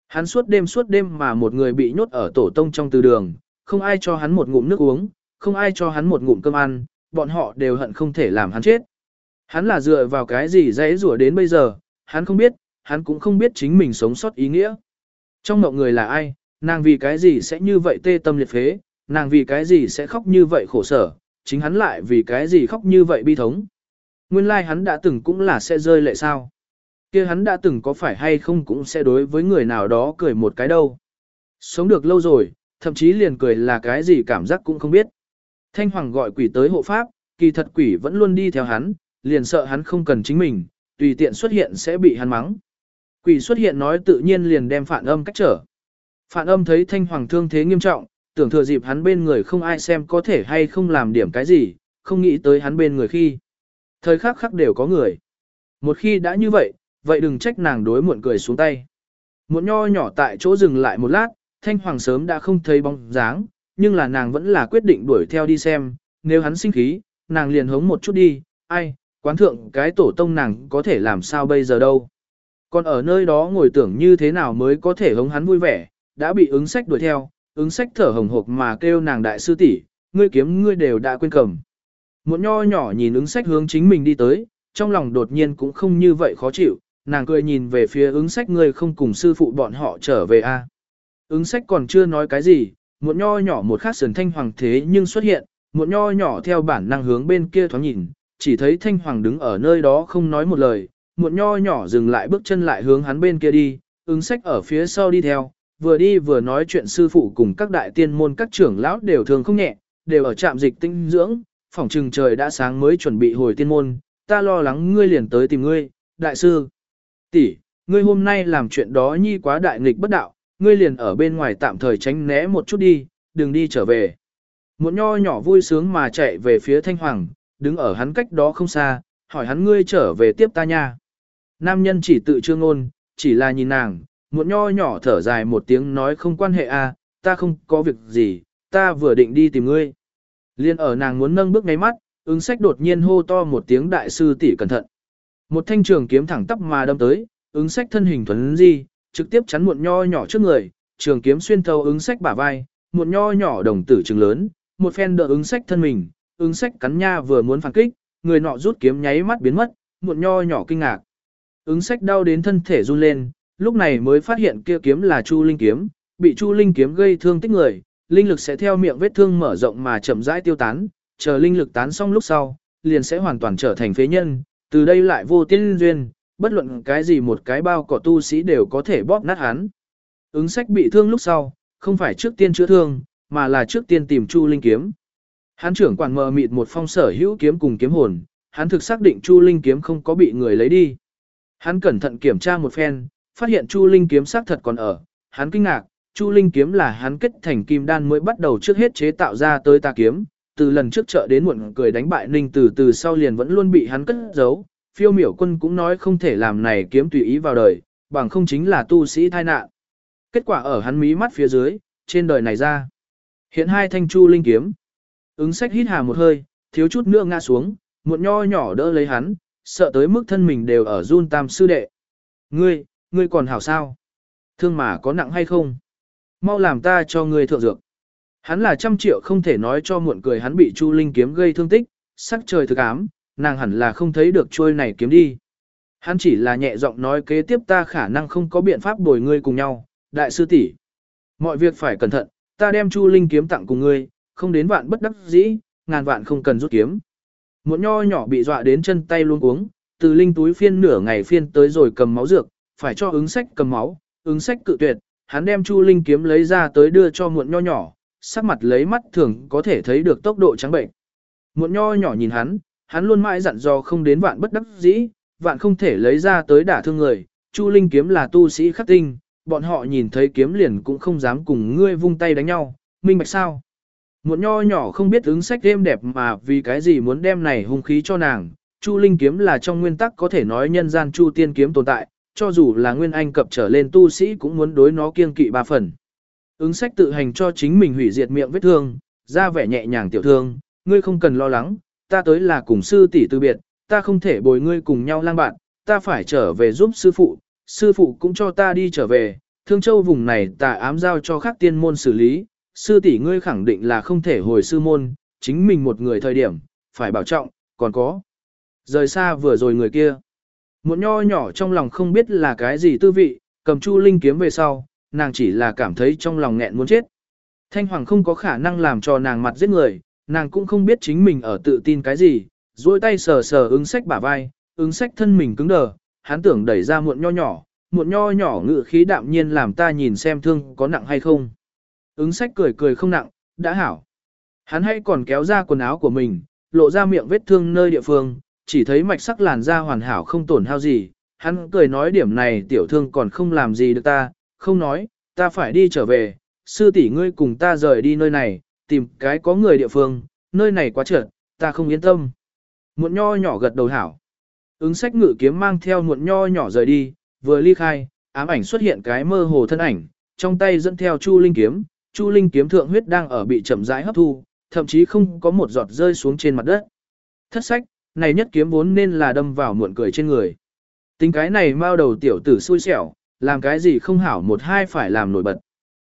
[SPEAKER 1] Hắn suốt đêm suốt đêm mà một người bị nhốt ở tổ tông trong từ đường, không ai cho hắn một ngụm nước uống, không ai cho hắn một ngụm cơm ăn, bọn họ đều hận không thể làm hắn chết. Hắn là dựa vào cái gì dễ rủa đến bây giờ, hắn không biết, hắn cũng không biết chính mình sống sót ý nghĩa. Trong mộng người là ai, nàng vì cái gì sẽ như vậy tê tâm liệt phế, nàng vì cái gì sẽ khóc như vậy khổ sở, chính hắn lại vì cái gì khóc như vậy bi thống. Nguyên lai like hắn đã từng cũng là sẽ rơi lệ sao. kia hắn đã từng có phải hay không cũng sẽ đối với người nào đó cười một cái đâu. Sống được lâu rồi, thậm chí liền cười là cái gì cảm giác cũng không biết. Thanh Hoàng gọi quỷ tới hộ pháp, kỳ thật quỷ vẫn luôn đi theo hắn, liền sợ hắn không cần chính mình, tùy tiện xuất hiện sẽ bị hắn mắng. Quỷ xuất hiện nói tự nhiên liền đem phản âm cách trở. Phản âm thấy Thanh Hoàng thương thế nghiêm trọng, tưởng thừa dịp hắn bên người không ai xem có thể hay không làm điểm cái gì, không nghĩ tới hắn bên người khi. Thời khắc khắc đều có người. Một khi đã như vậy, vậy đừng trách nàng đối muộn cười xuống tay. Muộn nho nhỏ tại chỗ dừng lại một lát, Thanh Hoàng sớm đã không thấy bóng dáng, nhưng là nàng vẫn là quyết định đuổi theo đi xem, nếu hắn sinh khí, nàng liền hống một chút đi, ai, quán thượng cái tổ tông nàng có thể làm sao bây giờ đâu. Còn ở nơi đó ngồi tưởng như thế nào mới có thể hống hắn vui vẻ, đã bị ứng sách đuổi theo, ứng sách thở hồng hộc mà kêu nàng đại sư tỷ, ngươi kiếm ngươi đều đã quên cầm. Một nho nhỏ nhìn ứng sách hướng chính mình đi tới, trong lòng đột nhiên cũng không như vậy khó chịu, nàng cười nhìn về phía ứng sách ngươi không cùng sư phụ bọn họ trở về a. Ứng sách còn chưa nói cái gì, một nho nhỏ một khát sườn thanh hoàng thế nhưng xuất hiện, một nho nhỏ theo bản năng hướng bên kia thoáng nhìn, chỉ thấy thanh hoàng đứng ở nơi đó không nói một lời, một nho nhỏ dừng lại bước chân lại hướng hắn bên kia đi, ứng sách ở phía sau đi theo, vừa đi vừa nói chuyện sư phụ cùng các đại tiên môn các trưởng lão đều thường không nhẹ, đều ở trạm dịch tinh dưỡng, phỏng trừng trời đã sáng mới chuẩn bị hồi tiên môn, ta lo lắng ngươi liền tới tìm ngươi, đại sư. tỷ, ngươi hôm nay làm chuyện đó nhi quá đại nghịch bất đạo, ngươi liền ở bên ngoài tạm thời tránh né một chút đi, đừng đi trở về. Một nho nhỏ vui sướng mà chạy về phía thanh hoàng, đứng ở hắn cách đó không xa, hỏi hắn ngươi trở về tiếp ta nha. Nam nhân chỉ tự trương ngôn, chỉ là nhìn nàng, một nho nhỏ thở dài một tiếng nói không quan hệ a, à, ta không có việc gì, ta vừa định đi tìm ngươi. Liên ở nàng muốn nâng bước ngay mắt, ứng sách đột nhiên hô to một tiếng đại sư tỷ cẩn thận. Một thanh trường kiếm thẳng tắp mà đâm tới, ứng sách thân hình thuần di, trực tiếp chắn muộn nho nhỏ trước người, trường kiếm xuyên thấu ứng sách bả vai, muộn nho nhỏ đồng tử trừng lớn, một phen đỡ ứng sách thân mình, ứng sách cắn nha vừa muốn phản kích, người nọ rút kiếm nháy mắt biến mất, muộn nho nhỏ kinh ngạc. Ứng sách đau đến thân thể run lên, lúc này mới phát hiện kia kiếm là Chu Linh kiếm, bị Chu Linh kiếm gây thương tích người, linh lực sẽ theo miệng vết thương mở rộng mà chậm rãi tiêu tán, chờ linh lực tán xong lúc sau, liền sẽ hoàn toàn trở thành phế nhân, từ đây lại vô tiên duyên, bất luận cái gì một cái bao cỏ tu sĩ đều có thể bóp nát hắn. Ứng sách bị thương lúc sau, không phải trước tiên chữa thương, mà là trước tiên tìm Chu Linh kiếm. Hắn trưởng quản mờ mịt một phong sở hữu kiếm cùng kiếm hồn, hắn thực xác định Chu Linh kiếm không có bị người lấy đi. Hắn cẩn thận kiểm tra một phen, phát hiện Chu Linh kiếm xác thật còn ở, hắn kinh ngạc, Chu Linh kiếm là hắn kết thành kim đan mới bắt đầu trước hết chế tạo ra tới ta kiếm, từ lần trước chợ đến muộn cười đánh bại Ninh từ từ sau liền vẫn luôn bị hắn cất giấu, phiêu miểu quân cũng nói không thể làm này kiếm tùy ý vào đời, bằng không chính là tu sĩ thai nạn. Kết quả ở hắn mí mắt phía dưới, trên đời này ra. Hiện hai thanh Chu Linh kiếm. Ứng sách hít hà một hơi, thiếu chút nữa ngã xuống, muộn nho nhỏ đỡ lấy hắn, sợ tới mức thân mình đều ở run tam sư đệ. Ngươi, ngươi còn hảo sao? Thương mà có nặng hay không? Mau làm ta cho ngươi thượng dược. Hắn là trăm triệu không thể nói cho muộn cười hắn bị Chu Linh kiếm gây thương tích, sắc trời thực ám, nàng hẳn là không thấy được trôi này kiếm đi. Hắn chỉ là nhẹ giọng nói kế tiếp ta khả năng không có biện pháp bồi ngươi cùng nhau, đại sư tỷ. Mọi việc phải cẩn thận, ta đem Chu Linh kiếm tặng cùng ngươi, không đến vạn bất đắc dĩ, ngàn vạn không cần rút kiếm. Một nho nhỏ bị dọa đến chân tay luôn uống, từ linh túi phiên nửa ngày phiên tới rồi cầm máu dược, phải cho ứng sách cầm máu, ứng sách cự tuyệt, hắn đem Chu Linh kiếm lấy ra tới đưa cho muộn nho nhỏ, sắc mặt lấy mắt thường có thể thấy được tốc độ trắng bệnh. Muộn nho nhỏ nhìn hắn, hắn luôn mãi dặn dò không đến vạn bất đắc dĩ, vạn không thể lấy ra tới đả thương người, Chu Linh kiếm là tu sĩ khắc tinh, bọn họ nhìn thấy kiếm liền cũng không dám cùng ngươi vung tay đánh nhau, minh bạch sao? Muộn nho nhỏ không biết ứng sách êm đẹp mà vì cái gì muốn đem này hung khí cho nàng, Chu Linh kiếm là trong nguyên tắc có thể nói nhân gian Chu Tiên kiếm tồn tại, cho dù là nguyên anh cập trở lên tu sĩ cũng muốn đối nó kiêng kỵ ba phần. Ứng sách tự hành cho chính mình hủy diệt miệng vết thương, ra vẻ nhẹ nhàng tiểu thương, ngươi không cần lo lắng, ta tới là cùng sư tỷ từ biệt, ta không thể bồi ngươi cùng nhau lang bạn, ta phải trở về giúp sư phụ, sư phụ cũng cho ta đi trở về, thương châu vùng này ta ám giao cho các tiên môn xử lý, sư tỷ ngươi khẳng định là không thể hồi sư môn, chính mình một người thời điểm, phải bảo trọng, còn có. Rời xa vừa rồi người kia. Một nho nhỏ trong lòng không biết là cái gì tư vị, cầm chu linh kiếm về sau, nàng chỉ là cảm thấy trong lòng nghẹn muốn chết. Thanh Hoàng không có khả năng làm cho nàng mặt giết người, nàng cũng không biết chính mình ở tự tin cái gì, duỗi tay sờ sờ ứng sách bả vai, ứng sách thân mình cứng đờ, hắn tưởng đẩy ra muộn nho nhỏ, muộn nho nhỏ ngự khí đạm nhiên làm ta nhìn xem thương có nặng hay không. Ứng sách cười cười không nặng, đã hảo. Hắn hay còn kéo ra quần áo của mình, lộ ra miệng vết thương nơi địa phương, chỉ thấy mạch sắc làn da hoàn hảo không tổn hao gì. Hắn cười nói điểm này tiểu thương còn không làm gì được ta, không nói, ta phải đi trở về, sư tỷ ngươi cùng ta rời đi nơi này, tìm cái có người địa phương, nơi này quá trượt, ta không yên tâm. Muộn nho nhỏ gật đầu hảo. Ứng sách ngự kiếm mang theo muộn nho nhỏ rời đi, vừa ly khai, ám ảnh xuất hiện cái mơ hồ thân ảnh, trong tay dẫn theo chu linh kiếm, chu linh kiếm thượng huyết đang ở bị chậm rãi hấp thu, thậm chí không có một giọt rơi xuống trên mặt đất. Thất sách, này nhất kiếm vốn nên là đâm vào muộn cười trên người. Tính cái này mao đầu tiểu tử xui xẻo, làm cái gì không hảo một hai phải làm nổi bật.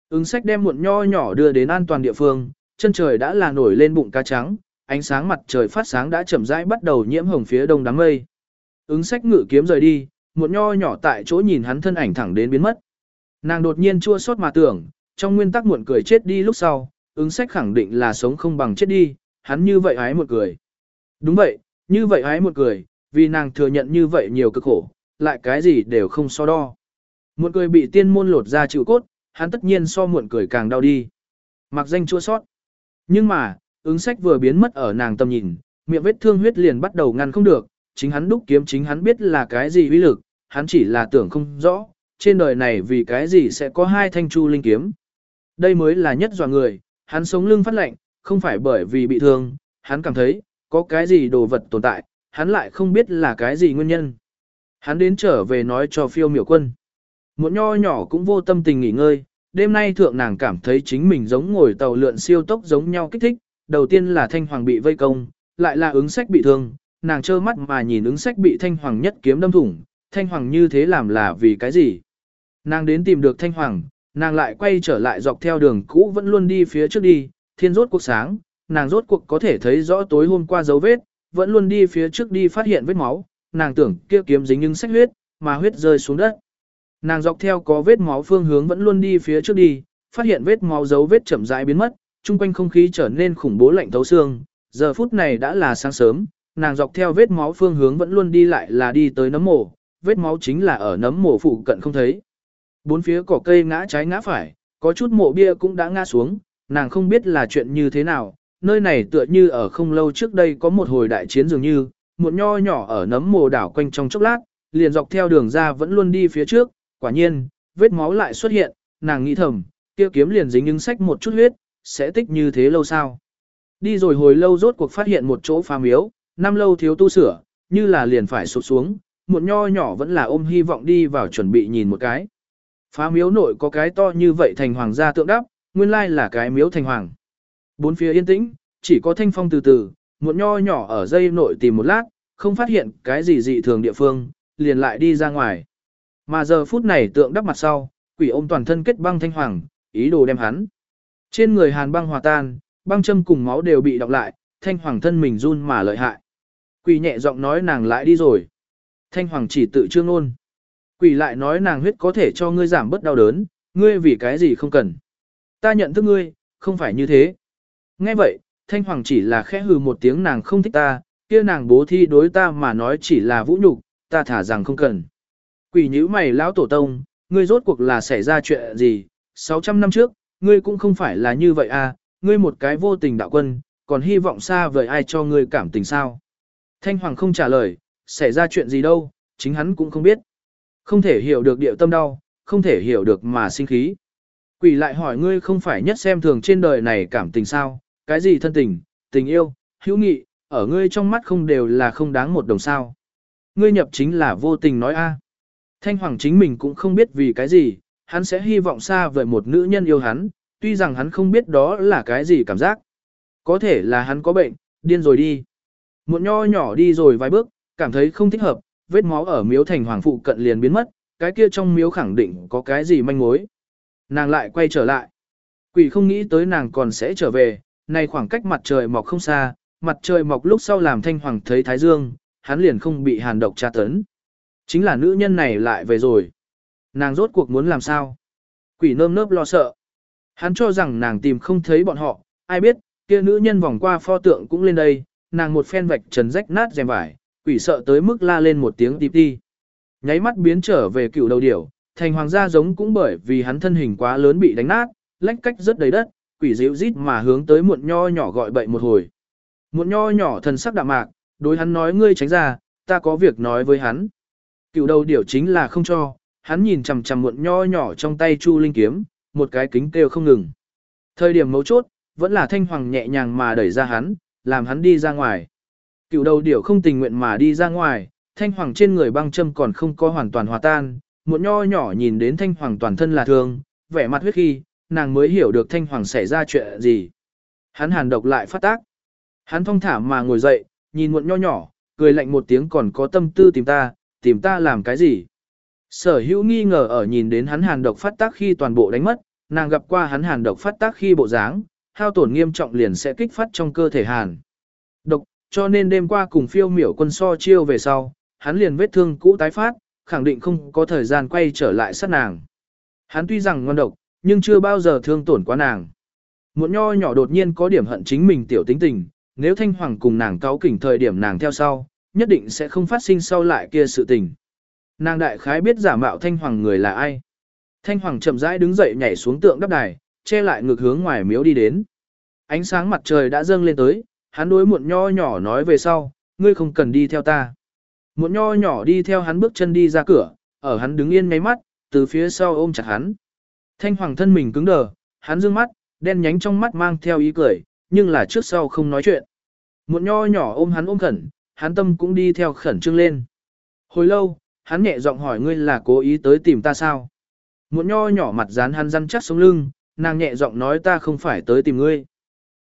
[SPEAKER 1] Ứng sách đem muộn nho nhỏ đưa đến an toàn địa phương, chân trời đã là nổi lên bụng cá trắng, ánh sáng mặt trời phát sáng đã chậm rãi bắt đầu nhiễm hồng phía đông đám mây. Ứng sách ngự kiếm rời đi, muộn nho nhỏ tại chỗ nhìn hắn thân ảnh thẳng đến biến mất. Nàng đột nhiên chua xót mà tưởng, trong nguyên tắc muộn cười chết đi lúc sau, ứng sách khẳng định là sống không bằng chết đi, hắn như vậy hái một cười. Đúng vậy, như vậy hái một cười, vì nàng thừa nhận như vậy nhiều cực khổ, lại cái gì đều không so đo. Muộn cười bị tiên môn lột ra chịu cốt, hắn tất nhiên so muộn cười càng đau đi. Mặc danh chua sót. Nhưng mà, ứng sách vừa biến mất ở nàng tầm nhìn, miệng vết thương huyết liền bắt đầu ngăn không được, chính hắn đúc kiếm chính hắn biết là cái gì uy lực, hắn chỉ là tưởng không rõ, trên đời này vì cái gì sẽ có hai thanh chu linh kiếm. Đây mới là nhất dọa người, hắn sống lưng phát lạnh, không phải bởi vì bị thương, hắn cảm thấy, có cái gì đồ vật tồn tại, hắn lại không biết là cái gì nguyên nhân. Hắn đến trở về nói cho phiêu miểu quân. Một nho nhỏ cũng vô tâm tình nghỉ ngơi, đêm nay thượng nàng cảm thấy chính mình giống ngồi tàu lượn siêu tốc giống nhau kích thích, đầu tiên là thanh hoàng bị vây công, lại là ứng sách bị thương, nàng trơ mắt mà nhìn ứng sách bị thanh hoàng nhất kiếm đâm thủng, thanh hoàng như thế làm là vì cái gì? Nàng đến tìm được thanh hoàng, nàng lại quay trở lại dọc theo đường cũ vẫn luôn đi phía trước đi, thiên rốt cuộc sáng, nàng rốt cuộc có thể thấy rõ tối hôm qua dấu vết, vẫn luôn đi phía trước đi phát hiện vết máu, nàng tưởng kia kiếm dính những sách huyết, mà huyết rơi xuống đất. Nàng dọc theo có vết máu phương hướng vẫn luôn đi phía trước đi, phát hiện vết máu dấu vết chậm rãi biến mất, chung quanh không khí trở nên khủng bố lạnh thấu xương. Giờ phút này đã là sáng sớm, nàng dọc theo vết máu phương hướng vẫn luôn đi lại là đi tới nấm mồ, vết máu chính là ở nấm mồ phụ cận không thấy. Bốn phía cỏ cây ngã trái ngã phải, có chút mộ bia cũng đã ngã xuống, nàng không biết là chuyện như thế nào, nơi này tựa như ở không lâu trước đây có một hồi đại chiến dường như, một nho nhỏ ở nấm mồ đảo quanh trong chốc lát, liền dọc theo đường ra vẫn luôn đi phía trước, quả nhiên, vết máu lại xuất hiện, nàng nghĩ thầm, kia kiếm liền dính những sách một chút huyết, sẽ tích như thế lâu sao. Đi rồi hồi lâu rốt cuộc phát hiện một chỗ phá miếu, năm lâu thiếu tu sửa, như là liền phải sụt xuống, một nho nhỏ vẫn là ôm hy vọng đi vào chuẩn bị nhìn một cái. Phá miếu nội có cái to như vậy thành hoàng gia tượng đắp, nguyên lai là cái miếu thành hoàng. Bốn phía yên tĩnh, chỉ có thanh phong từ từ, muộn nho nhỏ ở dây nội tìm một lát, không phát hiện cái gì dị thường địa phương, liền lại đi ra ngoài. Mà giờ phút này tượng đắp mặt sau, quỷ ôm toàn thân kết băng thanh hoàng, ý đồ đem hắn. Trên người hàn băng hòa tan, băng châm cùng máu đều bị đọc lại, thanh hoàng thân mình run mà lợi hại. Quỷ nhẹ giọng nói nàng lại đi rồi. Thanh hoàng chỉ tự trương ôn. Quỷ lại nói nàng huyết có thể cho ngươi giảm bớt đau đớn, ngươi vì cái gì không cần. Ta nhận thức ngươi, không phải như thế. Nghe vậy, thanh hoàng chỉ là khẽ hừ một tiếng nàng không thích ta, kia nàng bố thi đối ta mà nói chỉ là vũ nhục, ta thả rằng không cần. Quỷ nhíu mày lão tổ tông, ngươi rốt cuộc là xảy ra chuyện gì, 600 năm trước, ngươi cũng không phải là như vậy à, ngươi một cái vô tình đạo quân, còn hy vọng xa vời ai cho ngươi cảm tình sao. Thanh Hoàng không trả lời, xảy ra chuyện gì đâu, chính hắn cũng không biết. Không thể hiểu được điệu tâm đau, không thể hiểu được mà sinh khí. Quỷ lại hỏi ngươi không phải nhất xem thường trên đời này cảm tình sao, cái gì thân tình, tình yêu, hữu nghị, ở ngươi trong mắt không đều là không đáng một đồng sao. Ngươi nhập chính là vô tình nói a. Thanh Hoàng chính mình cũng không biết vì cái gì, hắn sẽ hy vọng xa vời một nữ nhân yêu hắn, tuy rằng hắn không biết đó là cái gì cảm giác. Có thể là hắn có bệnh, điên rồi đi. Một nho nhỏ đi rồi vài bước, cảm thấy không thích hợp, vết máu ở miếu thành hoàng phụ cận liền biến mất, cái kia trong miếu khẳng định có cái gì manh mối. Nàng lại quay trở lại. Quỷ không nghĩ tới nàng còn sẽ trở về, này khoảng cách mặt trời mọc không xa, mặt trời mọc lúc sau làm thanh hoàng thấy thái dương, hắn liền không bị hàn độc tra tấn. Chính là nữ nhân này lại về rồi. Nàng rốt cuộc muốn làm sao? Quỷ nơm nớp lo sợ. Hắn cho rằng nàng tìm không thấy bọn họ, ai biết, kia nữ nhân vòng qua pho tượng cũng lên đây, nàng một phen vạch trần rách nát rèm vải, quỷ sợ tới mức la lên một tiếng tiếp đi. Nháy mắt biến trở về cựu đầu điểu, thành hoàng gia giống cũng bởi vì hắn thân hình quá lớn bị đánh nát, lách cách rất đầy đất, quỷ dịu rít mà hướng tới muộn nho nhỏ gọi bậy một hồi. Muộn nho nhỏ thần sắc đạm mạc, đối hắn nói ngươi tránh ra, ta có việc nói với hắn. Cựu đầu điểu chính là không cho, hắn nhìn chằm chằm muộn nho nhỏ trong tay chu linh kiếm, một cái kính kêu không ngừng. Thời điểm mấu chốt, vẫn là thanh hoàng nhẹ nhàng mà đẩy ra hắn, làm hắn đi ra ngoài. Cựu đầu điểu không tình nguyện mà đi ra ngoài, thanh hoàng trên người băng châm còn không có hoàn toàn hòa tan, muộn nho nhỏ nhìn đến thanh hoàng toàn thân là thương, vẻ mặt huyết khi, nàng mới hiểu được thanh hoàng xảy ra chuyện gì. Hắn hàn độc lại phát tác. Hắn thong thả mà ngồi dậy, nhìn muộn nho nhỏ, cười lạnh một tiếng còn có tâm tư tìm ta, tìm ta làm cái gì. Sở hữu nghi ngờ ở nhìn đến hắn hàn độc phát tác khi toàn bộ đánh mất, nàng gặp qua hắn hàn độc phát tác khi bộ dáng, hao tổn nghiêm trọng liền sẽ kích phát trong cơ thể hàn. Độc, cho nên đêm qua cùng phiêu miểu quân so chiêu về sau, hắn liền vết thương cũ tái phát, khẳng định không có thời gian quay trở lại sát nàng. Hắn tuy rằng ngon độc, nhưng chưa bao giờ thương tổn quá nàng. Muộn nho nhỏ đột nhiên có điểm hận chính mình tiểu tính tình, nếu thanh hoàng cùng nàng cáo kỉnh thời điểm nàng theo sau, nhất định sẽ không phát sinh sau lại kia sự tình. Nàng đại khái biết giả mạo thanh hoàng người là ai. Thanh hoàng chậm rãi đứng dậy nhảy xuống tượng đắp đài, che lại ngược hướng ngoài miếu đi đến. Ánh sáng mặt trời đã dâng lên tới, hắn đối muộn nho nhỏ nói về sau, ngươi không cần đi theo ta. Muộn nho nhỏ đi theo hắn bước chân đi ra cửa, ở hắn đứng yên ngay mắt, từ phía sau ôm chặt hắn. Thanh hoàng thân mình cứng đờ, hắn dương mắt, đen nhánh trong mắt mang theo ý cười, nhưng là trước sau không nói chuyện. Muộn nho nhỏ ôm hắn ôm khẩn, hắn tâm cũng đi theo khẩn trương lên. Hồi lâu, hắn nhẹ giọng hỏi ngươi là cố ý tới tìm ta sao? Muộn nho nhỏ mặt dán hắn răn chắc sống lưng, nàng nhẹ giọng nói ta không phải tới tìm ngươi.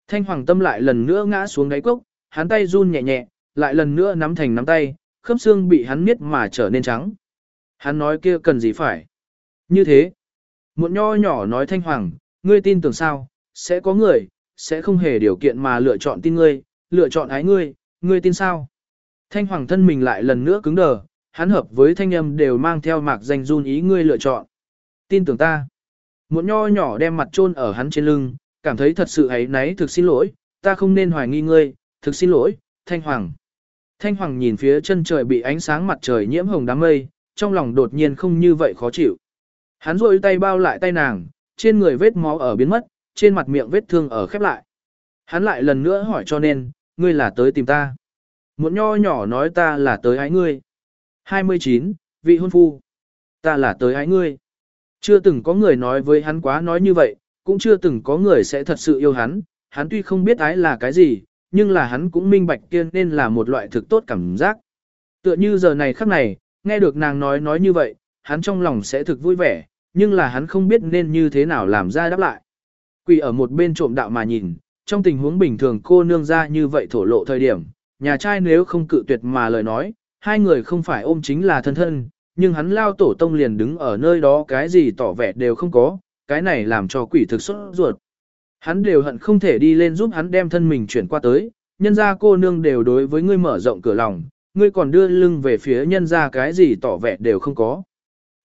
[SPEAKER 1] Thanh hoàng tâm lại lần nữa ngã xuống đáy cốc, hắn tay run nhẹ nhẹ, lại lần nữa nắm thành nắm tay, khớp xương bị hắn miết mà trở nên trắng. Hắn nói kia cần gì phải. Như thế, muộn nho nhỏ nói thanh hoàng, ngươi tin tưởng sao, sẽ có người, sẽ không hề điều kiện mà lựa chọn tin ngươi, lựa chọn ái ngươi, ngươi tin sao. Thanh hoàng thân mình lại lần nữa cứng đờ, hắn hợp với thanh âm đều mang theo mạc danh run ý ngươi lựa chọn. Tin tưởng ta. Muộn nho nhỏ đem mặt chôn ở hắn trên lưng, cảm thấy thật sự ấy náy thực xin lỗi, ta không nên hoài nghi ngươi, thực xin lỗi, Thanh Hoàng. Thanh Hoàng nhìn phía chân trời bị ánh sáng mặt trời nhiễm hồng đám mây, trong lòng đột nhiên không như vậy khó chịu. Hắn rôi tay bao lại tay nàng, trên người vết máu ở biến mất, trên mặt miệng vết thương ở khép lại. Hắn lại lần nữa hỏi cho nên, ngươi là tới tìm ta. Một nho nhỏ nói ta là tới ái ngươi. 29. Vị hôn phu. Ta là tới ái ngươi. Chưa từng có người nói với hắn quá nói như vậy, cũng chưa từng có người sẽ thật sự yêu hắn. Hắn tuy không biết ái là cái gì, nhưng là hắn cũng minh bạch kiên nên là một loại thực tốt cảm giác. Tựa như giờ này khắc này, nghe được nàng nói nói như vậy, hắn trong lòng sẽ thực vui vẻ, nhưng là hắn không biết nên như thế nào làm ra đáp lại. Quỷ ở một bên trộm đạo mà nhìn, trong tình huống bình thường cô nương ra như vậy thổ lộ thời điểm, nhà trai nếu không cự tuyệt mà lời nói, hai người không phải ôm chính là thân thân, nhưng hắn lao tổ tông liền đứng ở nơi đó cái gì tỏ vẻ đều không có, cái này làm cho quỷ thực xuất ruột. Hắn đều hận không thể đi lên giúp hắn đem thân mình chuyển qua tới, nhân ra cô nương đều đối với ngươi mở rộng cửa lòng, ngươi còn đưa lưng về phía nhân ra cái gì tỏ vẻ đều không có.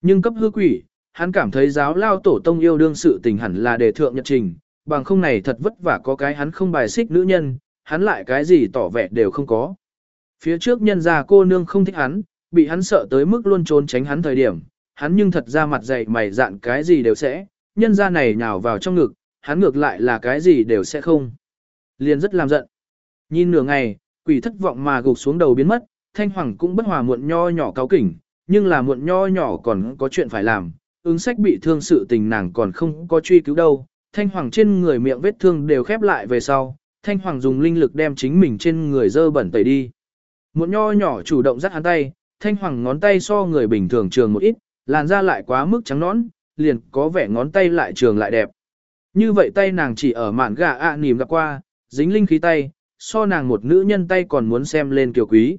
[SPEAKER 1] Nhưng cấp hư quỷ, hắn cảm thấy giáo lao tổ tông yêu đương sự tình hẳn là đề thượng nhật trình, bằng không này thật vất vả có cái hắn không bài xích nữ nhân, hắn lại cái gì tỏ vẻ đều không có. Phía trước nhân gia cô nương không thích hắn, bị hắn sợ tới mức luôn trốn tránh hắn thời điểm, hắn nhưng thật ra mặt dày mày dạn cái gì đều sẽ, nhân gia này nhào vào trong ngực, hắn ngược lại là cái gì đều sẽ không. Liền rất làm giận. Nhìn nửa ngày, quỷ thất vọng mà gục xuống đầu biến mất, thanh hoàng cũng bất hòa muộn nho nhỏ cáo kỉnh, nhưng là muộn nho nhỏ còn có chuyện phải làm, ứng sách bị thương sự tình nàng còn không có truy cứu đâu. Thanh hoàng trên người miệng vết thương đều khép lại về sau, thanh hoàng dùng linh lực đem chính mình trên người dơ bẩn tẩy đi. Một nho nhỏ chủ động dắt hắn tay, thanh hoàng ngón tay so người bình thường trường một ít, làn da lại quá mức trắng nõn, liền có vẻ ngón tay lại trường lại đẹp. Như vậy tay nàng chỉ ở mạn gà ạ à nìm gặp qua, dính linh khí tay, so nàng một nữ nhân tay còn muốn xem lên kiều quý.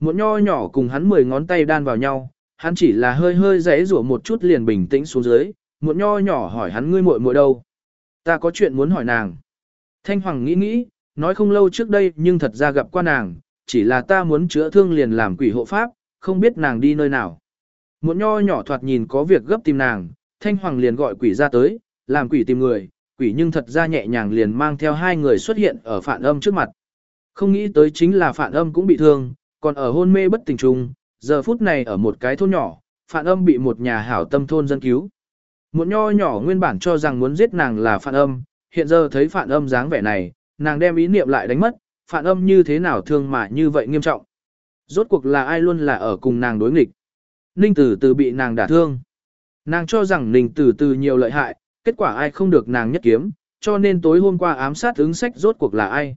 [SPEAKER 1] Một nho nhỏ cùng hắn mười ngón tay đan vào nhau, hắn chỉ là hơi hơi giãy rủa một chút liền bình tĩnh xuống dưới, một nho nhỏ hỏi hắn ngươi muội muội đâu. Ta có chuyện muốn hỏi nàng. Thanh Hoàng nghĩ nghĩ, nói không lâu trước đây nhưng thật ra gặp qua nàng, chỉ là ta muốn chữa thương liền làm quỷ hộ pháp, không biết nàng đi nơi nào. Một nho nhỏ thoạt nhìn có việc gấp tìm nàng, Thanh Hoàng liền gọi quỷ ra tới, làm quỷ tìm người, quỷ nhưng thật ra nhẹ nhàng liền mang theo hai người xuất hiện ở phản âm trước mặt. Không nghĩ tới chính là phản âm cũng bị thương, còn ở hôn mê bất tỉnh trung, giờ phút này ở một cái thôn nhỏ, phản âm bị một nhà hảo tâm thôn dân cứu. Một nho nhỏ nguyên bản cho rằng muốn giết nàng là phản âm, hiện giờ thấy phản âm dáng vẻ này, nàng đem ý niệm lại đánh mất, phản âm như thế nào thương mà như vậy nghiêm trọng. Rốt cuộc là ai luôn là ở cùng nàng đối nghịch. Ninh tử từ bị nàng đả thương. Nàng cho rằng Ninh tử từ nhiều lợi hại, kết quả ai không được nàng nhất kiếm, cho nên tối hôm qua ám sát ứng sách rốt cuộc là ai.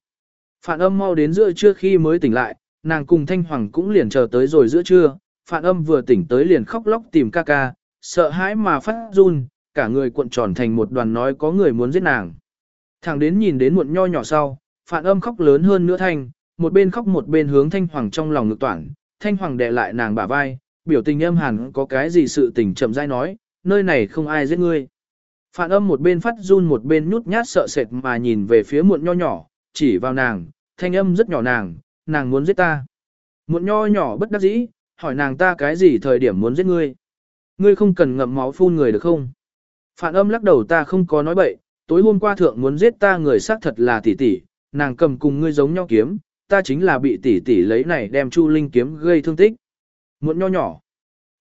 [SPEAKER 1] Phản âm mau đến giữa trưa khi mới tỉnh lại, nàng cùng Thanh Hoàng cũng liền chờ tới rồi giữa trưa, phạn âm vừa tỉnh tới liền khóc lóc tìm ca ca, sợ hãi mà phát run, cả người cuộn tròn thành một đoàn nói có người muốn giết nàng. thằng đến nhìn đến muộn nho nhỏ sau, phạn âm khóc lớn hơn nữa thanh, một bên khóc một bên hướng Thanh Hoàng trong lòng ngực toản, Thanh Hoàng đè lại nàng bả vai, biểu tình âm hẳn có cái gì sự tình chậm rãi nói, nơi này không ai giết ngươi. Phản âm một bên phát run một bên nhút nhát sợ sệt mà nhìn về phía muộn nho nhỏ, chỉ vào nàng, thanh âm rất nhỏ nàng, nàng muốn giết ta. Muộn nho nhỏ bất đắc dĩ, hỏi nàng ta cái gì thời điểm muốn giết ngươi. Ngươi không cần ngậm máu phun người được không? Phản âm lắc đầu ta không có nói bậy, tối hôm qua thượng muốn giết ta người xác thật là tỷ tỷ, nàng cầm cùng ngươi giống nhau kiếm, ta chính là bị tỷ tỷ lấy này đem chu linh kiếm gây thương tích. Muộn nho nhỏ.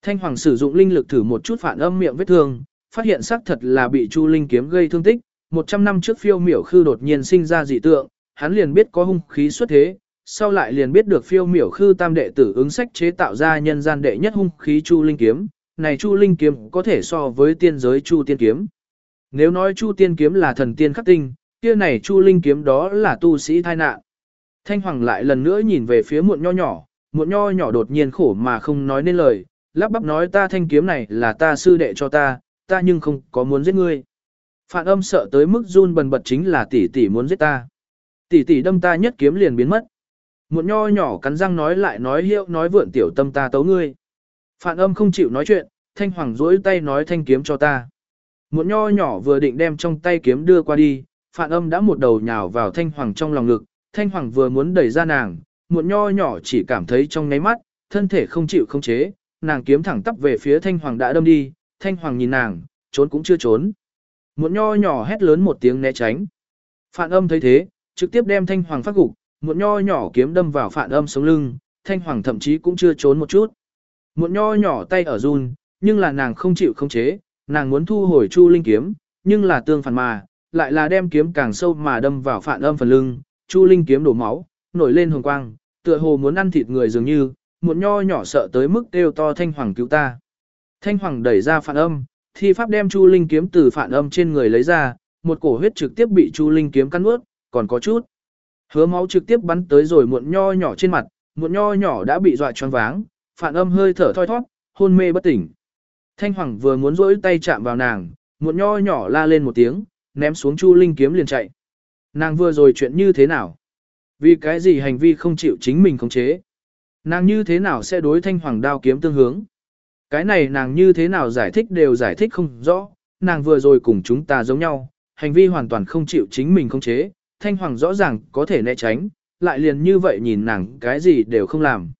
[SPEAKER 1] Thanh Hoàng sử dụng linh lực thử một chút phản âm miệng vết thương, phát hiện xác thật là bị Chu Linh kiếm gây thương tích, 100 năm trước phiêu miểu khư đột nhiên sinh ra dị tượng, hắn liền biết có hung khí xuất thế, sau lại liền biết được phiêu miểu khư tam đệ tử ứng sách chế tạo ra nhân gian đệ nhất hung khí Chu Linh kiếm, này Chu Linh kiếm có thể so với tiên giới Chu Tiên kiếm. Nếu nói Chu Tiên kiếm là thần tiên khắc tinh, kia này Chu Linh kiếm đó là tu sĩ thai nạn. Thanh Hoàng lại lần nữa nhìn về phía muộn nho nhỏ, muộn nho nhỏ đột nhiên khổ mà không nói nên lời, lắp bắp nói ta thanh kiếm này là ta sư đệ cho ta, ta nhưng không có muốn giết ngươi. Phản âm sợ tới mức run bần bật chính là tỷ tỷ muốn giết ta. Tỷ tỷ đâm ta nhất kiếm liền biến mất. Muộn nho nhỏ cắn răng nói lại nói hiệu nói vượn tiểu tâm ta tấu ngươi. Phạn âm không chịu nói chuyện, thanh hoàng duỗi tay nói thanh kiếm cho ta. Muộn nho nhỏ vừa định đem trong tay kiếm đưa qua đi, phạn âm đã một đầu nhào vào thanh hoàng trong lòng ngực, thanh hoàng vừa muốn đẩy ra nàng, muộn nho nhỏ chỉ cảm thấy trong ngáy mắt, thân thể không chịu không chế, nàng kiếm thẳng tắp về phía thanh hoàng đã đâm đi, thanh hoàng nhìn nàng, trốn cũng chưa trốn. Muộn nho nhỏ hét lớn một tiếng né tránh. Phạn âm thấy thế, trực tiếp đem thanh hoàng phát gục, muộn nho nhỏ kiếm đâm vào phản âm sống lưng, thanh hoàng thậm chí cũng chưa trốn một chút. Muộn nho nhỏ tay ở run, nhưng là nàng không chịu không chế, nàng muốn thu hồi chu linh kiếm, nhưng là tương phản mà, lại là đem kiếm càng sâu mà đâm vào phản âm phần lưng, chu linh kiếm đổ máu, nổi lên hồng quang, tựa hồ muốn ăn thịt người dường như, muộn nho nhỏ sợ tới mức kêu to thanh hoàng cứu ta. Thanh hoàng đẩy ra phản âm, thi pháp đem chu linh kiếm từ phản âm trên người lấy ra, một cổ huyết trực tiếp bị chu linh kiếm cắn nuốt, còn có chút. Hứa máu trực tiếp bắn tới rồi muộn nho nhỏ trên mặt, muộn nho nhỏ đã bị dọa choáng váng, phản âm hơi thở thoi thoát, hôn mê bất tỉnh. Thanh hoàng vừa muốn rỗi tay chạm vào nàng, muộn nho nhỏ la lên một tiếng, ném xuống chu linh kiếm liền chạy. Nàng vừa rồi chuyện như thế nào? Vì cái gì hành vi không chịu chính mình khống chế? Nàng như thế nào sẽ đối thanh hoàng đao kiếm tương hướng? Cái này nàng như thế nào giải thích đều giải thích không rõ, nàng vừa rồi cùng chúng ta giống nhau, hành vi hoàn toàn không chịu chính mình khống chế, thanh hoàng rõ ràng có thể né tránh, lại liền như vậy nhìn nàng cái gì đều không làm.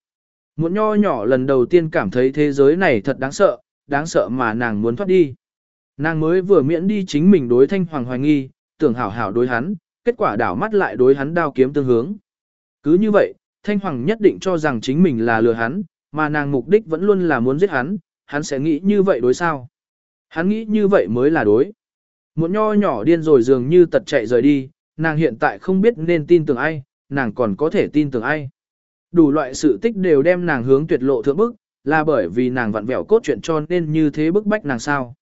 [SPEAKER 1] Muộn nho nhỏ lần đầu tiên cảm thấy thế giới này thật đáng sợ, đáng sợ mà nàng muốn thoát đi. Nàng mới vừa miễn đi chính mình đối thanh hoàng hoài nghi, tưởng hảo hảo đối hắn, kết quả đảo mắt lại đối hắn đao kiếm tương hướng. Cứ như vậy, Thanh Hoàng nhất định cho rằng chính mình là lừa hắn, mà nàng mục đích vẫn luôn là muốn giết hắn, hắn sẽ nghĩ như vậy đối sao? Hắn nghĩ như vậy mới là đối. Muộn nho nhỏ điên rồi dường như tật chạy rời đi, nàng hiện tại không biết nên tin tưởng ai, nàng còn có thể tin tưởng ai. Đủ loại sự tích đều đem nàng hướng tuyệt lộ thượng bức, là bởi vì nàng vặn vẹo cốt chuyện cho nên như thế bức bách nàng sao.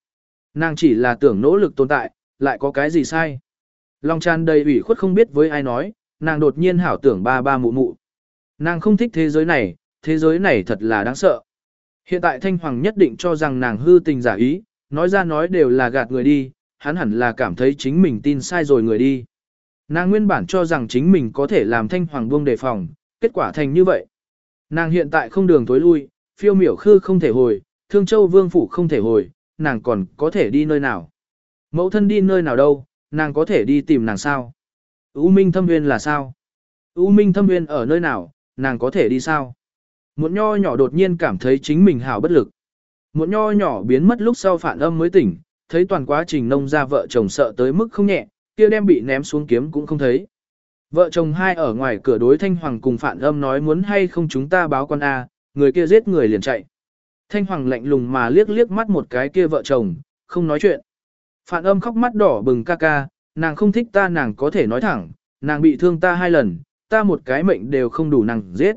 [SPEAKER 1] Nàng chỉ là tưởng nỗ lực tồn tại, lại có cái gì sai. Long tràn đầy ủy khuất không biết với ai nói, nàng đột nhiên hảo tưởng ba ba mụ mụ. Nàng không thích thế giới này, thế giới này thật là đáng sợ. Hiện tại Thanh Hoàng nhất định cho rằng nàng hư tình giả ý, nói ra nói đều là gạt người đi, hắn hẳn là cảm thấy chính mình tin sai rồi người đi. Nàng nguyên bản cho rằng chính mình có thể làm Thanh Hoàng buông đề phòng, kết quả thành như vậy. Nàng hiện tại không đường tối lui, phiêu miểu khư không thể hồi, thương châu vương phủ không thể hồi, nàng còn có thể đi nơi nào. Mẫu thân đi nơi nào đâu, nàng có thể đi tìm nàng sao. U Minh Thâm Nguyên là sao? U Minh Thâm Nguyên ở nơi nào, nàng có thể đi sao? Một nho nhỏ đột nhiên cảm thấy chính mình hảo bất lực. Một nho nhỏ biến mất lúc sau phản âm mới tỉnh, thấy toàn quá trình nông ra vợ chồng sợ tới mức không nhẹ, kia đem bị ném xuống kiếm cũng không thấy. Vợ chồng hai ở ngoài cửa đối Thanh Hoàng cùng phản âm nói muốn hay không chúng ta báo quan A, người kia giết người liền chạy. Thanh Hoàng lạnh lùng mà liếc liếc mắt một cái kia vợ chồng, không nói chuyện. Phản âm khóc mắt đỏ bừng ca ca, nàng không thích ta nàng có thể nói thẳng, nàng bị thương ta hai lần, ta một cái mệnh đều không đủ nàng giết.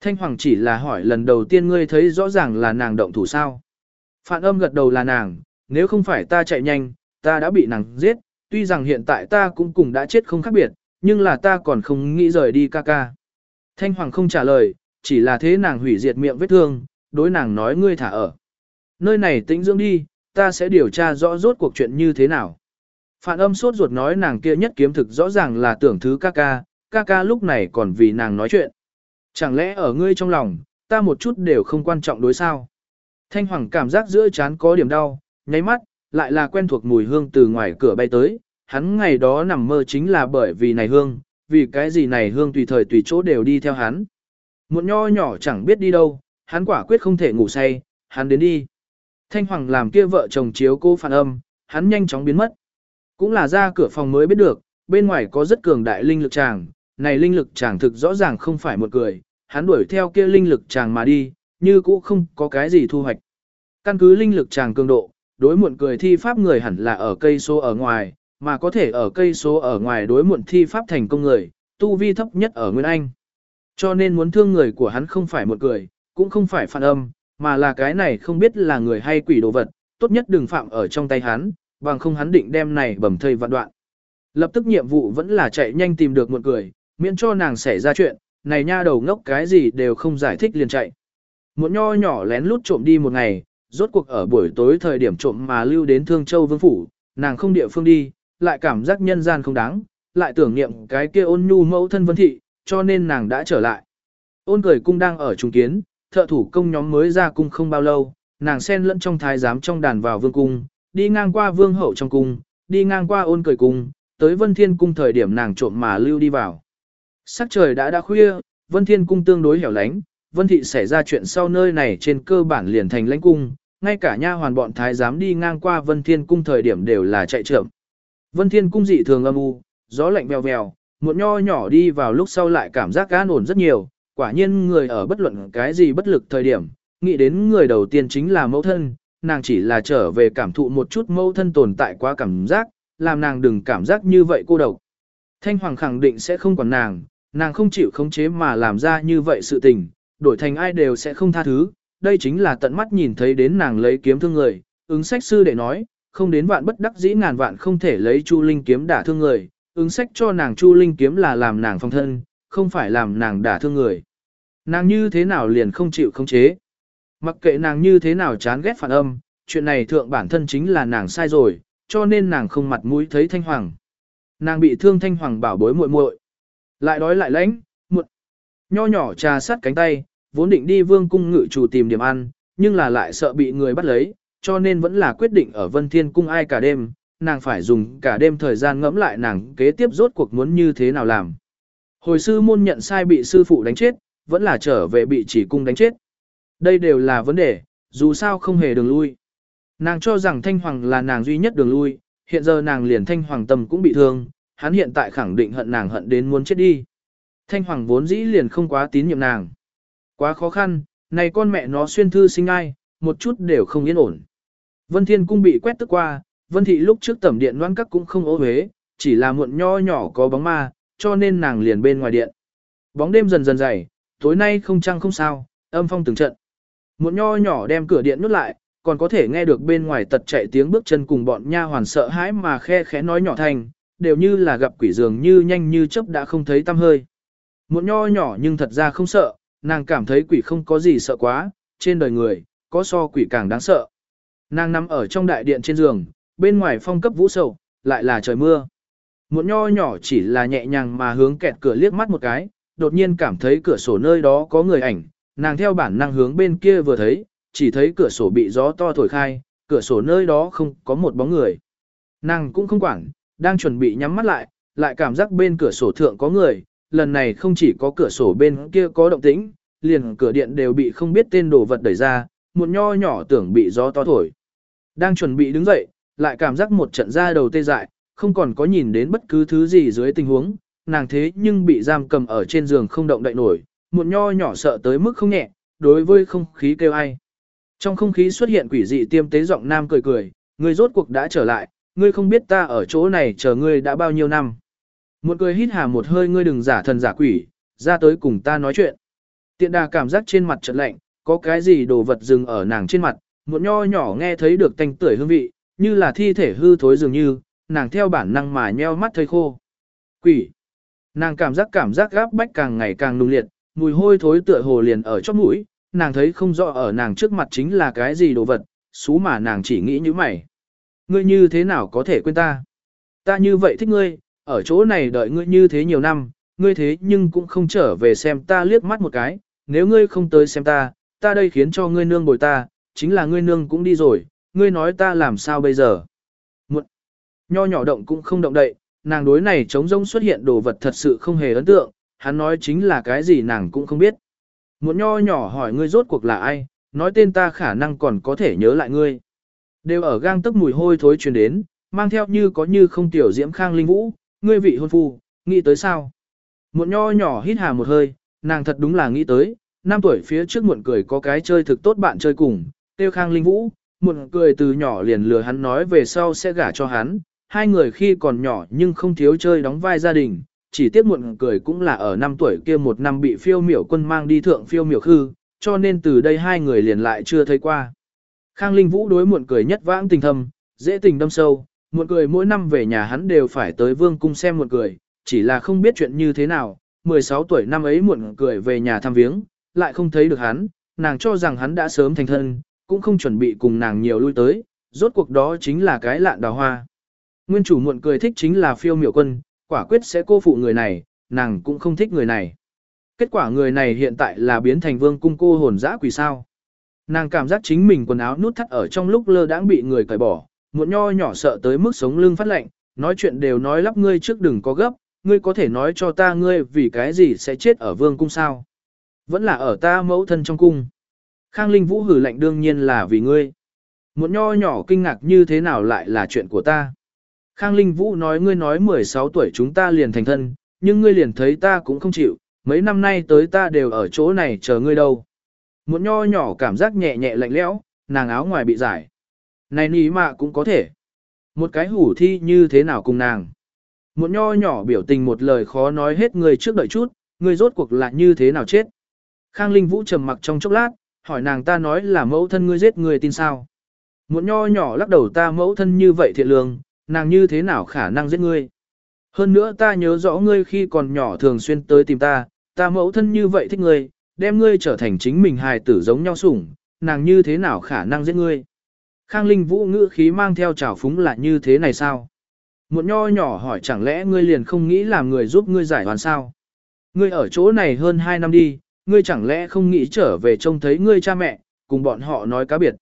[SPEAKER 1] Thanh Hoàng chỉ là hỏi lần đầu tiên ngươi thấy rõ ràng là nàng động thủ sao. Phản âm gật đầu là nàng, nếu không phải ta chạy nhanh, ta đã bị nàng giết, tuy rằng hiện tại ta cũng cùng đã chết không khác biệt, nhưng là ta còn không nghĩ rời đi ca ca. Thanh Hoàng không trả lời, chỉ là thế nàng hủy diệt miệng vết thương, đối nàng nói ngươi thả ở. Nơi này tĩnh dưỡng đi, ta sẽ điều tra rõ rốt cuộc chuyện như thế nào. Phản âm sốt ruột nói nàng kia nhất kiếm thực rõ ràng là tưởng thứ ca ca, ca ca lúc này còn vì nàng nói chuyện. Chẳng lẽ ở ngươi trong lòng, ta một chút đều không quan trọng đối sao. Thanh Hoàng cảm giác giữa chán có điểm đau, nháy mắt, lại là quen thuộc mùi hương từ ngoài cửa bay tới, hắn ngày đó nằm mơ chính là bởi vì này hương, vì cái gì này hương tùy thời tùy chỗ đều đi theo hắn. Một nho nhỏ chẳng biết đi đâu, hắn quả quyết không thể ngủ say, hắn đến đi. Thanh Hoàng làm kia vợ chồng chiếu cô phản âm, hắn nhanh chóng biến mất. Cũng là ra cửa phòng mới biết được, bên ngoài có rất cường đại linh lực chàng, này linh lực chàng thực rõ ràng không phải một người, hắn đuổi theo kia linh lực chàng mà đi, như cũ không có cái gì thu hoạch. Căn cứ linh lực chàng cường độ, đối muộn cười thi pháp người hẳn là ở cây số ở ngoài, mà có thể ở cây số ở ngoài đối muộn thi pháp thành công người, tu vi thấp nhất ở Nguyên Anh. Cho nên muốn thương người của hắn không phải một người, cũng không phải phản âm, mà là cái này không biết là người hay quỷ đồ vật, tốt nhất đừng phạm ở trong tay hắn, bằng không hắn định đem này bầm thây vạn đoạn. Lập tức nhiệm vụ vẫn là chạy nhanh tìm được một người, miễn cho nàng xảy ra chuyện, này nha đầu ngốc cái gì đều không giải thích liền chạy. Một nho nhỏ lén lút trộm đi một ngày, rốt cuộc ở buổi tối thời điểm trộm mà lưu đến Thương Châu Vương Phủ, nàng không địa phương đi, lại cảm giác nhân gian không đáng, lại tưởng niệm cái kia ôn nhu mẫu thân vân thị, cho nên nàng đã trở lại. Ôn cười cung đang ở trung kiến, thợ thủ công nhóm mới ra cung không bao lâu, nàng xen lẫn trong thái giám trong đàn vào vương cung, đi ngang qua vương hậu trong cung, đi ngang qua ôn cười cung, tới vân thiên cung thời điểm nàng trộm mà lưu đi vào. Sắc trời đã đã khuya, vân thiên cung tương đối hẻo lánh, vân thị xảy ra chuyện sau nơi này trên cơ bản liền thành lãnh cung, ngay cả nha hoàn bọn thái giám đi ngang qua vân thiên cung thời điểm đều là chạy trộm. Vân thiên cung dị thường âm u, gió lạnh vèo vèo, Muộn nho nhỏ đi vào lúc sau lại cảm giác gan ổn rất nhiều, quả nhiên người ở bất luận cái gì bất lực thời điểm, nghĩ đến người đầu tiên chính là mẫu thân, nàng chỉ là trở về cảm thụ một chút mẫu thân tồn tại quá cảm giác, làm nàng đừng cảm giác như vậy cô độc. Thanh Hoàng khẳng định sẽ không còn nàng, nàng không chịu khống chế mà làm ra như vậy sự tình, đổi thành ai đều sẽ không tha thứ, đây chính là tận mắt nhìn thấy đến nàng lấy kiếm thương người, ứng sách sư để nói, không đến vạn bất đắc dĩ ngàn vạn không thể lấy Chu Linh kiếm đả thương người, ứng sách cho nàng Chu Linh kiếm là làm nàng phong thân, không phải làm nàng đả thương người. Nàng như thế nào liền không chịu khống chế. Mặc kệ nàng như thế nào chán ghét phản âm, chuyện này thượng bản thân chính là nàng sai rồi, cho nên nàng không mặt mũi thấy Thanh Hoàng. Nàng bị thương Thanh Hoàng bảo bối muội muội, lại đói lại lãnh, muộn. Nho nhỏ trà sát cánh tay, vốn định đi vương cung ngự chủ tìm điểm ăn, nhưng là lại sợ bị người bắt lấy, cho nên vẫn là quyết định ở Vân Thiên cung ai cả đêm, nàng phải dùng cả đêm thời gian ngẫm lại nàng kế tiếp rốt cuộc muốn như thế nào làm. Hồi sư môn nhận sai bị sư phụ đánh chết, vẫn là trở về bị chỉ cung đánh chết. Đây đều là vấn đề, dù sao không hề đường lui. Nàng cho rằng Thanh Hoàng là nàng duy nhất đường lui, hiện giờ nàng liền Thanh Hoàng tâm cũng bị thương, hắn hiện tại khẳng định hận nàng hận đến muốn chết đi. Thanh Hoàng vốn dĩ liền không quá tín nhiệm nàng. Quá khó khăn, này con mẹ nó xuyên thư sinh ai, một chút đều không yên ổn. Vân Thiên Cung bị quét tức qua, Vân Thị lúc trước tẩm điện đoán các cũng không ố huế, chỉ là muộn nho nhỏ có bóng ma, cho nên nàng liền bên ngoài điện. Bóng đêm dần dần dày, tối nay không trăng không sao, âm phong từng trận. Muộn nho nhỏ đem cửa điện nút lại, còn có thể nghe được bên ngoài tật chạy tiếng bước chân cùng bọn nha hoàn sợ hãi mà khe khẽ nói nhỏ thành, đều như là gặp quỷ dường như nhanh như chớp đã không thấy tăm hơi. Muộn nho nhỏ nhưng thật ra không sợ, nàng cảm thấy quỷ không có gì sợ quá, trên đời người, có so quỷ càng đáng sợ. Nàng nằm ở trong đại điện trên giường, bên ngoài phong cấp vũ sầu, lại là trời mưa. Một nho nhỏ chỉ là nhẹ nhàng mà hướng kẹt cửa liếc mắt một cái, đột nhiên cảm thấy cửa sổ nơi đó có người ảnh, nàng theo bản năng hướng bên kia vừa thấy, chỉ thấy cửa sổ bị gió to thổi khai, cửa sổ nơi đó không có một bóng người. Nàng cũng không quản, đang chuẩn bị nhắm mắt lại, lại cảm giác bên cửa sổ thượng có người, lần này không chỉ có cửa sổ bên kia có động tĩnh, liền cửa điện đều bị không biết tên đồ vật đẩy ra, một nho nhỏ tưởng bị gió to thổi. Đang chuẩn bị đứng dậy, lại cảm giác một trận ra đầu tê dại, không còn có nhìn đến bất cứ thứ gì dưới tình huống, nàng thế nhưng bị giam cầm ở trên giường không động đậy nổi, muộn nho nhỏ sợ tới mức không nhẹ, đối với không khí kêu ai. Trong không khí xuất hiện quỷ dị tiêm tế giọng nam cười cười, ngươi rốt cuộc đã trở lại, ngươi không biết ta ở chỗ này chờ ngươi đã bao nhiêu năm. Một cười hít hà một hơi ngươi đừng giả thần giả quỷ, ra tới cùng ta nói chuyện. Tiện đà cảm giác trên mặt trận lạnh, có cái gì đồ vật dừng ở nàng trên mặt, một nho nhỏ nghe thấy được tanh tưởi hương vị, như là thi thể hư thối dường như, nàng theo bản năng mà nheo mắt thấy khô. Quỷ! Nàng cảm giác cảm giác gáp bách càng ngày càng nung liệt, mùi hôi thối tựa hồ liền ở chóp mũi, nàng thấy không rõ ở nàng trước mặt chính là cái gì đồ vật, xú mà nàng chỉ nghĩ như mày. Ngươi như thế nào có thể quên ta? Ta như vậy thích ngươi, ở chỗ này đợi ngươi như thế nhiều năm, ngươi thế nhưng cũng không trở về xem ta liếc mắt một cái, nếu ngươi không tới xem ta, ta đây khiến cho ngươi nương bồi ta, chính là ngươi nương cũng đi rồi, ngươi nói ta làm sao bây giờ? Một nho nhỏ động cũng không động đậy, nàng đối này trống rông xuất hiện đồ vật thật sự không hề ấn tượng, hắn nói chính là cái gì nàng cũng không biết. Một nho nhỏ hỏi ngươi rốt cuộc là ai, nói tên ta khả năng còn có thể nhớ lại ngươi. Đều ở gang tức mùi hôi thối truyền đến, mang theo như có như không tiểu diễm khang linh vũ, ngươi vị hôn phu, nghĩ tới sao? Muộn nho nhỏ hít hà một hơi, nàng thật đúng là nghĩ tới, năm tuổi phía trước muộn cười có cái chơi thực tốt bạn chơi cùng, tiêu khang linh vũ, muộn cười từ nhỏ liền lừa hắn nói về sau sẽ gả cho hắn, hai người khi còn nhỏ nhưng không thiếu chơi đóng vai gia đình, chỉ tiếc muộn cười cũng là ở năm tuổi kia một năm bị phiêu miểu quân mang đi thượng phiêu miểu khư, cho nên từ đây hai người liền lại chưa thấy qua. Khang Linh Vũ đối muộn cười nhất vãng tình thâm, dễ tình đâm sâu, muộn cười mỗi năm về nhà hắn đều phải tới vương cung xem muộn cười, chỉ là không biết chuyện như thế nào, 16 tuổi năm ấy muộn cười về nhà thăm viếng, lại không thấy được hắn, nàng cho rằng hắn đã sớm thành thân, cũng không chuẩn bị cùng nàng nhiều lui tới, rốt cuộc đó chính là cái lạn đào hoa. Nguyên chủ muộn cười thích chính là phiêu miểu quân, quả quyết sẽ cô phụ người này, nàng cũng không thích người này. Kết quả người này hiện tại là biến thành vương cung cô hồn dã quỷ sao. Nàng cảm giác chính mình quần áo nút thắt ở trong lúc lơ đãng bị người cởi bỏ, muộn nho nhỏ sợ tới mức sống lưng phát lạnh, nói chuyện đều nói lắp ngươi trước đừng có gấp, ngươi có thể nói cho ta ngươi vì cái gì sẽ chết ở vương cung sao. Vẫn là ở ta mẫu thân trong cung. Khang Linh Vũ hử lạnh đương nhiên là vì ngươi. Một nho nhỏ kinh ngạc như thế nào lại là chuyện của ta. Khang Linh Vũ nói ngươi nói 16 tuổi chúng ta liền thành thân, nhưng ngươi liền thấy ta cũng không chịu, mấy năm nay tới ta đều ở chỗ này chờ ngươi đâu. Một nho nhỏ cảm giác nhẹ nhẹ lạnh lẽo, nàng áo ngoài bị giải. Này ní mạ cũng có thể. Một cái hủ thi như thế nào cùng nàng. Một nho nhỏ biểu tình một lời khó nói hết người trước đợi chút, người rốt cuộc là như thế nào chết. Khang Linh Vũ trầm mặc trong chốc lát, hỏi nàng ta nói là mẫu thân ngươi giết người tin sao. Một nho nhỏ lắc đầu ta mẫu thân như vậy thiện lương, nàng như thế nào khả năng giết ngươi. Hơn nữa ta nhớ rõ ngươi khi còn nhỏ thường xuyên tới tìm ta, ta mẫu thân như vậy thích ngươi, đem ngươi trở thành chính mình hài tử giống nhau sủng, nàng như thế nào khả năng giết ngươi. Khang Linh Vũ ngữ khí mang theo trào phúng là như thế này sao? Một nho nhỏ hỏi chẳng lẽ ngươi liền không nghĩ làm người giúp ngươi giải hoàn sao? Ngươi ở chỗ này hơn 2 năm đi, ngươi chẳng lẽ không nghĩ trở về trông thấy ngươi cha mẹ, cùng bọn họ nói cá biệt.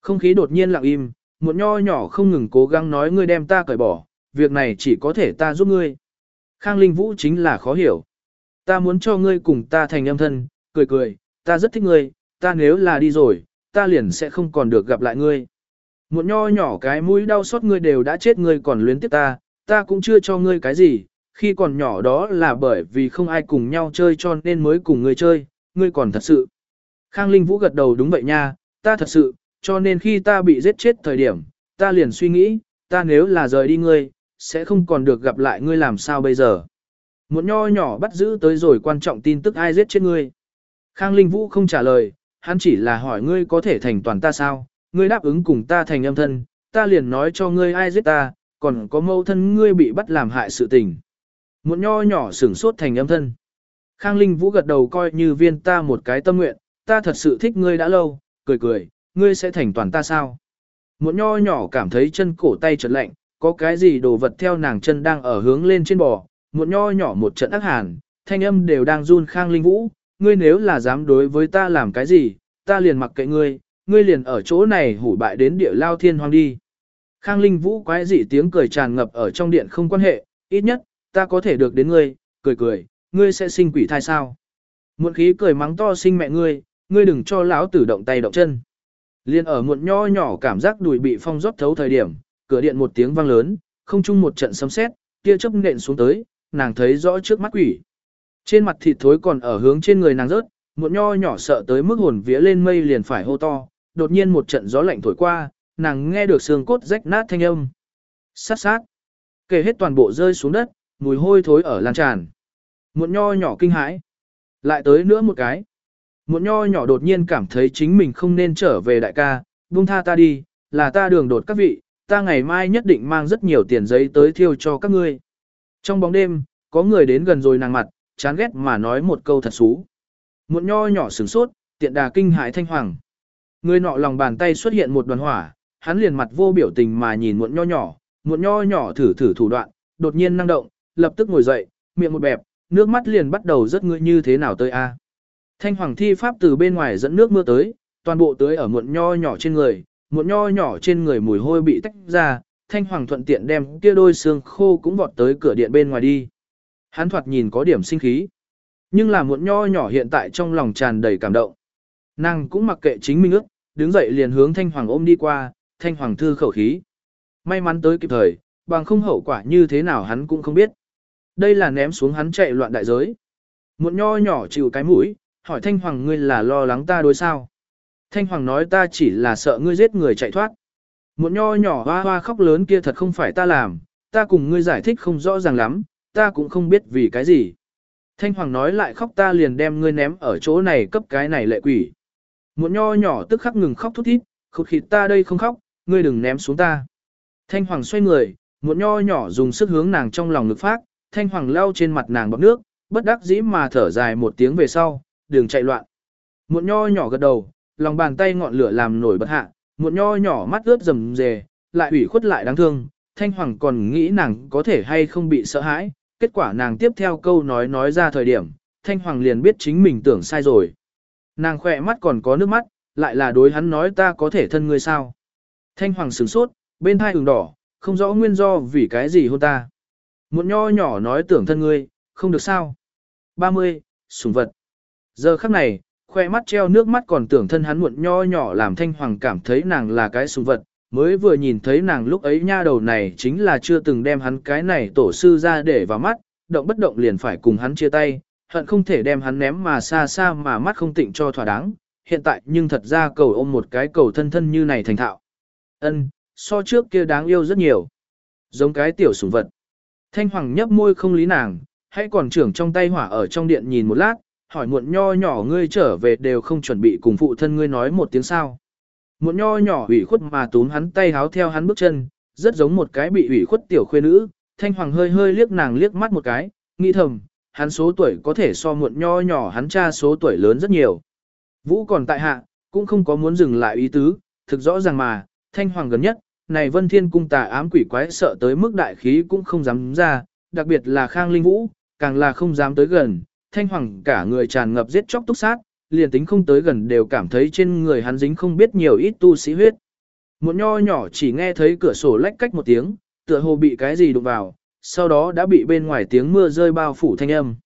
[SPEAKER 1] Không khí đột nhiên lặng im, một nho nhỏ không ngừng cố gắng nói ngươi đem ta cởi bỏ, việc này chỉ có thể ta giúp ngươi. Khang Linh Vũ chính là khó hiểu. Ta muốn cho ngươi cùng ta thành âm thân, cười cười, ta rất thích ngươi, ta nếu là đi rồi, ta liền sẽ không còn được gặp lại ngươi. Một nho nhỏ cái mũi đau xót ngươi đều đã chết ngươi còn luyến tiếp ta, ta cũng chưa cho ngươi cái gì, khi còn nhỏ đó là bởi vì không ai cùng nhau chơi cho nên mới cùng ngươi chơi, ngươi còn thật sự. Khang Linh Vũ gật đầu đúng vậy nha, ta thật sự, cho nên khi ta bị giết chết thời điểm, ta liền suy nghĩ, ta nếu là rời đi ngươi, sẽ không còn được gặp lại ngươi làm sao bây giờ. Một nho nhỏ bắt giữ tới rồi quan trọng tin tức ai giết chết ngươi. Khang Linh Vũ không trả lời, hắn chỉ là hỏi ngươi có thể thành toàn ta sao, ngươi đáp ứng cùng ta thành âm thân, ta liền nói cho ngươi ai giết ta, còn có mâu thân ngươi bị bắt làm hại sự tình. Một nho nhỏ sửng sốt thành âm thân. Khang Linh Vũ gật đầu coi như viên ta một cái tâm nguyện, ta thật sự thích ngươi đã lâu, cười cười, ngươi sẽ thành toàn ta sao? Một nho nhỏ cảm thấy chân cổ tay chợt lạnh, có cái gì đồ vật theo nàng chân đang ở hướng lên trên bò, một nho nhỏ một trận ác hàn, thanh âm đều đang run Khang Linh Vũ, ngươi nếu là dám đối với ta làm cái gì, ta liền mặc kệ ngươi, ngươi liền ở chỗ này hủ bại đến địa lao thiên hoang đi. Khang Linh Vũ quái dị tiếng cười tràn ngập ở trong điện không quan hệ, ít nhất, ta có thể được đến ngươi, cười cười, ngươi sẽ sinh quỷ thai sao. Muộn khí cười mắng to sinh mẹ ngươi, ngươi đừng cho lão tử động tay động chân. Liên ở muộn nho nhỏ cảm giác đùi bị phong rót thấu thời điểm, cửa điện một tiếng vang lớn, không chung một trận sấm sét, tia chớp nện xuống tới, nàng thấy rõ trước mắt quỷ. Trên mặt thịt thối còn ở hướng trên người nàng rớt, muộn nho nhỏ sợ tới mức hồn vía lên mây liền phải hô to, đột nhiên một trận gió lạnh thổi qua, nàng nghe được xương cốt rách nát thanh âm. Sát sát. Kể hết toàn bộ rơi xuống đất, mùi hôi thối ở lan tràn. Muộn nho nhỏ kinh hãi. Lại tới nữa một cái. Muộn nho nhỏ đột nhiên cảm thấy chính mình không nên trở về đại ca, buông tha ta đi, là ta đường đột các vị, ta ngày mai nhất định mang rất nhiều tiền giấy tới thiêu cho các ngươi. Trong bóng đêm, có người đến gần rồi nàng mặt, chán ghét mà nói một câu thật xú. Muộn nho nhỏ sửng sốt, tiện đà kinh hãi thanh hoàng. Người nọ lòng bàn tay xuất hiện một đoàn hỏa, hắn liền mặt vô biểu tình mà nhìn muộn nho nhỏ, muộn nho nhỏ thử thử thủ đoạn, đột nhiên năng động, lập tức ngồi dậy, miệng một bẹp, nước mắt liền bắt đầu rất ngươi như thế nào tới a? Thanh hoàng thi pháp từ bên ngoài dẫn nước mưa tới, toàn bộ tưới ở muộn nho nhỏ trên người, muộn nho nhỏ trên người mùi hôi bị tách ra, thanh hoàng thuận tiện đem kia đôi xương khô cũng vọt tới cửa điện bên ngoài đi. Hắn thoạt nhìn có điểm sinh khí. Nhưng là muộn nho nhỏ hiện tại trong lòng tràn đầy cảm động. Nàng cũng mặc kệ chính mình ước, đứng dậy liền hướng thanh hoàng ôm đi qua, thanh hoàng thư khẩu khí. May mắn tới kịp thời, bằng không hậu quả như thế nào hắn cũng không biết. Đây là ném xuống hắn chạy loạn đại giới. Muộn nho nhỏ chịu cái mũi, hỏi thanh hoàng ngươi là lo lắng ta đối sao. Thanh hoàng nói ta chỉ là sợ ngươi giết người chạy thoát. Muộn nho nhỏ hoa hoa khóc lớn kia thật không phải ta làm, ta cùng ngươi giải thích không rõ ràng lắm, ta cũng không biết vì cái gì. Thanh Hoàng nói lại khóc ta liền đem ngươi ném ở chỗ này cấp cái này lệ quỷ. Một nho nhỏ tức khắc ngừng khóc thút thít, khụt khịt ta đây không khóc, ngươi đừng ném xuống ta. Thanh Hoàng xoay người, một nho nhỏ dùng sức hướng nàng trong lòng ngực phát, Thanh Hoàng lau trên mặt nàng bọc nước, bất đắc dĩ mà thở dài một tiếng về sau, đường chạy loạn. Một nho nhỏ gật đầu, lòng bàn tay ngọn lửa làm nổi bất hạ, một nho nhỏ mắt ướt rầm rề, lại ủy khuất lại đáng thương, Thanh Hoàng còn nghĩ nàng có thể hay không bị sợ hãi, kết quả nàng tiếp theo câu nói nói ra thời điểm, Thanh Hoàng liền biết chính mình tưởng sai rồi. Nàng khỏe mắt còn có nước mắt, lại là đối hắn nói ta có thể thân ngươi sao. Thanh Hoàng sửng sốt, bên thai ửng đỏ, không rõ nguyên do vì cái gì hôn ta. Một nho nhỏ nói tưởng thân ngươi, không được sao. 30. Sùng vật. Giờ khắc này, khoe mắt treo nước mắt còn tưởng thân hắn muộn nho nhỏ làm thanh hoàng cảm thấy nàng là cái sùng vật, mới vừa nhìn thấy nàng lúc ấy nha đầu này chính là chưa từng đem hắn cái này tổ sư ra để vào mắt, động bất động liền phải cùng hắn chia tay, hận không thể đem hắn ném mà xa xa mà mắt không tịnh cho thỏa đáng, hiện tại nhưng thật ra cầu ôm một cái cầu thân thân như này thành thạo. Ân, so trước kia đáng yêu rất nhiều. Giống cái tiểu sủng vật. Thanh Hoàng nhấp môi không lý nàng, hãy còn trưởng trong tay hỏa ở trong điện nhìn một lát, hỏi muộn nho nhỏ ngươi trở về đều không chuẩn bị cùng phụ thân ngươi nói một tiếng sao. Muộn nho nhỏ ủy khuất mà túm hắn tay háo theo hắn bước chân, rất giống một cái bị ủy khuất tiểu khuê nữ, thanh hoàng hơi hơi liếc nàng liếc mắt một cái, nghĩ thầm, hắn số tuổi có thể so muộn nho nhỏ hắn cha số tuổi lớn rất nhiều. Vũ còn tại hạ, cũng không có muốn dừng lại ý tứ, thực rõ ràng mà, thanh hoàng gần nhất, này vân thiên cung tà ám quỷ quái sợ tới mức đại khí cũng không dám ra, đặc biệt là khang linh vũ, càng là không dám tới gần, thanh hoàng cả người tràn ngập giết chóc túc sát, liền tính không tới gần đều cảm thấy trên người hắn dính không biết nhiều ít tu sĩ huyết. Một nho nhỏ chỉ nghe thấy cửa sổ lách cách một tiếng, tựa hồ bị cái gì đụng vào, sau đó đã bị bên ngoài tiếng mưa rơi bao phủ thanh âm.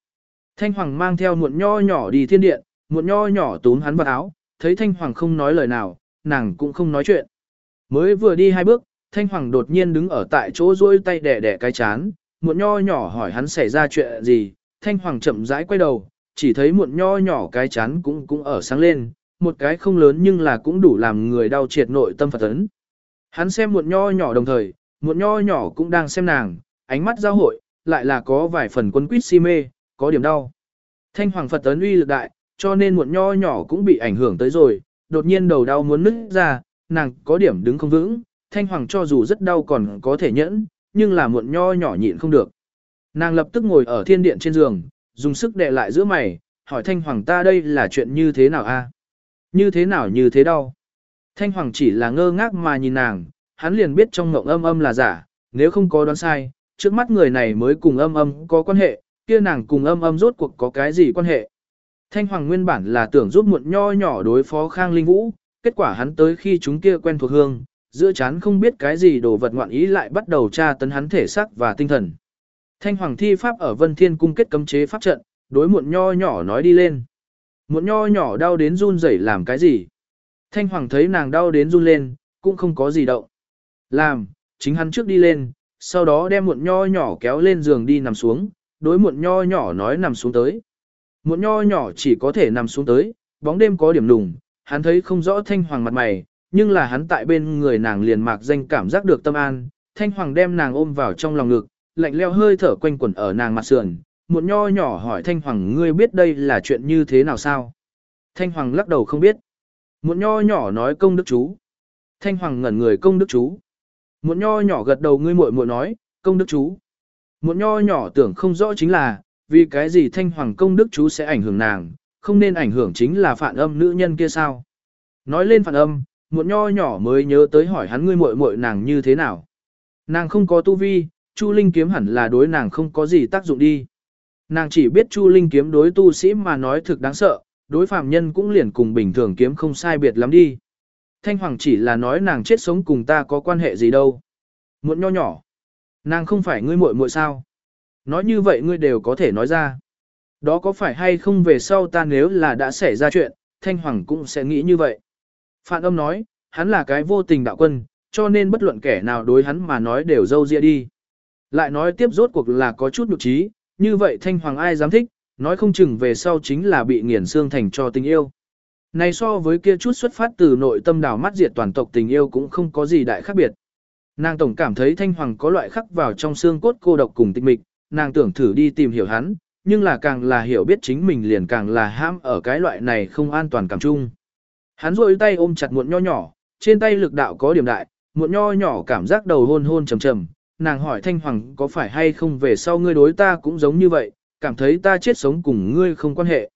[SPEAKER 1] Thanh hoàng mang theo một nho nhỏ đi thiên điện, một nho nhỏ túm hắn vào áo, thấy thanh hoàng không nói lời nào, nàng cũng không nói chuyện. Mới vừa đi hai bước, thanh hoàng đột nhiên đứng ở tại chỗ duỗi tay đẻ đẻ cái chán, muộn nho nhỏ hỏi hắn xảy ra chuyện gì, thanh hoàng chậm rãi quay đầu, chỉ thấy muộn nho nhỏ cái chán cũng cũng ở sáng lên, một cái không lớn nhưng là cũng đủ làm người đau triệt nội tâm phật ấn. Hắn xem muộn nho nhỏ đồng thời, muộn nho nhỏ cũng đang xem nàng, ánh mắt giao hội, lại là có vài phần quân quýt si mê, có điểm đau. Thanh hoàng phật ấn uy lực đại, cho nên muộn nho nhỏ cũng bị ảnh hưởng tới rồi, đột nhiên đầu đau muốn nứt ra, nàng có điểm đứng không vững, thanh hoàng cho dù rất đau còn có thể nhẫn, nhưng là muộn nho nhỏ nhịn không được. Nàng lập tức ngồi ở thiên điện trên giường, dùng sức đè lại giữa mày, hỏi Thanh Hoàng ta đây là chuyện như thế nào a? Như thế nào như thế đau? Thanh Hoàng chỉ là ngơ ngác mà nhìn nàng, hắn liền biết trong ngộng âm âm là giả, nếu không có đoán sai, trước mắt người này mới cùng âm âm có quan hệ, kia nàng cùng âm âm rốt cuộc có cái gì quan hệ. Thanh Hoàng nguyên bản là tưởng giúp muộn nho nhỏ đối phó Khang Linh Vũ, kết quả hắn tới khi chúng kia quen thuộc hương, giữa chán không biết cái gì đồ vật ngoạn ý lại bắt đầu tra tấn hắn thể xác và tinh thần. Thanh Hoàng thi pháp ở Vân Thiên cung kết cấm chế pháp trận, đối muộn nho nhỏ nói đi lên. Muộn nho nhỏ đau đến run rẩy làm cái gì? Thanh Hoàng thấy nàng đau đến run lên, cũng không có gì động. Làm, chính hắn trước đi lên, sau đó đem muộn nho nhỏ kéo lên giường đi nằm xuống, đối muộn nho nhỏ nói nằm xuống tới. Muộn nho nhỏ chỉ có thể nằm xuống tới, bóng đêm có điểm lùng, hắn thấy không rõ Thanh Hoàng mặt mày, nhưng là hắn tại bên người nàng liền mạc danh cảm giác được tâm an. Thanh Hoàng đem nàng ôm vào trong lòng ngực, lạnh leo hơi thở quanh quẩn ở nàng mặt sườn, một nho nhỏ hỏi Thanh Hoàng ngươi biết đây là chuyện như thế nào sao? Thanh Hoàng lắc đầu không biết. Một nho nhỏ nói công đức chú. Thanh Hoàng ngẩn người công đức chú. Một nho nhỏ gật đầu ngươi muội muội nói, công đức chú. Một nho nhỏ tưởng không rõ chính là, vì cái gì Thanh Hoàng công đức chú sẽ ảnh hưởng nàng, không nên ảnh hưởng chính là phản âm nữ nhân kia sao? Nói lên phản âm, một nho nhỏ mới nhớ tới hỏi hắn ngươi muội muội nàng như thế nào. Nàng không có tu vi, Chu Linh kiếm hẳn là đối nàng không có gì tác dụng đi. Nàng chỉ biết Chu Linh kiếm đối tu sĩ mà nói thực đáng sợ, đối phạm nhân cũng liền cùng bình thường kiếm không sai biệt lắm đi. Thanh Hoàng chỉ là nói nàng chết sống cùng ta có quan hệ gì đâu. Muộn nho nhỏ. Nàng không phải ngươi muội muội sao? Nói như vậy ngươi đều có thể nói ra. Đó có phải hay không về sau ta nếu là đã xảy ra chuyện, Thanh Hoàng cũng sẽ nghĩ như vậy. Phạn âm nói, hắn là cái vô tình đạo quân, cho nên bất luận kẻ nào đối hắn mà nói đều dâu dịa đi. Lại nói tiếp rốt cuộc là có chút nhục trí, như vậy thanh hoàng ai dám thích, nói không chừng về sau chính là bị nghiền xương thành cho tình yêu. Này so với kia chút xuất phát từ nội tâm đảo mắt diệt toàn tộc tình yêu cũng không có gì đại khác biệt. Nàng tổng cảm thấy thanh hoàng có loại khắc vào trong xương cốt cô độc cùng tịch mịch, nàng tưởng thử đi tìm hiểu hắn, nhưng là càng là hiểu biết chính mình liền càng là ham ở cái loại này không an toàn cảm chung. Hắn rôi tay ôm chặt muộn nho nhỏ, trên tay lực đạo có điểm đại, muộn nho nhỏ cảm giác đầu hôn hôn trầm trầm, nàng hỏi Thanh Hoàng có phải hay không về sau ngươi đối ta cũng giống như vậy, cảm thấy ta chết sống cùng ngươi không quan hệ.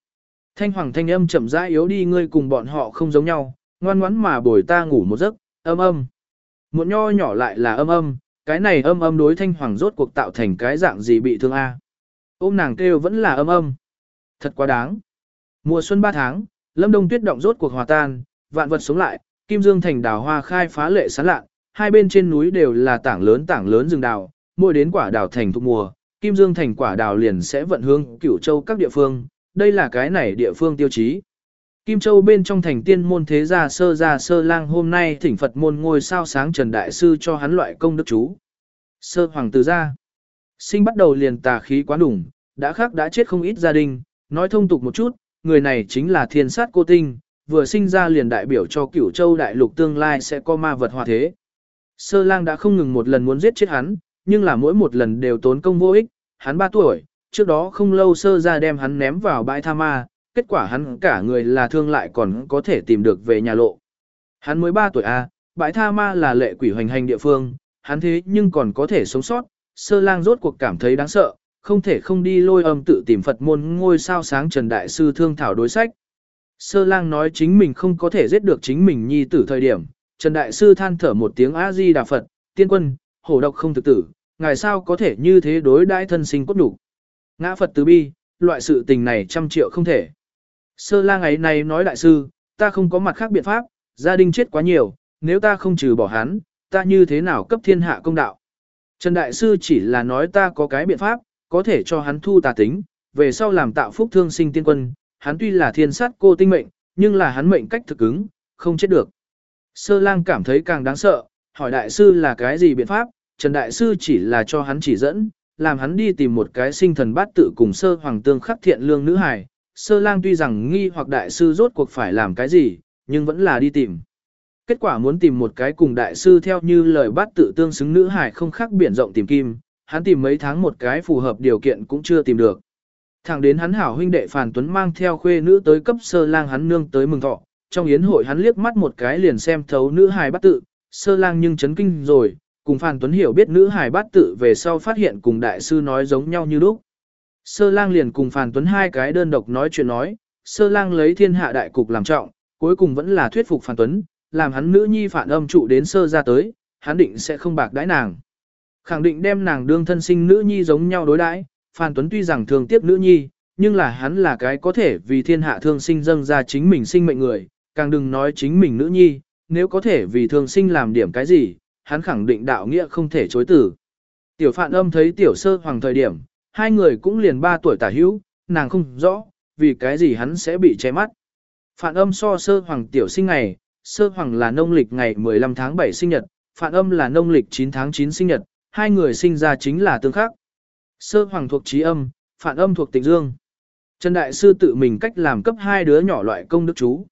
[SPEAKER 1] Thanh Hoàng thanh âm chậm rãi yếu đi ngươi cùng bọn họ không giống nhau, ngoan ngoãn mà bồi ta ngủ một giấc, âm âm. muộn nho nhỏ lại là âm âm, cái này âm âm đối Thanh Hoàng rốt cuộc tạo thành cái dạng gì bị thương a? Ôm nàng kêu vẫn là âm âm. Thật quá đáng. Mùa xuân 3 tháng, lâm đông tuyết động rốt cuộc hòa tan, vạn vật sống lại, kim dương thành đào hoa khai phá lệ sáng lạ, hai bên trên núi đều là tảng lớn tảng lớn rừng đào, mỗi đến quả đào thành thuộc mùa, kim dương thành quả đào liền sẽ vận hướng cửu châu các địa phương, đây là cái này địa phương tiêu chí. Kim Châu bên trong thành tiên môn thế gia sơ gia sơ lang hôm nay thỉnh Phật môn ngôi sao sáng Trần Đại Sư cho hắn loại công đức chú. Sơ hoàng tử gia. Sinh bắt đầu liền tà khí quá đủng, đã khác đã chết không ít gia đình, nói thông tục một chút, người này chính là thiên sát cô tinh, vừa sinh ra liền đại biểu cho cửu châu đại lục tương lai sẽ có ma vật hòa thế. Sơ lang đã không ngừng một lần muốn giết chết hắn, nhưng là mỗi một lần đều tốn công vô ích, hắn 3 tuổi, trước đó không lâu sơ ra đem hắn ném vào bãi tha ma, kết quả hắn cả người là thương lại còn có thể tìm được về nhà lộ. Hắn mới 3 tuổi A, à, bãi tha ma là lệ quỷ hoành hành địa phương, hắn thế nhưng còn có thể sống sót, sơ lang rốt cuộc cảm thấy đáng sợ, không thể không đi lôi âm tự tìm Phật môn ngôi sao sáng Trần Đại Sư thương thảo đối sách. Sơ lang nói chính mình không có thể giết được chính mình nhi tử thời điểm, Trần Đại Sư than thở một tiếng A-di Đà Phật, tiên quân, hổ độc không thực tử, ngài sao có thể như thế đối đãi thân sinh cốt đủ. Ngã Phật từ bi, loại sự tình này trăm triệu không thể. Sơ lang ấy này nói đại sư, ta không có mặt khác biện pháp, gia đình chết quá nhiều, nếu ta không trừ bỏ hắn, ta như thế nào cấp thiên hạ công đạo. Trần Đại Sư chỉ là nói ta có cái biện pháp, có thể cho hắn thu tà tính, về sau làm tạo phúc thương sinh tiên quân, hắn tuy là thiên sát cô tinh mệnh, nhưng là hắn mệnh cách thực ứng, không chết được. Sơ lang cảm thấy càng đáng sợ, hỏi Đại Sư là cái gì biện pháp, Trần Đại Sư chỉ là cho hắn chỉ dẫn, làm hắn đi tìm một cái sinh thần bát tự cùng sơ hoàng tương khắc thiện lương nữ hài. Sơ lang tuy rằng nghi hoặc đại sư rốt cuộc phải làm cái gì, nhưng vẫn là đi tìm. Kết quả muốn tìm một cái cùng đại sư theo như lời bát tự tương xứng nữ hài không khác biển rộng tìm kim, hắn tìm mấy tháng một cái phù hợp điều kiện cũng chưa tìm được. Thẳng đến hắn hảo huynh đệ Phàn Tuấn mang theo khuê nữ tới cấp sơ lang hắn nương tới mừng thọ, trong yến hội hắn liếc mắt một cái liền xem thấu nữ hài bát tự, sơ lang nhưng chấn kinh rồi, cùng Phàn Tuấn hiểu biết nữ hài bát tự về sau phát hiện cùng đại sư nói giống nhau như lúc. Sơ lang liền cùng Phàn Tuấn hai cái đơn độc nói chuyện nói, sơ lang lấy thiên hạ đại cục làm trọng, cuối cùng vẫn là thuyết phục Phàn Tuấn, làm hắn nữ nhi phản âm trụ đến sơ ra tới, hắn định sẽ không bạc đãi nàng. Khẳng định đem nàng đương thân sinh nữ nhi giống nhau đối đãi. Phan Tuấn tuy rằng thường tiếc nữ nhi, nhưng là hắn là cái có thể vì thiên hạ thương sinh dâng ra chính mình sinh mệnh người, càng đừng nói chính mình nữ nhi, nếu có thể vì thương sinh làm điểm cái gì, hắn khẳng định đạo nghĩa không thể chối từ. Tiểu phạn âm thấy tiểu sơ hoàng thời điểm, hai người cũng liền ba tuổi tả hữu, nàng không rõ, vì cái gì hắn sẽ bị che mắt. Phạn âm so sơ hoàng tiểu sinh ngày, sơ hoàng là nông lịch ngày 15 tháng 7 sinh nhật, phạn âm là nông lịch 9 tháng 9 sinh nhật, hai người sinh ra chính là tương khắc. Sơ hoàng thuộc trí âm, phản âm thuộc tịnh dương. Trần Đại Sư tự mình cách làm cấp hai đứa nhỏ loại công đức chú.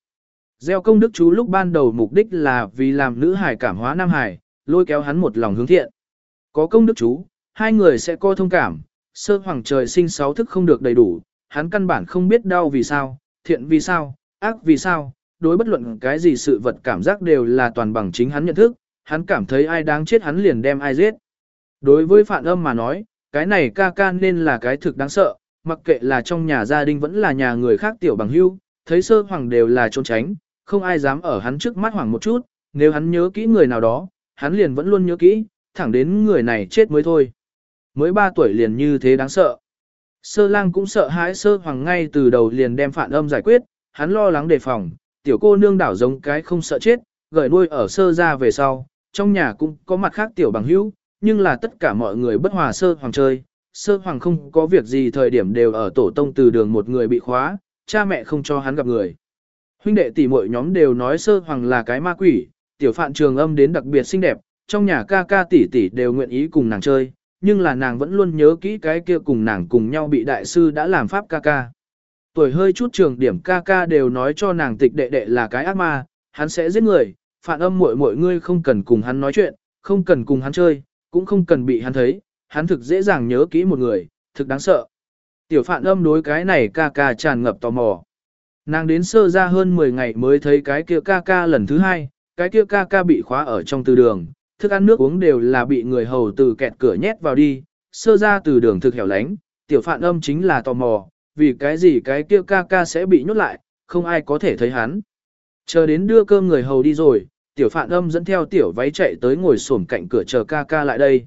[SPEAKER 1] Gieo công đức chú lúc ban đầu mục đích là vì làm nữ hải cảm hóa nam hải, lôi kéo hắn một lòng hướng thiện. Có công đức chú, hai người sẽ có thông cảm, sơ hoàng trời sinh sáu thức không được đầy đủ, hắn căn bản không biết đau vì sao, thiện vì sao, ác vì sao, đối bất luận cái gì sự vật cảm giác đều là toàn bằng chính hắn nhận thức, hắn cảm thấy ai đáng chết hắn liền đem ai giết. Đối với phản âm mà nói, cái này ca ca nên là cái thực đáng sợ, mặc kệ là trong nhà gia đình vẫn là nhà người khác tiểu bằng hưu, thấy sơ hoàng đều là trốn tránh, không ai dám ở hắn trước mắt hoàng một chút, nếu hắn nhớ kỹ người nào đó, hắn liền vẫn luôn nhớ kỹ, thẳng đến người này chết mới thôi. Mới 3 tuổi liền như thế đáng sợ. Sơ lang cũng sợ hãi sơ hoàng ngay từ đầu liền đem phản âm giải quyết, hắn lo lắng đề phòng, tiểu cô nương đảo giống cái không sợ chết, gửi nuôi ở sơ ra về sau, trong nhà cũng có mặt khác tiểu bằng hữu, nhưng là tất cả mọi người bất hòa sơ hoàng chơi, sơ hoàng không có việc gì thời điểm đều ở tổ tông từ đường một người bị khóa, cha mẹ không cho hắn gặp người. Huynh đệ tỷ muội nhóm đều nói sơ hoàng là cái ma quỷ, tiểu phạn trường âm đến đặc biệt xinh đẹp, trong nhà ca ca tỷ tỷ đều nguyện ý cùng nàng chơi, nhưng là nàng vẫn luôn nhớ kỹ cái kia cùng nàng cùng nhau bị đại sư đã làm pháp ca ca. Tuổi hơi chút trường điểm ca ca đều nói cho nàng tịch đệ đệ là cái ác ma, hắn sẽ giết người, phạn âm muội muội ngươi không cần cùng hắn nói chuyện, không cần cùng hắn chơi, cũng không cần bị hắn thấy, hắn thực dễ dàng nhớ kỹ một người, thực đáng sợ. Tiểu phạn âm đối cái này ca ca tràn ngập tò mò. Nàng đến sơ ra hơn 10 ngày mới thấy cái kia ca ca lần thứ hai, cái kia ca ca bị khóa ở trong từ đường, thức ăn nước uống đều là bị người hầu từ kẹt cửa nhét vào đi, sơ ra từ đường thực hẻo lánh, tiểu phạn âm chính là tò mò, vì cái gì cái kia ca ca sẽ bị nhốt lại, không ai có thể thấy hắn. Chờ đến đưa cơm người hầu đi rồi, tiểu phạn âm dẫn theo tiểu váy chạy tới ngồi xổm cạnh cửa chờ ca ca lại đây.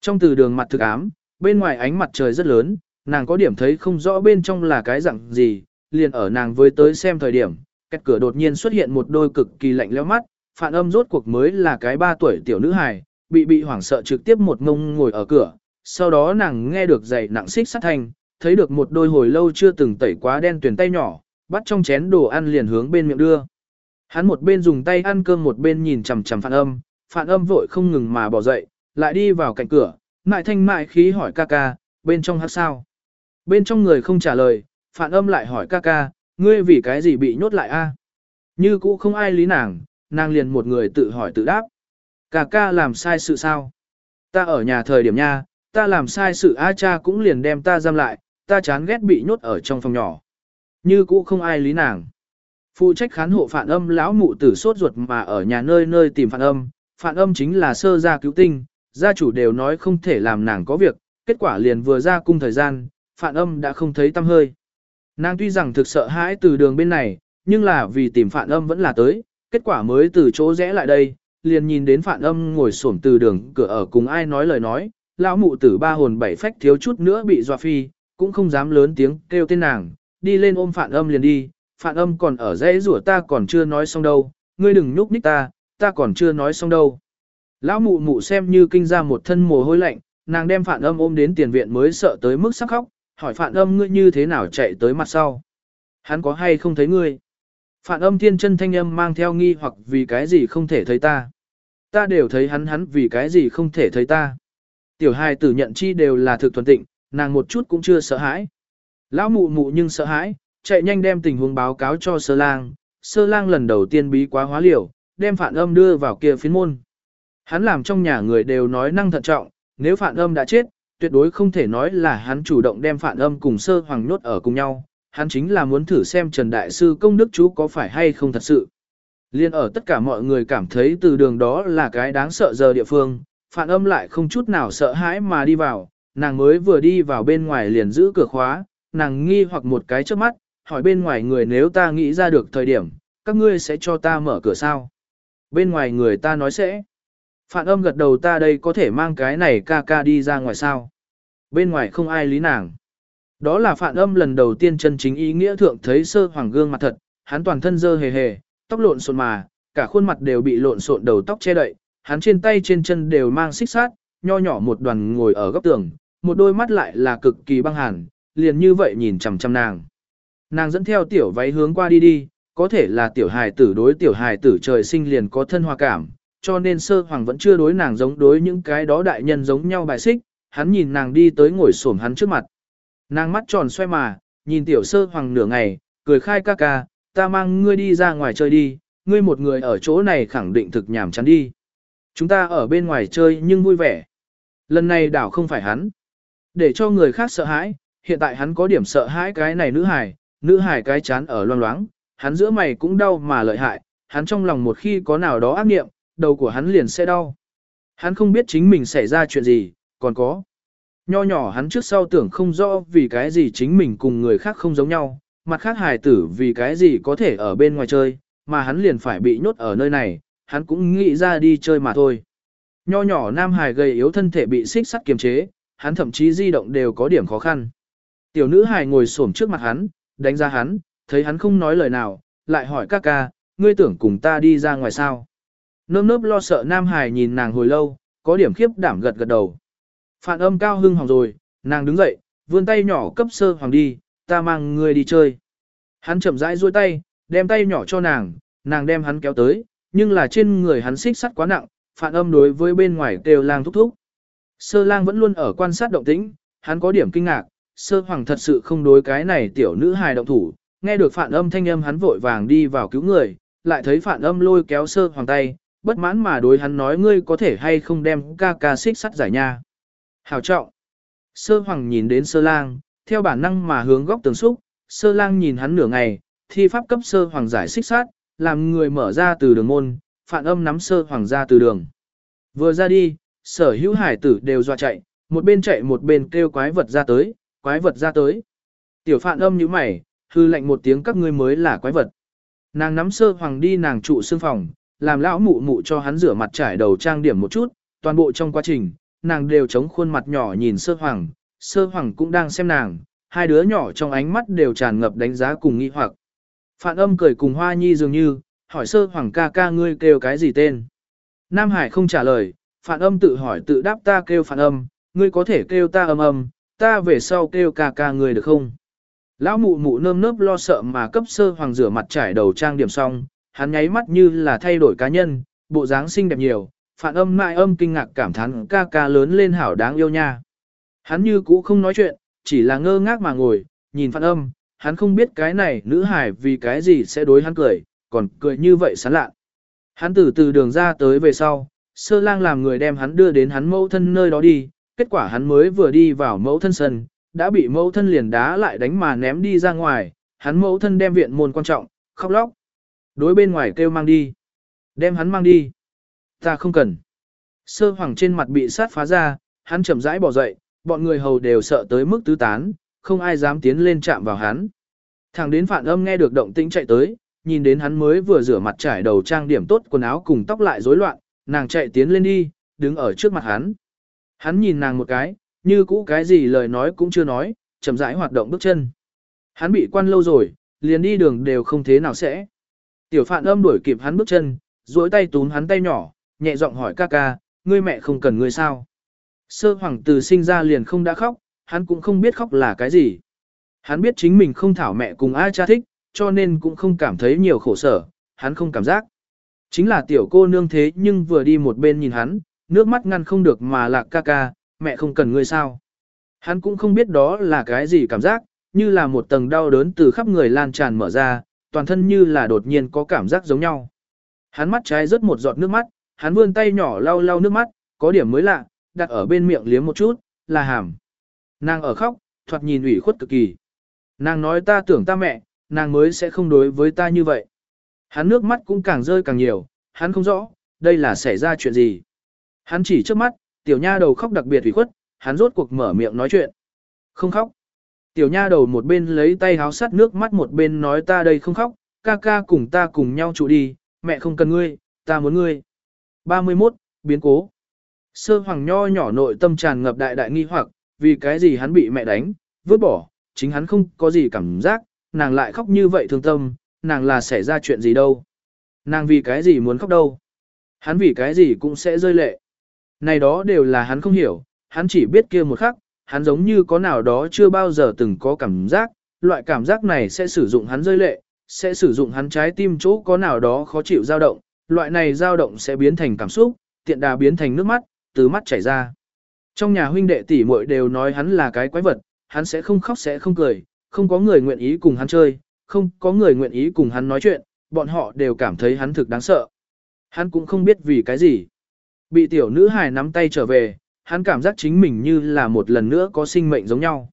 [SPEAKER 1] Trong từ đường mặt thực ám, bên ngoài ánh mặt trời rất lớn, nàng có điểm thấy không rõ bên trong là cái dạng gì, liền ở nàng với tới xem thời điểm, cách cửa đột nhiên xuất hiện một đôi cực kỳ lạnh lẽo mắt, phản âm rốt cuộc mới là cái ba tuổi tiểu nữ hài, bị bị hoảng sợ trực tiếp một ngông ngồi ở cửa, sau đó nàng nghe được giày nặng xích sát thanh, thấy được một đôi hồi lâu chưa từng tẩy quá đen tuyển tay nhỏ, bắt trong chén đồ ăn liền hướng bên miệng đưa. Hắn một bên dùng tay ăn cơm một bên nhìn chằm chằm phản âm, phản âm vội không ngừng mà bỏ dậy, lại đi vào cạnh cửa, mại thanh mại khí hỏi ca ca, bên trong hát sao? Bên trong người không trả lời, phản âm lại hỏi ca ca, ngươi vì cái gì bị nhốt lại a? Như cũ không ai lý nàng, nàng liền một người tự hỏi tự đáp. Ca ca làm sai sự sao? Ta ở nhà thời điểm nha, ta làm sai sự A cha cũng liền đem ta giam lại, ta chán ghét bị nhốt ở trong phòng nhỏ. Như cũ không ai lý nàng. Phụ trách khán hộ phản âm lão mụ tử sốt ruột mà ở nhà nơi nơi tìm phản âm, phản âm chính là sơ gia cứu tinh, gia chủ đều nói không thể làm nàng có việc, kết quả liền vừa ra cung thời gian, phản âm đã không thấy tâm hơi. Nàng tuy rằng thực sợ hãi từ đường bên này, nhưng là vì tìm phản âm vẫn là tới, kết quả mới từ chỗ rẽ lại đây, liền nhìn đến phản âm ngồi xổm từ đường cửa ở cùng ai nói lời nói, lão mụ tử ba hồn bảy phách thiếu chút nữa bị dọa phi, cũng không dám lớn tiếng kêu tên nàng, đi lên ôm phản âm liền đi, phản âm còn ở dãy rủa ta còn chưa nói xong đâu, ngươi đừng nhúc nhích ta, ta còn chưa nói xong đâu. Lão mụ mụ xem như kinh ra một thân mồ hôi lạnh, nàng đem phản âm ôm đến tiền viện mới sợ tới mức sắc khóc, hỏi phản âm ngươi như thế nào chạy tới mặt sau. Hắn có hay không thấy ngươi? Phản âm thiên chân thanh âm mang theo nghi hoặc vì cái gì không thể thấy ta. Ta đều thấy hắn hắn vì cái gì không thể thấy ta. Tiểu hài tử nhận chi đều là thực thuần tịnh, nàng một chút cũng chưa sợ hãi. Lão mụ mụ nhưng sợ hãi, chạy nhanh đem tình huống báo cáo cho sơ lang. Sơ lang lần đầu tiên bí quá hóa liều, đem phản âm đưa vào kia phiến môn. Hắn làm trong nhà người đều nói năng thận trọng, nếu phản âm đã chết, tuyệt đối không thể nói là hắn chủ động đem phản âm cùng sơ hoàng nhốt ở cùng nhau. Hắn chính là muốn thử xem Trần Đại Sư công đức chú có phải hay không thật sự. Liên ở tất cả mọi người cảm thấy từ đường đó là cái đáng sợ giờ địa phương, phản âm lại không chút nào sợ hãi mà đi vào, nàng mới vừa đi vào bên ngoài liền giữ cửa khóa, nàng nghi hoặc một cái trước mắt, hỏi bên ngoài người nếu ta nghĩ ra được thời điểm, các ngươi sẽ cho ta mở cửa sao? Bên ngoài người ta nói sẽ. Phản âm gật đầu ta đây có thể mang cái này ca ca đi ra ngoài sao? Bên ngoài không ai lý nàng. Đó là phản âm lần đầu tiên chân chính ý nghĩa thượng thấy sơ hoàng gương mặt thật, hắn toàn thân dơ hề hề, tóc lộn xộn mà, cả khuôn mặt đều bị lộn xộn đầu tóc che đậy, hắn trên tay trên chân đều mang xích sát, nho nhỏ một đoàn ngồi ở góc tường, một đôi mắt lại là cực kỳ băng hàn, liền như vậy nhìn chằm chằm nàng. Nàng dẫn theo tiểu váy hướng qua đi đi, có thể là tiểu hài tử đối tiểu hài tử trời sinh liền có thân hòa cảm, cho nên sơ hoàng vẫn chưa đối nàng giống đối những cái đó đại nhân giống nhau bài xích, hắn nhìn nàng đi tới ngồi xổm hắn trước mặt. Nàng mắt tròn xoay mà, nhìn tiểu sơ hoàng nửa ngày, cười khai ca ca, ta mang ngươi đi ra ngoài chơi đi, ngươi một người ở chỗ này khẳng định thực nhảm chán đi. Chúng ta ở bên ngoài chơi nhưng vui vẻ. Lần này đảo không phải hắn. Để cho người khác sợ hãi, hiện tại hắn có điểm sợ hãi cái này nữ hài, nữ hải cái chán ở loang loáng, hắn giữa mày cũng đau mà lợi hại, hắn trong lòng một khi có nào đó ác nghiệm, đầu của hắn liền sẽ đau. Hắn không biết chính mình xảy ra chuyện gì, còn có. Nho nhỏ hắn trước sau tưởng không rõ vì cái gì chính mình cùng người khác không giống nhau, mặt khác hài tử vì cái gì có thể ở bên ngoài chơi, mà hắn liền phải bị nhốt ở nơi này, hắn cũng nghĩ ra đi chơi mà thôi. Nho nhỏ nam hài gầy yếu thân thể bị xích sắt kiềm chế, hắn thậm chí di động đều có điểm khó khăn. Tiểu nữ hài ngồi xổm trước mặt hắn, đánh ra hắn, thấy hắn không nói lời nào, lại hỏi ca ca, ngươi tưởng cùng ta đi ra ngoài sao. Nơm nớp lo sợ nam Hải nhìn nàng hồi lâu, có điểm khiếp đảm gật gật đầu. Phản âm cao hưng hỏng rồi, nàng đứng dậy, vươn tay nhỏ cấp sơ hoàng đi, ta mang ngươi đi chơi. Hắn chậm rãi duỗi tay, đem tay nhỏ cho nàng, nàng đem hắn kéo tới, nhưng là trên người hắn xích sắt quá nặng, phản âm đối với bên ngoài kêu lang thúc thúc. Sơ lang vẫn luôn ở quan sát động tĩnh, hắn có điểm kinh ngạc, sơ hoàng thật sự không đối cái này tiểu nữ hài động thủ, nghe được phản âm thanh âm hắn vội vàng đi vào cứu người, lại thấy phản âm lôi kéo sơ hoàng tay, bất mãn mà đối hắn nói ngươi có thể hay không đem ca ca xích sắt giải nha. Hào trọng. Sơ hoàng nhìn đến sơ lang, theo bản năng mà hướng góc tường xúc, sơ lang nhìn hắn nửa ngày, thi pháp cấp sơ hoàng giải xích sát, làm người mở ra từ đường môn, phản âm nắm sơ hoàng ra từ đường. Vừa ra đi, sở hữu hải tử đều dọa chạy, một bên chạy một bên kêu quái vật ra tới, quái vật ra tới. Tiểu phạn âm như mày, hư lệnh một tiếng các ngươi mới là quái vật. Nàng nắm sơ hoàng đi nàng trụ xương phòng, làm lão mụ mụ cho hắn rửa mặt trải đầu trang điểm một chút, toàn bộ trong quá trình, nàng đều chống khuôn mặt nhỏ nhìn sơ hoàng, sơ hoàng cũng đang xem nàng, hai đứa nhỏ trong ánh mắt đều tràn ngập đánh giá cùng nghi hoặc. Phạn âm cười cùng hoa nhi dường như, hỏi sơ hoàng ca ca ngươi kêu cái gì tên. Nam Hải không trả lời, phạn âm tự hỏi tự đáp ta kêu phạn âm, ngươi có thể kêu ta âm âm, ta về sau kêu ca ca ngươi được không? Lão mụ mụ nơm nớp lo sợ mà cấp sơ hoàng rửa mặt trải đầu trang điểm xong, hắn nháy mắt như là thay đổi cá nhân, bộ dáng xinh đẹp nhiều, phản âm mại âm kinh ngạc cảm thán ca ca lớn lên hảo đáng yêu nha. Hắn như cũ không nói chuyện, chỉ là ngơ ngác mà ngồi, nhìn phản âm, hắn không biết cái này nữ hải vì cái gì sẽ đối hắn cười, còn cười như vậy sán lạ. Hắn từ từ đường ra tới về sau, sơ lang làm người đem hắn đưa đến hắn mẫu thân nơi đó đi, kết quả hắn mới vừa đi vào mẫu thân sân, đã bị mẫu thân liền đá lại đánh mà ném đi ra ngoài, hắn mẫu thân đem viện môn quan trọng, khóc lóc. Đối bên ngoài kêu mang đi. Đem hắn mang đi. Ta không cần. Sơ hoàng trên mặt bị sát phá ra, hắn chậm rãi bỏ dậy, bọn người hầu đều sợ tới mức tứ tán, không ai dám tiến lên chạm vào hắn. Thằng đến phản âm nghe được động tĩnh chạy tới, nhìn đến hắn mới vừa rửa mặt trải đầu trang điểm tốt quần áo cùng tóc lại rối loạn, nàng chạy tiến lên đi, đứng ở trước mặt hắn. Hắn nhìn nàng một cái, như cũ cái gì lời nói cũng chưa nói, chậm rãi hoạt động bước chân. Hắn bị quan lâu rồi, liền đi đường đều không thế nào sẽ. Tiểu phạn âm đuổi kịp hắn bước chân, duỗi tay túm hắn tay nhỏ, nhẹ giọng hỏi ca ca, ngươi mẹ không cần ngươi sao. Sơ hoàng từ sinh ra liền không đã khóc, hắn cũng không biết khóc là cái gì. Hắn biết chính mình không thảo mẹ cùng ai cha thích, cho nên cũng không cảm thấy nhiều khổ sở, hắn không cảm giác. Chính là tiểu cô nương thế nhưng vừa đi một bên nhìn hắn, nước mắt ngăn không được mà lạc ca ca, mẹ không cần ngươi sao. Hắn cũng không biết đó là cái gì cảm giác, như là một tầng đau đớn từ khắp người lan tràn mở ra, toàn thân như là đột nhiên có cảm giác giống nhau. Hắn mắt trái rớt một giọt nước mắt, hắn vươn tay nhỏ lau lau nước mắt, có điểm mới lạ, đặt ở bên miệng liếm một chút, là hàm. Nàng ở khóc, thoạt nhìn ủy khuất cực kỳ. Nàng nói ta tưởng ta mẹ, nàng mới sẽ không đối với ta như vậy. Hắn nước mắt cũng càng rơi càng nhiều, hắn không rõ, đây là xảy ra chuyện gì. Hắn chỉ trước mắt, tiểu nha đầu khóc đặc biệt ủy khuất, hắn rốt cuộc mở miệng nói chuyện. Không khóc. Tiểu nha đầu một bên lấy tay háo sắt nước mắt một bên nói ta đây không khóc, ca ca cùng ta cùng nhau trụ đi, mẹ không cần ngươi, ta muốn ngươi. 31. Biến cố. Sơ hoàng nho nhỏ nội tâm tràn ngập đại đại nghi hoặc, vì cái gì hắn bị mẹ đánh, vứt bỏ, chính hắn không có gì cảm giác, nàng lại khóc như vậy thương tâm, nàng là xảy ra chuyện gì đâu. Nàng vì cái gì muốn khóc đâu. Hắn vì cái gì cũng sẽ rơi lệ. Này đó đều là hắn không hiểu, hắn chỉ biết kia một khắc, hắn giống như có nào đó chưa bao giờ từng có cảm giác, loại cảm giác này sẽ sử dụng hắn rơi lệ, sẽ sử dụng hắn trái tim chỗ có nào đó khó chịu dao động, loại này dao động sẽ biến thành cảm xúc, tiện đà biến thành nước mắt, từ mắt chảy ra. Trong nhà huynh đệ tỷ muội đều nói hắn là cái quái vật, hắn sẽ không khóc sẽ không cười, không có người nguyện ý cùng hắn chơi, không có người nguyện ý cùng hắn nói chuyện, bọn họ đều cảm thấy hắn thực đáng sợ. Hắn cũng không biết vì cái gì. Bị tiểu nữ hài nắm tay trở về, hắn cảm giác chính mình như là một lần nữa có sinh mệnh giống nhau.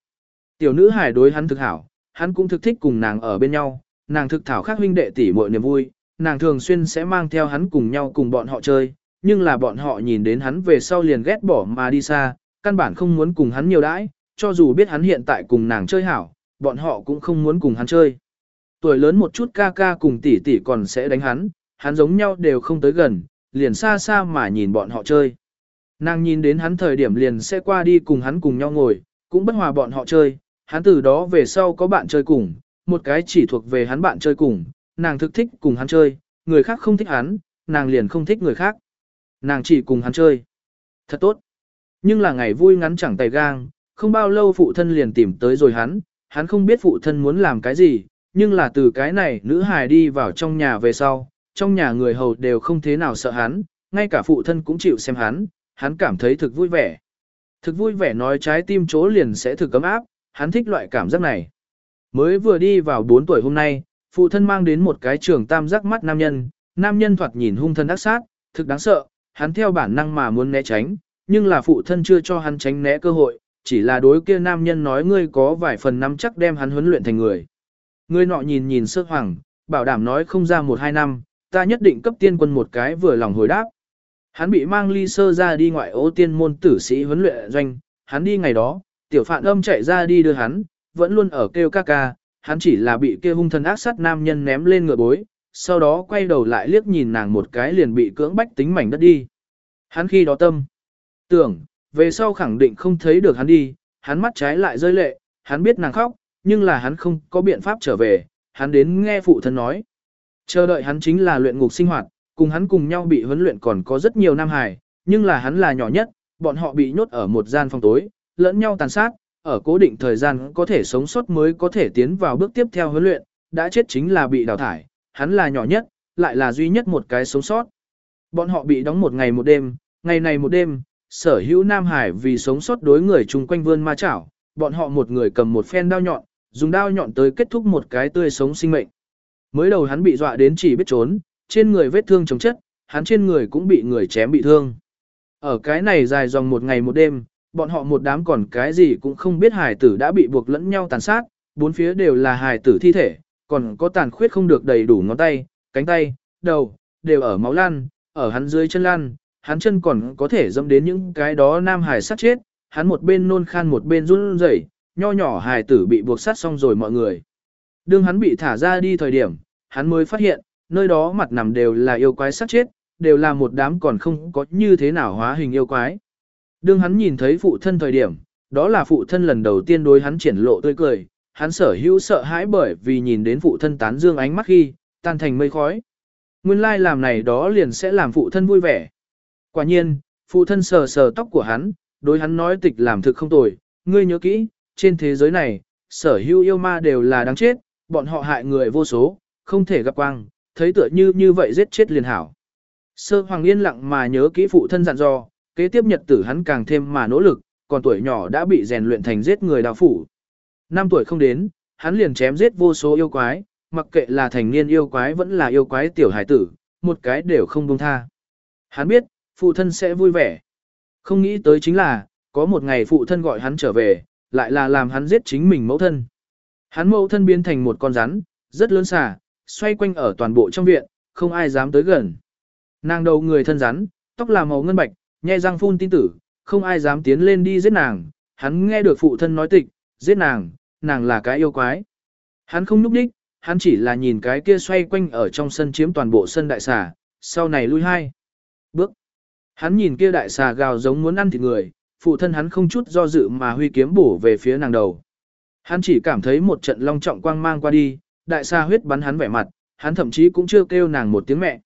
[SPEAKER 1] Tiểu nữ hài đối hắn thực hảo, hắn cũng thực thích cùng nàng ở bên nhau, nàng thực thảo khác huynh đệ tỷ muội niềm vui, nàng thường xuyên sẽ mang theo hắn cùng nhau cùng bọn họ chơi, nhưng là bọn họ nhìn đến hắn về sau liền ghét bỏ mà đi xa, căn bản không muốn cùng hắn nhiều đãi, cho dù biết hắn hiện tại cùng nàng chơi hảo, bọn họ cũng không muốn cùng hắn chơi. Tuổi lớn một chút ca ca cùng tỷ tỷ còn sẽ đánh hắn, hắn giống nhau đều không tới gần, liền xa xa mà nhìn bọn họ chơi. Nàng nhìn đến hắn thời điểm liền sẽ qua đi cùng hắn cùng nhau ngồi, cũng bất hòa bọn họ chơi, hắn từ đó về sau có bạn chơi cùng, một cái chỉ thuộc về hắn bạn chơi cùng, nàng thực thích cùng hắn chơi, người khác không thích hắn, nàng liền không thích người khác. Nàng chỉ cùng hắn chơi. Thật tốt. Nhưng là ngày vui ngắn chẳng tay gang, không bao lâu phụ thân liền tìm tới rồi hắn, hắn không biết phụ thân muốn làm cái gì, nhưng là từ cái này nữ hài đi vào trong nhà về sau, trong nhà người hầu đều không thế nào sợ hắn, ngay cả phụ thân cũng chịu xem hắn, hắn cảm thấy thực vui vẻ. Thực vui vẻ nói trái tim chỗ liền sẽ thực cấm áp, hắn thích loại cảm giác này. Mới vừa đi vào 4 tuổi hôm nay, phụ thân mang đến một cái trường tam giác mắt nam nhân, nam nhân thoạt nhìn hung thân ác sát, thực đáng sợ, hắn theo bản năng mà muốn né tránh, nhưng là phụ thân chưa cho hắn tránh né cơ hội, chỉ là đối kia nam nhân nói ngươi có vài phần nắm chắc đem hắn huấn luyện thành người. Ngươi nọ nhìn nhìn sơ hoàng, bảo đảm nói không ra một hai năm, ta nhất định cấp tiên quân một cái vừa lòng hồi đáp. Hắn bị mang ly sơ ra đi ngoại ô tiên môn tử sĩ huấn luyện doanh, hắn đi ngày đó, tiểu phạn âm chạy ra đi đưa hắn, vẫn luôn ở kêu ca ca, hắn chỉ là bị kia hung thần ác sát nam nhân ném lên ngựa bối, sau đó quay đầu lại liếc nhìn nàng một cái liền bị cưỡng bách tính mảnh đất đi. Hắn khi đó tâm, tưởng, về sau khẳng định không thấy được hắn đi, hắn mắt trái lại rơi lệ, hắn biết nàng khóc, nhưng là hắn không có biện pháp trở về, hắn đến nghe phụ thân nói. Chờ đợi hắn chính là luyện ngục sinh hoạt, cùng hắn cùng nhau bị huấn luyện còn có rất nhiều nam hài, nhưng là hắn là nhỏ nhất, bọn họ bị nhốt ở một gian phòng tối, lẫn nhau tàn sát, ở cố định thời gian có thể sống sót mới có thể tiến vào bước tiếp theo huấn luyện, đã chết chính là bị đào thải, hắn là nhỏ nhất, lại là duy nhất một cái sống sót. Bọn họ bị đóng một ngày một đêm, ngày này một đêm, sở hữu Nam Hải vì sống sót đối người chung quanh vươn ma chảo, bọn họ một người cầm một phen đao nhọn, dùng đao nhọn tới kết thúc một cái tươi sống sinh mệnh. Mới đầu hắn bị dọa đến chỉ biết trốn, trên người vết thương chống chất, hắn trên người cũng bị người chém bị thương. Ở cái này dài dòng một ngày một đêm, bọn họ một đám còn cái gì cũng không biết hải tử đã bị buộc lẫn nhau tàn sát, bốn phía đều là hải tử thi thể, còn có tàn khuyết không được đầy đủ ngón tay, cánh tay, đầu, đều ở máu lan, ở hắn dưới chân lan, hắn chân còn có thể dâm đến những cái đó nam hải sát chết, hắn một bên nôn khan một bên run rẩy, nho nhỏ hài tử bị buộc sát xong rồi mọi người. Đương hắn bị thả ra đi thời điểm, hắn mới phát hiện, nơi đó mặt nằm đều là yêu quái sát chết, đều là một đám còn không có như thế nào hóa hình yêu quái. Đương hắn nhìn thấy phụ thân thời điểm, đó là phụ thân lần đầu tiên đối hắn triển lộ tươi cười, hắn sở hữu sợ hãi bởi vì nhìn đến phụ thân tán dương ánh mắt khi, tan thành mây khói. Nguyên lai làm này đó liền sẽ làm phụ thân vui vẻ. Quả nhiên, phụ thân sờ sờ tóc của hắn, đối hắn nói tịch làm thực không tồi, ngươi nhớ kỹ, trên thế giới này, sở hữu yêu ma đều là đáng chết, bọn họ hại người vô số, không thể gặp quang, thấy tựa như như vậy giết chết liền hảo. Sơ Hoàng yên lặng mà nhớ kỹ phụ thân dặn dò, kế tiếp nhật tử hắn càng thêm mà nỗ lực, còn tuổi nhỏ đã bị rèn luyện thành giết người đạo phủ. Năm tuổi không đến, hắn liền chém giết vô số yêu quái, mặc kệ là thành niên yêu quái vẫn là yêu quái tiểu hải tử, một cái đều không buông tha. Hắn biết, phụ thân sẽ vui vẻ. Không nghĩ tới chính là, có một ngày phụ thân gọi hắn trở về, lại là làm hắn giết chính mình mẫu thân. Hắn mẫu thân biến thành một con rắn, rất lớn xà, xoay quanh ở toàn bộ trong viện, không ai dám tới gần. Nàng đầu người thân rắn, tóc là màu ngân bạch, nhẹ răng phun tin tử, không ai dám tiến lên đi giết nàng. Hắn nghe được phụ thân nói tịch, giết nàng, nàng là cái yêu quái. Hắn không núp đích, hắn chỉ là nhìn cái kia xoay quanh ở trong sân chiếm toàn bộ sân đại xà, sau này lui hai. Bước. Hắn nhìn kia đại xà gào giống muốn ăn thịt người, phụ thân hắn không chút do dự mà huy kiếm bổ về phía nàng đầu. Hắn chỉ cảm thấy một trận long trọng quang mang qua đi, đại xà huyết bắn hắn vẻ mặt, hắn thậm chí cũng chưa kêu nàng một tiếng mẹ.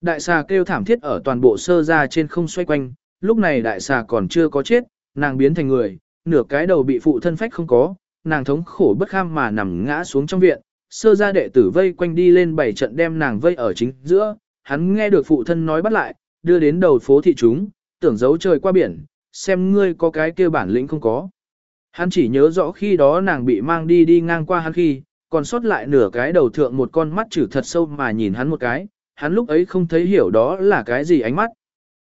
[SPEAKER 1] Đại xà kêu thảm thiết ở toàn bộ sơ ra trên không xoay quanh, lúc này đại xà còn chưa có chết, nàng biến thành người, nửa cái đầu bị phụ thân phách không có, nàng thống khổ bất kham mà nằm ngã xuống trong viện, sơ ra đệ tử vây quanh đi lên bảy trận đem nàng vây ở chính giữa, hắn nghe được phụ thân nói bắt lại, đưa đến đầu phố thị chúng, tưởng giấu trời qua biển, xem ngươi có cái kia bản lĩnh không có. Hắn chỉ nhớ rõ khi đó nàng bị mang đi đi ngang qua hắn khi, còn sót lại nửa cái đầu thượng một con mắt chữ thật sâu mà nhìn hắn một cái, hắn lúc ấy không thấy hiểu đó là cái gì ánh mắt.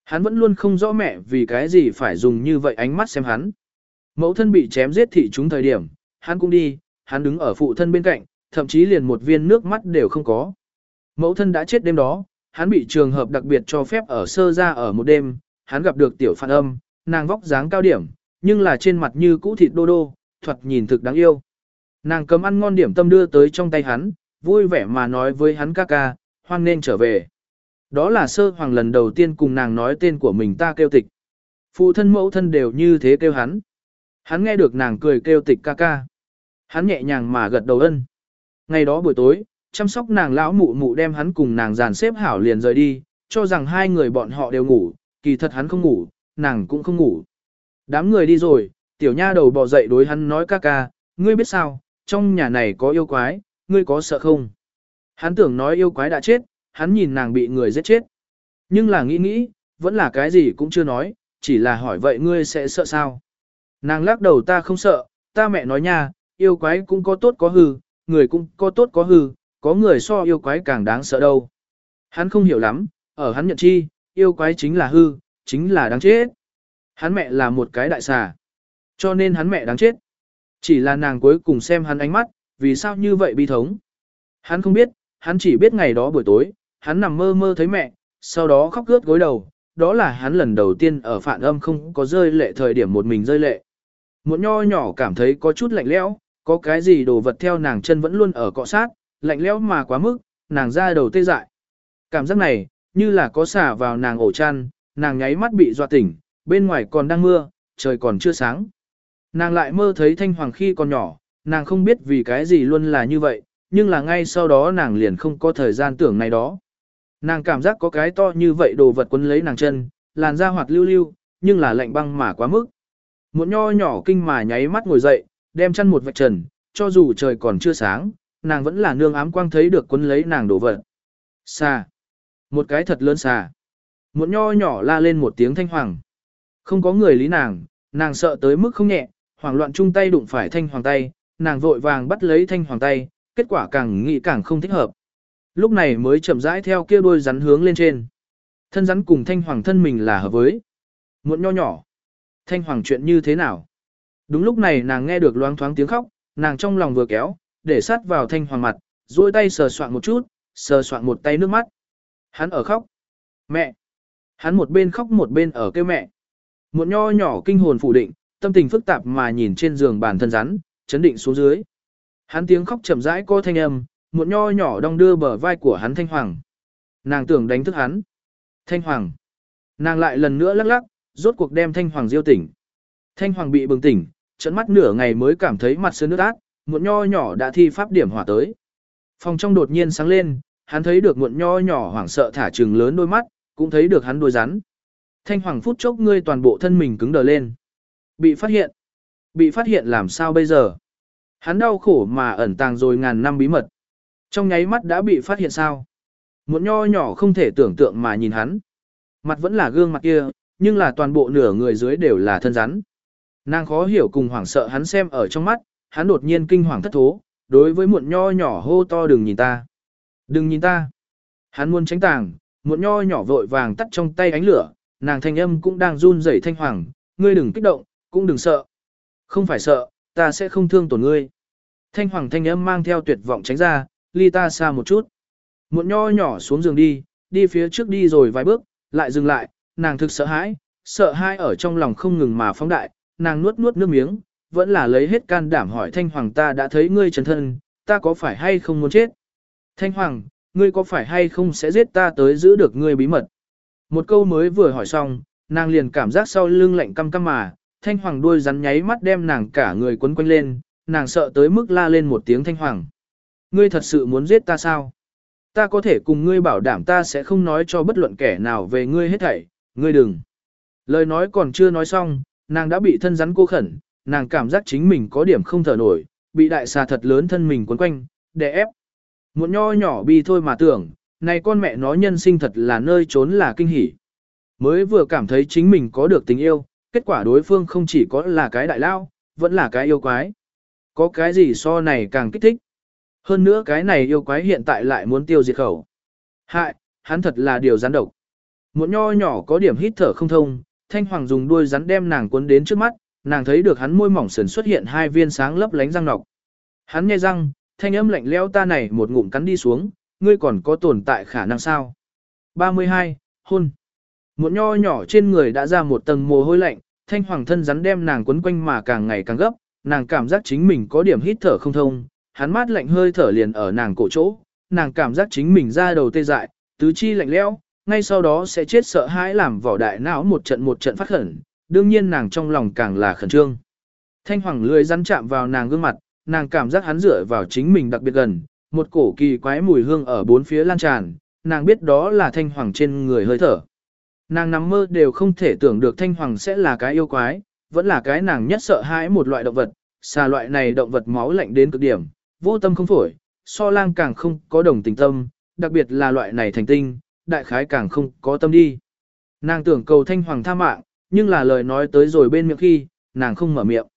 [SPEAKER 1] Hắn vẫn luôn không rõ mẹ vì cái gì phải dùng như vậy ánh mắt xem hắn. Mẫu thân bị chém giết thị chúng thời điểm, hắn cũng đi, hắn đứng ở phụ thân bên cạnh, thậm chí liền một viên nước mắt đều không có. Mẫu thân đã chết đêm đó, hắn bị trường hợp đặc biệt cho phép ở sơ ra ở một đêm, hắn gặp được tiểu phản âm, nàng vóc dáng cao điểm, nhưng là trên mặt như cũ thịt đô đô, thuật nhìn thực đáng yêu. Nàng cầm ăn ngon điểm tâm đưa tới trong tay hắn, vui vẻ mà nói với hắn ca ca, hoan nên trở về. Đó là sơ hoàng lần đầu tiên cùng nàng nói tên của mình ta kêu tịch. Phụ thân mẫu thân đều như thế kêu hắn. Hắn nghe được nàng cười kêu tịch ca ca. Hắn nhẹ nhàng mà gật đầu ân. Ngày đó buổi tối, chăm sóc nàng lão mụ mụ đem hắn cùng nàng dàn xếp hảo liền rời đi, cho rằng hai người bọn họ đều ngủ, kỳ thật hắn không ngủ, nàng cũng không ngủ. Đám người đi rồi, tiểu nha đầu bò dậy đối hắn nói ca ca, ngươi biết sao, trong nhà này có yêu quái, ngươi có sợ không? Hắn tưởng nói yêu quái đã chết, hắn nhìn nàng bị người giết chết. Nhưng là nghĩ nghĩ, vẫn là cái gì cũng chưa nói, chỉ là hỏi vậy ngươi sẽ sợ sao? Nàng lắc đầu ta không sợ, ta mẹ nói nha, yêu quái cũng có tốt có hư, người cũng có tốt có hư, có người so yêu quái càng đáng sợ đâu. Hắn không hiểu lắm, ở hắn nhận chi, yêu quái chính là hư, chính là đáng chết. Hắn mẹ là một cái đại xà, cho nên hắn mẹ đáng chết. Chỉ là nàng cuối cùng xem hắn ánh mắt, vì sao như vậy bi thống. Hắn không biết, hắn chỉ biết ngày đó buổi tối, hắn nằm mơ mơ thấy mẹ, sau đó khóc gớt gối đầu, đó là hắn lần đầu tiên ở phản âm không có rơi lệ thời điểm một mình rơi lệ. Một nho nhỏ cảm thấy có chút lạnh lẽo, có cái gì đồ vật theo nàng chân vẫn luôn ở cọ sát, lạnh lẽo mà quá mức, nàng ra đầu tê dại. Cảm giác này, như là có xả vào nàng ổ chăn, nàng nháy mắt bị dọa tỉnh, bên ngoài còn đang mưa, trời còn chưa sáng. Nàng lại mơ thấy thanh hoàng khi còn nhỏ, nàng không biết vì cái gì luôn là như vậy, nhưng là ngay sau đó nàng liền không có thời gian tưởng này đó. Nàng cảm giác có cái to như vậy đồ vật quấn lấy nàng chân, làn da hoạt lưu lưu, nhưng là lạnh băng mà quá mức. Một nho nhỏ kinh mà nháy mắt ngồi dậy, đem chăn một vạch trần, cho dù trời còn chưa sáng, nàng vẫn là nương ám quang thấy được quấn lấy nàng đồ vật. Xà. Một cái thật lớn xà. Một nho nhỏ la lên một tiếng thanh hoàng. Không có người lý nàng, nàng sợ tới mức không nhẹ, hoảng loạn chung tay đụng phải thanh hoàng tay, nàng vội vàng bắt lấy thanh hoàng tay, kết quả càng nghĩ càng không thích hợp. Lúc này mới chậm rãi theo kia đôi rắn hướng lên trên. Thân rắn cùng thanh hoàng thân mình là hợp với. Muộn nho nhỏ. Thanh hoàng chuyện như thế nào? Đúng lúc này nàng nghe được loáng thoáng tiếng khóc, nàng trong lòng vừa kéo, để sát vào thanh hoàng mặt, duỗi tay sờ soạn một chút, sờ soạn một tay nước mắt. Hắn ở khóc. Mẹ. Hắn một bên khóc một bên ở kêu mẹ. Một nho nhỏ kinh hồn phủ định, tâm tình phức tạp mà nhìn trên giường bản thân rắn, chấn định xuống dưới. Hắn tiếng khóc chậm rãi có thanh âm, một nho nhỏ đong đưa bờ vai của hắn thanh hoàng. Nàng tưởng đánh thức hắn. Thanh hoàng. Nàng lại lần nữa lắc lắc, rốt cuộc đem thanh hoàng diêu tỉnh. Thanh hoàng bị bừng tỉnh, trận mắt nửa ngày mới cảm thấy mặt sơn nước ác, Muộn nho nhỏ đã thi pháp điểm hỏa tới. Phòng trong đột nhiên sáng lên, hắn thấy được muộn nho nhỏ hoảng sợ thả trừng lớn đôi mắt, cũng thấy được hắn đôi rắn. Thanh hoàng phút chốc ngươi toàn bộ thân mình cứng đờ lên. Bị phát hiện. Bị phát hiện làm sao bây giờ? Hắn đau khổ mà ẩn tàng rồi ngàn năm bí mật. Trong nháy mắt đã bị phát hiện sao? Một nho nhỏ không thể tưởng tượng mà nhìn hắn. Mặt vẫn là gương mặt kia, nhưng là toàn bộ nửa người dưới đều là thân rắn. Nàng khó hiểu cùng hoảng sợ hắn xem ở trong mắt, hắn đột nhiên kinh hoàng thất thố, đối với muộn nho nhỏ hô to đừng nhìn ta. Đừng nhìn ta. Hắn muốn tránh tàng, muộn nho nhỏ vội vàng tắt trong tay ánh lửa, nàng thanh âm cũng đang run rẩy thanh hoàng, ngươi đừng kích động, cũng đừng sợ. Không phải sợ, ta sẽ không thương tổn ngươi. Thanh hoàng thanh âm mang theo tuyệt vọng tránh ra, ly ta xa một chút. Muộn nho nhỏ xuống giường đi, đi phía trước đi rồi vài bước, lại dừng lại, nàng thực sợ hãi, sợ hãi ở trong lòng không ngừng mà phóng đại, nàng nuốt nuốt nước miếng, vẫn là lấy hết can đảm hỏi Thanh Hoàng ta đã thấy ngươi chân thân, ta có phải hay không muốn chết? Thanh Hoàng, ngươi có phải hay không sẽ giết ta tới giữ được ngươi bí mật? Một câu mới vừa hỏi xong, nàng liền cảm giác sau lưng lạnh căm căm mà, Thanh Hoàng đuôi rắn nháy mắt đem nàng cả người quấn quanh lên, nàng sợ tới mức la lên một tiếng Thanh Hoàng. Ngươi thật sự muốn giết ta sao? Ta có thể cùng ngươi bảo đảm ta sẽ không nói cho bất luận kẻ nào về ngươi hết thảy, ngươi đừng. Lời nói còn chưa nói xong, nàng đã bị thân rắn cô khẩn, nàng cảm giác chính mình có điểm không thở nổi, bị đại xà thật lớn thân mình quấn quanh, đè ép. Một nho nhỏ bi thôi mà tưởng, này con mẹ nó nhân sinh thật là nơi trốn là kinh hỉ. Mới vừa cảm thấy chính mình có được tình yêu, kết quả đối phương không chỉ có là cái đại lao, vẫn là cái yêu quái. Có cái gì so này càng kích thích. Hơn nữa cái này yêu quái hiện tại lại muốn tiêu diệt khẩu. Hại, hắn thật là điều gián độc. Một nho nhỏ có điểm hít thở không thông, thanh hoàng dùng đuôi rắn đem nàng cuốn đến trước mắt, nàng thấy được hắn môi mỏng sườn xuất hiện hai viên sáng lấp lánh răng nọc. Hắn nghe răng, thanh âm lạnh lẽo ta này một ngụm cắn đi xuống, ngươi còn có tồn tại khả năng sao? 32. Hôn. Một nho nhỏ trên người đã ra một tầng mồ hôi lạnh, thanh hoàng thân rắn đem nàng quấn quanh mà càng ngày càng gấp, nàng cảm giác chính mình có điểm hít thở không thông, hắn mát lạnh hơi thở liền ở nàng cổ chỗ, nàng cảm giác chính mình ra đầu tê dại, tứ chi lạnh lẽo, ngay sau đó sẽ chết sợ hãi làm vỏ đại não một trận một trận phát khẩn, đương nhiên nàng trong lòng càng là khẩn trương. Thanh hoàng lưỡi rắn chạm vào nàng gương mặt, nàng cảm giác hắn dựa vào chính mình đặc biệt gần, một cổ kỳ quái mùi hương ở bốn phía lan tràn, nàng biết đó là thanh hoàng trên người hơi thở. Nàng nằm mơ đều không thể tưởng được thanh hoàng sẽ là cái yêu quái, vẫn là cái nàng nhất sợ hãi một loại động vật, xà loại này động vật máu lạnh đến cực điểm, vô tâm không phổi, so lang càng không có đồng tình tâm, đặc biệt là loại này thành tinh, đại khái càng không có tâm đi. Nàng tưởng cầu thanh hoàng tha mạng, nhưng là lời nói tới rồi bên miệng khi, nàng không mở miệng.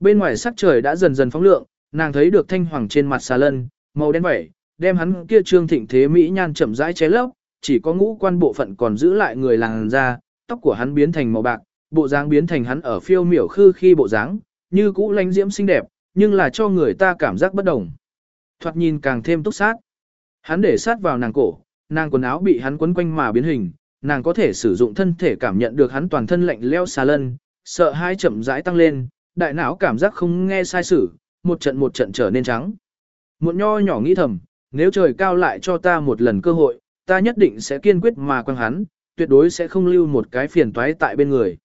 [SPEAKER 1] Bên ngoài sắc trời đã dần dần phóng lượng, nàng thấy được thanh hoàng trên mặt xà lân, màu đen vẩy, đem hắn kia trương thịnh thế mỹ nhan chậm rãi che lấp, chỉ có ngũ quan bộ phận còn giữ lại người làng ra, tóc của hắn biến thành màu bạc, bộ dáng biến thành hắn ở phiêu miểu khư khi bộ dáng, như cũ lánh diễm xinh đẹp, nhưng là cho người ta cảm giác bất đồng. Thoạt nhìn càng thêm túc sát. Hắn để sát vào nàng cổ, nàng quần áo bị hắn quấn quanh mà biến hình, nàng có thể sử dụng thân thể cảm nhận được hắn toàn thân lạnh leo xà lân, sợ hai chậm rãi tăng lên, đại não cảm giác không nghe sai sử, một trận một trận trở nên trắng. Một nho nhỏ nghĩ thầm, nếu trời cao lại cho ta một lần cơ hội, ta nhất định sẽ kiên quyết mà quăng hắn, tuyệt đối sẽ không lưu một cái phiền toái tại bên người.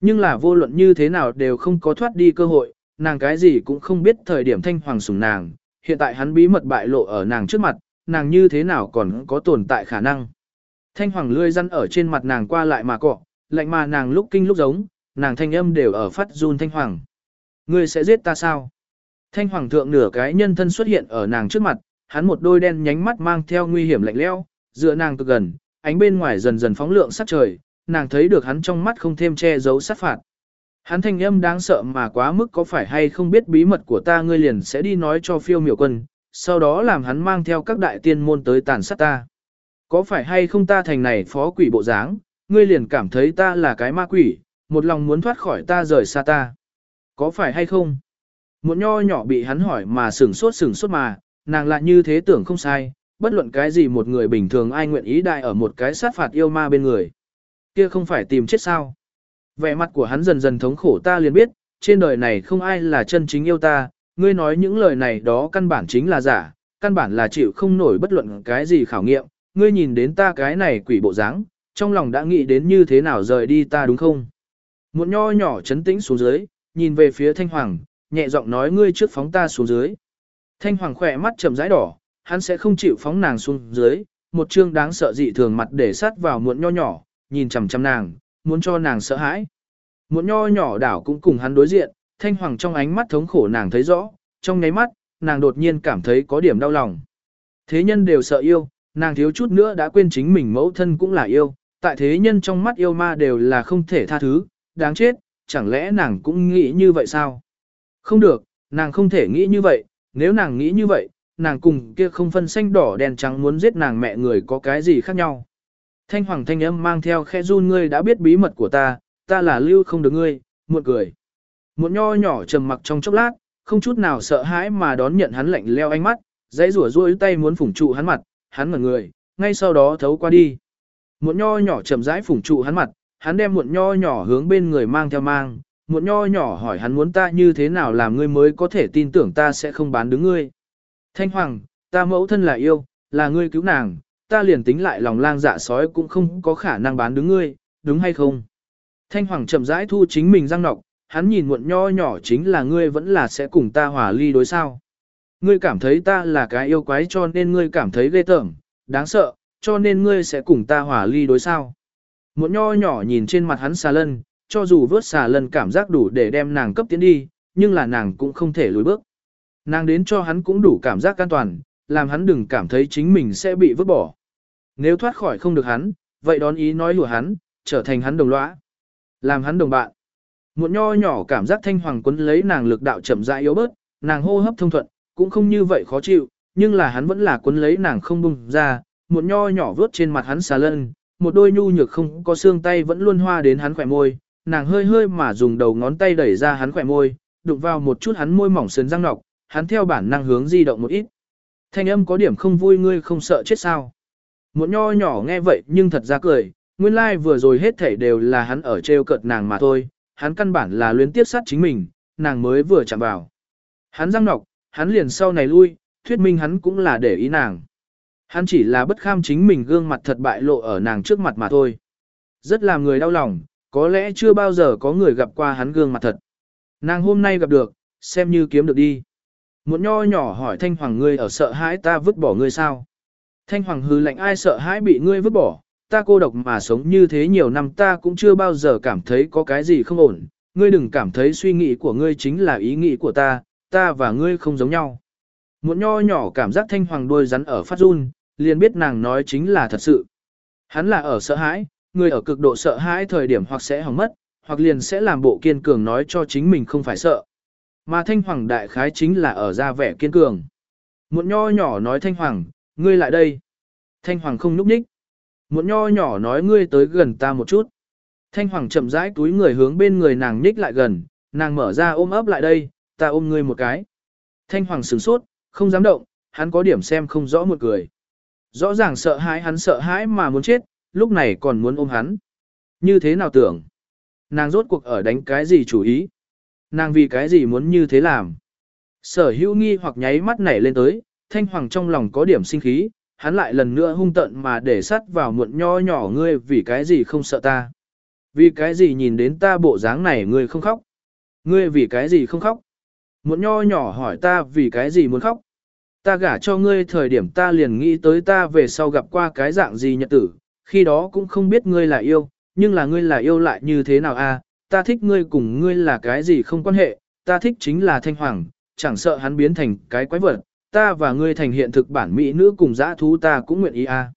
[SPEAKER 1] Nhưng là vô luận như thế nào đều không có thoát đi cơ hội, nàng cái gì cũng không biết thời điểm thanh hoàng sủng nàng, hiện tại hắn bí mật bại lộ ở nàng trước mặt, nàng như thế nào còn có tồn tại khả năng. Thanh hoàng lươi răn ở trên mặt nàng qua lại mà cọ, lạnh mà nàng lúc kinh lúc giống, nàng thanh âm đều ở phát run thanh hoàng. Ngươi sẽ giết ta sao? Thanh hoàng thượng nửa cái nhân thân xuất hiện ở nàng trước mặt, hắn một đôi đen nhánh mắt mang theo nguy hiểm lạnh lẽo, dựa nàng cực gần, ánh bên ngoài dần dần phóng lượng sát trời, nàng thấy được hắn trong mắt không thêm che giấu sát phạt. Hắn thanh âm đáng sợ mà quá mức có phải hay không biết bí mật của ta ngươi liền sẽ đi nói cho phiêu miểu quân, sau đó làm hắn mang theo các đại tiên môn tới tàn sát ta. Có phải hay không ta thành này phó quỷ bộ dáng, ngươi liền cảm thấy ta là cái ma quỷ, một lòng muốn thoát khỏi ta rời xa ta. Có phải hay không? Một nho nhỏ bị hắn hỏi mà sửng sốt sửng sốt mà, nàng lại như thế tưởng không sai, bất luận cái gì một người bình thường ai nguyện ý đại ở một cái sát phạt yêu ma bên người. Kia không phải tìm chết sao? Vẻ mặt của hắn dần dần thống khổ ta liền biết, trên đời này không ai là chân chính yêu ta, ngươi nói những lời này đó căn bản chính là giả, căn bản là chịu không nổi bất luận cái gì khảo nghiệm, ngươi nhìn đến ta cái này quỷ bộ dáng, trong lòng đã nghĩ đến như thế nào rời đi ta đúng không? Một nho nhỏ chấn tĩnh xuống dưới, nhìn về phía thanh hoàng, nhẹ giọng nói ngươi trước phóng ta xuống dưới. Thanh hoàng khỏe mắt chậm rãi đỏ, hắn sẽ không chịu phóng nàng xuống dưới, một chương đáng sợ dị thường mặt để sát vào muộn nho nhỏ, nhìn chằm chằm nàng, muốn cho nàng sợ hãi. Muộn nho nhỏ đảo cũng cùng hắn đối diện, thanh hoàng trong ánh mắt thống khổ nàng thấy rõ, trong nháy mắt, nàng đột nhiên cảm thấy có điểm đau lòng. Thế nhân đều sợ yêu, nàng thiếu chút nữa đã quên chính mình mẫu thân cũng là yêu, tại thế nhân trong mắt yêu ma đều là không thể tha thứ, đáng chết, chẳng lẽ nàng cũng nghĩ như vậy sao? Không được, nàng không thể nghĩ như vậy, nếu nàng nghĩ như vậy, nàng cùng kia không phân xanh đỏ đen trắng muốn giết nàng mẹ người có cái gì khác nhau. Thanh hoàng thanh âm mang theo khe run ngươi đã biết bí mật của ta, ta là lưu không được ngươi, muộn cười. muộn nho nhỏ trầm mặc trong chốc lát, không chút nào sợ hãi mà đón nhận hắn lạnh leo ánh mắt, dãy rủa ruôi tay muốn phủng trụ hắn mặt, hắn mở người, ngay sau đó thấu qua đi. muộn nho nhỏ chậm rãi phủng trụ hắn mặt, hắn đem muộn nho nhỏ hướng bên người mang theo mang, một nho nhỏ hỏi hắn muốn ta như thế nào làm ngươi mới có thể tin tưởng ta sẽ không bán đứng ngươi. Thanh Hoàng, ta mẫu thân là yêu, là ngươi cứu nàng, ta liền tính lại lòng lang dạ sói cũng không có khả năng bán đứng ngươi, đúng hay không? Thanh Hoàng chậm rãi thu chính mình răng nọc, hắn nhìn muộn nho nhỏ chính là ngươi vẫn là sẽ cùng ta hòa ly đối sao. Ngươi cảm thấy ta là cái yêu quái cho nên ngươi cảm thấy ghê tởm, đáng sợ, cho nên ngươi sẽ cùng ta hòa ly đối sao. Muộn nho nhỏ nhìn trên mặt hắn xà lân, cho dù vớt xà lần cảm giác đủ để đem nàng cấp tiến đi, nhưng là nàng cũng không thể lùi bước. Nàng đến cho hắn cũng đủ cảm giác an toàn, làm hắn đừng cảm thấy chính mình sẽ bị vứt bỏ. Nếu thoát khỏi không được hắn, vậy đón ý nói lùa hắn, trở thành hắn đồng lõa. Làm hắn đồng bạn. Một nho nhỏ cảm giác thanh hoàng quấn lấy nàng lực đạo chậm rãi yếu bớt, nàng hô hấp thông thuận, cũng không như vậy khó chịu, nhưng là hắn vẫn là quấn lấy nàng không bung ra, một nho nhỏ vớt trên mặt hắn xà lân, một đôi nhu nhược không có xương tay vẫn luôn hoa đến hắn khỏe môi, nàng hơi hơi mà dùng đầu ngón tay đẩy ra hắn khỏe môi, đụng vào một chút hắn môi mỏng sườn răng nọc, hắn theo bản năng hướng di động một ít. Thanh âm có điểm không vui ngươi không sợ chết sao. Một nho nhỏ nghe vậy nhưng thật ra cười, nguyên lai like vừa rồi hết thảy đều là hắn ở treo cợt nàng mà thôi, hắn căn bản là luyến tiếp sát chính mình, nàng mới vừa chạm vào. Hắn răng nọc, hắn liền sau này lui, thuyết minh hắn cũng là để ý nàng. Hắn chỉ là bất kham chính mình gương mặt thật bại lộ ở nàng trước mặt mà thôi. Rất làm người đau lòng, có lẽ chưa bao giờ có người gặp qua hắn gương mặt thật. Nàng hôm nay gặp được, xem như kiếm được đi. Một nho nhỏ hỏi Thanh Hoàng ngươi ở sợ hãi ta vứt bỏ ngươi sao? Thanh Hoàng hư lạnh ai sợ hãi bị ngươi vứt bỏ, ta cô độc mà sống như thế nhiều năm ta cũng chưa bao giờ cảm thấy có cái gì không ổn, ngươi đừng cảm thấy suy nghĩ của ngươi chính là ý nghĩ của ta, ta và ngươi không giống nhau. Một nho nhỏ cảm giác Thanh Hoàng đôi rắn ở phát run, liền biết nàng nói chính là thật sự. Hắn là ở sợ hãi, người ở cực độ sợ hãi thời điểm hoặc sẽ hỏng mất, hoặc liền sẽ làm bộ kiên cường nói cho chính mình không phải sợ. Mà Thanh Hoàng đại khái chính là ở ra vẻ kiên cường. Một nho nhỏ nói Thanh Hoàng, ngươi lại đây. Thanh Hoàng không núp ních. Một nho nhỏ nói ngươi tới gần ta một chút. Thanh Hoàng chậm rãi túi người hướng bên người nàng nhích lại gần, nàng mở ra ôm ấp lại đây, ta ôm ngươi một cái. Thanh Hoàng sửng sốt, không dám động, hắn có điểm xem không rõ một cười. Rõ ràng sợ hãi hắn sợ hãi mà muốn chết, lúc này còn muốn ôm hắn. Như thế nào tưởng? Nàng rốt cuộc ở đánh cái gì chủ ý? Nàng vì cái gì muốn như thế làm? Sở hữu nghi hoặc nháy mắt nảy lên tới, thanh hoàng trong lòng có điểm sinh khí, hắn lại lần nữa hung tận mà để sắt vào muộn nho nhỏ ngươi vì cái gì không sợ ta. Vì cái gì nhìn đến ta bộ dáng này ngươi không khóc? Ngươi vì cái gì không khóc? muộn nho nhỏ hỏi ta vì cái gì muốn khóc? Ta gả cho ngươi thời điểm ta liền nghĩ tới ta về sau gặp qua cái dạng gì nhật tử, khi đó cũng không biết ngươi là yêu, nhưng là ngươi là yêu lại như thế nào a? À? ta thích ngươi cùng ngươi là cái gì không quan hệ, ta thích chính là thanh hoàng, chẳng sợ hắn biến thành cái quái vật, ta và ngươi thành hiện thực bản mỹ nữ cùng dã thú ta cũng nguyện ý a. À?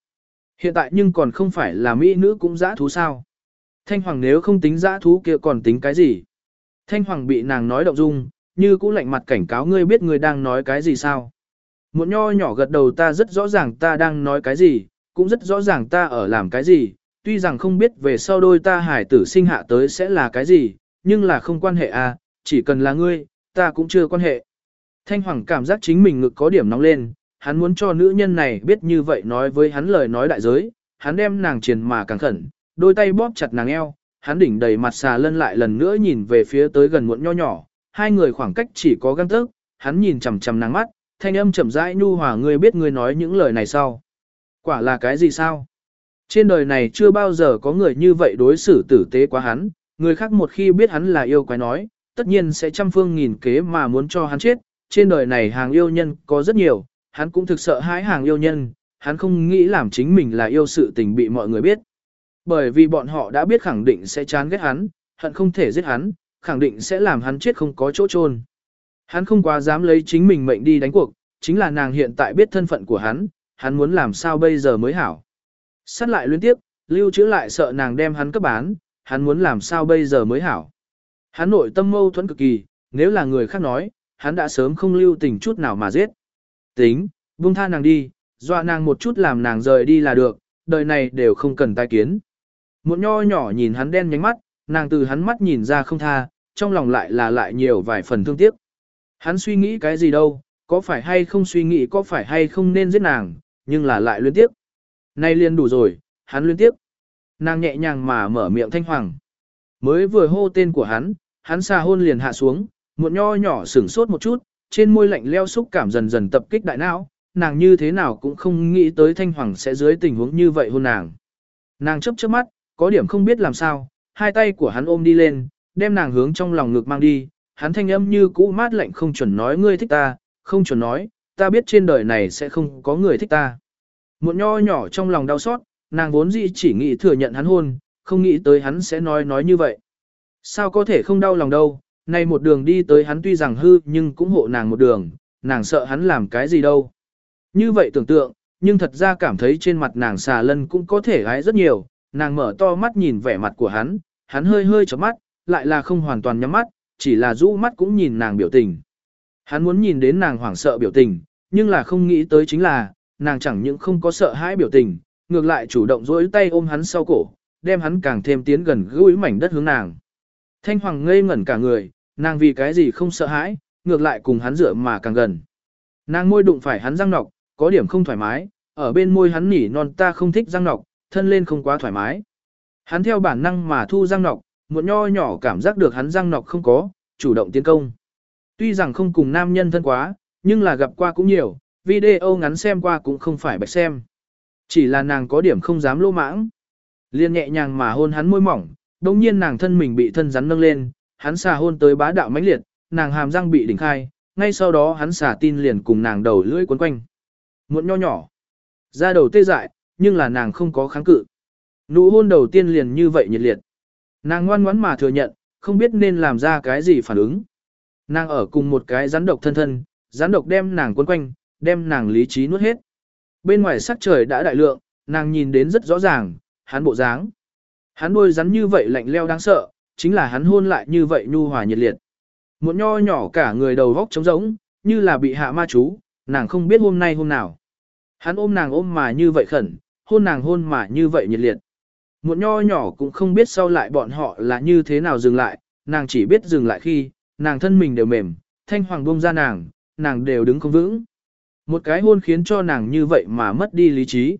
[SPEAKER 1] Hiện tại nhưng còn không phải là mỹ nữ cũng dã thú sao? Thanh hoàng nếu không tính dã thú kia còn tính cái gì? Thanh hoàng bị nàng nói động dung, như cũ lạnh mặt cảnh cáo ngươi biết ngươi đang nói cái gì sao? Một nho nhỏ gật đầu ta rất rõ ràng ta đang nói cái gì, cũng rất rõ ràng ta ở làm cái gì, tuy rằng không biết về sau đôi ta hải tử sinh hạ tới sẽ là cái gì, nhưng là không quan hệ à, chỉ cần là ngươi, ta cũng chưa quan hệ. Thanh Hoàng cảm giác chính mình ngực có điểm nóng lên, hắn muốn cho nữ nhân này biết như vậy nói với hắn lời nói đại giới, hắn đem nàng triền mà càng khẩn, đôi tay bóp chặt nàng eo, hắn đỉnh đầy mặt xà lân lại lần nữa nhìn về phía tới gần muộn nho nhỏ, hai người khoảng cách chỉ có găng tức, hắn nhìn chằm chằm nàng mắt, thanh âm chậm rãi nhu hòa ngươi biết ngươi nói những lời này sau. Quả là cái gì sao? Trên đời này chưa bao giờ có người như vậy đối xử tử tế quá hắn, người khác một khi biết hắn là yêu quái nói, tất nhiên sẽ trăm phương nghìn kế mà muốn cho hắn chết. Trên đời này hàng yêu nhân có rất nhiều, hắn cũng thực sợ hãi hàng yêu nhân, hắn không nghĩ làm chính mình là yêu sự tình bị mọi người biết. Bởi vì bọn họ đã biết khẳng định sẽ chán ghét hắn, hận không thể giết hắn, khẳng định sẽ làm hắn chết không có chỗ chôn. Hắn không quá dám lấy chính mình mệnh đi đánh cuộc, chính là nàng hiện tại biết thân phận của hắn, hắn muốn làm sao bây giờ mới hảo. Sát lại liên tiếp, lưu trữ lại sợ nàng đem hắn cấp bán, hắn muốn làm sao bây giờ mới hảo. Hắn nội tâm mâu thuẫn cực kỳ, nếu là người khác nói, hắn đã sớm không lưu tình chút nào mà giết. Tính, buông tha nàng đi, dọa nàng một chút làm nàng rời đi là được, đời này đều không cần tai kiến. Một nho nhỏ nhìn hắn đen nhánh mắt, nàng từ hắn mắt nhìn ra không tha, trong lòng lại là lại nhiều vài phần thương tiếc. Hắn suy nghĩ cái gì đâu, có phải hay không suy nghĩ có phải hay không nên giết nàng, nhưng là lại liên tiếp. Nay liên đủ rồi, hắn liên tiếp. Nàng nhẹ nhàng mà mở miệng thanh hoàng. Mới vừa hô tên của hắn, hắn xa hôn liền hạ xuống, một nho nhỏ sửng sốt một chút, trên môi lạnh leo xúc cảm dần dần tập kích đại não, nàng như thế nào cũng không nghĩ tới thanh hoàng sẽ dưới tình huống như vậy hôn nàng. Nàng chấp chớp mắt, có điểm không biết làm sao, hai tay của hắn ôm đi lên, đem nàng hướng trong lòng ngực mang đi, hắn thanh âm như cũ mát lạnh không chuẩn nói ngươi thích ta, không chuẩn nói, ta biết trên đời này sẽ không có người thích ta. Một nho nhỏ trong lòng đau xót, nàng vốn dĩ chỉ nghĩ thừa nhận hắn hôn, không nghĩ tới hắn sẽ nói nói như vậy. Sao có thể không đau lòng đâu, này một đường đi tới hắn tuy rằng hư nhưng cũng hộ nàng một đường, nàng sợ hắn làm cái gì đâu. Như vậy tưởng tượng, nhưng thật ra cảm thấy trên mặt nàng xà lân cũng có thể gái rất nhiều, nàng mở to mắt nhìn vẻ mặt của hắn, hắn hơi hơi chớp mắt, lại là không hoàn toàn nhắm mắt, chỉ là rũ mắt cũng nhìn nàng biểu tình. Hắn muốn nhìn đến nàng hoảng sợ biểu tình, nhưng là không nghĩ tới chính là, nàng chẳng những không có sợ hãi biểu tình, ngược lại chủ động dối tay ôm hắn sau cổ, đem hắn càng thêm tiến gần gũi mảnh đất hướng nàng. Thanh Hoàng ngây ngẩn cả người, nàng vì cái gì không sợ hãi, ngược lại cùng hắn dựa mà càng gần. Nàng môi đụng phải hắn răng nọc, có điểm không thoải mái, ở bên môi hắn nỉ non ta không thích răng nọc, thân lên không quá thoải mái. Hắn theo bản năng mà thu răng nọc, một nho nhỏ cảm giác được hắn răng nọc không có, chủ động tiến công. Tuy rằng không cùng nam nhân thân quá, nhưng là gặp qua cũng nhiều, video ngắn xem qua cũng không phải bạch xem. Chỉ là nàng có điểm không dám lô mãng. Liên nhẹ nhàng mà hôn hắn môi mỏng, đồng nhiên nàng thân mình bị thân rắn nâng lên, hắn xà hôn tới bá đạo mãnh liệt, nàng hàm răng bị đỉnh khai, ngay sau đó hắn xả tin liền cùng nàng đầu lưỡi quấn quanh. Muộn nho nhỏ, ra đầu tê dại, nhưng là nàng không có kháng cự. Nụ hôn đầu tiên liền như vậy nhiệt liệt. Nàng ngoan ngoãn mà thừa nhận, không biết nên làm ra cái gì phản ứng. Nàng ở cùng một cái rắn độc thân thân, rắn độc đem nàng quấn quanh, đem nàng lý trí nuốt hết. Bên ngoài sắc trời đã đại lượng, nàng nhìn đến rất rõ ràng, hắn bộ dáng. Hắn đôi rắn như vậy lạnh leo đáng sợ, chính là hắn hôn lại như vậy nhu hòa nhiệt liệt. Một nho nhỏ cả người đầu góc trống rỗng, như là bị hạ ma chú, nàng không biết hôm nay hôm nào. Hắn ôm nàng ôm mà như vậy khẩn, hôn nàng hôn mà như vậy nhiệt liệt. Một nho nhỏ cũng không biết sau lại bọn họ là như thế nào dừng lại, nàng chỉ biết dừng lại khi, nàng thân mình đều mềm, thanh hoàng buông ra nàng, nàng đều đứng không vững. Một cái hôn khiến cho nàng như vậy mà mất đi lý trí.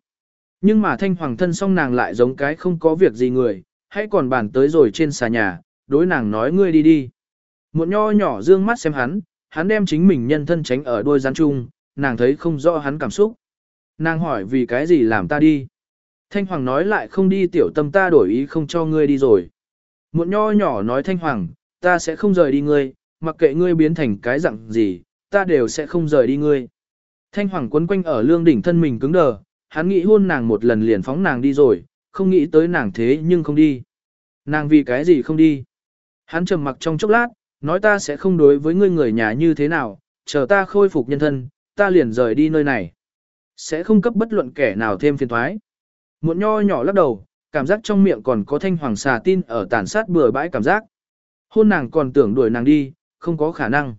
[SPEAKER 1] Nhưng mà thanh hoàng thân song nàng lại giống cái không có việc gì người, hãy còn bàn tới rồi trên xà nhà, đối nàng nói ngươi đi đi. Một nho nhỏ dương mắt xem hắn, hắn đem chính mình nhân thân tránh ở đôi gián chung, nàng thấy không rõ hắn cảm xúc. Nàng hỏi vì cái gì làm ta đi. Thanh Hoàng nói lại không đi tiểu tâm ta đổi ý không cho ngươi đi rồi. một nho nhỏ nói thanh hoàng, ta sẽ không rời đi ngươi, mặc kệ ngươi biến thành cái dạng gì, ta đều sẽ không rời đi ngươi. Thanh hoàng quấn quanh ở lương đỉnh thân mình cứng đờ, hắn nghĩ hôn nàng một lần liền phóng nàng đi rồi, không nghĩ tới nàng thế nhưng không đi. Nàng vì cái gì không đi? Hắn trầm mặc trong chốc lát, nói ta sẽ không đối với ngươi người nhà như thế nào, chờ ta khôi phục nhân thân, ta liền rời đi nơi này. Sẽ không cấp bất luận kẻ nào thêm phiền thoái. Muộn nho nhỏ lắc đầu, cảm giác trong miệng còn có thanh hoàng xà tin ở tàn sát bừa bãi cảm giác. Hôn nàng còn tưởng đuổi nàng đi, không có khả năng.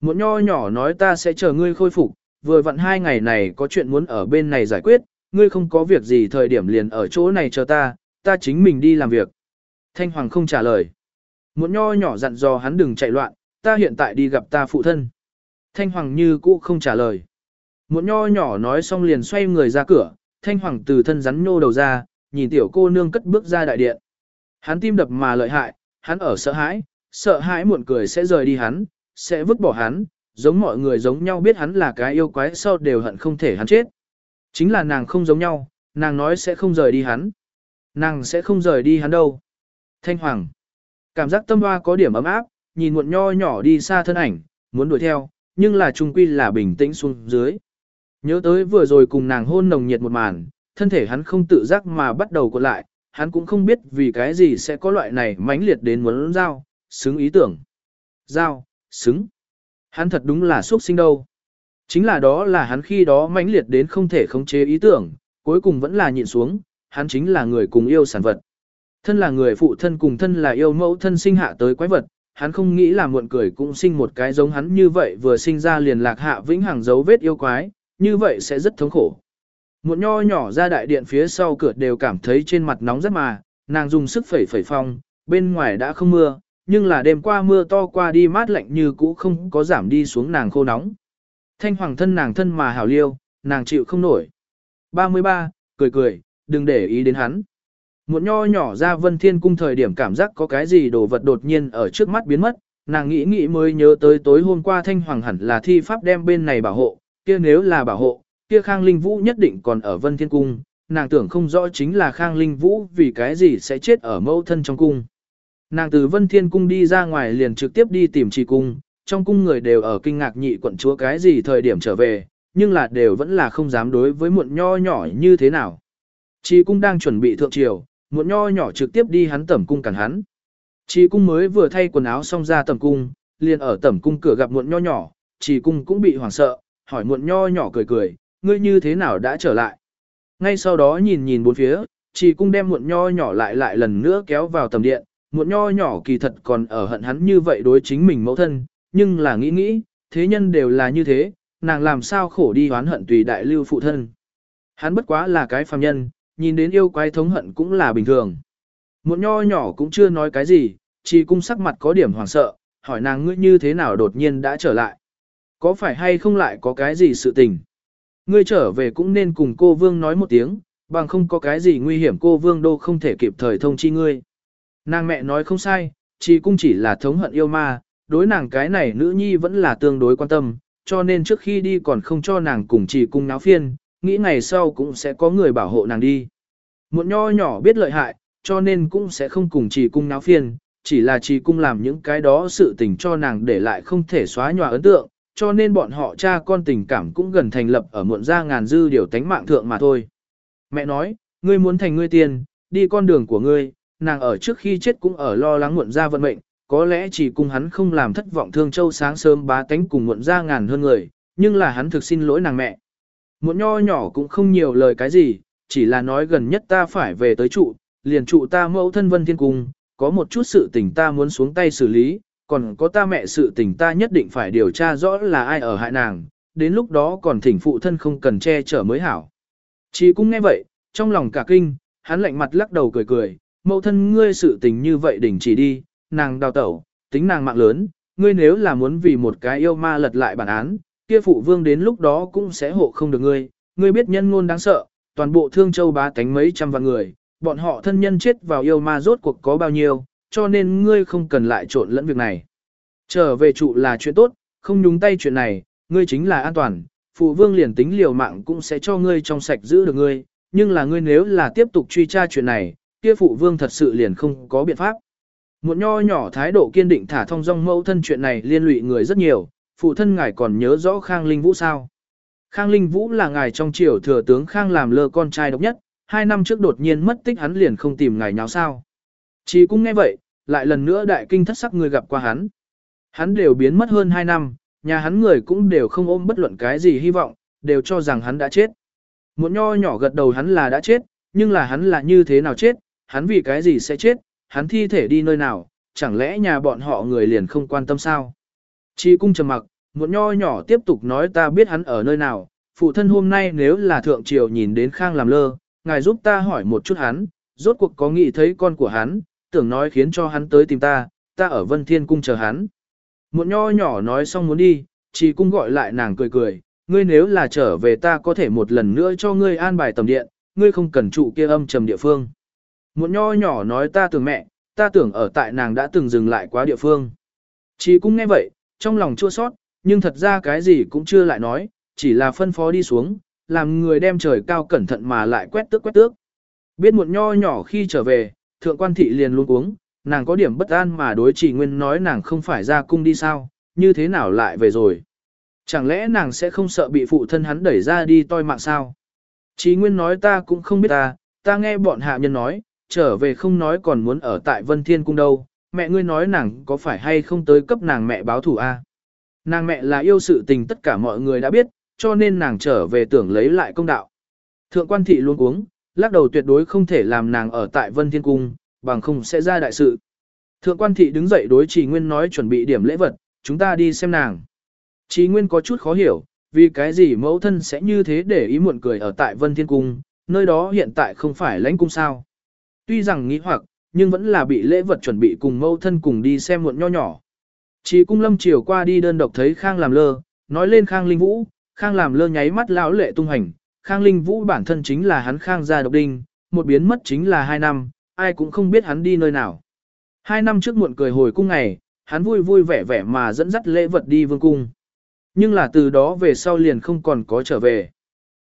[SPEAKER 1] Muộn nho nhỏ nói ta sẽ chờ ngươi khôi phục, vừa vặn hai ngày này có chuyện muốn ở bên này giải quyết, ngươi không có việc gì thời điểm liền ở chỗ này chờ ta, ta chính mình đi làm việc. Thanh Hoàng không trả lời. Muộn nho nhỏ dặn dò hắn đừng chạy loạn, ta hiện tại đi gặp ta phụ thân. Thanh Hoàng như cũ không trả lời. Muộn nho nhỏ nói xong liền xoay người ra cửa, Thanh Hoàng từ thân rắn nhô đầu ra, nhìn tiểu cô nương cất bước ra đại điện. Hắn tim đập mà lợi hại, hắn ở sợ hãi, sợ hãi muộn cười sẽ rời đi hắn, sẽ vứt bỏ hắn, giống mọi người giống nhau biết hắn là cái yêu quái sau đều hận không thể hắn chết. Chính là nàng không giống nhau, nàng nói sẽ không rời đi hắn. Nàng sẽ không rời đi hắn đâu. Thanh Hoàng. Cảm giác tâm hoa có điểm ấm áp, nhìn muộn nho nhỏ đi xa thân ảnh, muốn đuổi theo, nhưng là trung quy là bình tĩnh xuống dưới. Nhớ tới vừa rồi cùng nàng hôn nồng nhiệt một màn, thân thể hắn không tự giác mà bắt đầu cuộn lại, hắn cũng không biết vì cái gì sẽ có loại này mãnh liệt đến muốn giao, xứng ý tưởng. Giao, xứng. Hắn thật đúng là xuất sinh đâu. Chính là đó là hắn khi đó mãnh liệt đến không thể khống chế ý tưởng, cuối cùng vẫn là nhịn xuống, hắn chính là người cùng yêu sản vật. Thân là người phụ thân cùng thân là yêu mẫu thân sinh hạ tới quái vật, hắn không nghĩ là muộn cười cũng sinh một cái giống hắn như vậy vừa sinh ra liền lạc hạ vĩnh hằng dấu vết yêu quái, như vậy sẽ rất thống khổ. Muộn nho nhỏ ra đại điện phía sau cửa đều cảm thấy trên mặt nóng rất mà, nàng dùng sức phẩy phẩy phong, bên ngoài đã không mưa, nhưng là đêm qua mưa to qua đi mát lạnh như cũ không có giảm đi xuống nàng khô nóng. Thanh hoàng thân nàng thân mà hảo liêu, nàng chịu không nổi. 33, cười cười, đừng để ý đến hắn. Một nho nhỏ ra vân thiên cung thời điểm cảm giác có cái gì đồ vật đột nhiên ở trước mắt biến mất, nàng nghĩ nghĩ mới nhớ tới tối hôm qua thanh hoàng hẳn là thi pháp đem bên này bảo hộ, kia nếu là bảo hộ, kia khang linh vũ nhất định còn ở vân thiên cung, nàng tưởng không rõ chính là khang linh vũ vì cái gì sẽ chết ở mẫu thân trong cung. Nàng từ vân thiên cung đi ra ngoài liền trực tiếp đi tìm trì cung, trong cung người đều ở kinh ngạc nhị quận chúa cái gì thời điểm trở về, nhưng là đều vẫn là không dám đối với muộn nho nhỏ như thế nào. Trì cung đang chuẩn bị thượng triều, muộn nho nhỏ trực tiếp đi hắn tẩm cung cản hắn. Trì cung mới vừa thay quần áo xong ra tẩm cung, liền ở tẩm cung cửa gặp muộn nho nhỏ, trì cung cũng bị hoảng sợ, hỏi muộn nho nhỏ cười cười, ngươi như thế nào đã trở lại. Ngay sau đó nhìn nhìn bốn phía, trì cung đem muộn nho nhỏ lại lại lần nữa kéo vào tầm điện, muộn nho nhỏ kỳ thật còn ở hận hắn như vậy đối chính mình mẫu thân, nhưng là nghĩ nghĩ, thế nhân đều là như thế, nàng làm sao khổ đi oán hận tùy đại lưu phụ thân. Hắn bất quá là cái phàm nhân, nhìn đến yêu quái thống hận cũng là bình thường. muộn nho nhỏ cũng chưa nói cái gì, chỉ cung sắc mặt có điểm hoảng sợ, hỏi nàng ngươi như thế nào đột nhiên đã trở lại. Có phải hay không lại có cái gì sự tình? Ngươi trở về cũng nên cùng cô Vương nói một tiếng, bằng không có cái gì nguy hiểm cô Vương đô không thể kịp thời thông chi ngươi. Nàng mẹ nói không sai, chỉ cung chỉ là thống hận yêu ma, đối nàng cái này nữ nhi vẫn là tương đối quan tâm, cho nên trước khi đi còn không cho nàng cùng chỉ cung náo phiên, nghĩ ngày sau cũng sẽ có người bảo hộ nàng đi. Một nho nhỏ biết lợi hại, cho nên cũng sẽ không cùng chỉ cung náo phiên, chỉ là chỉ cung làm những cái đó sự tình cho nàng để lại không thể xóa nhòa ấn tượng, cho nên bọn họ cha con tình cảm cũng gần thành lập ở muộn ra ngàn dư điều tánh mạng thượng mà thôi. Mẹ nói, ngươi muốn thành ngươi tiền, đi con đường của ngươi, nàng ở trước khi chết cũng ở lo lắng muộn ra vận mệnh, có lẽ chỉ cùng hắn không làm thất vọng thương châu sáng sớm bá tánh cùng muộn ra ngàn hơn người, nhưng là hắn thực xin lỗi nàng mẹ. Muộn nho nhỏ cũng không nhiều lời cái gì, chỉ là nói gần nhất ta phải về tới trụ, liền trụ ta mẫu thân vân thiên cung, có một chút sự tình ta muốn xuống tay xử lý, còn có ta mẹ sự tình ta nhất định phải điều tra rõ là ai ở hại nàng, đến lúc đó còn thỉnh phụ thân không cần che chở mới hảo. Chỉ cũng nghe vậy, trong lòng cả kinh, hắn lạnh mặt lắc đầu cười cười, mẫu thân ngươi sự tình như vậy đỉnh chỉ đi, nàng đào tẩu, tính nàng mạng lớn, ngươi nếu là muốn vì một cái yêu ma lật lại bản án, kia phụ vương đến lúc đó cũng sẽ hộ không được ngươi, ngươi biết nhân ngôn đáng sợ, toàn bộ thương châu bá tánh mấy trăm vạn người, bọn họ thân nhân chết vào yêu ma rốt cuộc có bao nhiêu, cho nên ngươi không cần lại trộn lẫn việc này. Trở về trụ là chuyện tốt, không nhúng tay chuyện này, ngươi chính là an toàn, phụ vương liền tính liều mạng cũng sẽ cho ngươi trong sạch giữ được ngươi, nhưng là ngươi nếu là tiếp tục truy tra chuyện này, kia phụ vương thật sự liền không có biện pháp. Một nho nhỏ thái độ kiên định thả thông dong mẫu thân chuyện này liên lụy người rất nhiều, phụ thân ngài còn nhớ rõ Khang Linh Vũ sao. Khang Linh Vũ là ngài trong triều thừa tướng Khang làm lơ con trai độc nhất, hai năm trước đột nhiên mất tích hắn liền không tìm ngài nháo sao. Chỉ cũng nghe vậy, lại lần nữa đại kinh thất sắc người gặp qua hắn. Hắn đều biến mất hơn hai năm, nhà hắn người cũng đều không ôm bất luận cái gì hy vọng, đều cho rằng hắn đã chết. Một nho nhỏ gật đầu hắn là đã chết, nhưng là hắn là như thế nào chết, hắn vì cái gì sẽ chết, hắn thi thể đi nơi nào, chẳng lẽ nhà bọn họ người liền không quan tâm sao? Chi cung trầm mặc, một nho nhỏ tiếp tục nói ta biết hắn ở nơi nào, phụ thân hôm nay nếu là thượng triều nhìn đến khang làm lơ, ngài giúp ta hỏi một chút hắn, rốt cuộc có nghĩ thấy con của hắn, tưởng nói khiến cho hắn tới tìm ta, ta ở vân thiên cung chờ hắn. Một nho nhỏ nói xong muốn đi, chi cung gọi lại nàng cười cười, ngươi nếu là trở về ta có thể một lần nữa cho ngươi an bài tầm điện, ngươi không cần trụ kia âm trầm địa phương. Một nho nhỏ nói ta tưởng mẹ, ta tưởng ở tại nàng đã từng dừng lại quá địa phương. Chị cũng nghe vậy, trong lòng chua sót, nhưng thật ra cái gì cũng chưa lại nói, chỉ là phân phó đi xuống, làm người đem trời cao cẩn thận mà lại quét tước quét tước. Biết muộn nho nhỏ khi trở về, thượng quan thị liền luôn uống, nàng có điểm bất an mà đối chỉ nguyên nói nàng không phải ra cung đi sao, như thế nào lại về rồi. Chẳng lẽ nàng sẽ không sợ bị phụ thân hắn đẩy ra đi toi mạng sao? Chí Nguyên nói ta cũng không biết ta, ta nghe bọn hạ nhân nói, trở về không nói còn muốn ở tại Vân Thiên Cung đâu, mẹ ngươi nói nàng có phải hay không tới cấp nàng mẹ báo thủ a? Nàng mẹ là yêu sự tình tất cả mọi người đã biết, cho nên nàng trở về tưởng lấy lại công đạo. Thượng quan thị luôn uống, lắc đầu tuyệt đối không thể làm nàng ở tại Vân Thiên Cung, bằng không sẽ ra đại sự. Thượng quan thị đứng dậy đối Trì Nguyên nói chuẩn bị điểm lễ vật, chúng ta đi xem nàng. Trì Nguyên có chút khó hiểu, vì cái gì mẫu thân sẽ như thế để ý muộn cười ở tại Vân Thiên Cung, nơi đó hiện tại không phải lãnh cung sao. Tuy rằng nghĩ hoặc, nhưng vẫn là bị lễ vật chuẩn bị cùng mâu thân cùng đi xem muộn nho nhỏ. Chỉ cung lâm chiều qua đi đơn độc thấy Khang làm lơ, nói lên Khang Linh Vũ, Khang làm lơ nháy mắt lão lệ tung hành, Khang Linh Vũ bản thân chính là hắn Khang gia độc đinh, một biến mất chính là hai năm, ai cũng không biết hắn đi nơi nào. Hai năm trước muộn cười hồi cung ngày, hắn vui vui vẻ vẻ mà dẫn dắt lễ vật đi vương cung. Nhưng là từ đó về sau liền không còn có trở về.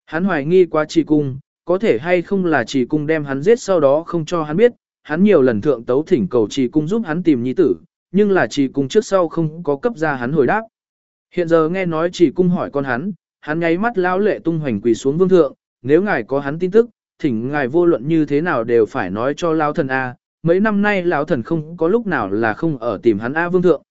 [SPEAKER 1] Hắn hoài nghi quá trì cung, có thể hay không là chỉ cung đem hắn giết sau đó không cho hắn biết, hắn nhiều lần thượng tấu thỉnh cầu chỉ cung giúp hắn tìm nhi tử, nhưng là chỉ cung trước sau không có cấp ra hắn hồi đáp. Hiện giờ nghe nói chỉ cung hỏi con hắn, hắn nháy mắt lão lệ tung hoành quỳ xuống vương thượng, nếu ngài có hắn tin tức, thỉnh ngài vô luận như thế nào đều phải nói cho lão thần A, mấy năm nay lão thần không có lúc nào là không ở tìm hắn A vương thượng.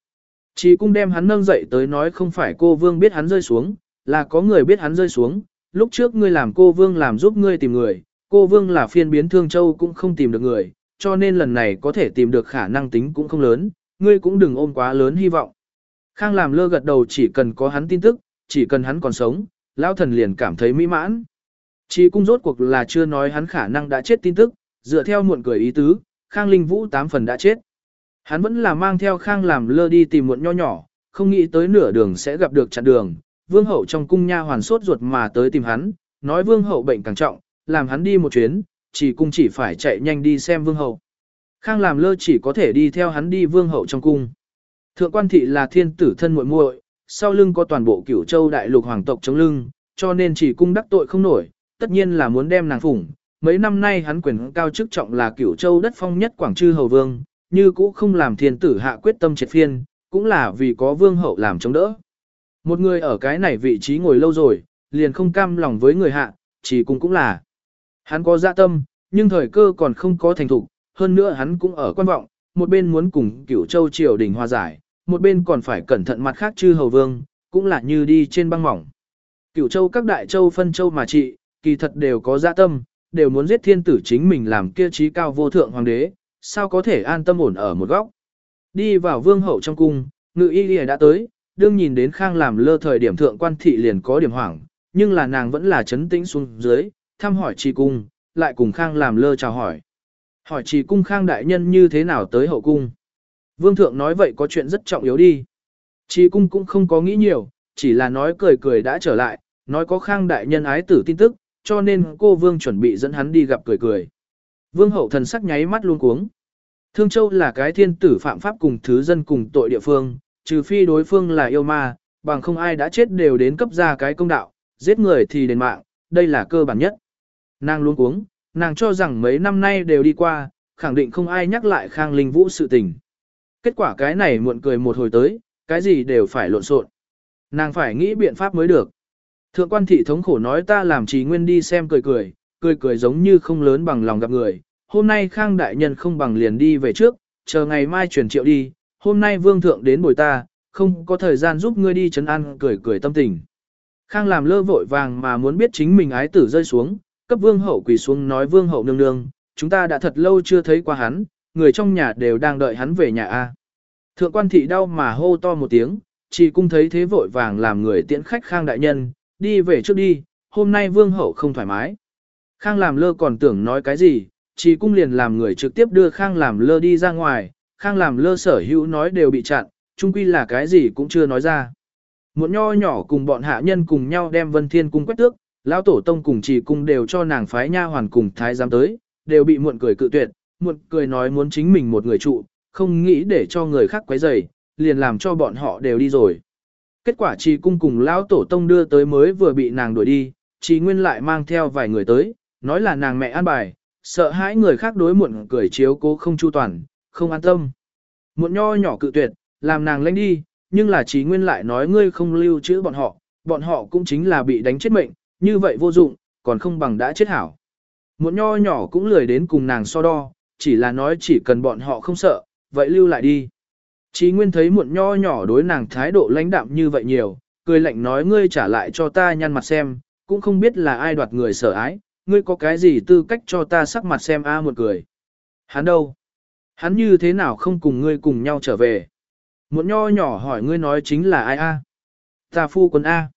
[SPEAKER 1] Chỉ cung đem hắn nâng dậy tới nói không phải cô vương biết hắn rơi xuống, là có người biết hắn rơi xuống, lúc trước ngươi làm cô vương làm giúp ngươi tìm người, cô vương là phiên biến thương châu cũng không tìm được người, cho nên lần này có thể tìm được khả năng tính cũng không lớn, ngươi cũng đừng ôm quá lớn hy vọng. Khang làm lơ gật đầu chỉ cần có hắn tin tức, chỉ cần hắn còn sống, lão thần liền cảm thấy mỹ mãn. Chỉ cung rốt cuộc là chưa nói hắn khả năng đã chết tin tức, dựa theo muộn cười ý tứ, Khang Linh Vũ tám phần đã chết. Hắn vẫn là mang theo khang làm lơ đi tìm muộn nho nhỏ, không nghĩ tới nửa đường sẽ gặp được chặn đường. Vương hậu trong cung nha hoàn sốt ruột mà tới tìm hắn, nói vương hậu bệnh càng trọng, làm hắn đi một chuyến, chỉ cung chỉ phải chạy nhanh đi xem vương hậu. Khang làm lơ chỉ có thể đi theo hắn đi vương hậu trong cung. Thượng quan thị là thiên tử thân muội muội, sau lưng có toàn bộ cửu châu đại lục hoàng tộc chống lưng, cho nên chỉ cung đắc tội không nổi, tất nhiên là muốn đem nàng phủng. Mấy năm nay hắn quyền cao chức trọng là cửu châu đất phong nhất quảng trư hầu vương, như cũ không làm thiên tử hạ quyết tâm triệt phiên, cũng là vì có vương hậu làm chống đỡ. Một người ở cái này vị trí ngồi lâu rồi, liền không cam lòng với người hạ, chỉ cùng cũng là. Hắn có dạ tâm, nhưng thời cơ còn không có thành thục, hơn nữa hắn cũng ở quan vọng, một bên muốn cùng cửu châu triều đình hòa giải, một bên còn phải cẩn thận mặt khác chư hầu vương, cũng là như đi trên băng mỏng. Cửu châu các đại châu phân châu mà trị, kỳ thật đều có dạ tâm, đều muốn giết thiên tử chính mình làm kia trí cao vô thượng hoàng đế, sao có thể an tâm ổn ở một góc. Đi vào vương hậu trong cung, ngự y đã tới, đương nhìn đến khang làm lơ thời điểm thượng quan thị liền có điểm hoảng, nhưng là nàng vẫn là chấn tĩnh xuống dưới, thăm hỏi trì cung, lại cùng khang làm lơ chào hỏi. Hỏi trì cung khang đại nhân như thế nào tới hậu cung. Vương thượng nói vậy có chuyện rất trọng yếu đi. Trì cung cũng không có nghĩ nhiều, chỉ là nói cười cười đã trở lại, nói có khang đại nhân ái tử tin tức, cho nên cô vương chuẩn bị dẫn hắn đi gặp cười cười. Vương hậu thần sắc nháy mắt luôn cuống. Thương Châu là cái thiên tử phạm pháp cùng thứ dân cùng tội địa phương, trừ phi đối phương là yêu ma, bằng không ai đã chết đều đến cấp ra cái công đạo, giết người thì đền mạng, đây là cơ bản nhất. Nàng luôn cuống, nàng cho rằng mấy năm nay đều đi qua, khẳng định không ai nhắc lại Khang Linh Vũ sự tình. Kết quả cái này muộn cười một hồi tới, cái gì đều phải lộn xộn. Nàng phải nghĩ biện pháp mới được. Thượng quan thị thống khổ nói ta làm trì nguyên đi xem cười cười, cười cười giống như không lớn bằng lòng gặp người. Hôm nay khang đại nhân không bằng liền đi về trước, chờ ngày mai chuyển triệu đi, hôm nay vương thượng đến bồi ta, không có thời gian giúp ngươi đi chấn an cười cười tâm tình. Khang làm lơ vội vàng mà muốn biết chính mình ái tử rơi xuống, cấp vương hậu quỳ xuống nói vương hậu nương nương, chúng ta đã thật lâu chưa thấy qua hắn, người trong nhà đều đang đợi hắn về nhà A. Thượng quan thị đau mà hô to một tiếng, chỉ cung thấy thế vội vàng làm người tiễn khách khang đại nhân, đi về trước đi, hôm nay vương hậu không thoải mái. Khang làm lơ còn tưởng nói cái gì, chỉ cung liền làm người trực tiếp đưa khang làm lơ đi ra ngoài, khang làm lơ sở hữu nói đều bị chặn, chung quy là cái gì cũng chưa nói ra. Muộn nho nhỏ cùng bọn hạ nhân cùng nhau đem vân thiên cung quét tước, lão tổ tông cùng chỉ cung đều cho nàng phái nha hoàn cùng thái giám tới, đều bị muộn cười cự tuyệt, muộn cười nói muốn chính mình một người trụ, không nghĩ để cho người khác quấy rầy, liền làm cho bọn họ đều đi rồi. Kết quả trì cung cùng lão tổ tông đưa tới mới vừa bị nàng đuổi đi, trì nguyên lại mang theo vài người tới, nói là nàng mẹ an bài, sợ hãi người khác đối muộn cười chiếu cố không chu toàn, không an tâm. Muộn nho nhỏ cự tuyệt, làm nàng lanh đi, nhưng là trí nguyên lại nói ngươi không lưu trữ bọn họ, bọn họ cũng chính là bị đánh chết mệnh, như vậy vô dụng, còn không bằng đã chết hảo. Muộn nho nhỏ cũng lười đến cùng nàng so đo, chỉ là nói chỉ cần bọn họ không sợ, vậy lưu lại đi. Chí Nguyên thấy muộn nho nhỏ đối nàng thái độ lãnh đạm như vậy nhiều, cười lạnh nói ngươi trả lại cho ta nhăn mặt xem, cũng không biết là ai đoạt người sợ ái, ngươi có cái gì tư cách cho ta sắc mặt xem a à một cười. Hắn đâu? Hắn như thế nào không cùng ngươi cùng nhau trở về? Muộn nho nhỏ hỏi ngươi nói chính là ai a? Ta phu quân a.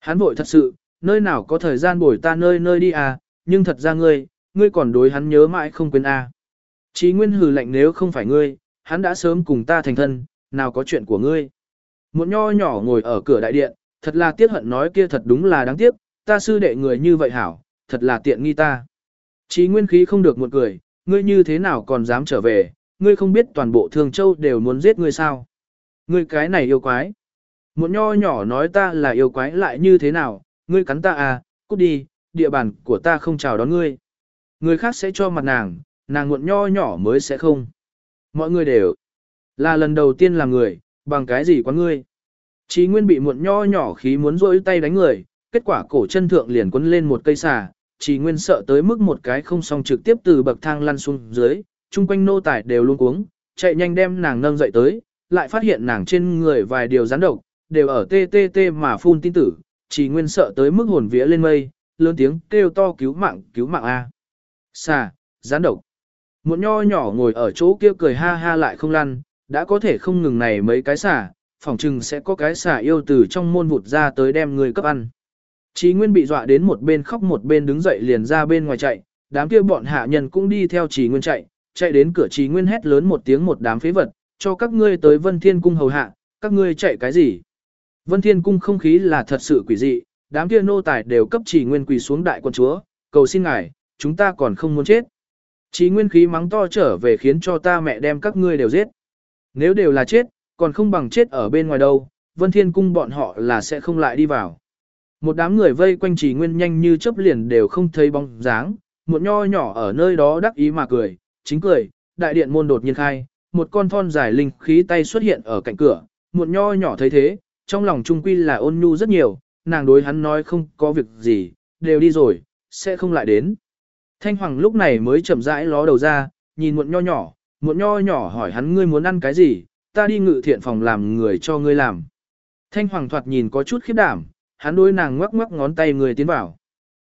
[SPEAKER 1] Hắn vội thật sự, nơi nào có thời gian bồi ta nơi nơi đi à, nhưng thật ra ngươi, ngươi còn đối hắn nhớ mãi không quên a. Chí Nguyên hừ lạnh nếu không phải ngươi, hắn đã sớm cùng ta thành thân, nào có chuyện của ngươi. Một nho nhỏ ngồi ở cửa đại điện, thật là tiếc hận nói kia thật đúng là đáng tiếc, ta sư đệ người như vậy hảo, thật là tiện nghi ta. Chí nguyên khí không được một cười, ngươi như thế nào còn dám trở về, ngươi không biết toàn bộ thường châu đều muốn giết ngươi sao. Ngươi cái này yêu quái. Một nho nhỏ nói ta là yêu quái lại như thế nào, ngươi cắn ta à, cút đi, địa bàn của ta không chào đón ngươi. Người khác sẽ cho mặt nàng, nàng muộn nho nhỏ mới sẽ không. Mọi người đều là lần đầu tiên làm người, bằng cái gì quá ngươi. Chí Nguyên bị muộn nho nhỏ khí muốn rỗi tay đánh người, kết quả cổ chân thượng liền quấn lên một cây xà, Chí Nguyên sợ tới mức một cái không xong trực tiếp từ bậc thang lăn xuống dưới, chung quanh nô tài đều luôn cuống, chạy nhanh đem nàng nâng dậy tới, lại phát hiện nàng trên người vài điều rắn độc, đều ở tê tê tê mà phun tin tử, Chỉ Nguyên sợ tới mức hồn vía lên mây, lớn tiếng kêu to cứu mạng, cứu mạng a. Xà, rắn độc. Một nho nhỏ ngồi ở chỗ kia cười ha ha lại không lăn, đã có thể không ngừng này mấy cái xà, phỏng chừng sẽ có cái xà yêu từ trong môn vụt ra tới đem người cấp ăn. Chí Nguyên bị dọa đến một bên khóc một bên đứng dậy liền ra bên ngoài chạy, đám kia bọn hạ nhân cũng đi theo Chí Nguyên chạy, chạy đến cửa trì Nguyên hét lớn một tiếng một đám phế vật, cho các ngươi tới Vân Thiên Cung hầu hạ, các ngươi chạy cái gì? Vân Thiên Cung không khí là thật sự quỷ dị, đám kia nô tài đều cấp trì Nguyên quỳ xuống đại quân chúa, cầu xin ngài, chúng ta còn không muốn chết. trì nguyên khí mắng to trở về khiến cho ta mẹ đem các ngươi đều giết. Nếu đều là chết, còn không bằng chết ở bên ngoài đâu, vân thiên cung bọn họ là sẽ không lại đi vào. Một đám người vây quanh trì nguyên nhanh như chớp liền đều không thấy bóng dáng, một nho nhỏ ở nơi đó đắc ý mà cười, chính cười, đại điện môn đột nhiên khai, một con thon dài linh khí tay xuất hiện ở cạnh cửa, muộn nho nhỏ thấy thế, trong lòng trung quy là ôn nhu rất nhiều, nàng đối hắn nói không có việc gì, đều đi rồi, sẽ không lại đến. Thanh Hoàng lúc này mới chậm rãi ló đầu ra, nhìn muộn nho nhỏ, muộn nho nhỏ hỏi hắn ngươi muốn ăn cái gì, ta đi ngự thiện phòng làm người cho ngươi làm. Thanh Hoàng thoạt nhìn có chút khiếp đảm, hắn đối nàng ngoắc ngoắc ngón tay người tiến vào.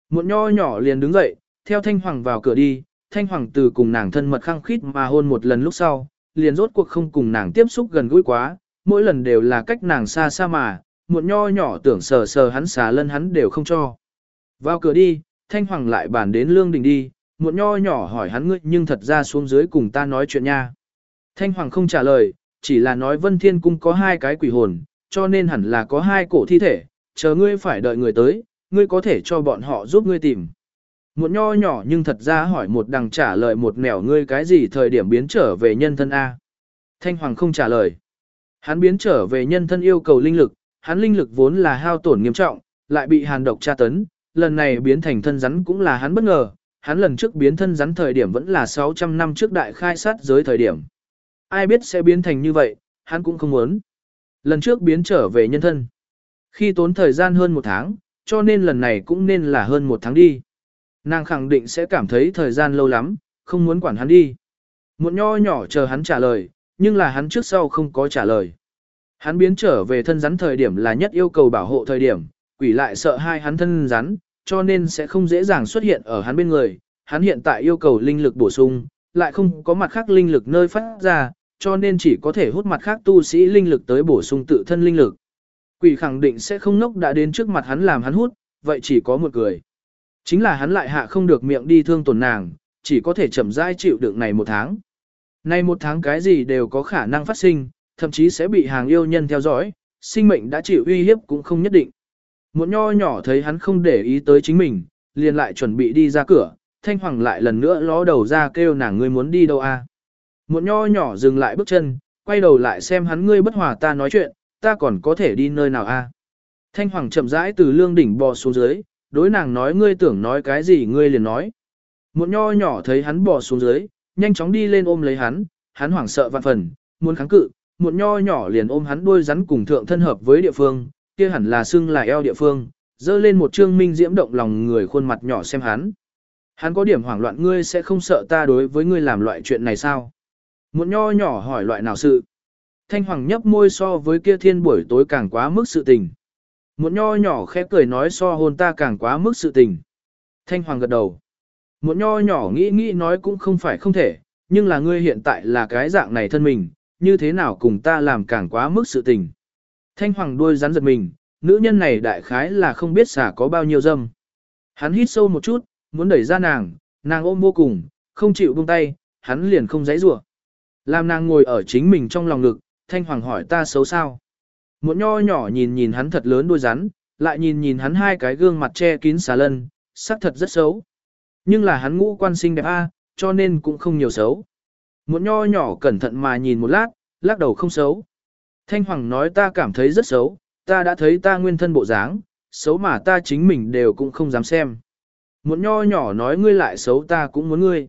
[SPEAKER 1] Muộn nho nhỏ liền đứng dậy, theo Thanh Hoàng vào cửa đi, Thanh Hoàng từ cùng nàng thân mật khăng khít mà hôn một lần lúc sau, liền rốt cuộc không cùng nàng tiếp xúc gần gũi quá, mỗi lần đều là cách nàng xa xa mà, muộn nho nhỏ tưởng sờ sờ hắn xà lân hắn đều không cho. Vào cửa đi, Thanh Hoàng lại bàn đến Lương Đình đi, muộn nho nhỏ hỏi hắn ngươi nhưng thật ra xuống dưới cùng ta nói chuyện nha. Thanh Hoàng không trả lời, chỉ là nói Vân Thiên Cung có hai cái quỷ hồn, cho nên hẳn là có hai cổ thi thể, chờ ngươi phải đợi người tới, ngươi có thể cho bọn họ giúp ngươi tìm. Muộn nho nhỏ nhưng thật ra hỏi một đằng trả lời một nẻo ngươi cái gì thời điểm biến trở về nhân thân A. Thanh Hoàng không trả lời. Hắn biến trở về nhân thân yêu cầu linh lực, hắn linh lực vốn là hao tổn nghiêm trọng, lại bị hàn độc tra tấn, lần này biến thành thân rắn cũng là hắn bất ngờ, hắn lần trước biến thân rắn thời điểm vẫn là 600 năm trước đại khai sát giới thời điểm. ai biết sẽ biến thành như vậy, hắn cũng không muốn. Lần trước biến trở về nhân thân. Khi tốn thời gian hơn một tháng, cho nên lần này cũng nên là hơn một tháng đi. Nàng khẳng định sẽ cảm thấy thời gian lâu lắm, không muốn quản hắn đi. Một nho nhỏ chờ hắn trả lời, nhưng là hắn trước sau không có trả lời. Hắn biến trở về thân rắn thời điểm là nhất yêu cầu bảo hộ thời điểm, quỷ lại sợ hai hắn thân rắn, cho nên sẽ không dễ dàng xuất hiện ở hắn bên người. Hắn hiện tại yêu cầu linh lực bổ sung, lại không có mặt khác linh lực nơi phát ra, cho nên chỉ có thể hút mặt khác tu sĩ linh lực tới bổ sung tự thân linh lực. Quỷ khẳng định sẽ không nốc đã đến trước mặt hắn làm hắn hút, vậy chỉ có một người. Chính là hắn lại hạ không được miệng đi thương tổn nàng, chỉ có thể chậm rãi chịu đựng này một tháng. Nay một tháng cái gì đều có khả năng phát sinh, thậm chí sẽ bị hàng yêu nhân theo dõi, sinh mệnh đã chịu uy hiếp cũng không nhất định. Một nho nhỏ thấy hắn không để ý tới chính mình, liền lại chuẩn bị đi ra cửa, thanh hoàng lại lần nữa ló đầu ra kêu nàng ngươi muốn đi đâu a? À? Một nho nhỏ dừng lại bước chân, quay đầu lại xem hắn ngươi bất hòa ta nói chuyện, ta còn có thể đi nơi nào a? À? Thanh hoàng chậm rãi từ lương đỉnh bò xuống dưới, đối nàng nói ngươi tưởng nói cái gì ngươi liền nói. Một nho nhỏ thấy hắn bỏ xuống dưới, nhanh chóng đi lên ôm lấy hắn, hắn hoảng sợ vạn phần, muốn kháng cự, một nho nhỏ liền ôm hắn đuôi rắn cùng thượng thân hợp với địa phương, kia hẳn là xưng là eo địa phương, dơ lên một trương minh diễm động lòng người khuôn mặt nhỏ xem hắn. Hắn có điểm hoảng loạn ngươi sẽ không sợ ta đối với ngươi làm loại chuyện này sao? Một nho nhỏ hỏi loại nào sự? Thanh hoàng nhấp môi so với kia thiên buổi tối càng quá mức sự tình. Một nho nhỏ khẽ cười nói so hôn ta càng quá mức sự tình. Thanh hoàng gật đầu. Một nho nhỏ nghĩ nghĩ nói cũng không phải không thể, nhưng là ngươi hiện tại là cái dạng này thân mình, như thế nào cùng ta làm càng quá mức sự tình. Thanh hoàng đuôi rắn giật mình, nữ nhân này đại khái là không biết xả có bao nhiêu dâm. Hắn hít sâu một chút, muốn đẩy ra nàng, nàng ôm vô cùng, không chịu buông tay, hắn liền không giãy giụa. Làm nàng ngồi ở chính mình trong lòng ngực, thanh hoàng hỏi ta xấu sao. Một nho nhỏ nhìn nhìn hắn thật lớn đôi rắn, lại nhìn nhìn hắn hai cái gương mặt che kín xà lân, sắc thật rất xấu. Nhưng là hắn ngũ quan sinh đẹp a, cho nên cũng không nhiều xấu. Một nho nhỏ cẩn thận mà nhìn một lát, lắc đầu không xấu. Thanh Hoàng nói ta cảm thấy rất xấu, ta đã thấy ta nguyên thân bộ dáng, xấu mà ta chính mình đều cũng không dám xem. Một nho nhỏ nói ngươi lại xấu ta cũng muốn ngươi.